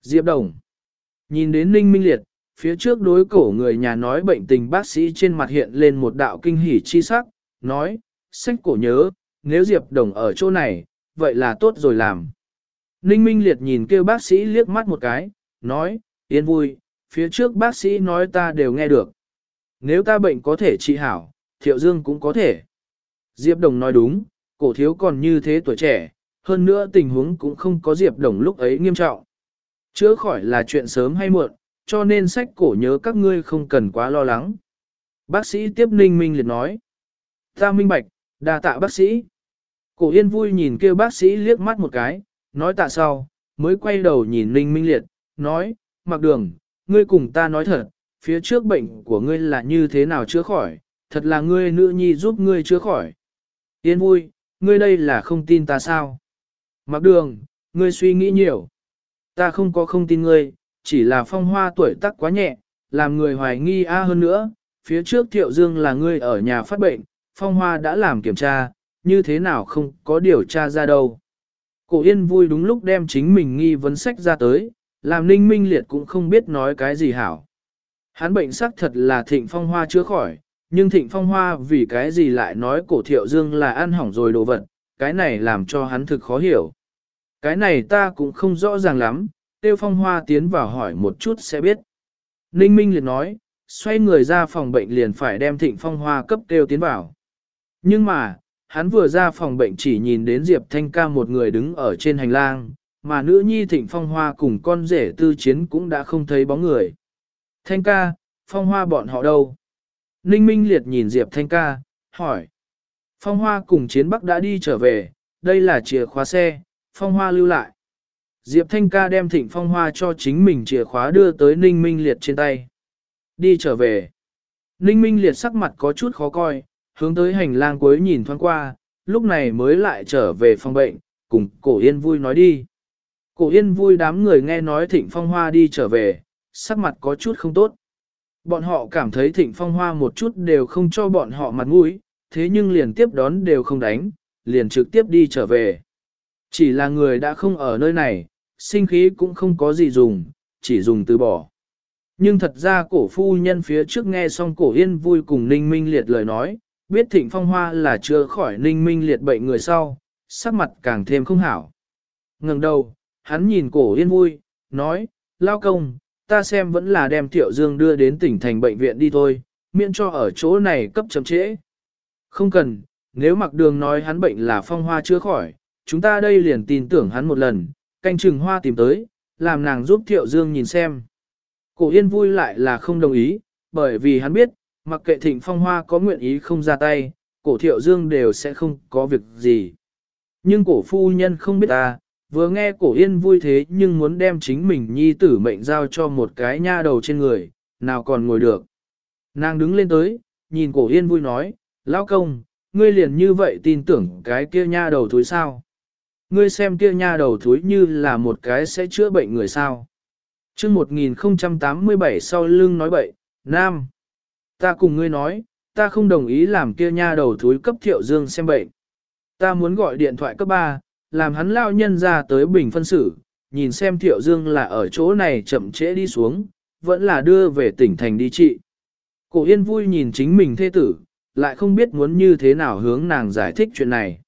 Diệp Đồng. Nhìn đến ninh minh liệt, phía trước đối cổ người nhà nói bệnh tình bác sĩ trên mặt hiện lên một đạo kinh hỉ chi sắc, nói, sách cổ nhớ, nếu Diệp Đồng ở chỗ này, vậy là tốt rồi làm. Ninh Minh Liệt nhìn kêu bác sĩ liếc mắt một cái, nói, yên vui, phía trước bác sĩ nói ta đều nghe được. Nếu ta bệnh có thể trị hảo, Thiệu Dương cũng có thể. Diệp Đồng nói đúng, cổ thiếu còn như thế tuổi trẻ, hơn nữa tình huống cũng không có Diệp Đồng lúc ấy nghiêm trọng. Chữa khỏi là chuyện sớm hay muộn, cho nên sách cổ nhớ các ngươi không cần quá lo lắng. Bác sĩ tiếp ninh minh liệt nói. Ta minh bạch, đa tạ bác sĩ. Cổ yên vui nhìn kêu bác sĩ liếc mắt một cái, nói tạ sau, mới quay đầu nhìn ninh minh liệt, nói, mặc đường, ngươi cùng ta nói thật, phía trước bệnh của ngươi là như thế nào chữa khỏi, thật là ngươi nữ nhi giúp ngươi chữa khỏi. Yên vui, ngươi đây là không tin ta sao? Mặc đường, ngươi suy nghĩ nhiều. Ta không có không tin ngươi, chỉ là phong hoa tuổi tác quá nhẹ, làm người hoài nghi a hơn nữa, phía trước thiệu dương là ngươi ở nhà phát bệnh, phong hoa đã làm kiểm tra, như thế nào không có điều tra ra đâu. Cổ yên vui đúng lúc đem chính mình nghi vấn sách ra tới, làm ninh minh liệt cũng không biết nói cái gì hảo. Hắn bệnh sắc thật là thịnh phong hoa chữa khỏi, nhưng thịnh phong hoa vì cái gì lại nói cổ thiệu dương là ăn hỏng rồi đồ vật, cái này làm cho hắn thực khó hiểu. Cái này ta cũng không rõ ràng lắm, tiêu phong hoa tiến vào hỏi một chút sẽ biết. Ninh Minh liệt nói, xoay người ra phòng bệnh liền phải đem thịnh phong hoa cấp tiêu tiến vào. Nhưng mà, hắn vừa ra phòng bệnh chỉ nhìn đến Diệp Thanh ca một người đứng ở trên hành lang, mà nữ nhi thịnh phong hoa cùng con rể tư chiến cũng đã không thấy bóng người. Thanh ca, phong hoa bọn họ đâu? Ninh Minh liệt nhìn Diệp Thanh ca, hỏi. Phong hoa cùng chiến bắc đã đi trở về, đây là chìa khóa xe, phong hoa lưu lại. Diệp Thanh ca đem thịnh phong hoa cho chính mình chìa khóa đưa tới Ninh Minh liệt trên tay. Đi trở về. Ninh Minh liệt sắc mặt có chút khó coi, hướng tới hành lang cuối nhìn thoáng qua, lúc này mới lại trở về phòng bệnh, cùng cổ yên vui nói đi. Cổ yên vui đám người nghe nói thịnh phong hoa đi trở về, sắc mặt có chút không tốt. Bọn họ cảm thấy thịnh phong hoa một chút đều không cho bọn họ mặt mũi, thế nhưng liền tiếp đón đều không đánh, liền trực tiếp đi trở về. Chỉ là người đã không ở nơi này, sinh khí cũng không có gì dùng, chỉ dùng từ bỏ. Nhưng thật ra cổ phu nhân phía trước nghe xong cổ yên vui cùng ninh minh liệt lời nói, biết thịnh phong hoa là chưa khỏi ninh minh liệt bệnh người sau, sắc mặt càng thêm không hảo. ngẩng đầu, hắn nhìn cổ yên vui, nói, lao công, ta xem vẫn là đem tiểu Dương đưa đến tỉnh thành bệnh viện đi thôi, miễn cho ở chỗ này cấp chậm trễ. Không cần, nếu mặc đường nói hắn bệnh là phong hoa chưa khỏi, chúng ta đây liền tin tưởng hắn một lần, canh chừng hoa tìm tới, làm nàng giúp tiểu Dương nhìn xem. Cổ yên vui lại là không đồng ý, bởi vì hắn biết, mặc kệ thịnh phong hoa có nguyện ý không ra tay, cổ Thiệu Dương đều sẽ không có việc gì. Nhưng cổ phu nhân không biết ta, vừa nghe cổ yên vui thế nhưng muốn đem chính mình nhi tử mệnh giao cho một cái nha đầu trên người, nào còn ngồi được. Nàng đứng lên tới, nhìn cổ yên vui nói, lão công, ngươi liền như vậy tin tưởng cái kia nha đầu thúi sao. Ngươi xem kia nha đầu thúi như là một cái sẽ chữa bệnh người sao. chương 1087 sau lưng nói bậy, Nam. Ta cùng ngươi nói, ta không đồng ý làm kia nha đầu thúi cấp thiệu dương xem bệnh. Ta muốn gọi điện thoại cấp 3, làm hắn lao nhân ra tới bình phân xử, nhìn xem thiệu dương là ở chỗ này chậm trễ đi xuống, vẫn là đưa về tỉnh thành đi trị. Cổ yên vui nhìn chính mình thê tử, lại không biết muốn như thế nào hướng nàng giải thích chuyện này.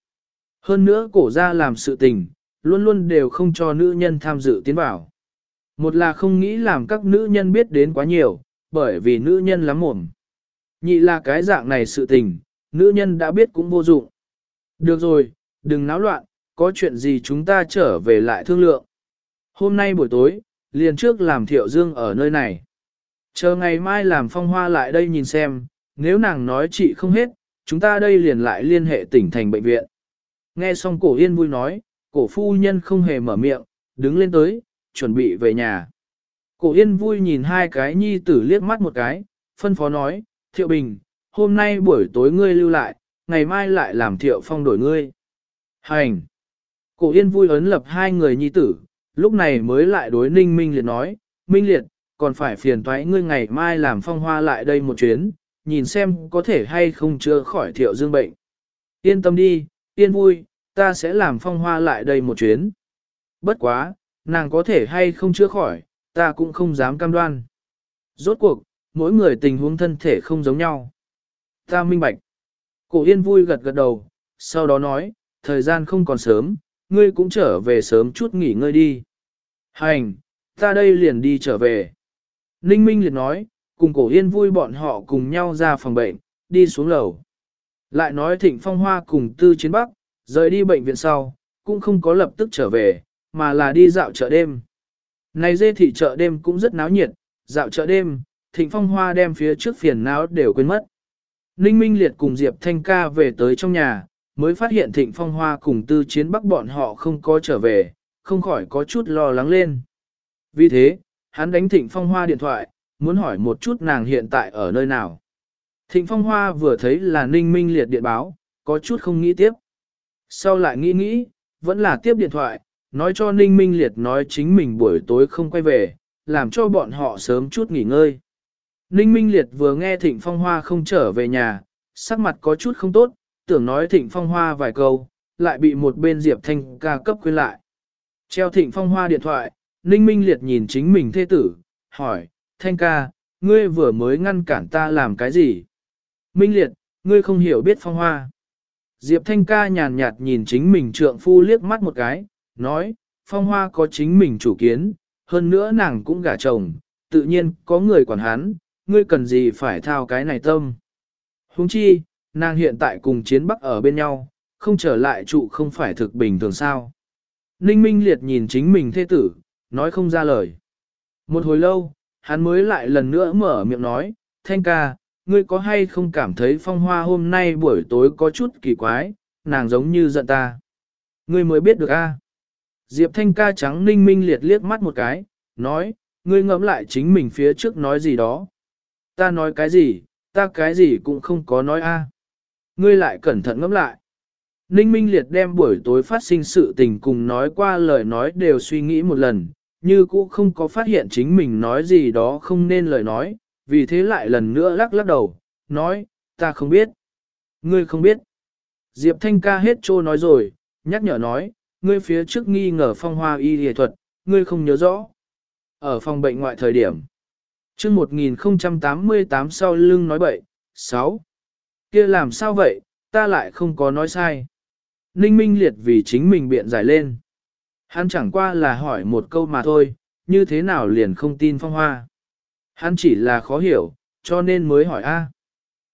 Hơn nữa cổ ra làm sự tình, luôn luôn đều không cho nữ nhân tham dự tiến vào. Một là không nghĩ làm các nữ nhân biết đến quá nhiều, bởi vì nữ nhân lắm mồm. Nhị là cái dạng này sự tình, nữ nhân đã biết cũng vô dụng. Được rồi, đừng náo loạn, có chuyện gì chúng ta trở về lại thương lượng. Hôm nay buổi tối, liền trước làm thiệu dương ở nơi này. Chờ ngày mai làm phong hoa lại đây nhìn xem, nếu nàng nói chị không hết, chúng ta đây liền lại liên hệ tỉnh thành bệnh viện. Nghe xong cổ yên vui nói, cổ phu nhân không hề mở miệng, đứng lên tới, chuẩn bị về nhà. Cổ yên vui nhìn hai cái nhi tử liếc mắt một cái, phân phó nói, thiệu bình, hôm nay buổi tối ngươi lưu lại, ngày mai lại làm thiệu phong đổi ngươi. Hành! Cổ yên vui ấn lập hai người nhi tử, lúc này mới lại đối ninh minh liệt nói, minh liệt, còn phải phiền toái ngươi ngày mai làm phong hoa lại đây một chuyến, nhìn xem có thể hay không chữa khỏi thiệu dương bệnh. Yên tâm đi, yên vui, ta sẽ làm phong hoa lại đây một chuyến. Bất quá, nàng có thể hay không chữa khỏi, ta cũng không dám cam đoan. Rốt cuộc, mỗi người tình huống thân thể không giống nhau. Ta minh bạch. Cổ yên vui gật gật đầu, sau đó nói, thời gian không còn sớm, ngươi cũng trở về sớm chút nghỉ ngơi đi. Hành, ta đây liền đi trở về. Ninh Minh liền nói, cùng cổ yên vui bọn họ cùng nhau ra phòng bệnh, đi xuống lầu. Lại nói thịnh phong hoa cùng tư chiến bắc, rời đi bệnh viện sau, cũng không có lập tức trở về, mà là đi dạo chợ đêm. Này dê thị chợ đêm cũng rất náo nhiệt, dạo chợ đêm, thịnh phong hoa đem phía trước phiền não đều quên mất. Ninh Minh Liệt cùng Diệp Thanh ca về tới trong nhà, mới phát hiện thịnh phong hoa cùng tư chiến bắc bọn họ không có trở về, không khỏi có chút lo lắng lên. Vì thế, hắn đánh thịnh phong hoa điện thoại, muốn hỏi một chút nàng hiện tại ở nơi nào. Thịnh phong hoa vừa thấy là ninh minh liệt điện báo, có chút không nghĩ tiếp. Sau lại nghĩ nghĩ, vẫn là tiếp điện thoại, nói cho ninh minh liệt nói chính mình buổi tối không quay về, làm cho bọn họ sớm chút nghỉ ngơi. Ninh minh liệt vừa nghe thịnh phong hoa không trở về nhà, sắc mặt có chút không tốt, tưởng nói thịnh phong hoa vài câu, lại bị một bên Diệp Thanh ca cấp khuyên lại. Treo thịnh phong hoa điện thoại, Ninh Minh Liệt nhìn chính mình thê tử, hỏi, Thanh ca, ngươi vừa mới ngăn cản ta làm cái gì? Minh Liệt, ngươi không hiểu biết phong hoa. Diệp Thanh ca nhàn nhạt nhìn chính mình trượng phu liếc mắt một cái, nói, phong hoa có chính mình chủ kiến, hơn nữa nàng cũng gả chồng, tự nhiên có người quản hắn, ngươi cần gì phải thao cái này tâm. Huống chi, nàng hiện tại cùng chiến bắc ở bên nhau, không trở lại trụ không phải thực bình thường sao. Ninh Minh Liệt nhìn chính mình thê tử, nói không ra lời. Một hồi lâu, hắn mới lại lần nữa mở miệng nói, Thanh ca, ngươi có hay không cảm thấy phong hoa hôm nay buổi tối có chút kỳ quái, nàng giống như giận ta. Ngươi mới biết được a. Diệp Thanh ca trắng ninh minh liệt liếc mắt một cái, nói, ngươi ngẫm lại chính mình phía trước nói gì đó. Ta nói cái gì, ta cái gì cũng không có nói a. Ngươi lại cẩn thận ngẫm lại. Ninh Minh Liệt đem buổi tối phát sinh sự tình cùng nói qua lời nói đều suy nghĩ một lần, như cũ không có phát hiện chính mình nói gì đó không nên lời nói, vì thế lại lần nữa lắc lắc đầu, nói, ta không biết. Ngươi không biết. Diệp Thanh ca hết trô nói rồi, nhắc nhở nói, ngươi phía trước nghi ngờ phong hoa y y thuật, ngươi không nhớ rõ. Ở phòng bệnh ngoại thời điểm. chương 1088 sau lưng nói bậy, 6 kia làm sao vậy, ta lại không có nói sai. Ninh Minh Liệt vì chính mình biện giải lên. Hắn chẳng qua là hỏi một câu mà thôi, như thế nào liền không tin phong hoa. Hắn chỉ là khó hiểu, cho nên mới hỏi a.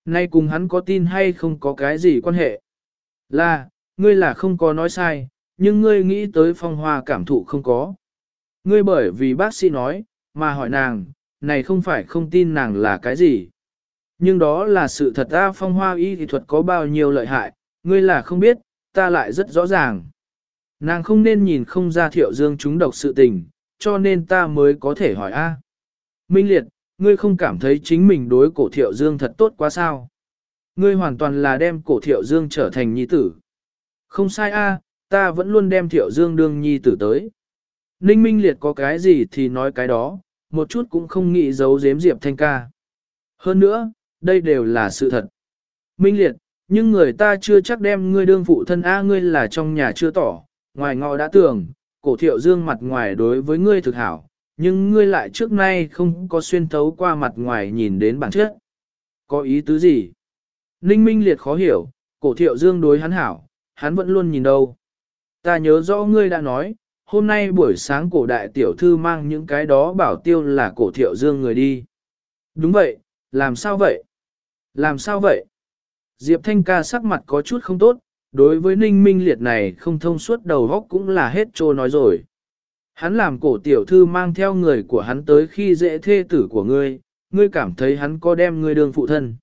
Nay cùng hắn có tin hay không có cái gì quan hệ. Là, ngươi là không có nói sai, nhưng ngươi nghĩ tới phong hoa cảm thụ không có. Ngươi bởi vì bác sĩ nói, mà hỏi nàng, này không phải không tin nàng là cái gì. Nhưng đó là sự thật ta phong hoa y thì thuật có bao nhiêu lợi hại, ngươi là không biết, ta lại rất rõ ràng. Nàng không nên nhìn không ra thiệu dương chúng độc sự tình, cho nên ta mới có thể hỏi a. Minh Liệt, ngươi không cảm thấy chính mình đối cổ thiệu dương thật tốt quá sao? Ngươi hoàn toàn là đem cổ thiệu dương trở thành nhi tử. Không sai a, ta vẫn luôn đem thiệu dương đương nhi tử tới. Ninh Minh Liệt có cái gì thì nói cái đó, một chút cũng không nghĩ giấu giếm Diệp Thanh ca. Hơn nữa, đây đều là sự thật. Minh Liệt, nhưng người ta chưa chắc đem ngươi đương phụ thân A ngươi là trong nhà chưa tỏ, ngoài ngọ đã tưởng, cổ thiệu dương mặt ngoài đối với ngươi thực hảo, nhưng ngươi lại trước nay không có xuyên thấu qua mặt ngoài nhìn đến bản chất. Có ý tứ gì? Ninh Minh Liệt khó hiểu, cổ thiệu dương đối hắn hảo, hắn vẫn luôn nhìn đâu. Ta nhớ rõ ngươi đã nói, hôm nay buổi sáng cổ đại tiểu thư mang những cái đó bảo tiêu là cổ thiệu dương người đi. Đúng vậy, làm sao vậy? Làm sao vậy? Diệp Thanh ca sắc mặt có chút không tốt, đối với ninh minh liệt này không thông suốt đầu góc cũng là hết trô nói rồi. Hắn làm cổ tiểu thư mang theo người của hắn tới khi dễ thê tử của ngươi, ngươi cảm thấy hắn có đem ngươi đương phụ thân.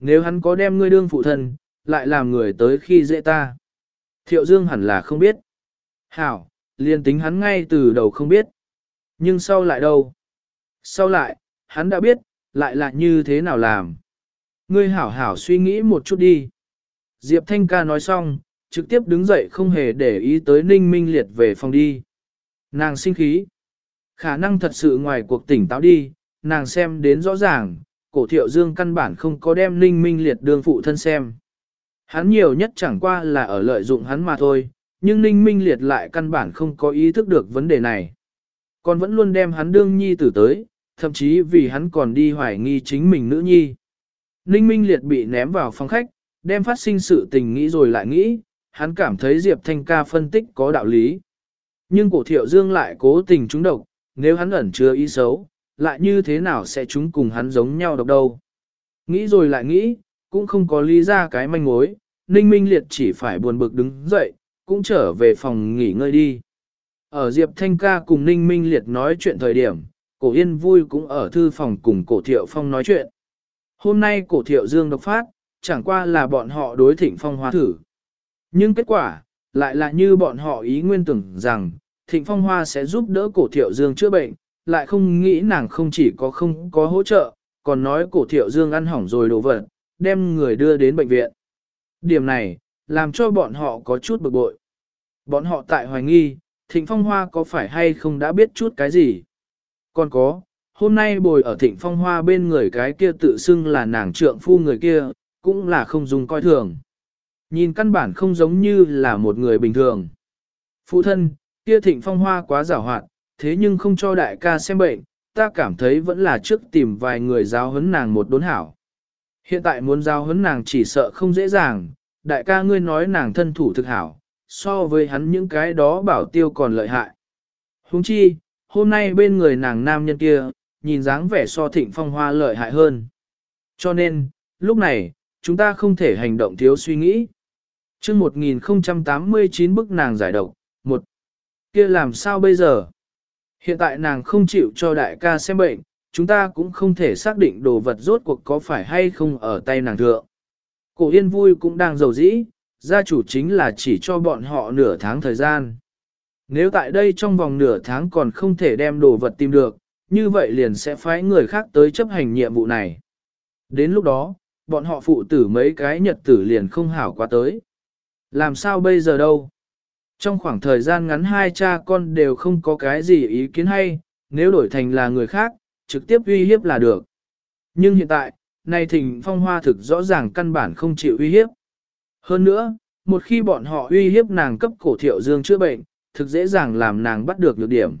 Nếu hắn có đem ngươi đương phụ thân, lại làm người tới khi dễ ta. Thiệu Dương hẳn là không biết. Hảo, liền tính hắn ngay từ đầu không biết. Nhưng sau lại đâu? Sau lại, hắn đã biết, lại là như thế nào làm? Ngươi hảo hảo suy nghĩ một chút đi. Diệp Thanh ca nói xong, trực tiếp đứng dậy không hề để ý tới Ninh Minh Liệt về phòng đi. Nàng sinh khí. Khả năng thật sự ngoài cuộc tỉnh táo đi, nàng xem đến rõ ràng, cổ thiệu dương căn bản không có đem Ninh Minh Liệt đương phụ thân xem. Hắn nhiều nhất chẳng qua là ở lợi dụng hắn mà thôi, nhưng Ninh Minh Liệt lại căn bản không có ý thức được vấn đề này. Còn vẫn luôn đem hắn đương nhi tử tới, thậm chí vì hắn còn đi hoài nghi chính mình nữ nhi. Ninh Minh Liệt bị ném vào phòng khách, đem phát sinh sự tình nghĩ rồi lại nghĩ, hắn cảm thấy Diệp Thanh ca phân tích có đạo lý. Nhưng cổ thiệu dương lại cố tình trúng độc, nếu hắn ẩn chứa ý xấu, lại như thế nào sẽ chúng cùng hắn giống nhau độc đâu. Nghĩ rồi lại nghĩ, cũng không có lý ra cái manh mối, Ninh Minh Liệt chỉ phải buồn bực đứng dậy, cũng trở về phòng nghỉ ngơi đi. Ở Diệp Thanh ca cùng Ninh Minh Liệt nói chuyện thời điểm, cổ yên vui cũng ở thư phòng cùng cổ thiệu phong nói chuyện. Hôm nay cổ thiệu dương độc phát, chẳng qua là bọn họ đối thịnh phong hoa thử. Nhưng kết quả, lại là như bọn họ ý nguyên tưởng rằng, thịnh phong hoa sẽ giúp đỡ cổ thiệu dương chữa bệnh, lại không nghĩ nàng không chỉ có không có hỗ trợ, còn nói cổ thiệu dương ăn hỏng rồi đổ vật, đem người đưa đến bệnh viện. Điểm này, làm cho bọn họ có chút bực bội. Bọn họ tại hoài nghi, thịnh phong hoa có phải hay không đã biết chút cái gì. Còn có, hôm nay bồi ở thịnh phong hoa bên người cái kia tự xưng là nàng trượng phu người kia, cũng là không dùng coi thường. Nhìn căn bản không giống như là một người bình thường. Phụ thân, kia thịnh phong hoa quá giảo hoạt, thế nhưng không cho đại ca xem bệnh, ta cảm thấy vẫn là trước tìm vài người giáo huấn nàng một đốn hảo. Hiện tại muốn giáo huấn nàng chỉ sợ không dễ dàng, đại ca ngươi nói nàng thân thủ thực hảo, so với hắn những cái đó bảo tiêu còn lợi hại. Huống chi, hôm nay bên người nàng nam nhân kia, nhìn dáng vẻ so thịnh phong hoa lợi hại hơn. Cho nên, lúc này, chúng ta không thể hành động thiếu suy nghĩ. chương 1089 bức nàng giải độc, một kia làm sao bây giờ? Hiện tại nàng không chịu cho đại ca xem bệnh, chúng ta cũng không thể xác định đồ vật rốt cuộc có phải hay không ở tay nàng thượng. Cổ yên vui cũng đang giàu dĩ, gia chủ chính là chỉ cho bọn họ nửa tháng thời gian. Nếu tại đây trong vòng nửa tháng còn không thể đem đồ vật tìm được, như vậy liền sẽ phái người khác tới chấp hành nhiệm vụ này. Đến lúc đó, bọn họ phụ tử mấy cái nhật tử liền không hảo quá tới. Làm sao bây giờ đâu? Trong khoảng thời gian ngắn hai cha con đều không có cái gì ý kiến hay, nếu đổi thành là người khác, trực tiếp uy hiếp là được. Nhưng hiện tại, này thỉnh phong hoa thực rõ ràng căn bản không chịu uy hiếp. Hơn nữa, một khi bọn họ uy hiếp nàng cấp cổ thiệu dương chữa bệnh, thực dễ dàng làm nàng bắt được nhược điểm.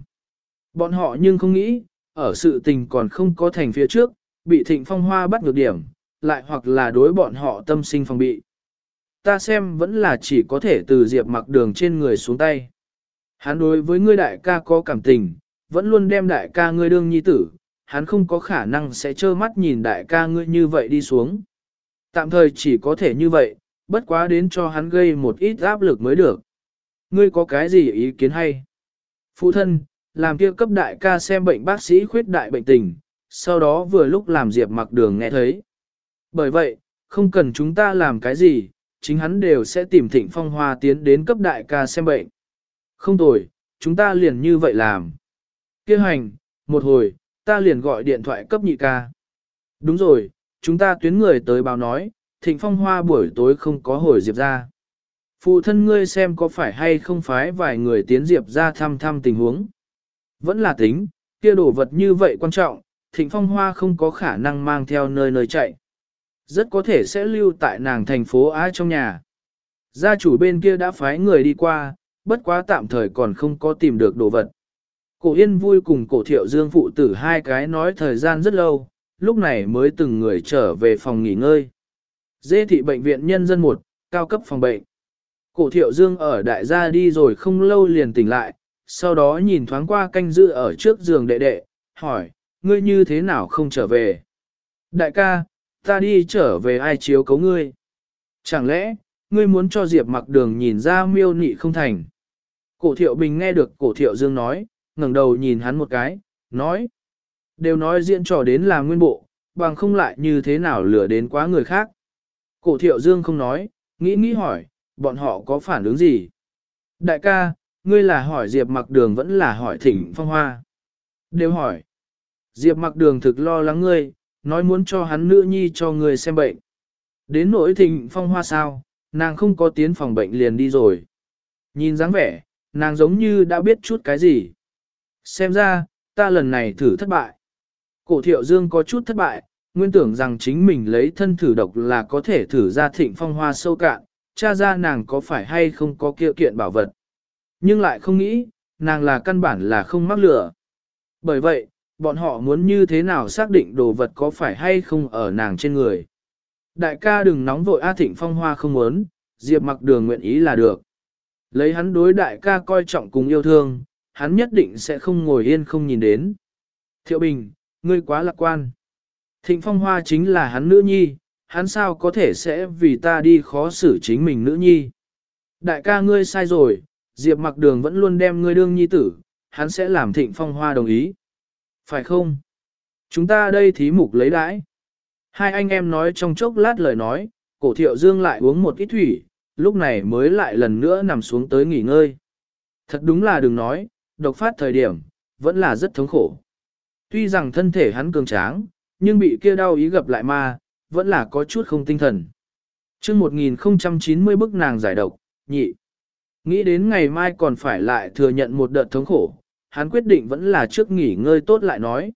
Bọn họ nhưng không nghĩ, ở sự tình còn không có thành phía trước, bị thịnh phong hoa bắt ngược điểm, lại hoặc là đối bọn họ tâm sinh phòng bị. Ta xem vẫn là chỉ có thể từ diệp mặc đường trên người xuống tay. Hắn đối với ngươi đại ca có cảm tình, vẫn luôn đem đại ca ngươi đương nhi tử, hắn không có khả năng sẽ trơ mắt nhìn đại ca ngươi như vậy đi xuống. Tạm thời chỉ có thể như vậy, bất quá đến cho hắn gây một ít áp lực mới được. Ngươi có cái gì ý kiến hay? Phụ thân, làm kia cấp đại ca xem bệnh bác sĩ khuyết đại bệnh tình, sau đó vừa lúc làm Diệp mặc đường nghe thấy. Bởi vậy, không cần chúng ta làm cái gì, chính hắn đều sẽ tìm thịnh phong hoa tiến đến cấp đại ca xem bệnh. Không tồi, chúng ta liền như vậy làm. Kêu hành, một hồi, ta liền gọi điện thoại cấp nhị ca. Đúng rồi, chúng ta tuyến người tới báo nói, thịnh phong hoa buổi tối không có hồi diệp ra. Phụ thân ngươi xem có phải hay không phái vài người tiến diệp ra thăm thăm tình huống. Vẫn là tính, kia đồ vật như vậy quan trọng, thịnh phong hoa không có khả năng mang theo nơi nơi chạy. Rất có thể sẽ lưu tại nàng thành phố ai trong nhà. Gia chủ bên kia đã phái người đi qua, bất quá tạm thời còn không có tìm được đồ vật. Cổ Yên vui cùng cổ thiệu dương phụ tử hai cái nói thời gian rất lâu, lúc này mới từng người trở về phòng nghỉ ngơi. Dê thị bệnh viện nhân dân một, cao cấp phòng bệnh. Cổ thiệu dương ở đại gia đi rồi không lâu liền tỉnh lại, sau đó nhìn thoáng qua canh giữ ở trước giường đệ đệ, hỏi, ngươi như thế nào không trở về? Đại ca, ta đi trở về ai chiếu cấu ngươi? Chẳng lẽ, ngươi muốn cho Diệp mặc đường nhìn ra miêu nị không thành? Cổ thiệu bình nghe được cổ thiệu dương nói, ngẩng đầu nhìn hắn một cái, nói. Đều nói diễn trò đến là nguyên bộ, bằng không lại như thế nào lừa đến quá người khác. Cổ thiệu dương không nói, nghĩ nghĩ hỏi, bọn họ có phản ứng gì? Đại ca, ngươi là hỏi Diệp mặc đường vẫn là hỏi thỉnh phong hoa? Đều hỏi. Diệp mặc đường thực lo lắng ngươi, nói muốn cho hắn nữ nhi cho ngươi xem bệnh. Đến nỗi thịnh phong hoa sao, nàng không có tiến phòng bệnh liền đi rồi. Nhìn dáng vẻ, nàng giống như đã biết chút cái gì. Xem ra, ta lần này thử thất bại. Cổ thiệu dương có chút thất bại, nguyên tưởng rằng chính mình lấy thân thử độc là có thể thử ra thịnh phong hoa sâu cạn, cha ra nàng có phải hay không có kia kiện bảo vật. Nhưng lại không nghĩ, nàng là căn bản là không mắc lửa. Bởi vậy, bọn họ muốn như thế nào xác định đồ vật có phải hay không ở nàng trên người. Đại ca đừng nóng vội A Thịnh Phong Hoa không muốn, Diệp mặc đường nguyện ý là được. Lấy hắn đối đại ca coi trọng cùng yêu thương, hắn nhất định sẽ không ngồi yên không nhìn đến. Thiệu Bình, ngươi quá lạc quan. Thịnh Phong Hoa chính là hắn nữ nhi, hắn sao có thể sẽ vì ta đi khó xử chính mình nữ nhi. Đại ca ngươi sai rồi, Diệp mặc đường vẫn luôn đem ngươi đương nhi tử, hắn sẽ làm thịnh phong hoa đồng ý. Phải không? Chúng ta đây thí mục lấy đãi. Hai anh em nói trong chốc lát lời nói, cổ thiệu dương lại uống một ít thủy, lúc này mới lại lần nữa nằm xuống tới nghỉ ngơi. Thật đúng là đừng nói, độc phát thời điểm, vẫn là rất thống khổ. Tuy rằng thân thể hắn cường tráng, nhưng bị kia đau ý gặp lại ma, vẫn là có chút không tinh thần. chương 1090 bức nàng giải độc, nhị. Nghĩ đến ngày mai còn phải lại thừa nhận một đợt thống khổ, hắn quyết định vẫn là trước nghỉ ngơi tốt lại nói.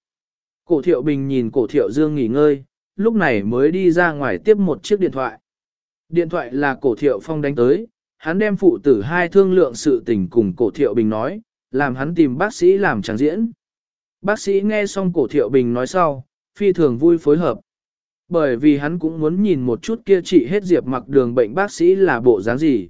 Cổ thiệu bình nhìn cổ thiệu dương nghỉ ngơi, lúc này mới đi ra ngoài tiếp một chiếc điện thoại. Điện thoại là cổ thiệu phong đánh tới, hắn đem phụ tử hai thương lượng sự tình cùng cổ thiệu bình nói, làm hắn tìm bác sĩ làm tràng diễn. Bác sĩ nghe xong cổ thiệu bình nói sau, phi thường vui phối hợp. Bởi vì hắn cũng muốn nhìn một chút kia trị hết diệp mặc đường bệnh bác sĩ là bộ dáng gì.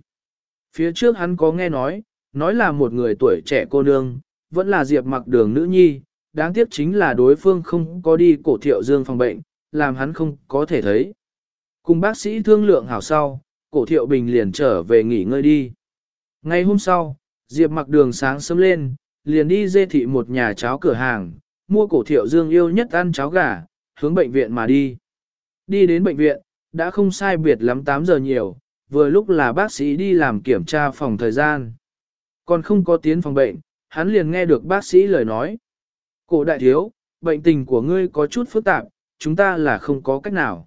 Phía trước hắn có nghe nói, nói là một người tuổi trẻ cô nương, vẫn là diệp mặc đường nữ nhi, đáng tiếc chính là đối phương không có đi cổ thiệu dương phòng bệnh, làm hắn không có thể thấy. Cùng bác sĩ thương lượng hảo sau, cổ thiệu bình liền trở về nghỉ ngơi đi. Ngay hôm sau, diệp mặc đường sáng sớm lên, liền đi dê thị một nhà cháo cửa hàng, mua cổ thiệu dương yêu nhất ăn cháo gà, hướng bệnh viện mà đi. Đi đến bệnh viện, đã không sai biệt lắm 8 giờ nhiều, vừa lúc là bác sĩ đi làm kiểm tra phòng thời gian. Còn không có tiến phòng bệnh, hắn liền nghe được bác sĩ lời nói. Cổ đại thiếu, bệnh tình của ngươi có chút phức tạp, chúng ta là không có cách nào.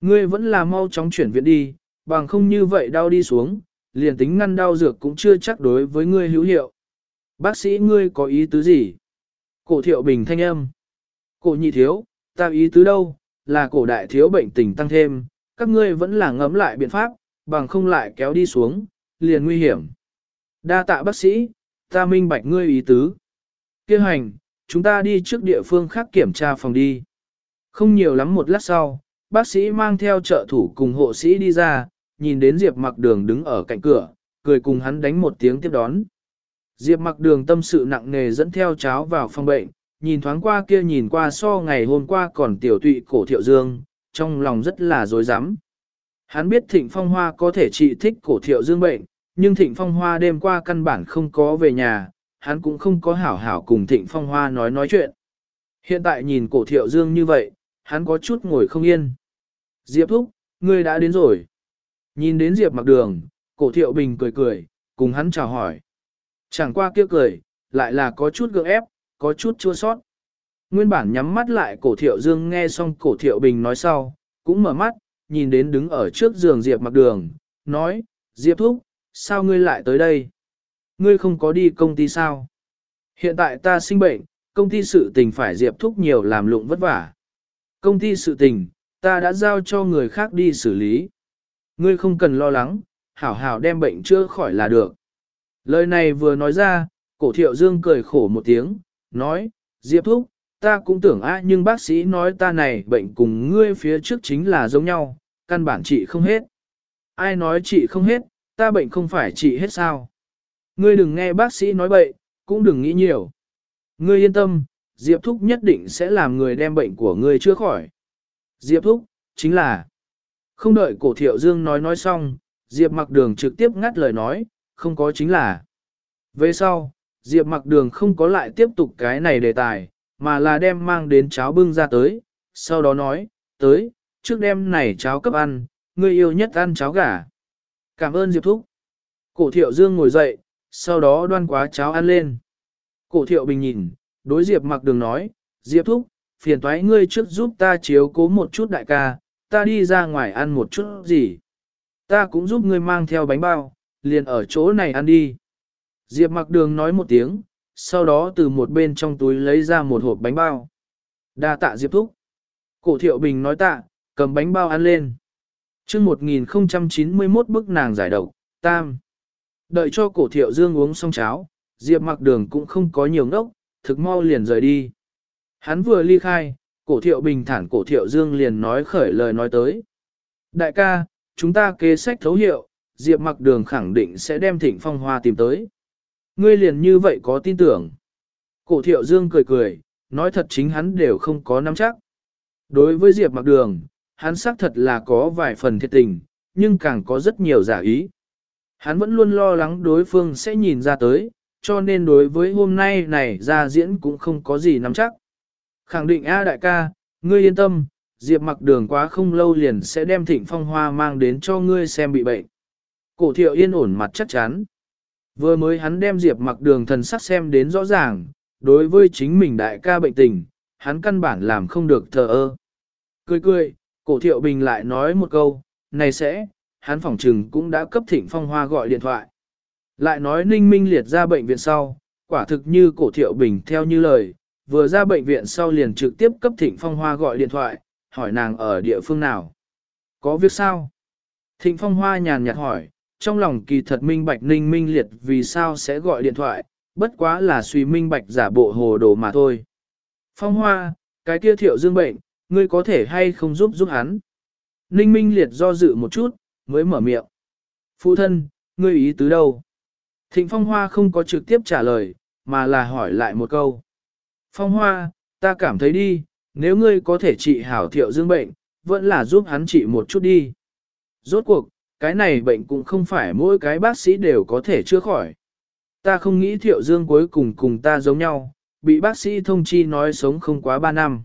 Ngươi vẫn là mau chóng chuyển viện đi, bằng không như vậy đau đi xuống, liền tính ngăn đau dược cũng chưa chắc đối với ngươi hữu hiệu. Bác sĩ ngươi có ý tứ gì? Cổ thiệu bình thanh âm. Cổ nhị thiếu, ta ý tứ đâu, là cổ đại thiếu bệnh tình tăng thêm, các ngươi vẫn là ngấm lại biện pháp, bằng không lại kéo đi xuống, liền nguy hiểm. Đa tạ bác sĩ, ta minh bạch ngươi ý tứ. Kêu hành, chúng ta đi trước địa phương khác kiểm tra phòng đi. Không nhiều lắm một lát sau, bác sĩ mang theo trợ thủ cùng hộ sĩ đi ra, nhìn đến Diệp mặc đường đứng ở cạnh cửa, cười cùng hắn đánh một tiếng tiếp đón. Diệp mặc đường tâm sự nặng nề dẫn theo cháo vào phòng bệnh, nhìn thoáng qua kia nhìn qua so ngày hôm qua còn tiểu tụy cổ thiệu dương, trong lòng rất là dối rắm Hắn biết thịnh phong hoa có thể trị thích cổ thiệu dương bệnh, nhưng thịnh phong hoa đêm qua căn bản không có về nhà, hắn cũng không có hảo hảo cùng thịnh phong hoa nói nói chuyện. Hiện tại nhìn cổ thiệu dương như vậy, hắn có chút ngồi không yên. Diệp thúc, ngươi đã đến rồi. Nhìn đến Diệp mặc đường, cổ thiệu bình cười cười, cùng hắn chào hỏi. Chẳng qua kia cười, lại là có chút gượng ép, có chút chua sót. Nguyên bản nhắm mắt lại cổ thiệu dương nghe xong cổ thiệu bình nói sau, cũng mở mắt, nhìn đến đứng ở trước giường Diệp mặc đường, nói, Diệp thúc, sao ngươi lại tới đây? Ngươi không có đi công ty sao? Hiện tại ta sinh bệnh, công ty sự tình phải Diệp thúc nhiều làm lụng vất vả. Công ty sự tình, ta đã giao cho người khác đi xử lý. Ngươi không cần lo lắng, hảo hảo đem bệnh chữa khỏi là được. Lời này vừa nói ra, cổ thiệu dương cười khổ một tiếng, nói, Diệp thúc, ta cũng tưởng á nhưng bác sĩ nói ta này bệnh cùng ngươi phía trước chính là giống nhau, căn bản trị không hết. Ai nói trị không hết, ta bệnh không phải trị hết sao. Ngươi đừng nghe bác sĩ nói bậy, cũng đừng nghĩ nhiều. Ngươi yên tâm, Diệp Thúc nhất định sẽ làm người đem bệnh của ngươi chữa khỏi. Diệp Thúc, chính là... Không đợi cổ thiệu dương nói nói xong, Diệp mặc đường trực tiếp ngắt lời nói, không có chính là. Về sau, Diệp mặc đường không có lại tiếp tục cái này đề tài, mà là đem mang đến cháo bưng ra tới, sau đó nói, tới, trước đêm này cháo cấp ăn, người yêu nhất ăn cháo gà. Cảm ơn Diệp Thúc. Cổ thiệu dương ngồi dậy, sau đó đoan quá cháo ăn lên. Cổ thiệu bình nhìn, đối Diệp mặc đường nói, Diệp Thúc, phiền toái ngươi trước giúp ta chiếu cố một chút đại ca, ta đi ra ngoài ăn một chút gì. Ta cũng giúp ngươi mang theo bánh bao, liền ở chỗ này ăn đi. Diệp mặc đường nói một tiếng, sau đó từ một bên trong túi lấy ra một hộp bánh bao. Đa tạ Diệp Thúc. Cổ thiệu bình nói tạ, cầm bánh bao ăn lên. chương 1091 bức nàng giải độc, tam. Đợi cho cổ thiệu dương uống xong cháo, Diệp mặc đường cũng không có nhiều ngốc, thực mau liền rời đi. Hắn vừa ly khai, cổ thiệu bình thản cổ thiệu dương liền nói khởi lời nói tới. Đại ca, chúng ta kế sách thấu hiệu, Diệp mặc đường khẳng định sẽ đem thịnh phong hoa tìm tới. Ngươi liền như vậy có tin tưởng. Cổ thiệu dương cười cười, nói thật chính hắn đều không có nắm chắc. Đối với Diệp mặc đường, hắn xác thật là có vài phần thiệt tình, nhưng càng có rất nhiều giả ý. Hắn vẫn luôn lo lắng đối phương sẽ nhìn ra tới, cho nên đối với hôm nay này ra diễn cũng không có gì nắm chắc. Khẳng định A đại ca, ngươi yên tâm, Diệp mặc đường quá không lâu liền sẽ đem thịnh phong hoa mang đến cho ngươi xem bị bệnh. Cổ thiệu yên ổn mặt chắc chắn. Vừa mới hắn đem Diệp mặc đường thần sắc xem đến rõ ràng, đối với chính mình đại ca bệnh tình, hắn căn bản làm không được thờ ơ. Cười cười, cổ thiệu bình lại nói một câu, này sẽ, hắn phỏng trừng cũng đã cấp thịnh phong hoa gọi điện thoại. Lại nói ninh minh liệt ra bệnh viện sau, quả thực như cổ thiệu bình theo như lời, vừa ra bệnh viện sau liền trực tiếp cấp thịnh phong hoa gọi điện thoại, hỏi nàng ở địa phương nào. Có việc sao? Thịnh phong hoa nhàn nhạt hỏi, trong lòng kỳ thật minh bạch ninh minh liệt vì sao sẽ gọi điện thoại, bất quá là suy minh bạch giả bộ hồ đồ mà thôi. Phong hoa, cái kia thiệu dương bệnh, ngươi có thể hay không giúp giúp hắn. Ninh minh liệt do dự một chút, mới mở miệng. Phụ thân, ngươi ý tứ đâu? Thịnh phong hoa không có trực tiếp trả lời, mà là hỏi lại một câu. Phong hoa, ta cảm thấy đi, nếu ngươi có thể trị hảo thiệu dương bệnh, vẫn là giúp hắn trị một chút đi. Rốt cuộc, cái này bệnh cũng không phải mỗi cái bác sĩ đều có thể chữa khỏi. Ta không nghĩ thiệu dương cuối cùng cùng ta giống nhau, bị bác sĩ thông chi nói sống không quá 3 năm.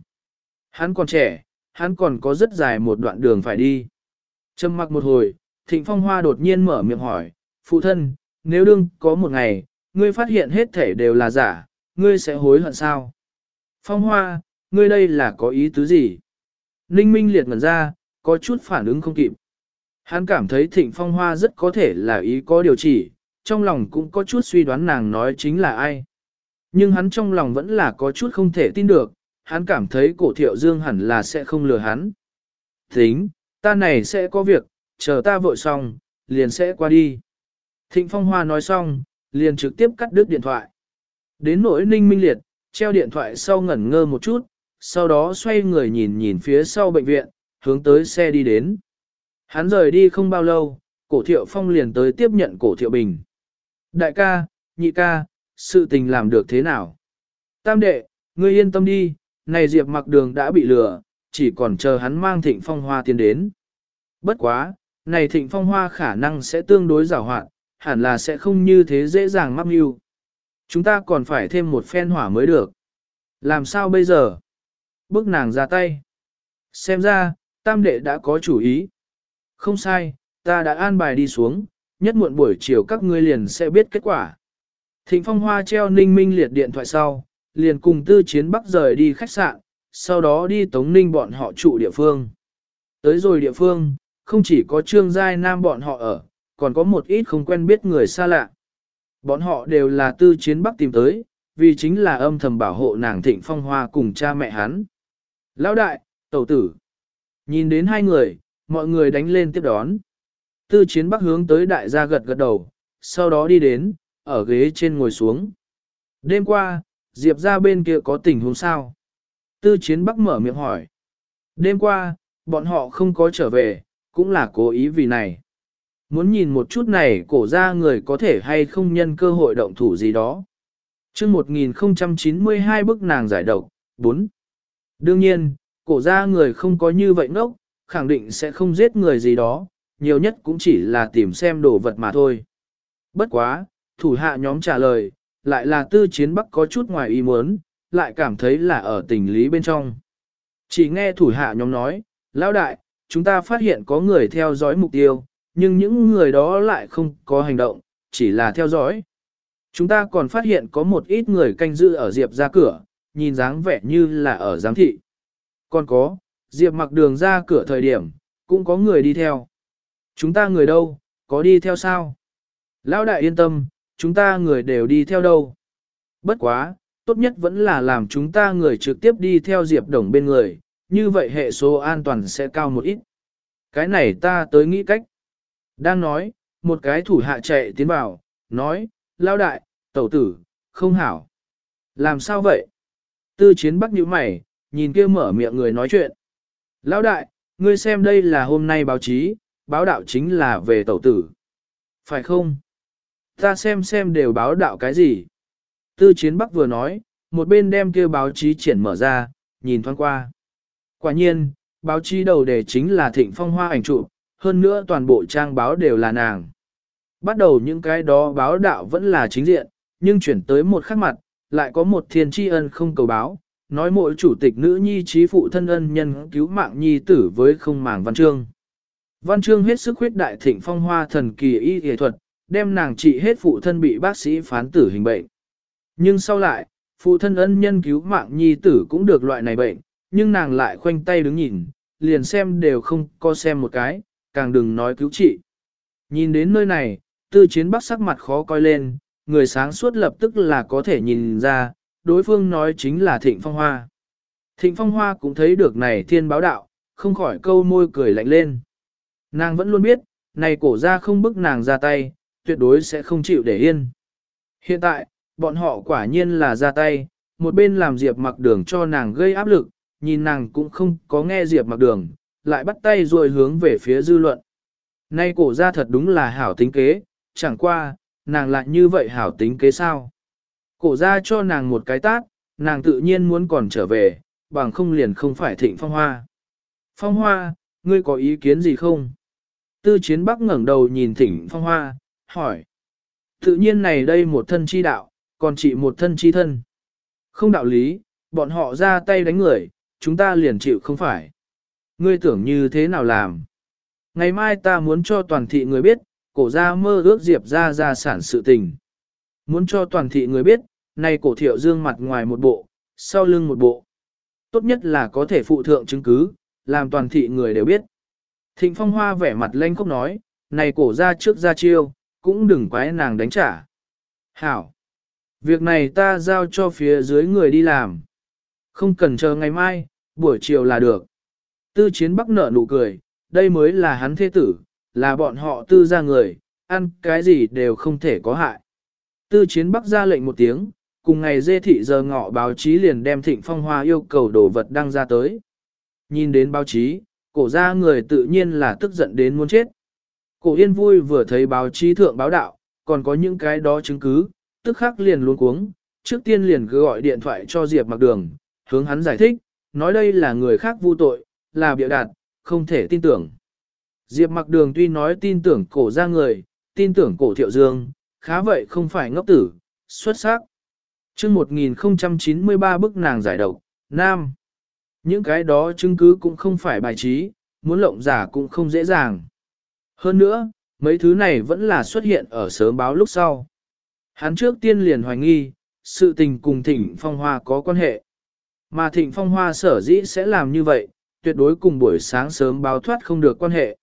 Hắn còn trẻ, hắn còn có rất dài một đoạn đường phải đi. Trầm mặc một hồi, Thịnh Phong Hoa đột nhiên mở miệng hỏi, phụ thân, nếu đương có một ngày, ngươi phát hiện hết thể đều là giả, ngươi sẽ hối hận sao? Phong Hoa, ngươi đây là có ý tứ gì? Ninh Minh liệt ngẩn ra, có chút phản ứng không kịp. Hắn cảm thấy Thịnh Phong Hoa rất có thể là ý có điều chỉ, trong lòng cũng có chút suy đoán nàng nói chính là ai. Nhưng hắn trong lòng vẫn là có chút không thể tin được, hắn cảm thấy cổ thiệu dương hẳn là sẽ không lừa hắn. Tính, ta này sẽ có việc, chờ ta vội xong, liền sẽ qua đi. Thịnh Phong Hoa nói xong, liền trực tiếp cắt đứt điện thoại. Đến nỗi ninh minh liệt, treo điện thoại sau ngẩn ngơ một chút, sau đó xoay người nhìn nhìn phía sau bệnh viện, hướng tới xe đi đến. Hắn rời đi không bao lâu, cổ thiệu phong liền tới tiếp nhận cổ thiệu bình. Đại ca, nhị ca, sự tình làm được thế nào? Tam đệ, ngươi yên tâm đi, này Diệp mặc đường đã bị lừa, chỉ còn chờ hắn mang thịnh phong hoa tiến đến. Bất quá, này thịnh phong hoa khả năng sẽ tương đối giảo hoạn, hẳn là sẽ không như thế dễ dàng mắc mưu. Chúng ta còn phải thêm một phen hỏa mới được. Làm sao bây giờ? Bước nàng ra tay. Xem ra, tam đệ đã có chủ ý. Không sai, ta đã an bài đi xuống, nhất muộn buổi chiều các ngươi liền sẽ biết kết quả. Thịnh Phong Hoa treo ninh minh liệt điện thoại sau, liền cùng tư chiến bắc rời đi khách sạn, sau đó đi tống ninh bọn họ trụ địa phương. Tới rồi địa phương, không chỉ có trương giai nam bọn họ ở, còn có một ít không quen biết người xa lạ. Bọn họ đều là tư chiến bắc tìm tới, vì chính là âm thầm bảo hộ nàng thịnh phong hoa cùng cha mẹ hắn. Lão đại, tẩu tử. Nhìn đến hai người, mọi người đánh lên tiếp đón. Tư chiến bắc hướng tới đại gia gật gật đầu, sau đó đi đến, ở ghế trên ngồi xuống. Đêm qua, Diệp ra bên kia có tình huống sao? Tư chiến bắc mở miệng hỏi. Đêm qua, bọn họ không có trở về, cũng là cố ý vì này. Muốn nhìn một chút này cổ ra người có thể hay không nhân cơ hội động thủ gì đó. chương 1092 bức nàng giải độc, 4. Đương nhiên, cổ ra người không có như vậy ngốc, khẳng định sẽ không giết người gì đó, nhiều nhất cũng chỉ là tìm xem đồ vật mà thôi. Bất quá, thủ hạ nhóm trả lời, lại là tư chiến bắc có chút ngoài ý muốn, lại cảm thấy là ở tình lý bên trong. Chỉ nghe thủ hạ nhóm nói, lão đại, chúng ta phát hiện có người theo dõi mục tiêu, nhưng những người đó lại không có hành động, chỉ là theo dõi. Chúng ta còn phát hiện có một ít người canh giữ ở Diệp ra cửa, nhìn dáng vẻ như là ở giám thị. Còn có, Diệp mặc đường ra cửa thời điểm, cũng có người đi theo. Chúng ta người đâu, có đi theo sao? Lão đại yên tâm, chúng ta người đều đi theo đâu. Bất quá, tốt nhất vẫn là làm chúng ta người trực tiếp đi theo Diệp Đồng bên người, như vậy hệ số an toàn sẽ cao một ít. Cái này ta tới nghĩ cách. Đang nói, một cái thủ hạ chạy tiến vào, nói, lao đại, tẩu tử, không hảo. Làm sao vậy? Tư chiến bắc nhíu mày, nhìn kia mở miệng người nói chuyện. Lão đại, Ngươi xem đây là hôm nay báo chí, báo đạo chính là về tẩu tử. Phải không? Ta xem xem đều báo đạo cái gì. Tư chiến bắc vừa nói, một bên đem kia báo chí triển mở ra, nhìn thoáng qua. Quả nhiên, báo chí đầu đề chính là thịnh phong hoa ảnh chụp, hơn nữa toàn bộ trang báo đều là nàng. Bắt đầu những cái đó báo đạo vẫn là chính diện, nhưng chuyển tới một khắc mặt, lại có một thiên tri ân không cầu báo, nói mỗi chủ tịch nữ nhi trí phụ thân ân nhân cứu mạng nhi tử với không màng văn chương. Văn chương hết sức huyết đại thịnh phong hoa thần kỳ y y thuật, đem nàng trị hết phụ thân bị bác sĩ phán tử hình bệnh. Nhưng sau lại, phụ thân ân nhân cứu mạng nhi tử cũng được loại này bệnh, nhưng nàng lại khoanh tay đứng nhìn, liền xem đều không co xem một cái, càng đừng nói cứu trị. Nhìn đến nơi này, tư chiến bắc sắc mặt khó coi lên, người sáng suốt lập tức là có thể nhìn ra, đối phương nói chính là Thịnh Phong Hoa. Thịnh Phong Hoa cũng thấy được này thiên báo đạo, không khỏi câu môi cười lạnh lên. Nàng vẫn luôn biết, này cổ ra không bức nàng ra tay, tuyệt đối sẽ không chịu để yên. Hiện tại, bọn họ quả nhiên là ra tay, một bên làm Diệp mặc đường cho nàng gây áp lực, nhìn nàng cũng không có nghe Diệp mặc đường, lại bắt tay rồi hướng về phía dư luận. Nay cổ ra thật đúng là hảo tính kế, chẳng qua, nàng lại như vậy hảo tính kế sao. Cổ ra cho nàng một cái tát, nàng tự nhiên muốn còn trở về, bằng không liền không phải thịnh phong hoa. Phong hoa, ngươi có ý kiến gì không? Tư chiến bắc ngẩng đầu nhìn thịnh phong hoa, hỏi. Tự nhiên này đây một thân chi đạo, còn chị một thân chi thân. Không đạo lý, bọn họ ra tay đánh người, chúng ta liền chịu không phải. Ngươi tưởng như thế nào làm? Ngày mai ta muốn cho toàn thị người biết, cổ ra mơ ước diệp ra ra sản sự tình. Muốn cho toàn thị người biết, nay cổ thiệu dương mặt ngoài một bộ, sau lưng một bộ. Tốt nhất là có thể phụ thượng chứng cứ, làm toàn thị người đều biết. Thịnh phong hoa vẻ mặt lanh khóc nói, này cổ ra trước ra chiêu, cũng đừng quái nàng đánh trả. Hảo! Việc này ta giao cho phía dưới người đi làm. Không cần chờ ngày mai, buổi chiều là được. Tư chiến bắc nở nụ cười, đây mới là hắn thế tử, là bọn họ tư ra người, ăn cái gì đều không thể có hại. Tư chiến bắc ra lệnh một tiếng, cùng ngày dê thị giờ ngọ báo chí liền đem thịnh phong hoa yêu cầu đồ vật đăng ra tới. Nhìn đến báo chí, cổ ra người tự nhiên là tức giận đến muốn chết. Cổ yên vui vừa thấy báo chí thượng báo đạo, còn có những cái đó chứng cứ, tức khắc liền luôn cuống, trước tiên liền cứ gọi điện thoại cho Diệp mặc đường, hướng hắn giải thích, nói đây là người khác vu tội, là bịa đặt, không thể tin tưởng. Diệp mặc đường tuy nói tin tưởng cổ ra người, tin tưởng cổ thiệu dương, khá vậy không phải ngốc tử, xuất sắc. chương 1093 bức nàng giải độc, Nam. Những cái đó chứng cứ cũng không phải bài trí, muốn lộng giả cũng không dễ dàng. Hơn nữa, mấy thứ này vẫn là xuất hiện ở sớm báo lúc sau. Hắn trước tiên liền hoài nghi, sự tình cùng thịnh phong hoa có quan hệ. Mà thịnh phong hoa sở dĩ sẽ làm như vậy, tuyệt đối cùng buổi sáng sớm báo thoát không được quan hệ.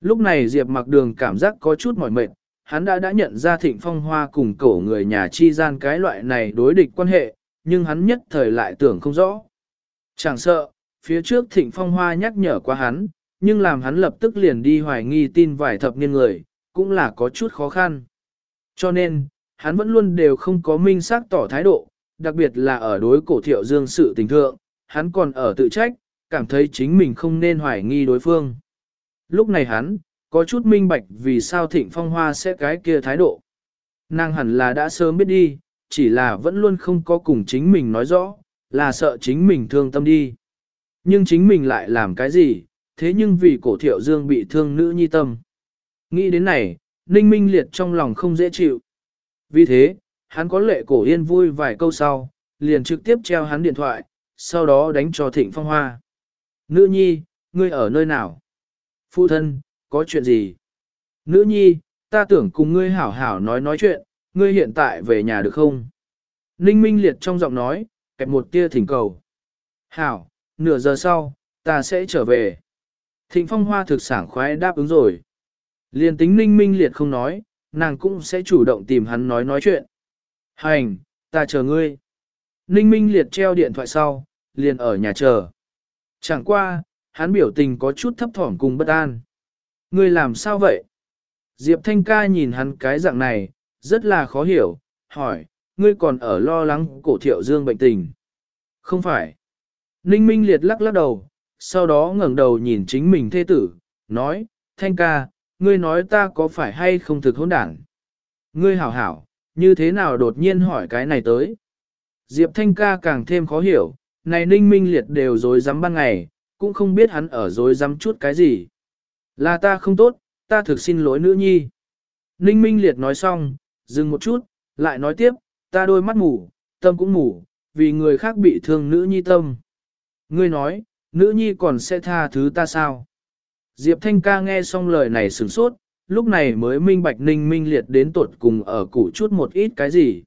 Lúc này Diệp mặc đường cảm giác có chút mỏi mệt, hắn đã đã nhận ra thịnh phong hoa cùng cổ người nhà chi gian cái loại này đối địch quan hệ, nhưng hắn nhất thời lại tưởng không rõ. Chẳng sợ, phía trước thịnh phong hoa nhắc nhở qua hắn, nhưng làm hắn lập tức liền đi hoài nghi tin vài thập niên người, cũng là có chút khó khăn. Cho nên, hắn vẫn luôn đều không có minh xác tỏ thái độ, đặc biệt là ở đối cổ thiệu dương sự tình thượng, hắn còn ở tự trách, cảm thấy chính mình không nên hoài nghi đối phương. Lúc này hắn, có chút minh bạch vì sao thịnh phong hoa sẽ cái kia thái độ. Nàng hẳn là đã sớm biết đi, chỉ là vẫn luôn không có cùng chính mình nói rõ, là sợ chính mình thương tâm đi. Nhưng chính mình lại làm cái gì, thế nhưng vì cổ thiệu dương bị thương nữ nhi tâm. Nghĩ đến này, ninh minh liệt trong lòng không dễ chịu. Vì thế, hắn có lệ cổ yên vui vài câu sau, liền trực tiếp treo hắn điện thoại, sau đó đánh cho thịnh phong hoa. Nữ nhi, ngươi ở nơi nào? Phụ thân, có chuyện gì? Nữ nhi, ta tưởng cùng ngươi hảo hảo nói nói chuyện, ngươi hiện tại về nhà được không? Ninh Minh Liệt trong giọng nói, kẹp một tia thỉnh cầu. Hảo, nửa giờ sau, ta sẽ trở về. Thịnh Phong Hoa thực sảng khoái đáp ứng rồi. Liên tính Ninh Minh Liệt không nói, nàng cũng sẽ chủ động tìm hắn nói nói chuyện. Hành, ta chờ ngươi. Ninh Minh Liệt treo điện thoại sau, liền ở nhà chờ. Chẳng qua, hắn biểu tình có chút thấp thỏm cùng bất an. Ngươi làm sao vậy? Diệp Thanh ca nhìn hắn cái dạng này, rất là khó hiểu, hỏi, ngươi còn ở lo lắng cổ thiệu dương bệnh tình. Không phải. Ninh Minh liệt lắc lắc đầu, sau đó ngẩng đầu nhìn chính mình thê tử, nói, thanh ca, ngươi nói ta có phải hay không thực hỗn đảng? Ngươi hảo hảo, như thế nào đột nhiên hỏi cái này tới? Diệp thanh ca càng thêm khó hiểu, này ninh minh liệt đều dối dám ban ngày, cũng không biết hắn ở dối dám chút cái gì. Là ta không tốt, ta thực xin lỗi nữ nhi. Ninh minh liệt nói xong, dừng một chút, lại nói tiếp, ta đôi mắt mù, tâm cũng mù, vì người khác bị thương nữ nhi tâm. Ngươi nói, nữ nhi còn sẽ tha thứ ta sao? Diệp Thanh ca nghe xong lời này sửng sốt, lúc này mới minh bạch ninh minh liệt đến tuột cùng ở củ chút một ít cái gì.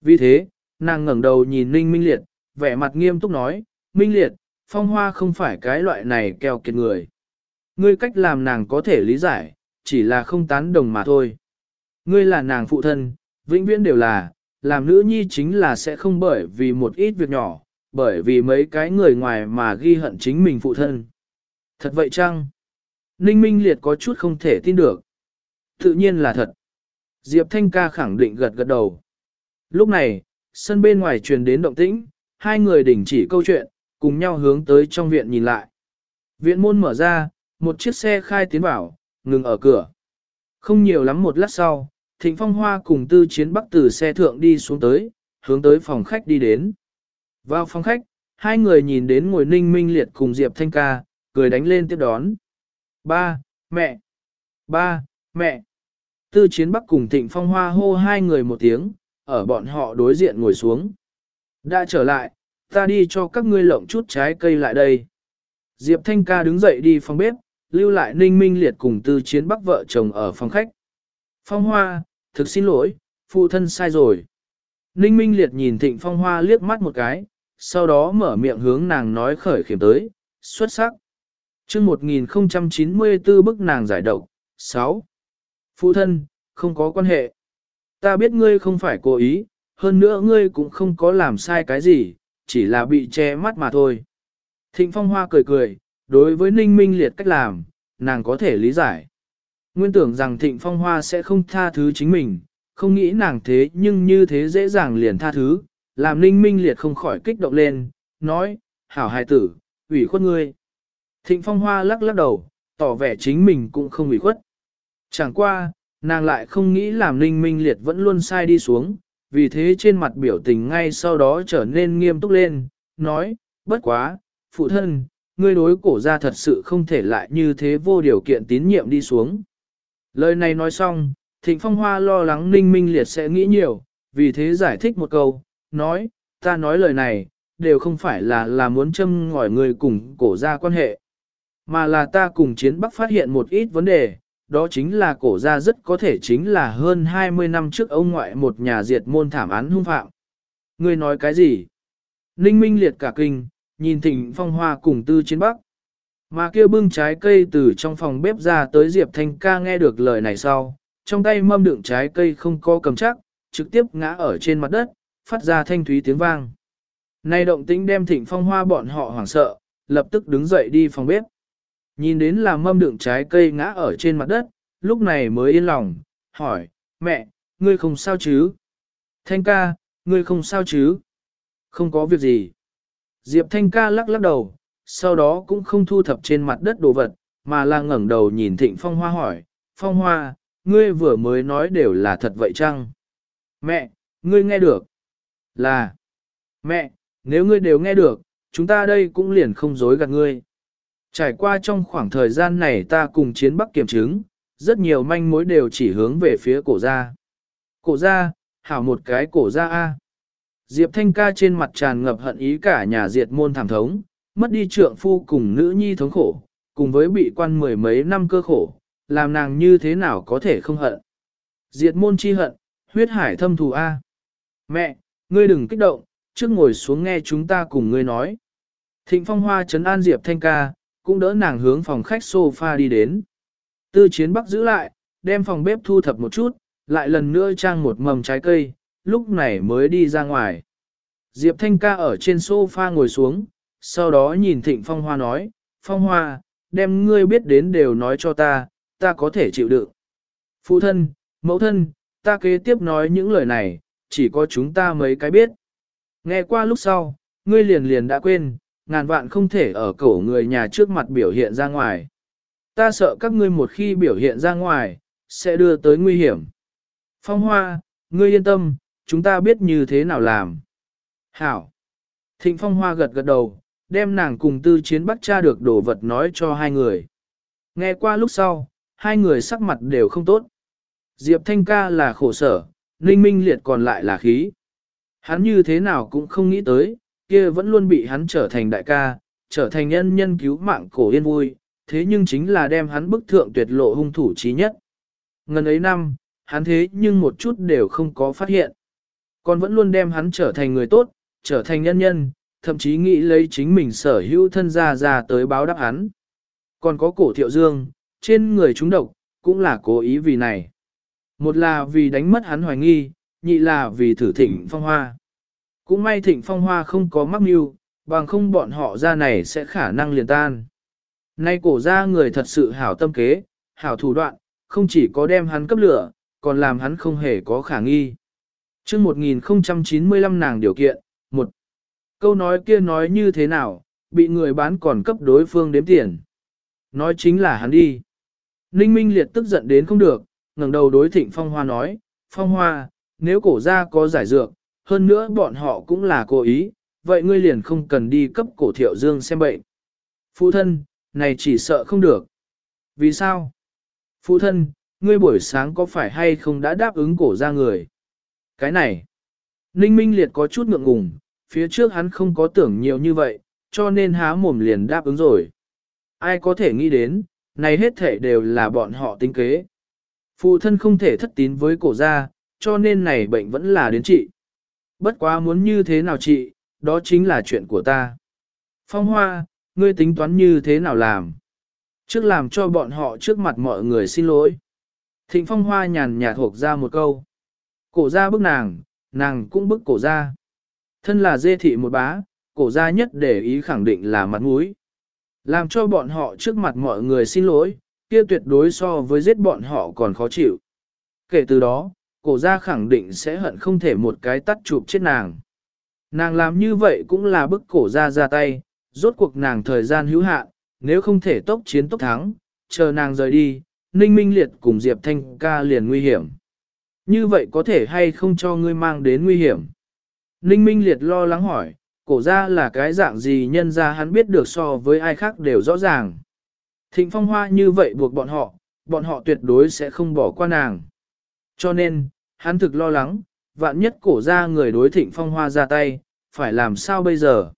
Vì thế, nàng ngẩng đầu nhìn ninh minh liệt, vẻ mặt nghiêm túc nói, minh liệt, phong hoa không phải cái loại này keo kiệt người. Ngươi cách làm nàng có thể lý giải, chỉ là không tán đồng mà thôi. Ngươi là nàng phụ thân, vĩnh viễn đều là, làm nữ nhi chính là sẽ không bởi vì một ít việc nhỏ, bởi vì mấy cái người ngoài mà ghi hận chính mình phụ thân. Thật vậy chăng? Ninh Minh Liệt có chút không thể tin được. Tự nhiên là thật. Diệp Thanh ca khẳng định gật gật đầu. Lúc này, sân bên ngoài truyền đến động tĩnh, hai người đình chỉ câu chuyện, cùng nhau hướng tới trong viện nhìn lại. Viện môn mở ra, một chiếc xe khai tiến vào, ngừng ở cửa. Không nhiều lắm một lát sau, Thịnh Phong Hoa cùng tư chiến bắc từ xe thượng đi xuống tới, hướng tới phòng khách đi đến. Vào phòng khách, hai người nhìn đến ngồi ninh minh liệt cùng Diệp Thanh ca, cười đánh lên tiếp đón. Ba, mẹ, ba, mẹ. Tư chiến bắc cùng Thịnh Phong Hoa hô hai người một tiếng, ở bọn họ đối diện ngồi xuống. Đã trở lại, ta đi cho các ngươi lộng chút trái cây lại đây. Diệp Thanh ca đứng dậy đi phòng bếp, lưu lại ninh minh liệt cùng tư chiến bắc vợ chồng ở phòng khách. Phong Hoa, thực xin lỗi, phụ thân sai rồi. Ninh Minh Liệt nhìn Thịnh Phong Hoa liếc mắt một cái, sau đó mở miệng hướng nàng nói khởi khiểm tới, xuất sắc. chương 1094 bức nàng giải độc, 6. Phụ thân, không có quan hệ. Ta biết ngươi không phải cố ý, hơn nữa ngươi cũng không có làm sai cái gì, chỉ là bị che mắt mà thôi. Thịnh Phong Hoa cười cười, đối với Ninh Minh Liệt cách làm, nàng có thể lý giải. Nguyên tưởng rằng Thịnh Phong Hoa sẽ không tha thứ chính mình, không nghĩ nàng thế nhưng như thế dễ dàng liền tha thứ, làm Ninh Minh Liệt không khỏi kích động lên, nói, hảo hài tử, ủy khuất ngươi. Thịnh Phong Hoa lắc lắc đầu, tỏ vẻ chính mình cũng không ủy khuất. Chẳng qua, nàng lại không nghĩ làm Ninh Minh Liệt vẫn luôn sai đi xuống, vì thế trên mặt biểu tình ngay sau đó trở nên nghiêm túc lên, nói, bất quá, phụ thân, ngươi đối cổ ra thật sự không thể lại như thế vô điều kiện tín nhiệm đi xuống. Lời này nói xong, Thịnh Phong Hoa lo lắng Ninh Minh Liệt sẽ nghĩ nhiều, vì thế giải thích một câu, nói, ta nói lời này, đều không phải là là muốn châm ngòi người cùng cổ gia quan hệ, mà là ta cùng chiến bắc phát hiện một ít vấn đề, đó chính là cổ gia rất có thể chính là hơn 20 năm trước ông ngoại một nhà diệt môn thảm án hung phạm. Ngươi nói cái gì? Ninh Minh Liệt cả kinh, nhìn Thịnh Phong Hoa cùng tư chiến bắc. Mà kia bưng trái cây từ trong phòng bếp ra tới Diệp Thanh ca nghe được lời này sau, trong tay mâm đựng trái cây không có cầm chắc, trực tiếp ngã ở trên mặt đất, phát ra thanh thúy tiếng vang. nay động tĩnh đem thịnh phong hoa bọn họ hoảng sợ, lập tức đứng dậy đi phòng bếp. Nhìn đến là mâm đựng trái cây ngã ở trên mặt đất, lúc này mới yên lòng, hỏi, mẹ, ngươi không sao chứ? Thanh ca, ngươi không sao chứ? Không có việc gì. Diệp Thanh ca lắc lắc đầu, sau đó cũng không thu thập trên mặt đất đồ vật, mà là ngẩng đầu nhìn Thịnh Phong Hoa hỏi, Phong Hoa, ngươi vừa mới nói đều là thật vậy chăng? Mẹ, ngươi nghe được? Là, mẹ, nếu ngươi đều nghe được, chúng ta đây cũng liền không dối gạt ngươi. Trải qua trong khoảng thời gian này ta cùng chiến bắc kiểm chứng, rất nhiều manh mối đều chỉ hướng về phía cổ gia. Cổ gia, hảo một cái cổ gia A. Diệp Thanh ca trên mặt tràn ngập hận ý cả nhà diệt môn thảm thống, mất đi trượng phu cùng nữ nhi thống khổ, cùng với bị quan mười mấy năm cơ khổ, làm nàng như thế nào có thể không hận. Diệt môn chi hận, huyết hải thâm thù A. Mẹ, ngươi đừng kích động, trước ngồi xuống nghe chúng ta cùng ngươi nói. Thịnh phong hoa trấn an Diệp Thanh ca, cũng đỡ nàng hướng phòng khách sofa đi đến. Tư chiến bắc giữ lại, đem phòng bếp thu thập một chút, lại lần nữa trang một mầm trái cây, lúc này mới đi ra ngoài. Diệp Thanh ca ở trên sofa ngồi xuống, sau đó nhìn Thịnh Phong Hoa nói, Phong Hoa, đem ngươi biết đến đều nói cho ta, ta có thể chịu đựng. Phụ thân, mẫu thân, ta kế tiếp nói những lời này, chỉ có chúng ta mấy cái biết. Nghe qua lúc sau, ngươi liền liền đã quên, ngàn vạn không thể ở cổ người nhà trước mặt biểu hiện ra ngoài. Ta sợ các ngươi một khi biểu hiện ra ngoài, sẽ đưa tới nguy hiểm. Phong Hoa, ngươi yên tâm, chúng ta biết như thế nào làm. Hảo. Thịnh Phong Hoa gật gật đầu, đem nàng cùng tư chiến bắt tra được đồ vật nói cho hai người. Nghe qua lúc sau, hai người sắc mặt đều không tốt. Diệp Thanh ca là khổ sở, Ninh Minh Liệt còn lại là khí. Hắn như thế nào cũng không nghĩ tới, kia vẫn luôn bị hắn trở thành đại ca, trở thành nhân nhân cứu mạng cổ yên vui, thế nhưng chính là đem hắn bức thượng tuyệt lộ hung thủ trí nhất. Ngần ấy năm, hắn thế nhưng một chút đều không có phát hiện. Còn vẫn luôn đem hắn trở thành người tốt, trở thành nhân nhân, thậm chí nghĩ lấy chính mình sở hữu thân gia ra tới báo đáp hắn. Còn có cổ thiệu dương, trên người chúng độc, cũng là cố ý vì này. Một là vì đánh mất hắn hoài nghi, nhị là vì thử thịnh phong hoa. Cũng may thịnh phong hoa không có mắc mưu, bằng không bọn họ ra này sẽ khả năng liền tan. Nay cổ ra người thật sự hảo tâm kế, hảo thủ đoạn, không chỉ có đem hắn cấp lửa, còn làm hắn không hề có khả nghi. chương 1095 nàng điều kiện, một Câu nói kia nói như thế nào, bị người bán còn cấp đối phương đếm tiền. Nói chính là hắn đi. Ninh Minh Liệt tức giận đến không được, ngẩng đầu đối thịnh Phong Hoa nói, Phong Hoa, nếu cổ ra có giải dược, hơn nữa bọn họ cũng là cố ý, vậy ngươi liền không cần đi cấp cổ thiệu dương xem bệnh. Phụ thân, này chỉ sợ không được. Vì sao? Phụ thân, ngươi buổi sáng có phải hay không đã đáp ứng cổ ra người? Cái này, Ninh Minh Liệt có chút ngượng ngùng, phía trước hắn không có tưởng nhiều như vậy, cho nên há mồm liền đáp ứng rồi. Ai có thể nghĩ đến, này hết thể đều là bọn họ tính kế. Phụ thân không thể thất tín với cổ gia, cho nên này bệnh vẫn là đến trị. Bất quá muốn như thế nào trị, đó chính là chuyện của ta. Phong Hoa, ngươi tính toán như thế nào làm? Trước làm cho bọn họ trước mặt mọi người xin lỗi. Thịnh Phong Hoa nhàn nhạt thuộc ra một câu. Cổ gia bức nàng, nàng cũng bức cổ gia. Thân là dê thị một bá, cổ gia nhất để ý khẳng định là mặt mũi. Làm cho bọn họ trước mặt mọi người xin lỗi, kia tuyệt đối so với giết bọn họ còn khó chịu. Kể từ đó, cổ gia khẳng định sẽ hận không thể một cái tắt chụp chết nàng. Nàng làm như vậy cũng là bức cổ gia ra tay, rốt cuộc nàng thời gian hữu hạn, nếu không thể tốc chiến tốc thắng, chờ nàng rời đi, Ninh Minh Liệt cùng Diệp Thanh ca liền nguy hiểm. Như vậy có thể hay không cho ngươi mang đến nguy hiểm? Ninh Minh Liệt lo lắng hỏi, cổ ra là cái dạng gì nhân ra hắn biết được so với ai khác đều rõ ràng. Thịnh phong hoa như vậy buộc bọn họ, bọn họ tuyệt đối sẽ không bỏ qua nàng. Cho nên, hắn thực lo lắng, vạn nhất cổ ra người đối thịnh phong hoa ra tay, phải làm sao bây giờ?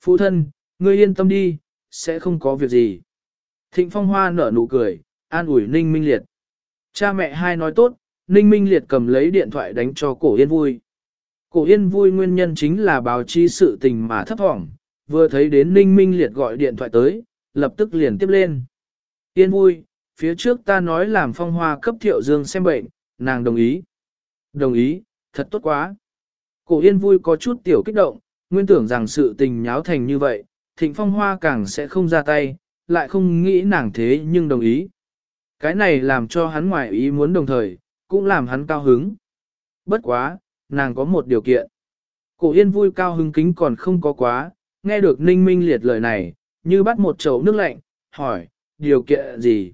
Phụ thân, ngươi yên tâm đi, sẽ không có việc gì. Thịnh phong hoa nở nụ cười, an ủi Ninh Minh Liệt. Cha mẹ hai nói tốt, Ninh Minh Liệt cầm lấy điện thoại đánh cho cổ yên vui. Cổ yên vui nguyên nhân chính là báo chí sự tình mà thấp thỏm, vừa thấy đến Ninh Minh Liệt gọi điện thoại tới, lập tức liền tiếp lên. Yên vui, phía trước ta nói làm phong hoa cấp thiệu dương xem bệnh, nàng đồng ý. Đồng ý, thật tốt quá. Cổ yên vui có chút tiểu kích động, nguyên tưởng rằng sự tình nháo thành như vậy, thịnh phong hoa càng sẽ không ra tay, lại không nghĩ nàng thế nhưng đồng ý. Cái này làm cho hắn ngoại ý muốn đồng thời, cũng làm hắn cao hứng. Bất quá, nàng có một điều kiện. Cổ yên vui cao hứng kính còn không có quá, nghe được ninh minh liệt lời này, như bắt một chậu nước lạnh, hỏi, điều kiện gì?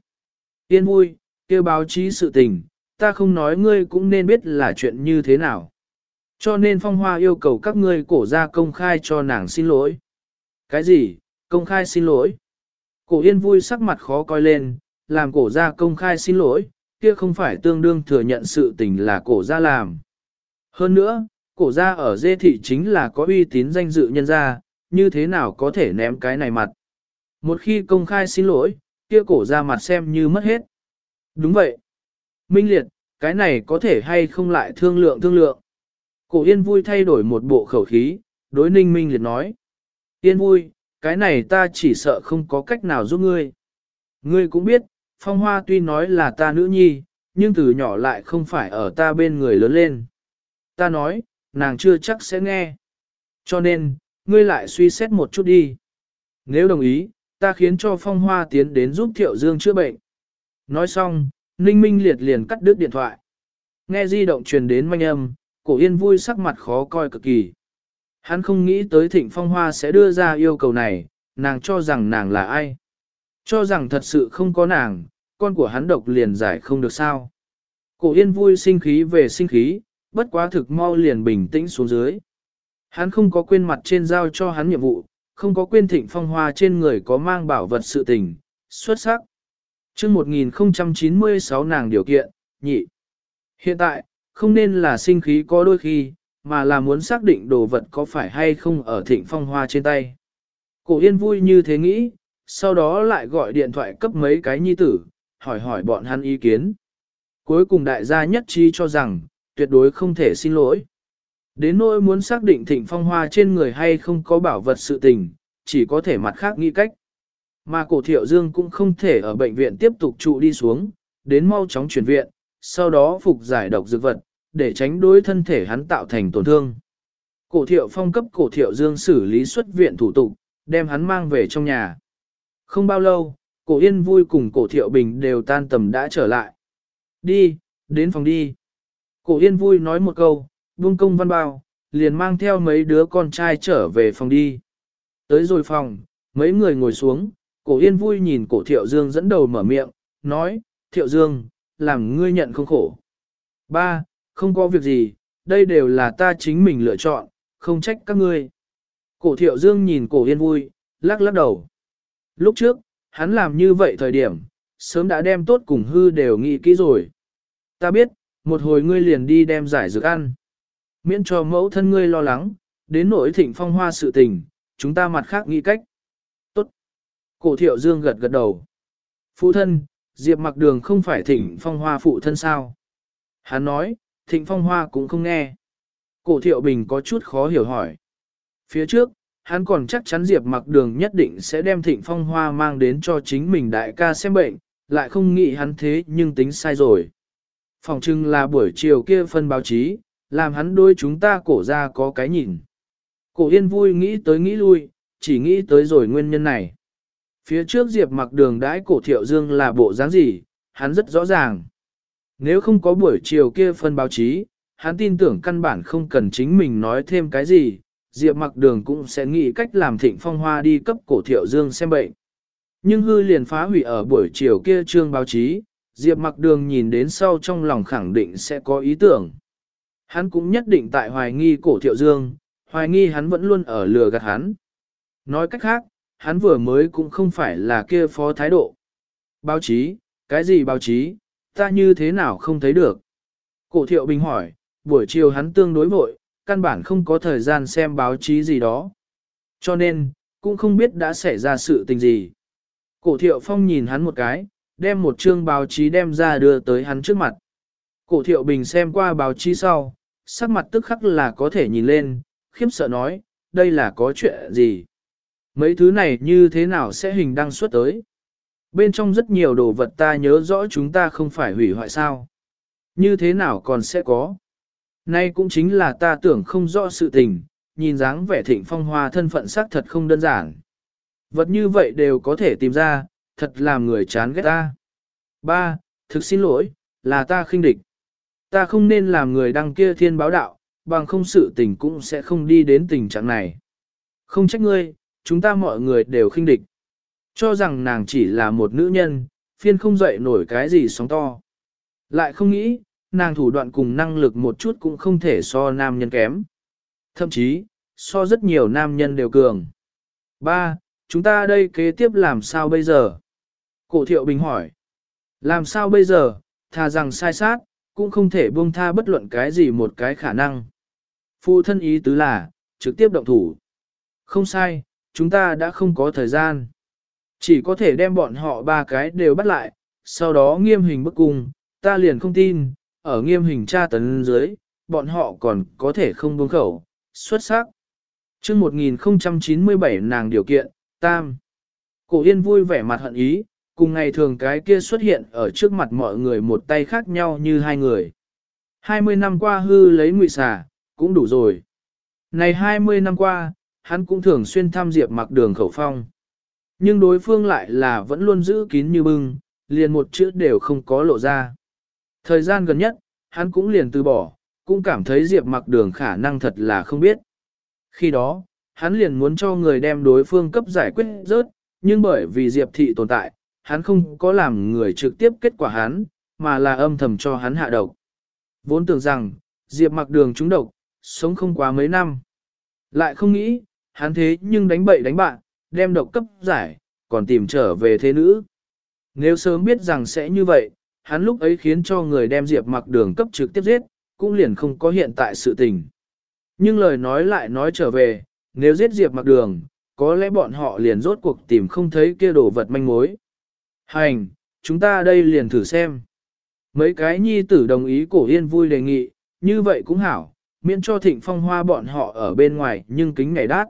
Yên vui, kêu báo chí sự tình, ta không nói ngươi cũng nên biết là chuyện như thế nào. Cho nên phong hoa yêu cầu các ngươi cổ ra công khai cho nàng xin lỗi. Cái gì, công khai xin lỗi? Cổ yên vui sắc mặt khó coi lên, làm cổ ra công khai xin lỗi, kia không phải tương đương thừa nhận sự tình là cổ ra làm. Hơn nữa, cổ ra ở dê thị chính là có uy tín danh dự nhân gia, như thế nào có thể ném cái này mặt. Một khi công khai xin lỗi, kia cổ ra mặt xem như mất hết. Đúng vậy. Minh liệt, cái này có thể hay không lại thương lượng thương lượng. Cổ yên vui thay đổi một bộ khẩu khí, đối ninh minh liệt nói. Yên vui, cái này ta chỉ sợ không có cách nào giúp ngươi. Ngươi cũng biết, phong hoa tuy nói là ta nữ nhi, nhưng từ nhỏ lại không phải ở ta bên người lớn lên. Ta nói, nàng chưa chắc sẽ nghe. Cho nên, ngươi lại suy xét một chút đi. Nếu đồng ý, ta khiến cho phong hoa tiến đến giúp thiệu dương chữa bệnh. Nói xong, ninh minh liệt liền cắt đứt điện thoại. Nghe di động truyền đến manh âm, cổ yên vui sắc mặt khó coi cực kỳ. Hắn không nghĩ tới thịnh phong hoa sẽ đưa ra yêu cầu này, nàng cho rằng nàng là ai. Cho rằng thật sự không có nàng, con của hắn độc liền giải không được sao. Cổ yên vui sinh khí về sinh khí, bất quá thực mau liền bình tĩnh xuống dưới. Hắn không có quên mặt trên giao cho hắn nhiệm vụ, không có quên thịnh phong hoa trên người có mang bảo vật sự tình, xuất sắc. chương 1096 nàng điều kiện, nhị. Hiện tại, không nên là sinh khí có đôi khi, mà là muốn xác định đồ vật có phải hay không ở thịnh phong hoa trên tay. Cổ yên vui như thế nghĩ, sau đó lại gọi điện thoại cấp mấy cái nhi tử, hỏi hỏi bọn hắn ý kiến. Cuối cùng đại gia nhất trí cho rằng, tuyệt đối không thể xin lỗi. Đến nỗi muốn xác định thịnh phong hoa trên người hay không có bảo vật sự tình, chỉ có thể mặt khác nghĩ cách. Mà cổ thiệu dương cũng không thể ở bệnh viện tiếp tục trụ đi xuống, đến mau chóng chuyển viện, sau đó phục giải độc dược vật, để tránh đối thân thể hắn tạo thành tổn thương. Cổ thiệu phong cấp cổ thiệu dương xử lý xuất viện thủ tục, đem hắn mang về trong nhà. Không bao lâu, cổ yên vui cùng cổ thiệu bình đều tan tầm đã trở lại. Đi, đến phòng đi. Cổ yên vui nói một câu, buông công văn bao, liền mang theo mấy đứa con trai trở về phòng đi. Tới rồi phòng, mấy người ngồi xuống, cổ yên vui nhìn cổ thiệu dương dẫn đầu mở miệng, nói, thiệu dương, làm ngươi nhận không khổ. Ba, không có việc gì, đây đều là ta chính mình lựa chọn, không trách các ngươi. Cổ thiệu dương nhìn cổ yên vui, lắc lắc đầu. Lúc trước, hắn làm như vậy thời điểm, sớm đã đem tốt cùng hư đều nghĩ kỹ rồi. Ta biết, một hồi ngươi liền đi đem giải dược ăn. Miễn cho mẫu thân ngươi lo lắng, đến nỗi thịnh phong hoa sự tình, chúng ta mặt khác nghĩ cách. Tốt. Cổ thiệu dương gật gật đầu. Phụ thân, Diệp mặc đường không phải thịnh phong hoa phụ thân sao? Hắn nói, thịnh phong hoa cũng không nghe. Cổ thiệu bình có chút khó hiểu hỏi. Phía trước, hắn còn chắc chắn Diệp mặc đường nhất định sẽ đem thịnh phong hoa mang đến cho chính mình đại ca xem bệnh, lại không nghĩ hắn thế nhưng tính sai rồi. Phòng trưng là buổi chiều kia phân báo chí, làm hắn đôi chúng ta cổ ra có cái nhìn. Cổ yên vui nghĩ tới nghĩ lui, chỉ nghĩ tới rồi nguyên nhân này. Phía trước Diệp mặc đường đãi cổ thiệu dương là bộ dáng gì, hắn rất rõ ràng. Nếu không có buổi chiều kia phân báo chí, hắn tin tưởng căn bản không cần chính mình nói thêm cái gì, Diệp mặc đường cũng sẽ nghĩ cách làm thịnh phong hoa đi cấp cổ thiệu dương xem bệnh. Nhưng hư liền phá hủy ở buổi chiều kia trương báo chí, Diệp mặc đường nhìn đến sau trong lòng khẳng định sẽ có ý tưởng. Hắn cũng nhất định tại hoài nghi cổ thiệu dương, hoài nghi hắn vẫn luôn ở lừa gạt hắn. Nói cách khác, hắn vừa mới cũng không phải là kia phó thái độ. Báo chí, cái gì báo chí, ta như thế nào không thấy được. Cổ thiệu bình hỏi, buổi chiều hắn tương đối vội, căn bản không có thời gian xem báo chí gì đó. Cho nên, cũng không biết đã xảy ra sự tình gì. Cổ thiệu phong nhìn hắn một cái, đem một chương báo chí đem ra đưa tới hắn trước mặt. Cổ thiệu bình xem qua báo chí sau, sắc mặt tức khắc là có thể nhìn lên, khiếp sợ nói, đây là có chuyện gì? Mấy thứ này như thế nào sẽ hình đăng xuất tới? Bên trong rất nhiều đồ vật ta nhớ rõ chúng ta không phải hủy hoại sao? Như thế nào còn sẽ có? Nay cũng chính là ta tưởng không rõ sự tình, nhìn dáng vẻ thịnh phong hoa thân phận xác thật không đơn giản. Vật như vậy đều có thể tìm ra, thật làm người chán ghét ta. Ba, thực xin lỗi, là ta khinh địch. Ta không nên làm người đăng kia thiên báo đạo, bằng không sự tình cũng sẽ không đi đến tình trạng này. Không trách ngươi, chúng ta mọi người đều khinh địch. Cho rằng nàng chỉ là một nữ nhân, phiên không dậy nổi cái gì sóng to. Lại không nghĩ, nàng thủ đoạn cùng năng lực một chút cũng không thể so nam nhân kém. Thậm chí, so rất nhiều nam nhân đều cường. Ba, chúng ta đây kế tiếp làm sao bây giờ? Cổ thiệu bình hỏi. Làm sao bây giờ, thà rằng sai sát, cũng không thể buông tha bất luận cái gì một cái khả năng. Phụ thân ý tứ là, trực tiếp động thủ. Không sai, chúng ta đã không có thời gian. Chỉ có thể đem bọn họ ba cái đều bắt lại, sau đó nghiêm hình bức cung, ta liền không tin, ở nghiêm hình tra tấn dưới, bọn họ còn có thể không buông khẩu, xuất sắc. chương 1097 nàng điều kiện, tam. Cổ yên vui vẻ mặt hận ý, cùng ngày thường cái kia xuất hiện ở trước mặt mọi người một tay khác nhau như hai người. 20 năm qua hư lấy ngụy xà, cũng đủ rồi. Này 20 năm qua, hắn cũng thường xuyên tham diệp mặc đường khẩu phong. Nhưng đối phương lại là vẫn luôn giữ kín như bưng, liền một chữ đều không có lộ ra. Thời gian gần nhất, hắn cũng liền từ bỏ, cũng cảm thấy diệp mặc đường khả năng thật là không biết. Khi đó, hắn liền muốn cho người đem đối phương cấp giải quyết rớt, nhưng bởi vì Diệp thị tồn tại, hắn không có làm người trực tiếp kết quả hắn, mà là âm thầm cho hắn hạ độc. Vốn tưởng rằng, Diệp mặc đường trúng độc, sống không quá mấy năm. Lại không nghĩ, hắn thế nhưng đánh bậy đánh bạn, đem độc cấp giải, còn tìm trở về thế nữ. Nếu sớm biết rằng sẽ như vậy, hắn lúc ấy khiến cho người đem Diệp mặc đường cấp trực tiếp giết, cũng liền không có hiện tại sự tình. Nhưng lời nói lại nói trở về, nếu giết Diệp mặc đường, có lẽ bọn họ liền rốt cuộc tìm không thấy kia đồ vật manh mối. Hành, chúng ta đây liền thử xem. Mấy cái nhi tử đồng ý cổ yên vui đề nghị, như vậy cũng hảo, miễn cho thịnh phong hoa bọn họ ở bên ngoài nhưng kính ngày đát.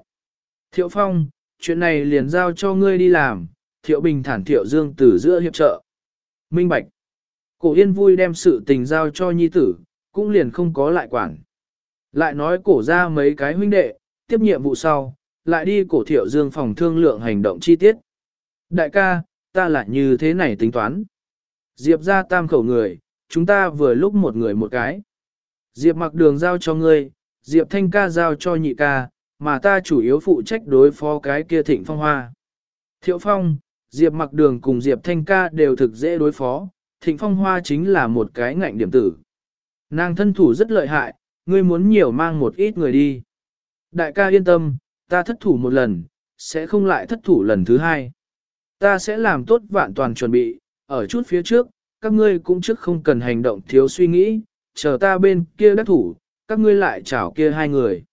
Thiệu phong, chuyện này liền giao cho ngươi đi làm, thiệu bình thản thiệu dương từ giữa hiệp trợ. Minh bạch. Cổ yên vui đem sự tình giao cho nhi tử, cũng liền không có lại quản. Lại nói cổ ra mấy cái huynh đệ, tiếp nhiệm vụ sau, lại đi cổ thiệu dương phòng thương lượng hành động chi tiết. Đại ca, ta lại như thế này tính toán. Diệp ra tam khẩu người, chúng ta vừa lúc một người một cái. Diệp mặc đường giao cho ngươi, Diệp thanh ca giao cho nhị ca, mà ta chủ yếu phụ trách đối phó cái kia thịnh phong hoa. Thiệu phong, Diệp mặc đường cùng Diệp thanh ca đều thực dễ đối phó, thịnh phong hoa chính là một cái ngạnh điểm tử. Nàng thân thủ rất lợi hại, ngươi muốn nhiều mang một ít người đi. Đại ca yên tâm, ta thất thủ một lần, sẽ không lại thất thủ lần thứ hai. Ta sẽ làm tốt vạn toàn chuẩn bị, ở chút phía trước, các ngươi cũng trước không cần hành động thiếu suy nghĩ, chờ ta bên kia đắc thủ, các ngươi lại chảo kia hai người.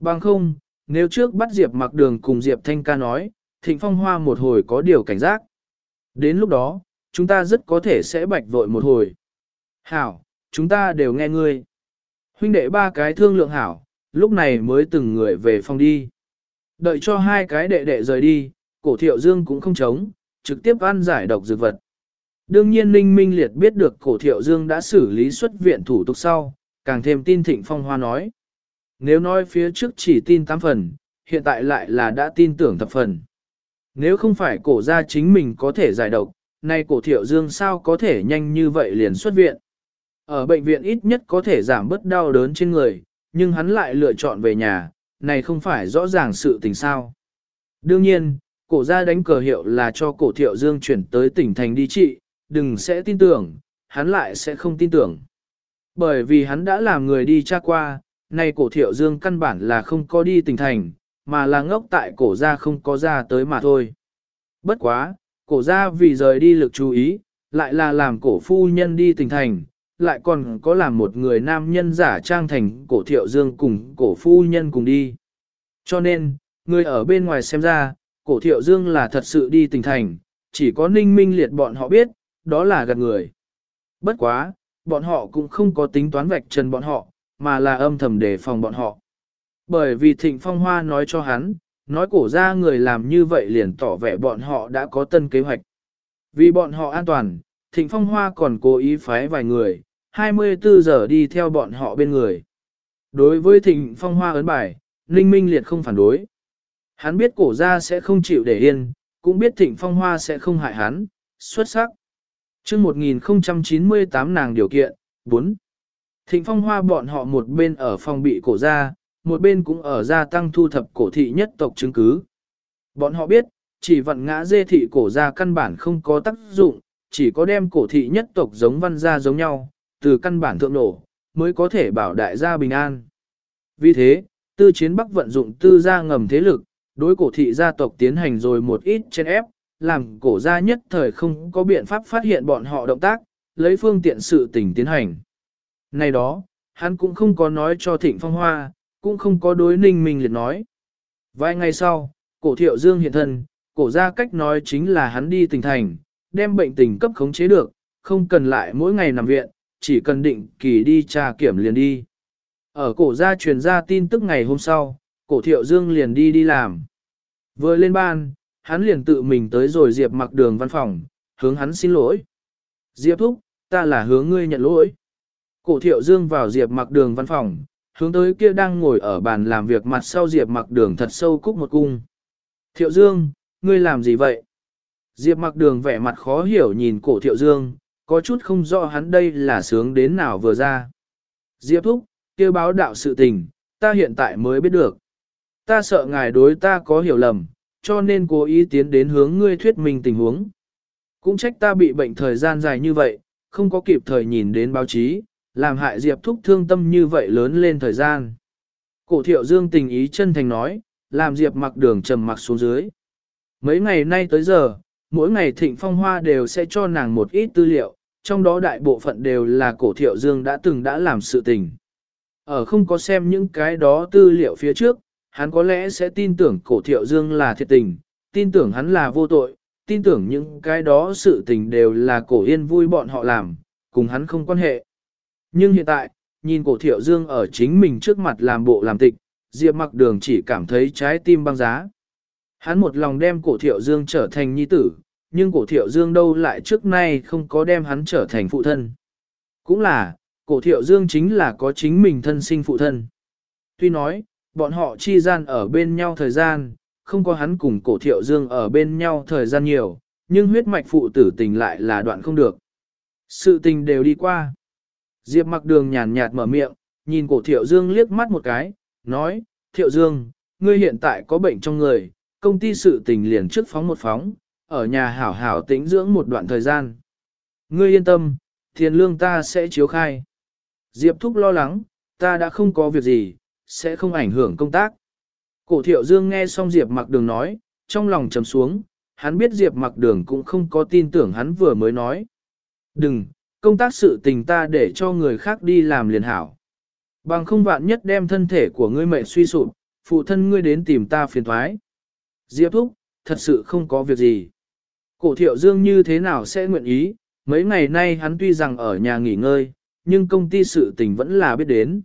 Bằng không, nếu trước bắt Diệp mặc đường cùng Diệp Thanh ca nói, thịnh phong hoa một hồi có điều cảnh giác. Đến lúc đó, chúng ta rất có thể sẽ bạch vội một hồi. Hảo, chúng ta đều nghe ngươi. Huynh đệ ba cái thương lượng hảo, lúc này mới từng người về phòng đi. Đợi cho hai cái đệ đệ rời đi, cổ thiệu dương cũng không chống, trực tiếp ăn giải độc dược vật. Đương nhiên Ninh Minh Liệt biết được cổ thiệu dương đã xử lý xuất viện thủ tục sau, càng thêm tin thịnh phong hoa nói. Nếu nói phía trước chỉ tin 8 phần, hiện tại lại là đã tin tưởng thập phần. Nếu không phải cổ ra chính mình có thể giải độc, nay cổ thiệu dương sao có thể nhanh như vậy liền xuất viện. Ở bệnh viện ít nhất có thể giảm bớt đau đớn trên người, nhưng hắn lại lựa chọn về nhà, này không phải rõ ràng sự tình sao. Đương nhiên, cổ ra đánh cờ hiệu là cho cổ thiệu dương chuyển tới tỉnh thành đi trị, đừng sẽ tin tưởng, hắn lại sẽ không tin tưởng. Bởi vì hắn đã làm người đi tra qua, nay cổ thiệu dương căn bản là không có đi tỉnh thành, mà là ngốc tại cổ ra không có ra tới mà thôi. Bất quá, cổ ra vì rời đi lực chú ý, lại là làm cổ phu nhân đi tỉnh thành, lại còn có làm một người nam nhân giả trang thành cổ thiệu dương cùng cổ phu nhân cùng đi. Cho nên, người ở bên ngoài xem ra, cổ thiệu dương là thật sự đi tỉnh thành, chỉ có ninh minh liệt bọn họ biết, đó là gạt người. Bất quá, bọn họ cũng không có tính toán vạch trần bọn họ, mà là âm thầm đề phòng bọn họ. Bởi vì thịnh phong hoa nói cho hắn, nói cổ ra người làm như vậy liền tỏ vẻ bọn họ đã có tân kế hoạch. Vì bọn họ an toàn, thịnh phong hoa còn cố ý phái vài người, 24 giờ đi theo bọn họ bên người. Đối với thịnh phong hoa ấn bài, Ninh Minh Liệt không phản đối. Hắn biết cổ ra sẽ không chịu để yên, cũng biết thịnh phong hoa sẽ không hại hắn, xuất sắc. chương 1098 nàng điều kiện, 4. Thịnh phong hoa bọn họ một bên ở phòng bị cổ ra, một bên cũng ở gia tăng thu thập cổ thị nhất tộc chứng cứ. Bọn họ biết, chỉ vận ngã dê thị cổ ra căn bản không có tác dụng, chỉ có đem cổ thị nhất tộc giống văn gia giống nhau, từ căn bản thượng nổ, mới có thể bảo đại gia bình an. Vì thế, tư chiến bắc vận dụng tư gia ngầm thế lực, đối cổ thị gia tộc tiến hành rồi một ít trên ép, làm cổ gia nhất thời không có biện pháp phát hiện bọn họ động tác, lấy phương tiện sự tình tiến hành. Này đó, hắn cũng không có nói cho thịnh phong hoa, cũng không có đối ninh mình liệt nói. Vài ngày sau, cổ thiệu dương hiện thân, cổ gia cách nói chính là hắn đi tỉnh thành, đem bệnh tình cấp khống chế được, không cần lại mỗi ngày nằm viện, chỉ cần định kỳ đi tra kiểm liền đi. Ở cổ gia truyền ra tin tức ngày hôm sau, cổ thiệu dương liền đi đi làm. Vừa lên ban, hắn liền tự mình tới rồi Diệp mặc đường văn phòng, hướng hắn xin lỗi. Diệp thúc, ta là hướng ngươi nhận lỗi. Cổ thiệu dương vào Diệp mặc đường văn phòng, hướng tới kia đang ngồi ở bàn làm việc mặt sau Diệp mặc đường thật sâu cúc một cung. Thiệu dương, ngươi làm gì vậy? Diệp mặc đường vẻ mặt khó hiểu nhìn cổ thiệu dương, có chút không rõ hắn đây là sướng đến nào vừa ra. Diệp thúc, kêu báo đạo sự tình, ta hiện tại mới biết được ta sợ ngài đối ta có hiểu lầm, cho nên cố ý tiến đến hướng ngươi thuyết minh tình huống. Cũng trách ta bị bệnh thời gian dài như vậy, không có kịp thời nhìn đến báo chí, làm hại Diệp Thúc thương tâm như vậy lớn lên thời gian. Cổ thiệu dương tình ý chân thành nói, làm Diệp mặc đường trầm mặc xuống dưới. Mấy ngày nay tới giờ, mỗi ngày thịnh phong hoa đều sẽ cho nàng một ít tư liệu, trong đó đại bộ phận đều là cổ thiệu dương đã từng đã làm sự tình. Ở không có xem những cái đó tư liệu phía trước, hắn có lẽ sẽ tin tưởng cổ thiệu dương là thiệt tình, tin tưởng hắn là vô tội, tin tưởng những cái đó sự tình đều là cổ yên vui bọn họ làm, cùng hắn không quan hệ. Nhưng hiện tại, nhìn cổ thiệu dương ở chính mình trước mặt làm bộ làm tịch, Diệp mặc đường chỉ cảm thấy trái tim băng giá. Hắn một lòng đem cổ thiệu dương trở thành nhi tử, nhưng cổ thiệu dương đâu lại trước nay không có đem hắn trở thành phụ thân. Cũng là, cổ thiệu dương chính là có chính mình thân sinh phụ thân. Tuy nói, bọn họ chi gian ở bên nhau thời gian, không có hắn cùng cổ thiệu dương ở bên nhau thời gian nhiều, nhưng huyết mạch phụ tử tình lại là đoạn không được. Sự tình đều đi qua. Diệp mặc đường nhàn nhạt mở miệng, nhìn cổ thiệu dương liếc mắt một cái, nói, thiệu dương, ngươi hiện tại có bệnh trong người, công ty sự tình liền trước phóng một phóng, ở nhà hảo hảo tĩnh dưỡng một đoạn thời gian. Ngươi yên tâm, tiền lương ta sẽ chiếu khai. Diệp Thúc lo lắng, ta đã không có việc gì, sẽ không ảnh hưởng công tác. Cổ thiệu dương nghe xong Diệp mặc đường nói, trong lòng trầm xuống, hắn biết Diệp mặc đường cũng không có tin tưởng hắn vừa mới nói. Đừng, công tác sự tình ta để cho người khác đi làm liền hảo. Bằng không vạn nhất đem thân thể của ngươi mệnh suy sụp, phụ thân ngươi đến tìm ta phiền thoái. Diệp thúc, thật sự không có việc gì. Cổ thiệu dương như thế nào sẽ nguyện ý, mấy ngày nay hắn tuy rằng ở nhà nghỉ ngơi, nhưng công ty sự tình vẫn là biết đến.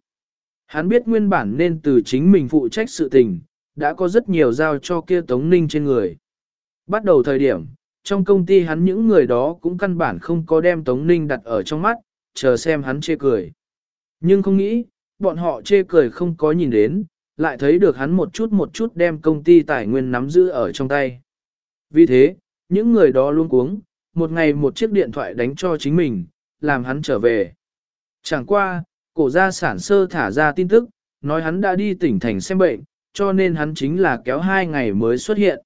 Hắn biết nguyên bản nên từ chính mình phụ trách sự tình, đã có rất nhiều giao cho kia Tống Ninh trên người. Bắt đầu thời điểm, trong công ty hắn những người đó cũng căn bản không có đem Tống Ninh đặt ở trong mắt, chờ xem hắn chê cười. Nhưng không nghĩ, bọn họ chê cười không có nhìn đến, lại thấy được hắn một chút một chút đem công ty tài nguyên nắm giữ ở trong tay. Vì thế, những người đó luôn cuống, một ngày một chiếc điện thoại đánh cho chính mình, làm hắn trở về. Chẳng qua, cổ gia sản sơ thả ra tin tức, nói hắn đã đi tỉnh thành xem bệnh, cho nên hắn chính là kéo hai ngày mới xuất hiện.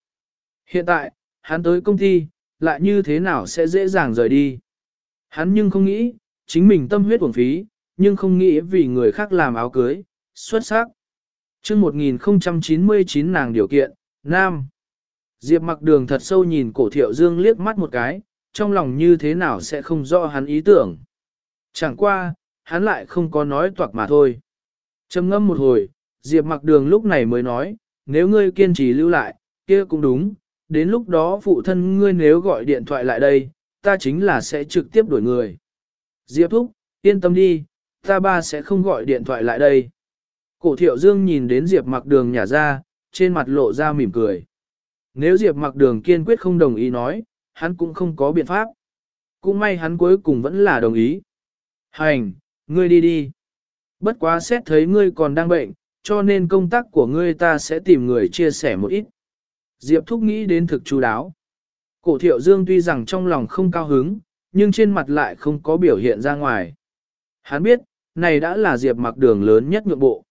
Hiện tại, hắn tới công ty, lại như thế nào sẽ dễ dàng rời đi. Hắn nhưng không nghĩ, chính mình tâm huyết uổng phí, nhưng không nghĩ vì người khác làm áo cưới, xuất sắc. chương 1099 nàng điều kiện, Nam. Diệp mặc đường thật sâu nhìn cổ thiệu dương liếc mắt một cái, trong lòng như thế nào sẽ không rõ hắn ý tưởng. Chẳng qua, hắn lại không có nói toạc mà thôi. Trầm ngâm một hồi, Diệp mặc đường lúc này mới nói, nếu ngươi kiên trì lưu lại, kia cũng đúng, đến lúc đó phụ thân ngươi nếu gọi điện thoại lại đây, ta chính là sẽ trực tiếp đuổi người. Diệp thúc, yên tâm đi, ta ba sẽ không gọi điện thoại lại đây. Cổ thiệu dương nhìn đến Diệp mặc đường nhả ra, trên mặt lộ ra mỉm cười. Nếu Diệp mặc đường kiên quyết không đồng ý nói, hắn cũng không có biện pháp. Cũng may hắn cuối cùng vẫn là đồng ý. Hành, ngươi đi đi. Bất quá xét thấy ngươi còn đang bệnh, cho nên công tác của ngươi ta sẽ tìm người chia sẻ một ít. Diệp Thúc nghĩ đến thực chú đáo. Cổ thiệu dương tuy rằng trong lòng không cao hứng, nhưng trên mặt lại không có biểu hiện ra ngoài. Hắn biết, này đã là Diệp mặc đường lớn nhất nhượng bộ.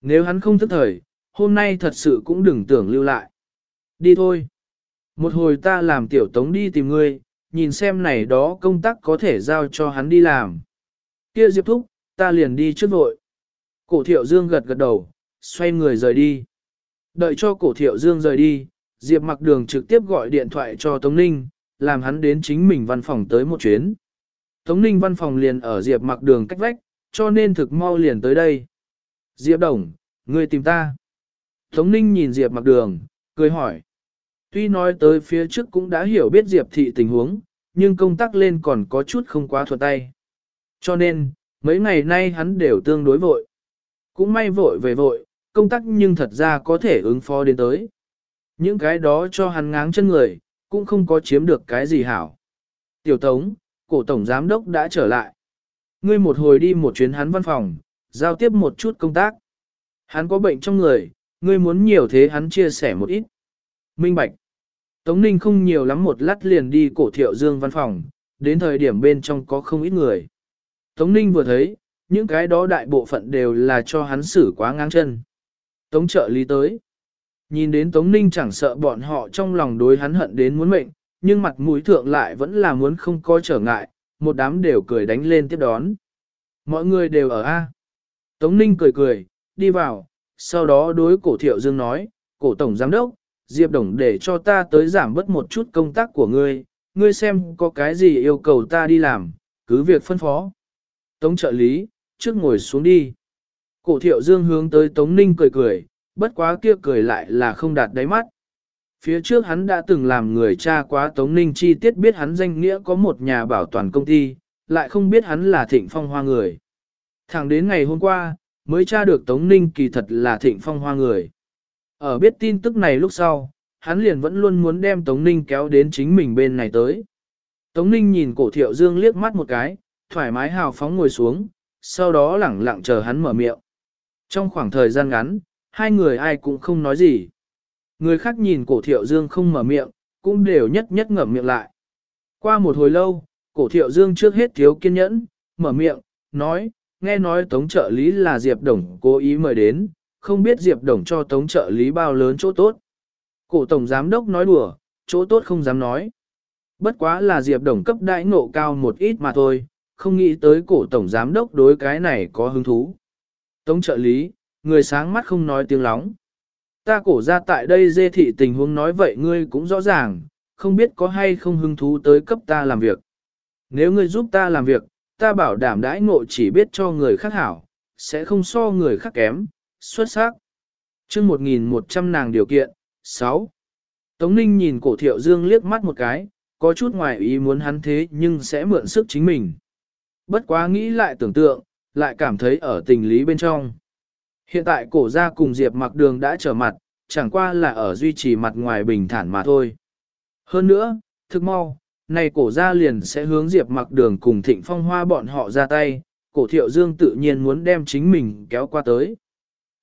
Nếu hắn không thức thời, hôm nay thật sự cũng đừng tưởng lưu lại. Đi thôi. Một hồi ta làm tiểu tống đi tìm ngươi, nhìn xem này đó công tác có thể giao cho hắn đi làm. Kia Diệp Thúc, ta liền đi trước vội. Cổ thiệu dương gật gật đầu, xoay người rời đi. Đợi cho cổ thiệu dương rời đi, Diệp mặc đường trực tiếp gọi điện thoại cho Tống Ninh, làm hắn đến chính mình văn phòng tới một chuyến. Tống Ninh văn phòng liền ở Diệp mặc đường cách vách, cho nên thực mau liền tới đây. Diệp Đồng, ngươi tìm ta. Tống Ninh nhìn Diệp mặc đường, cười hỏi. Tuy nói tới phía trước cũng đã hiểu biết Diệp thị tình huống, nhưng công tác lên còn có chút không quá thuận tay. Cho nên, mấy ngày nay hắn đều tương đối vội. Cũng may vội về vội, công tác nhưng thật ra có thể ứng phó đến tới. Những cái đó cho hắn ngáng chân người, cũng không có chiếm được cái gì hảo. Tiểu Tống, cổ tổng giám đốc đã trở lại. Ngươi một hồi đi một chuyến hắn văn phòng, giao tiếp một chút công tác. Hắn có bệnh trong người, ngươi muốn nhiều thế hắn chia sẻ một ít. Minh Bạch. Tống Ninh không nhiều lắm một lát liền đi cổ thiệu dương văn phòng, đến thời điểm bên trong có không ít người. Tống Ninh vừa thấy, những cái đó đại bộ phận đều là cho hắn xử quá ngang chân. Tống trợ lý tới. Nhìn đến Tống Ninh chẳng sợ bọn họ trong lòng đối hắn hận đến muốn mệnh, nhưng mặt mũi thượng lại vẫn là muốn không coi trở ngại, một đám đều cười đánh lên tiếp đón. Mọi người đều ở A. Tống Ninh cười cười, đi vào, sau đó đối cổ thiệu dương nói, cổ tổng giám đốc, Diệp Đồng để cho ta tới giảm bớt một chút công tác của ngươi, ngươi xem có cái gì yêu cầu ta đi làm, cứ việc phân phó. Tống trợ lý, trước ngồi xuống đi. Cổ thiệu dương hướng tới Tống Ninh cười cười, bất quá kia cười lại là không đạt đáy mắt. Phía trước hắn đã từng làm người cha quá Tống Ninh chi tiết biết hắn danh nghĩa có một nhà bảo toàn công ty, lại không biết hắn là thịnh phong hoa người. Thẳng đến ngày hôm qua, mới tra được Tống Ninh kỳ thật là thịnh phong hoa người. Ở biết tin tức này lúc sau, hắn liền vẫn luôn muốn đem Tống Ninh kéo đến chính mình bên này tới. Tống Ninh nhìn cổ thiệu dương liếc mắt một cái, thoải mái hào phóng ngồi xuống, sau đó lẳng lặng chờ hắn mở miệng. Trong khoảng thời gian ngắn, hai người ai cũng không nói gì. Người khác nhìn cổ thiệu dương không mở miệng, cũng đều nhất nhất ngậm miệng lại. Qua một hồi lâu, cổ thiệu dương trước hết thiếu kiên nhẫn, mở miệng, nói, nghe nói tống trợ lý là Diệp Đồng cố ý mời đến, không biết Diệp Đồng cho tống trợ lý bao lớn chỗ tốt. Cổ tổng giám đốc nói đùa, chỗ tốt không dám nói. Bất quá là Diệp Đồng cấp đại ngộ cao một ít mà thôi, không nghĩ tới cổ tổng giám đốc đối cái này có hứng thú. Tống trợ lý, người sáng mắt không nói tiếng lóng. Ta cổ ra tại đây dê thị tình huống nói vậy ngươi cũng rõ ràng, không biết có hay không hứng thú tới cấp ta làm việc. Nếu ngươi giúp ta làm việc, ta bảo đảm đãi ngộ chỉ biết cho người khác hảo, sẽ không so người khác kém, xuất sắc. chương 1100 nàng điều kiện, 6. Tống Ninh nhìn cổ thiệu dương liếc mắt một cái, có chút ngoài ý muốn hắn thế nhưng sẽ mượn sức chính mình. Bất quá nghĩ lại tưởng tượng, lại cảm thấy ở tình lý bên trong. Hiện tại cổ gia cùng Diệp mặc đường đã trở mặt, chẳng qua là ở duy trì mặt ngoài bình thản mà thôi. Hơn nữa, thực mau, này cổ gia liền sẽ hướng Diệp mặc đường cùng thịnh phong hoa bọn họ ra tay, cổ thiệu dương tự nhiên muốn đem chính mình kéo qua tới.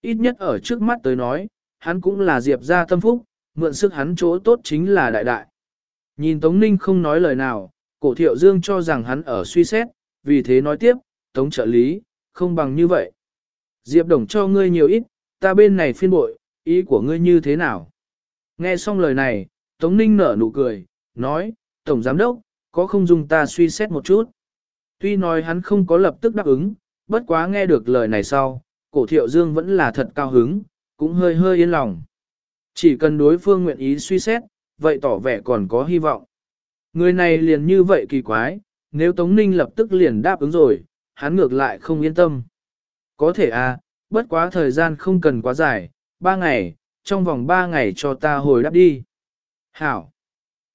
Ít nhất ở trước mắt tới nói, hắn cũng là Diệp gia tâm phúc, mượn sức hắn chỗ tốt chính là đại đại. Nhìn Tống Ninh không nói lời nào, cổ thiệu dương cho rằng hắn ở suy xét, vì thế nói tiếp, Tống trợ lý, không bằng như vậy. Diệp Đồng cho ngươi nhiều ít, ta bên này phiên bội, ý của ngươi như thế nào? Nghe xong lời này, Tống Ninh nở nụ cười, nói, Tổng Giám Đốc, có không dùng ta suy xét một chút? Tuy nói hắn không có lập tức đáp ứng, bất quá nghe được lời này sau, cổ thiệu dương vẫn là thật cao hứng, cũng hơi hơi yên lòng. Chỉ cần đối phương nguyện ý suy xét, vậy tỏ vẻ còn có hy vọng. Người này liền như vậy kỳ quái, nếu Tống Ninh lập tức liền đáp ứng rồi, hắn ngược lại không yên tâm. Có thể à, bất quá thời gian không cần quá dài, ba ngày, trong vòng ba ngày cho ta hồi đáp đi. Hảo!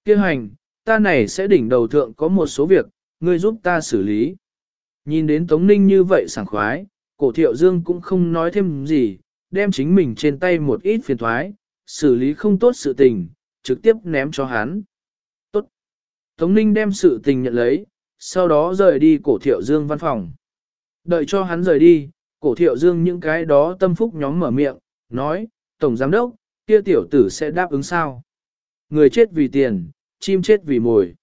Kêu hành, ta này sẽ đỉnh đầu thượng có một số việc, ngươi giúp ta xử lý. Nhìn đến Tống Ninh như vậy sảng khoái, cổ thiệu dương cũng không nói thêm gì, đem chính mình trên tay một ít phiền thoái, xử lý không tốt sự tình, trực tiếp ném cho hắn. Tốt! Tống Ninh đem sự tình nhận lấy, sau đó rời đi cổ thiệu dương văn phòng. Đợi cho hắn rời đi, cổ thiệu dương những cái đó tâm phúc nhóm mở miệng, nói, Tổng Giám Đốc, kia tiểu tử sẽ đáp ứng sao? Người chết vì tiền, chim chết vì mồi.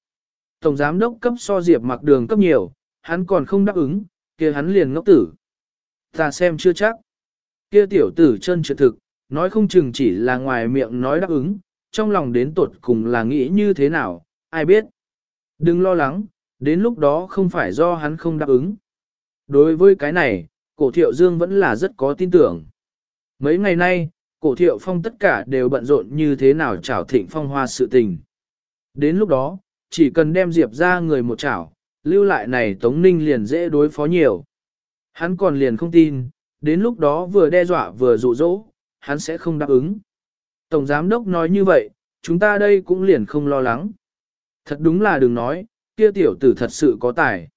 Tổng Giám Đốc cấp so diệp mặc đường cấp nhiều, hắn còn không đáp ứng, kia hắn liền ngốc tử. Ta xem chưa chắc. Kia tiểu tử chân trượt thực, nói không chừng chỉ là ngoài miệng nói đáp ứng, trong lòng đến tột cùng là nghĩ như thế nào, ai biết. Đừng lo lắng, đến lúc đó không phải do hắn không đáp ứng. Đối với cái này, cổ thiệu dương vẫn là rất có tin tưởng. Mấy ngày nay, cổ thiệu phong tất cả đều bận rộn như thế nào chảo thịnh phong hoa sự tình. Đến lúc đó, chỉ cần đem Diệp ra người một chảo, lưu lại này Tống Ninh liền dễ đối phó nhiều. Hắn còn liền không tin, đến lúc đó vừa đe dọa vừa dụ dỗ, hắn sẽ không đáp ứng. Tổng Giám Đốc nói như vậy, chúng ta đây cũng liền không lo lắng. Thật đúng là đừng nói, kia tiểu tử thật sự có tài.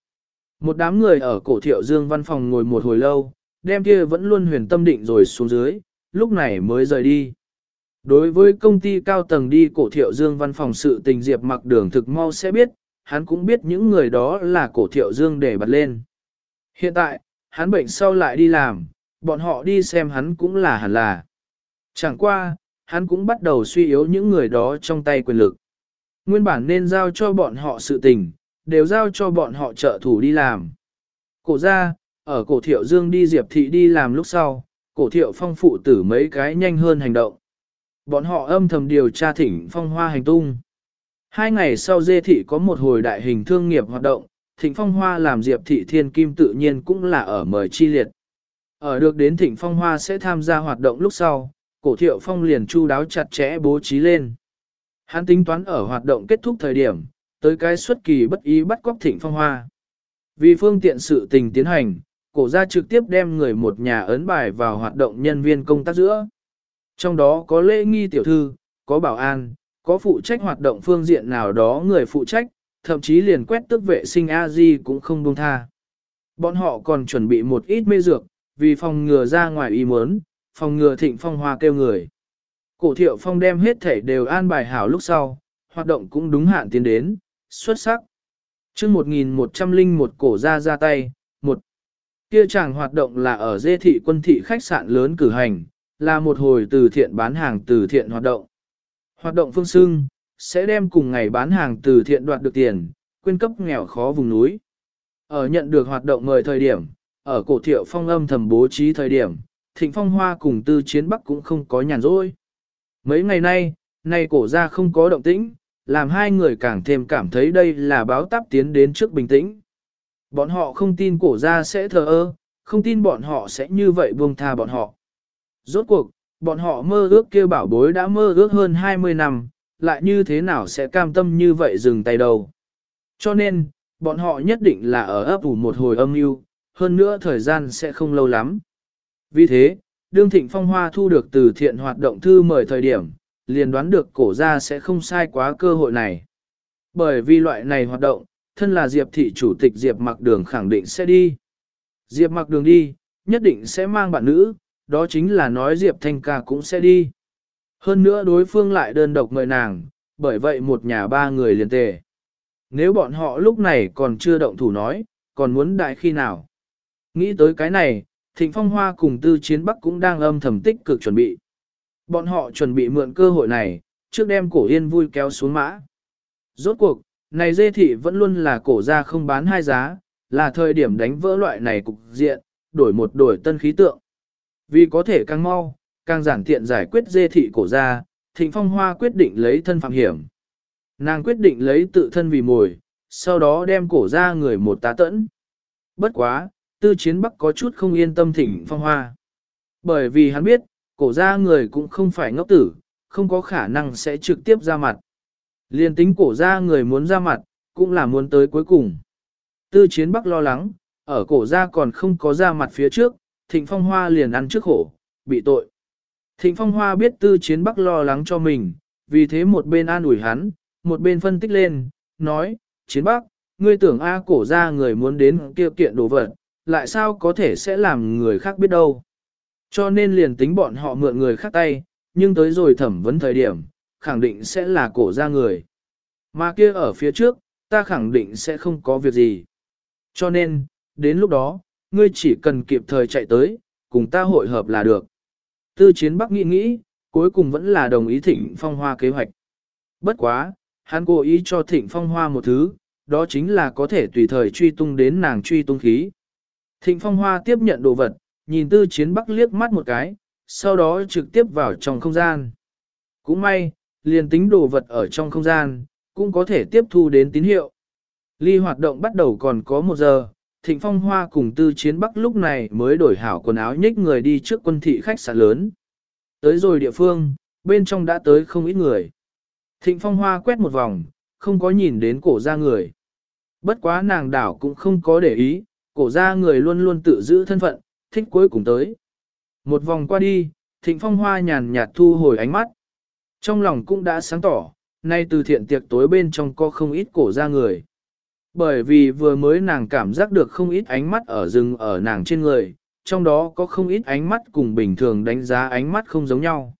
Một đám người ở cổ thiệu dương văn phòng ngồi một hồi lâu, đem kia vẫn luôn huyền tâm định rồi xuống dưới, lúc này mới rời đi. Đối với công ty cao tầng đi cổ thiệu dương văn phòng sự tình diệp mặc đường thực mau sẽ biết, hắn cũng biết những người đó là cổ thiệu dương để bật lên. Hiện tại, hắn bệnh sau lại đi làm, bọn họ đi xem hắn cũng là hẳn là. Chẳng qua, hắn cũng bắt đầu suy yếu những người đó trong tay quyền lực. Nguyên bản nên giao cho bọn họ sự tình, đều giao cho bọn họ trợ thủ đi làm. Cổ ra, ở cổ thiệu dương đi diệp thị đi làm lúc sau, cổ thiệu phong phụ tử mấy cái nhanh hơn hành động. Bọn họ âm thầm điều tra thỉnh phong hoa hành tung. Hai ngày sau dê thị có một hồi đại hình thương nghiệp hoạt động, thịnh phong hoa làm diệp thị thiên kim tự nhiên cũng là ở mời chi liệt. Ở được đến thịnh phong hoa sẽ tham gia hoạt động lúc sau, cổ thiệu phong liền chu đáo chặt chẽ bố trí lên. Hắn tính toán ở hoạt động kết thúc thời điểm, tới cái xuất kỳ bất ý bắt cóc thịnh phong hoa. Vì phương tiện sự tình tiến hành, cổ gia trực tiếp đem người một nhà ấn bài vào hoạt động nhân viên công tác giữa. Trong đó có lễ nghi tiểu thư, có bảo an, có phụ trách hoạt động phương diện nào đó người phụ trách, thậm chí liền quét tước vệ sinh A-di cũng không buông tha. Bọn họ còn chuẩn bị một ít mê dược, vì phòng ngừa ra ngoài ý muốn, phòng ngừa thịnh phong hoa kêu người. Cổ thiệu phong đem hết thể đều an bài hảo lúc sau, hoạt động cũng đúng hạn tiến đến, xuất sắc. chương 1101 cổ ra ra tay, một Kia chàng hoạt động là ở dê thị quân thị khách sạn lớn cử hành, là một hồi từ thiện bán hàng từ thiện hoạt động. Hoạt động phương xưng, sẽ đem cùng ngày bán hàng từ thiện đoạt được tiền, quyên cấp nghèo khó vùng núi. Ở nhận được hoạt động mời thời điểm, ở cổ thiệu phong âm thầm bố trí thời điểm, thịnh phong hoa cùng tư chiến bắc cũng không có nhàn rỗi. Mấy ngày nay, nay cổ ra không có động tĩnh, làm hai người càng thêm cảm thấy đây là báo táp tiến đến trước bình tĩnh. Bọn họ không tin cổ ra sẽ thờ ơ, không tin bọn họ sẽ như vậy buông tha bọn họ. Rốt cuộc, bọn họ mơ ước kêu bảo bối đã mơ ước hơn 20 năm, lại như thế nào sẽ cam tâm như vậy dừng tay đầu. Cho nên, bọn họ nhất định là ở ấp ủ một hồi âm mưu, hơn nữa thời gian sẽ không lâu lắm. Vì thế, đương thịnh phong hoa thu được từ thiện hoạt động thư mời thời điểm, liền đoán được cổ ra sẽ không sai quá cơ hội này. Bởi vì loại này hoạt động, thân là Diệp thị chủ tịch Diệp mặc đường khẳng định sẽ đi. Diệp mặc đường đi, nhất định sẽ mang bạn nữ, đó chính là nói Diệp Thanh ca cũng sẽ đi. Hơn nữa đối phương lại đơn độc mời nàng, bởi vậy một nhà ba người liền tề. Nếu bọn họ lúc này còn chưa động thủ nói, còn muốn đại khi nào? Nghĩ tới cái này, Thịnh Phong Hoa cùng Tư Chiến Bắc cũng đang âm thầm tích cực chuẩn bị. Bọn họ chuẩn bị mượn cơ hội này, trước đem cổ yên vui kéo xuống mã. Rốt cuộc, này dê thị vẫn luôn là cổ ra không bán hai giá, là thời điểm đánh vỡ loại này cục diện, đổi một đổi tân khí tượng. Vì có thể càng mau, càng giản tiện giải quyết dê thị cổ ra, Thịnh Phong Hoa quyết định lấy thân phạm hiểm. Nàng quyết định lấy tự thân vì mồi, sau đó đem cổ ra người một tá tẫn. Bất quá, tư chiến bắc có chút không yên tâm Thịnh Phong Hoa. Bởi vì hắn biết, cổ ra người cũng không phải ngốc tử, không có khả năng sẽ trực tiếp ra mặt. Liên tính cổ ra người muốn ra mặt, cũng là muốn tới cuối cùng. Tư chiến bắc lo lắng, ở cổ ra còn không có ra mặt phía trước, thịnh phong hoa liền ăn trước khổ, bị tội. Thịnh phong hoa biết tư chiến bắc lo lắng cho mình, vì thế một bên an ủi hắn, một bên phân tích lên, nói, chiến bắc, ngươi tưởng A cổ ra người muốn đến kia kiện đồ vật, lại sao có thể sẽ làm người khác biết đâu. Cho nên liền tính bọn họ mượn người khác tay, nhưng tới rồi thẩm vấn thời điểm, khẳng định sẽ là cổ ra người. Mà kia ở phía trước, ta khẳng định sẽ không có việc gì. Cho nên, đến lúc đó, ngươi chỉ cần kịp thời chạy tới, cùng ta hội hợp là được. Tư chiến bắc nghĩ nghĩ, cuối cùng vẫn là đồng ý thịnh phong hoa kế hoạch. Bất quá, hắn cố ý cho thịnh phong hoa một thứ, đó chính là có thể tùy thời truy tung đến nàng truy tung khí. Thịnh phong hoa tiếp nhận đồ vật, nhìn tư chiến bắc liếc mắt một cái, sau đó trực tiếp vào trong không gian. Cũng may, liền tính đồ vật ở trong không gian, cũng có thể tiếp thu đến tín hiệu. Ly hoạt động bắt đầu còn có một giờ, Thịnh Phong Hoa cùng Tư Chiến Bắc lúc này mới đổi hảo quần áo nhích người đi trước quân thị khách sạn lớn. Tới rồi địa phương, bên trong đã tới không ít người. Thịnh Phong Hoa quét một vòng, không có nhìn đến cổ ra người. Bất quá nàng đảo cũng không có để ý, cổ ra người luôn luôn tự giữ thân phận, thích cuối cùng tới. Một vòng qua đi, Thịnh Phong Hoa nhàn nhạt thu hồi ánh mắt. Trong lòng cũng đã sáng tỏ, nay từ thiện tiệc tối bên trong có không ít cổ ra người. Bởi vì vừa mới nàng cảm giác được không ít ánh mắt ở rừng ở nàng trên người, trong đó có không ít ánh mắt cùng bình thường đánh giá ánh mắt không giống nhau.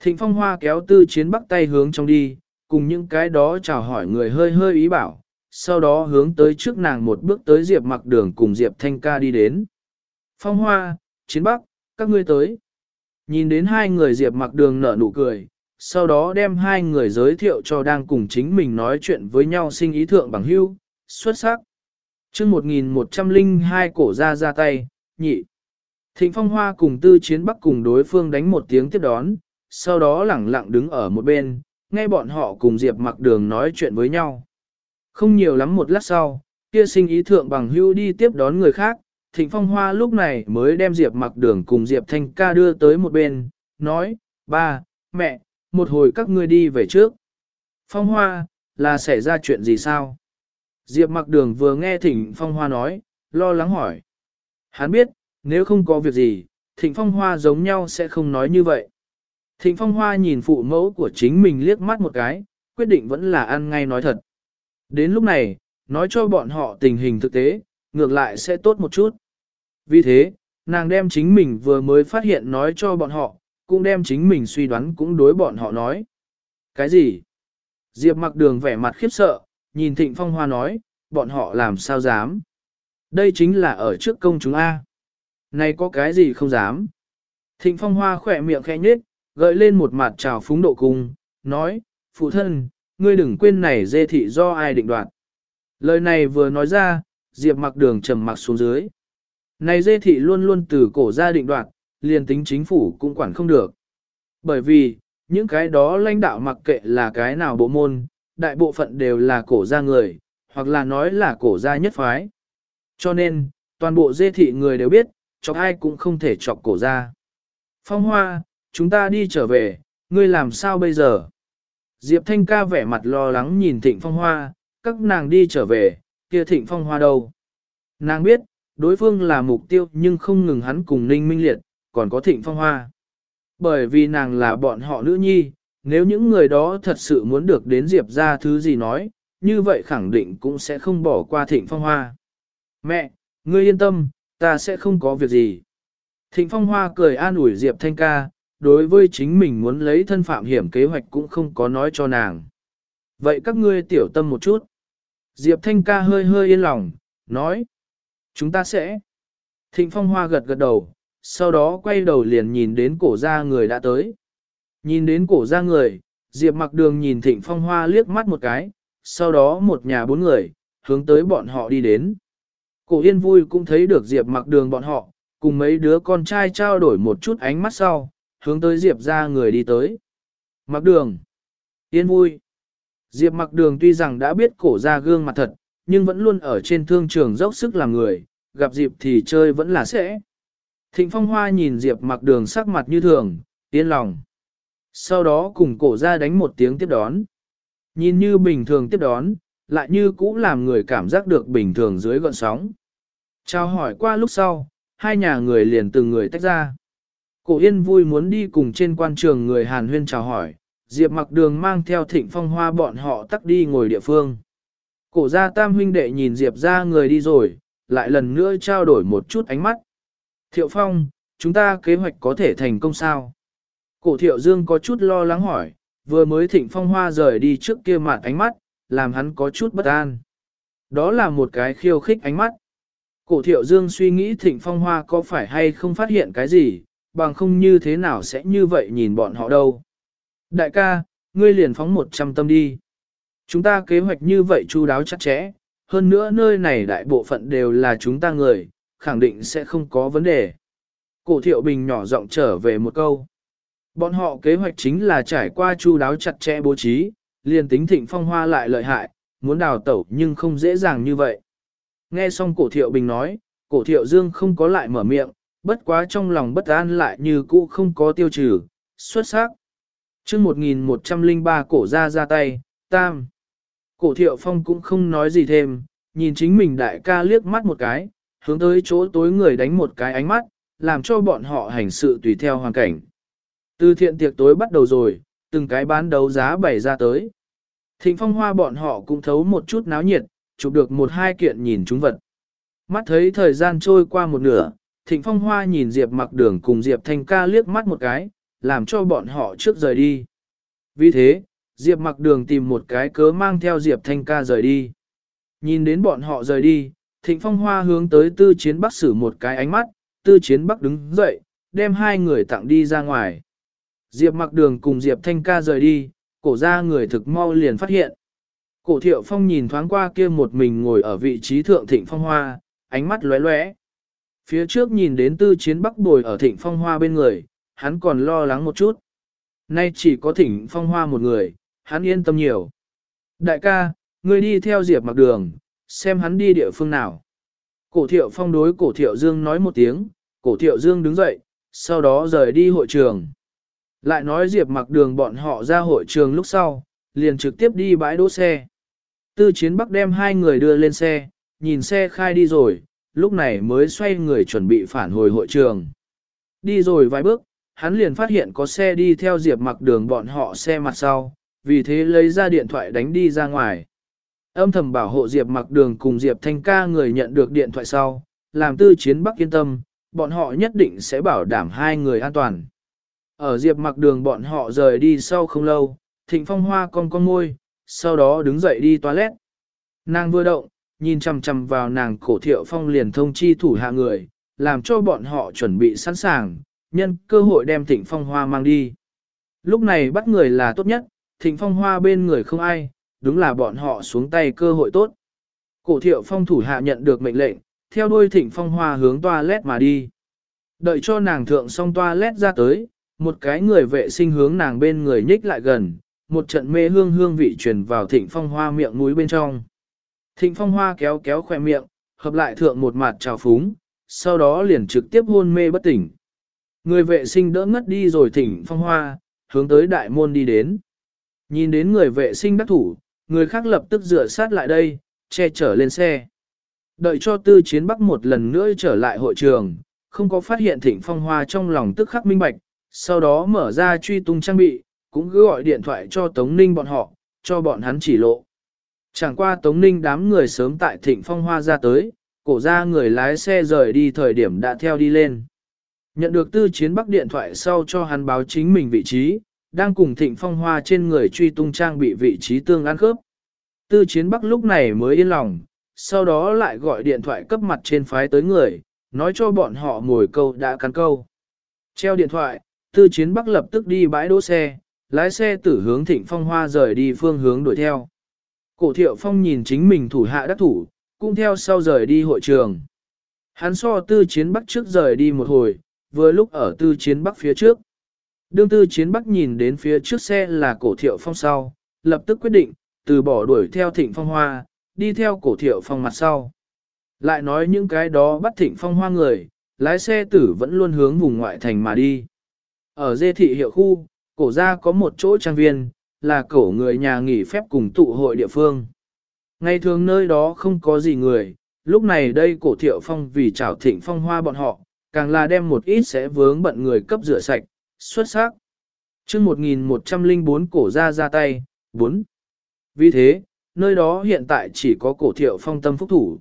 Thịnh phong hoa kéo tư chiến bắc tay hướng trong đi, cùng những cái đó chào hỏi người hơi hơi ý bảo, sau đó hướng tới trước nàng một bước tới Diệp mặc đường cùng Diệp thanh ca đi đến. Phong hoa, chiến bắc, các ngươi tới. Nhìn đến hai người Diệp mặc đường nở nụ cười, sau đó đem hai người giới thiệu cho đang cùng chính mình nói chuyện với nhau sinh ý thượng bằng hưu, xuất sắc. chương 1102 cổ ra ra tay, nhị. Thịnh Phong Hoa cùng Tư Chiến Bắc cùng đối phương đánh một tiếng tiếp đón, sau đó lẳng lặng đứng ở một bên, nghe bọn họ cùng Diệp mặc đường nói chuyện với nhau. Không nhiều lắm một lát sau, kia sinh ý thượng bằng hưu đi tiếp đón người khác, Thịnh Phong Hoa lúc này mới đem Diệp mặc đường cùng Diệp Thanh ca đưa tới một bên, nói, ba, mẹ, một hồi các ngươi đi về trước. Phong Hoa, là xảy ra chuyện gì sao? Diệp mặc đường vừa nghe Thịnh Phong Hoa nói, lo lắng hỏi. Hắn biết, nếu không có việc gì, Thịnh Phong Hoa giống nhau sẽ không nói như vậy. Thịnh Phong Hoa nhìn phụ mẫu của chính mình liếc mắt một cái, quyết định vẫn là ăn ngay nói thật. Đến lúc này, nói cho bọn họ tình hình thực tế, ngược lại sẽ tốt một chút. Vì thế, nàng đem chính mình vừa mới phát hiện nói cho bọn họ, cũng đem chính mình suy đoán cũng đối bọn họ nói. Cái gì? Diệp mặc đường vẻ mặt khiếp sợ, nhìn Thịnh Phong Hoa nói, bọn họ làm sao dám? Đây chính là ở trước công chúng A. Này có cái gì không dám? Thịnh Phong Hoa khỏe miệng khẽ nhếch, gợi lên một mặt trào phúng độ cung, nói, phụ thân, ngươi đừng quên này dê thị do ai định đoạt. Lời này vừa nói ra, Diệp mặc đường trầm mặc xuống dưới. Này dê thị luôn luôn từ cổ ra định đoạt, liền tính chính phủ cũng quản không được. Bởi vì, những cái đó lãnh đạo mặc kệ là cái nào bộ môn, đại bộ phận đều là cổ gia người, hoặc là nói là cổ gia nhất phái. Cho nên, toàn bộ dê thị người đều biết, chọc ai cũng không thể chọc cổ gia. Phong hoa, chúng ta đi trở về, ngươi làm sao bây giờ? Diệp Thanh ca vẻ mặt lo lắng nhìn Thịnh Phong Hoa, các nàng đi trở về, kia Thịnh Phong Hoa đâu? Nàng biết, đối phương là mục tiêu nhưng không ngừng hắn cùng Ninh Minh Liệt, còn có Thịnh Phong Hoa. Bởi vì nàng là bọn họ nữ nhi, nếu những người đó thật sự muốn được đến Diệp ra thứ gì nói, như vậy khẳng định cũng sẽ không bỏ qua Thịnh Phong Hoa. Mẹ, ngươi yên tâm, ta sẽ không có việc gì. Thịnh Phong Hoa cười an ủi Diệp Thanh ca, đối với chính mình muốn lấy thân phạm hiểm kế hoạch cũng không có nói cho nàng. Vậy các ngươi tiểu tâm một chút. Diệp Thanh ca hơi hơi yên lòng, nói. Chúng ta sẽ. Thịnh Phong Hoa gật gật đầu, sau đó quay đầu liền nhìn đến cổ ra người đã tới. Nhìn đến cổ ra người, Diệp mặc đường nhìn Thịnh Phong Hoa liếc mắt một cái, sau đó một nhà bốn người, hướng tới bọn họ đi đến. Cổ yên vui cũng thấy được Diệp mặc đường bọn họ, cùng mấy đứa con trai trao đổi một chút ánh mắt sau, hướng tới Diệp ra người đi tới. Mặc đường. Yên vui. Diệp mặc đường tuy rằng đã biết cổ ra gương mặt thật, nhưng vẫn luôn ở trên thương trường dốc sức làm người, gặp Diệp thì chơi vẫn là sẽ. Thịnh phong hoa nhìn Diệp mặc đường sắc mặt như thường, yên lòng. Sau đó cùng cổ ra đánh một tiếng tiếp đón. Nhìn như bình thường tiếp đón, lại như cũ làm người cảm giác được bình thường dưới gọn sóng. Chào hỏi qua lúc sau, hai nhà người liền từng người tách ra. Cổ yên vui muốn đi cùng trên quan trường người Hàn huyên chào hỏi, Diệp mặc đường mang theo thịnh phong hoa bọn họ tắt đi ngồi địa phương. Cổ gia tam huynh đệ nhìn Diệp ra người đi rồi, lại lần nữa trao đổi một chút ánh mắt. Thiệu phong, chúng ta kế hoạch có thể thành công sao? Cổ thiệu dương có chút lo lắng hỏi, vừa mới thịnh phong hoa rời đi trước kia mặt ánh mắt, làm hắn có chút bất an. Đó là một cái khiêu khích ánh mắt. Cổ thiệu dương suy nghĩ thịnh phong hoa có phải hay không phát hiện cái gì, bằng không như thế nào sẽ như vậy nhìn bọn họ đâu. Đại ca, ngươi liền phóng một trăm tâm đi. Chúng ta kế hoạch như vậy chu đáo chắc chẽ, hơn nữa nơi này đại bộ phận đều là chúng ta người, khẳng định sẽ không có vấn đề. Cổ thiệu bình nhỏ giọng trở về một câu. Bọn họ kế hoạch chính là trải qua chu đáo chặt chẽ bố trí, liền tính thịnh phong hoa lại lợi hại, muốn đào tẩu nhưng không dễ dàng như vậy. Nghe xong cổ thiệu bình nói, cổ thiệu dương không có lại mở miệng, bất quá trong lòng bất an lại như cũ không có tiêu trừ, xuất sắc. chương 1103 cổ ra ra tay, tam. Cổ thiệu phong cũng không nói gì thêm, nhìn chính mình đại ca liếc mắt một cái, hướng tới chỗ tối người đánh một cái ánh mắt, làm cho bọn họ hành sự tùy theo hoàn cảnh. Từ thiện tiệc tối bắt đầu rồi, từng cái bán đấu giá bày ra tới. Thịnh phong hoa bọn họ cũng thấu một chút náo nhiệt, chụp được một hai kiện nhìn chúng vật. Mắt thấy thời gian trôi qua một nửa, Thịnh Phong Hoa nhìn Diệp mặc đường cùng Diệp Thanh ca liếc mắt một cái, làm cho bọn họ trước rời đi. Vì thế, Diệp mặc đường tìm một cái cớ mang theo Diệp Thanh ca rời đi. Nhìn đến bọn họ rời đi, Thịnh Phong Hoa hướng tới tư chiến bắc sử một cái ánh mắt, tư chiến bắc đứng dậy, đem hai người tặng đi ra ngoài. Diệp mặc đường cùng Diệp Thanh ca rời đi, cổ ra người thực mau liền phát hiện. Cổ thiệu phong nhìn thoáng qua kia một mình ngồi ở vị trí thượng thịnh phong hoa, ánh mắt lóe lóe. Phía trước nhìn đến tư chiến bắc bồi ở thịnh phong hoa bên người, hắn còn lo lắng một chút. Nay chỉ có Thịnh phong hoa một người, hắn yên tâm nhiều. Đại ca, ngươi đi theo Diệp mặc đường, xem hắn đi địa phương nào. Cổ thiệu phong đối cổ thiệu dương nói một tiếng, cổ thiệu dương đứng dậy, sau đó rời đi hội trường. Lại nói Diệp mặc đường bọn họ ra hội trường lúc sau, liền trực tiếp đi bãi đỗ xe. Tư chiến bắc đem hai người đưa lên xe, nhìn xe khai đi rồi, lúc này mới xoay người chuẩn bị phản hồi hội trường. Đi rồi vài bước, hắn liền phát hiện có xe đi theo Diệp mặc đường bọn họ xe mặt sau, vì thế lấy ra điện thoại đánh đi ra ngoài. Âm thầm bảo hộ Diệp mặc đường cùng Diệp thanh ca người nhận được điện thoại sau, làm tư chiến bắc yên tâm, bọn họ nhất định sẽ bảo đảm hai người an toàn. Ở Diệp mặc đường bọn họ rời đi sau không lâu, thịnh phong hoa con con môi, sau đó đứng dậy đi toilet. Nàng vừa động, nhìn chằm chằm vào nàng cổ thiệu phong liền thông chi thủ hạ người, làm cho bọn họ chuẩn bị sẵn sàng, nhân cơ hội đem thịnh phong hoa mang đi. Lúc này bắt người là tốt nhất, thịnh phong hoa bên người không ai, đúng là bọn họ xuống tay cơ hội tốt. Cổ thiệu phong thủ hạ nhận được mệnh lệnh, theo đuôi thịnh phong hoa hướng toilet mà đi. Đợi cho nàng thượng xong toilet ra tới, một cái người vệ sinh hướng nàng bên người nhích lại gần, một trận mê hương hương vị truyền vào thịnh phong hoa miệng mũi bên trong. Thịnh phong hoa kéo kéo khỏe miệng, hợp lại thượng một mặt trào phúng, sau đó liền trực tiếp hôn mê bất tỉnh. Người vệ sinh đỡ ngất đi rồi thịnh phong hoa, hướng tới đại môn đi đến. Nhìn đến người vệ sinh đắc thủ, người khác lập tức dựa sát lại đây, che chở lên xe. Đợi cho tư chiến bắc một lần nữa trở lại hội trường, không có phát hiện thịnh phong hoa trong lòng tức khắc minh bạch, sau đó mở ra truy tung trang bị, cũng cứ gọi điện thoại cho Tống Ninh bọn họ, cho bọn hắn chỉ lộ. Chẳng qua Tống Ninh đám người sớm tại thịnh phong hoa ra tới, cổ ra người lái xe rời đi thời điểm đã theo đi lên. Nhận được tư chiến bắc điện thoại sau cho hắn báo chính mình vị trí, đang cùng thịnh phong hoa trên người truy tung trang bị vị trí tương ăn khớp. Tư chiến bắc lúc này mới yên lòng, sau đó lại gọi điện thoại cấp mặt trên phái tới người, nói cho bọn họ ngồi câu đã cắn câu. Treo điện thoại, tư chiến bắc lập tức đi bãi đỗ xe, lái xe tử hướng thịnh phong hoa rời đi phương hướng đuổi theo. Cổ thiệu phong nhìn chính mình thủ hạ đắc thủ, cũng theo sau rời đi hội trường. Hắn so tư chiến bắc trước rời đi một hồi, vừa lúc ở tư chiến bắc phía trước. Đương tư chiến bắc nhìn đến phía trước xe là cổ thiệu phong sau, lập tức quyết định, từ bỏ đuổi theo thịnh phong hoa, đi theo cổ thiệu phong mặt sau. Lại nói những cái đó bắt thịnh phong hoa người, lái xe tử vẫn luôn hướng vùng ngoại thành mà đi. Ở dê thị hiệu khu, cổ ra có một chỗ trang viên, là cổ người nhà nghỉ phép cùng tụ hội địa phương. Ngày thường nơi đó không có gì người, lúc này đây cổ thiệu phong vì trảo thịnh phong hoa bọn họ, càng là đem một ít sẽ vướng bận người cấp rửa sạch, xuất sắc. chương 1104 cổ ra ra tay, 4. Vì thế, nơi đó hiện tại chỉ có cổ thiệu phong tâm phúc thủ.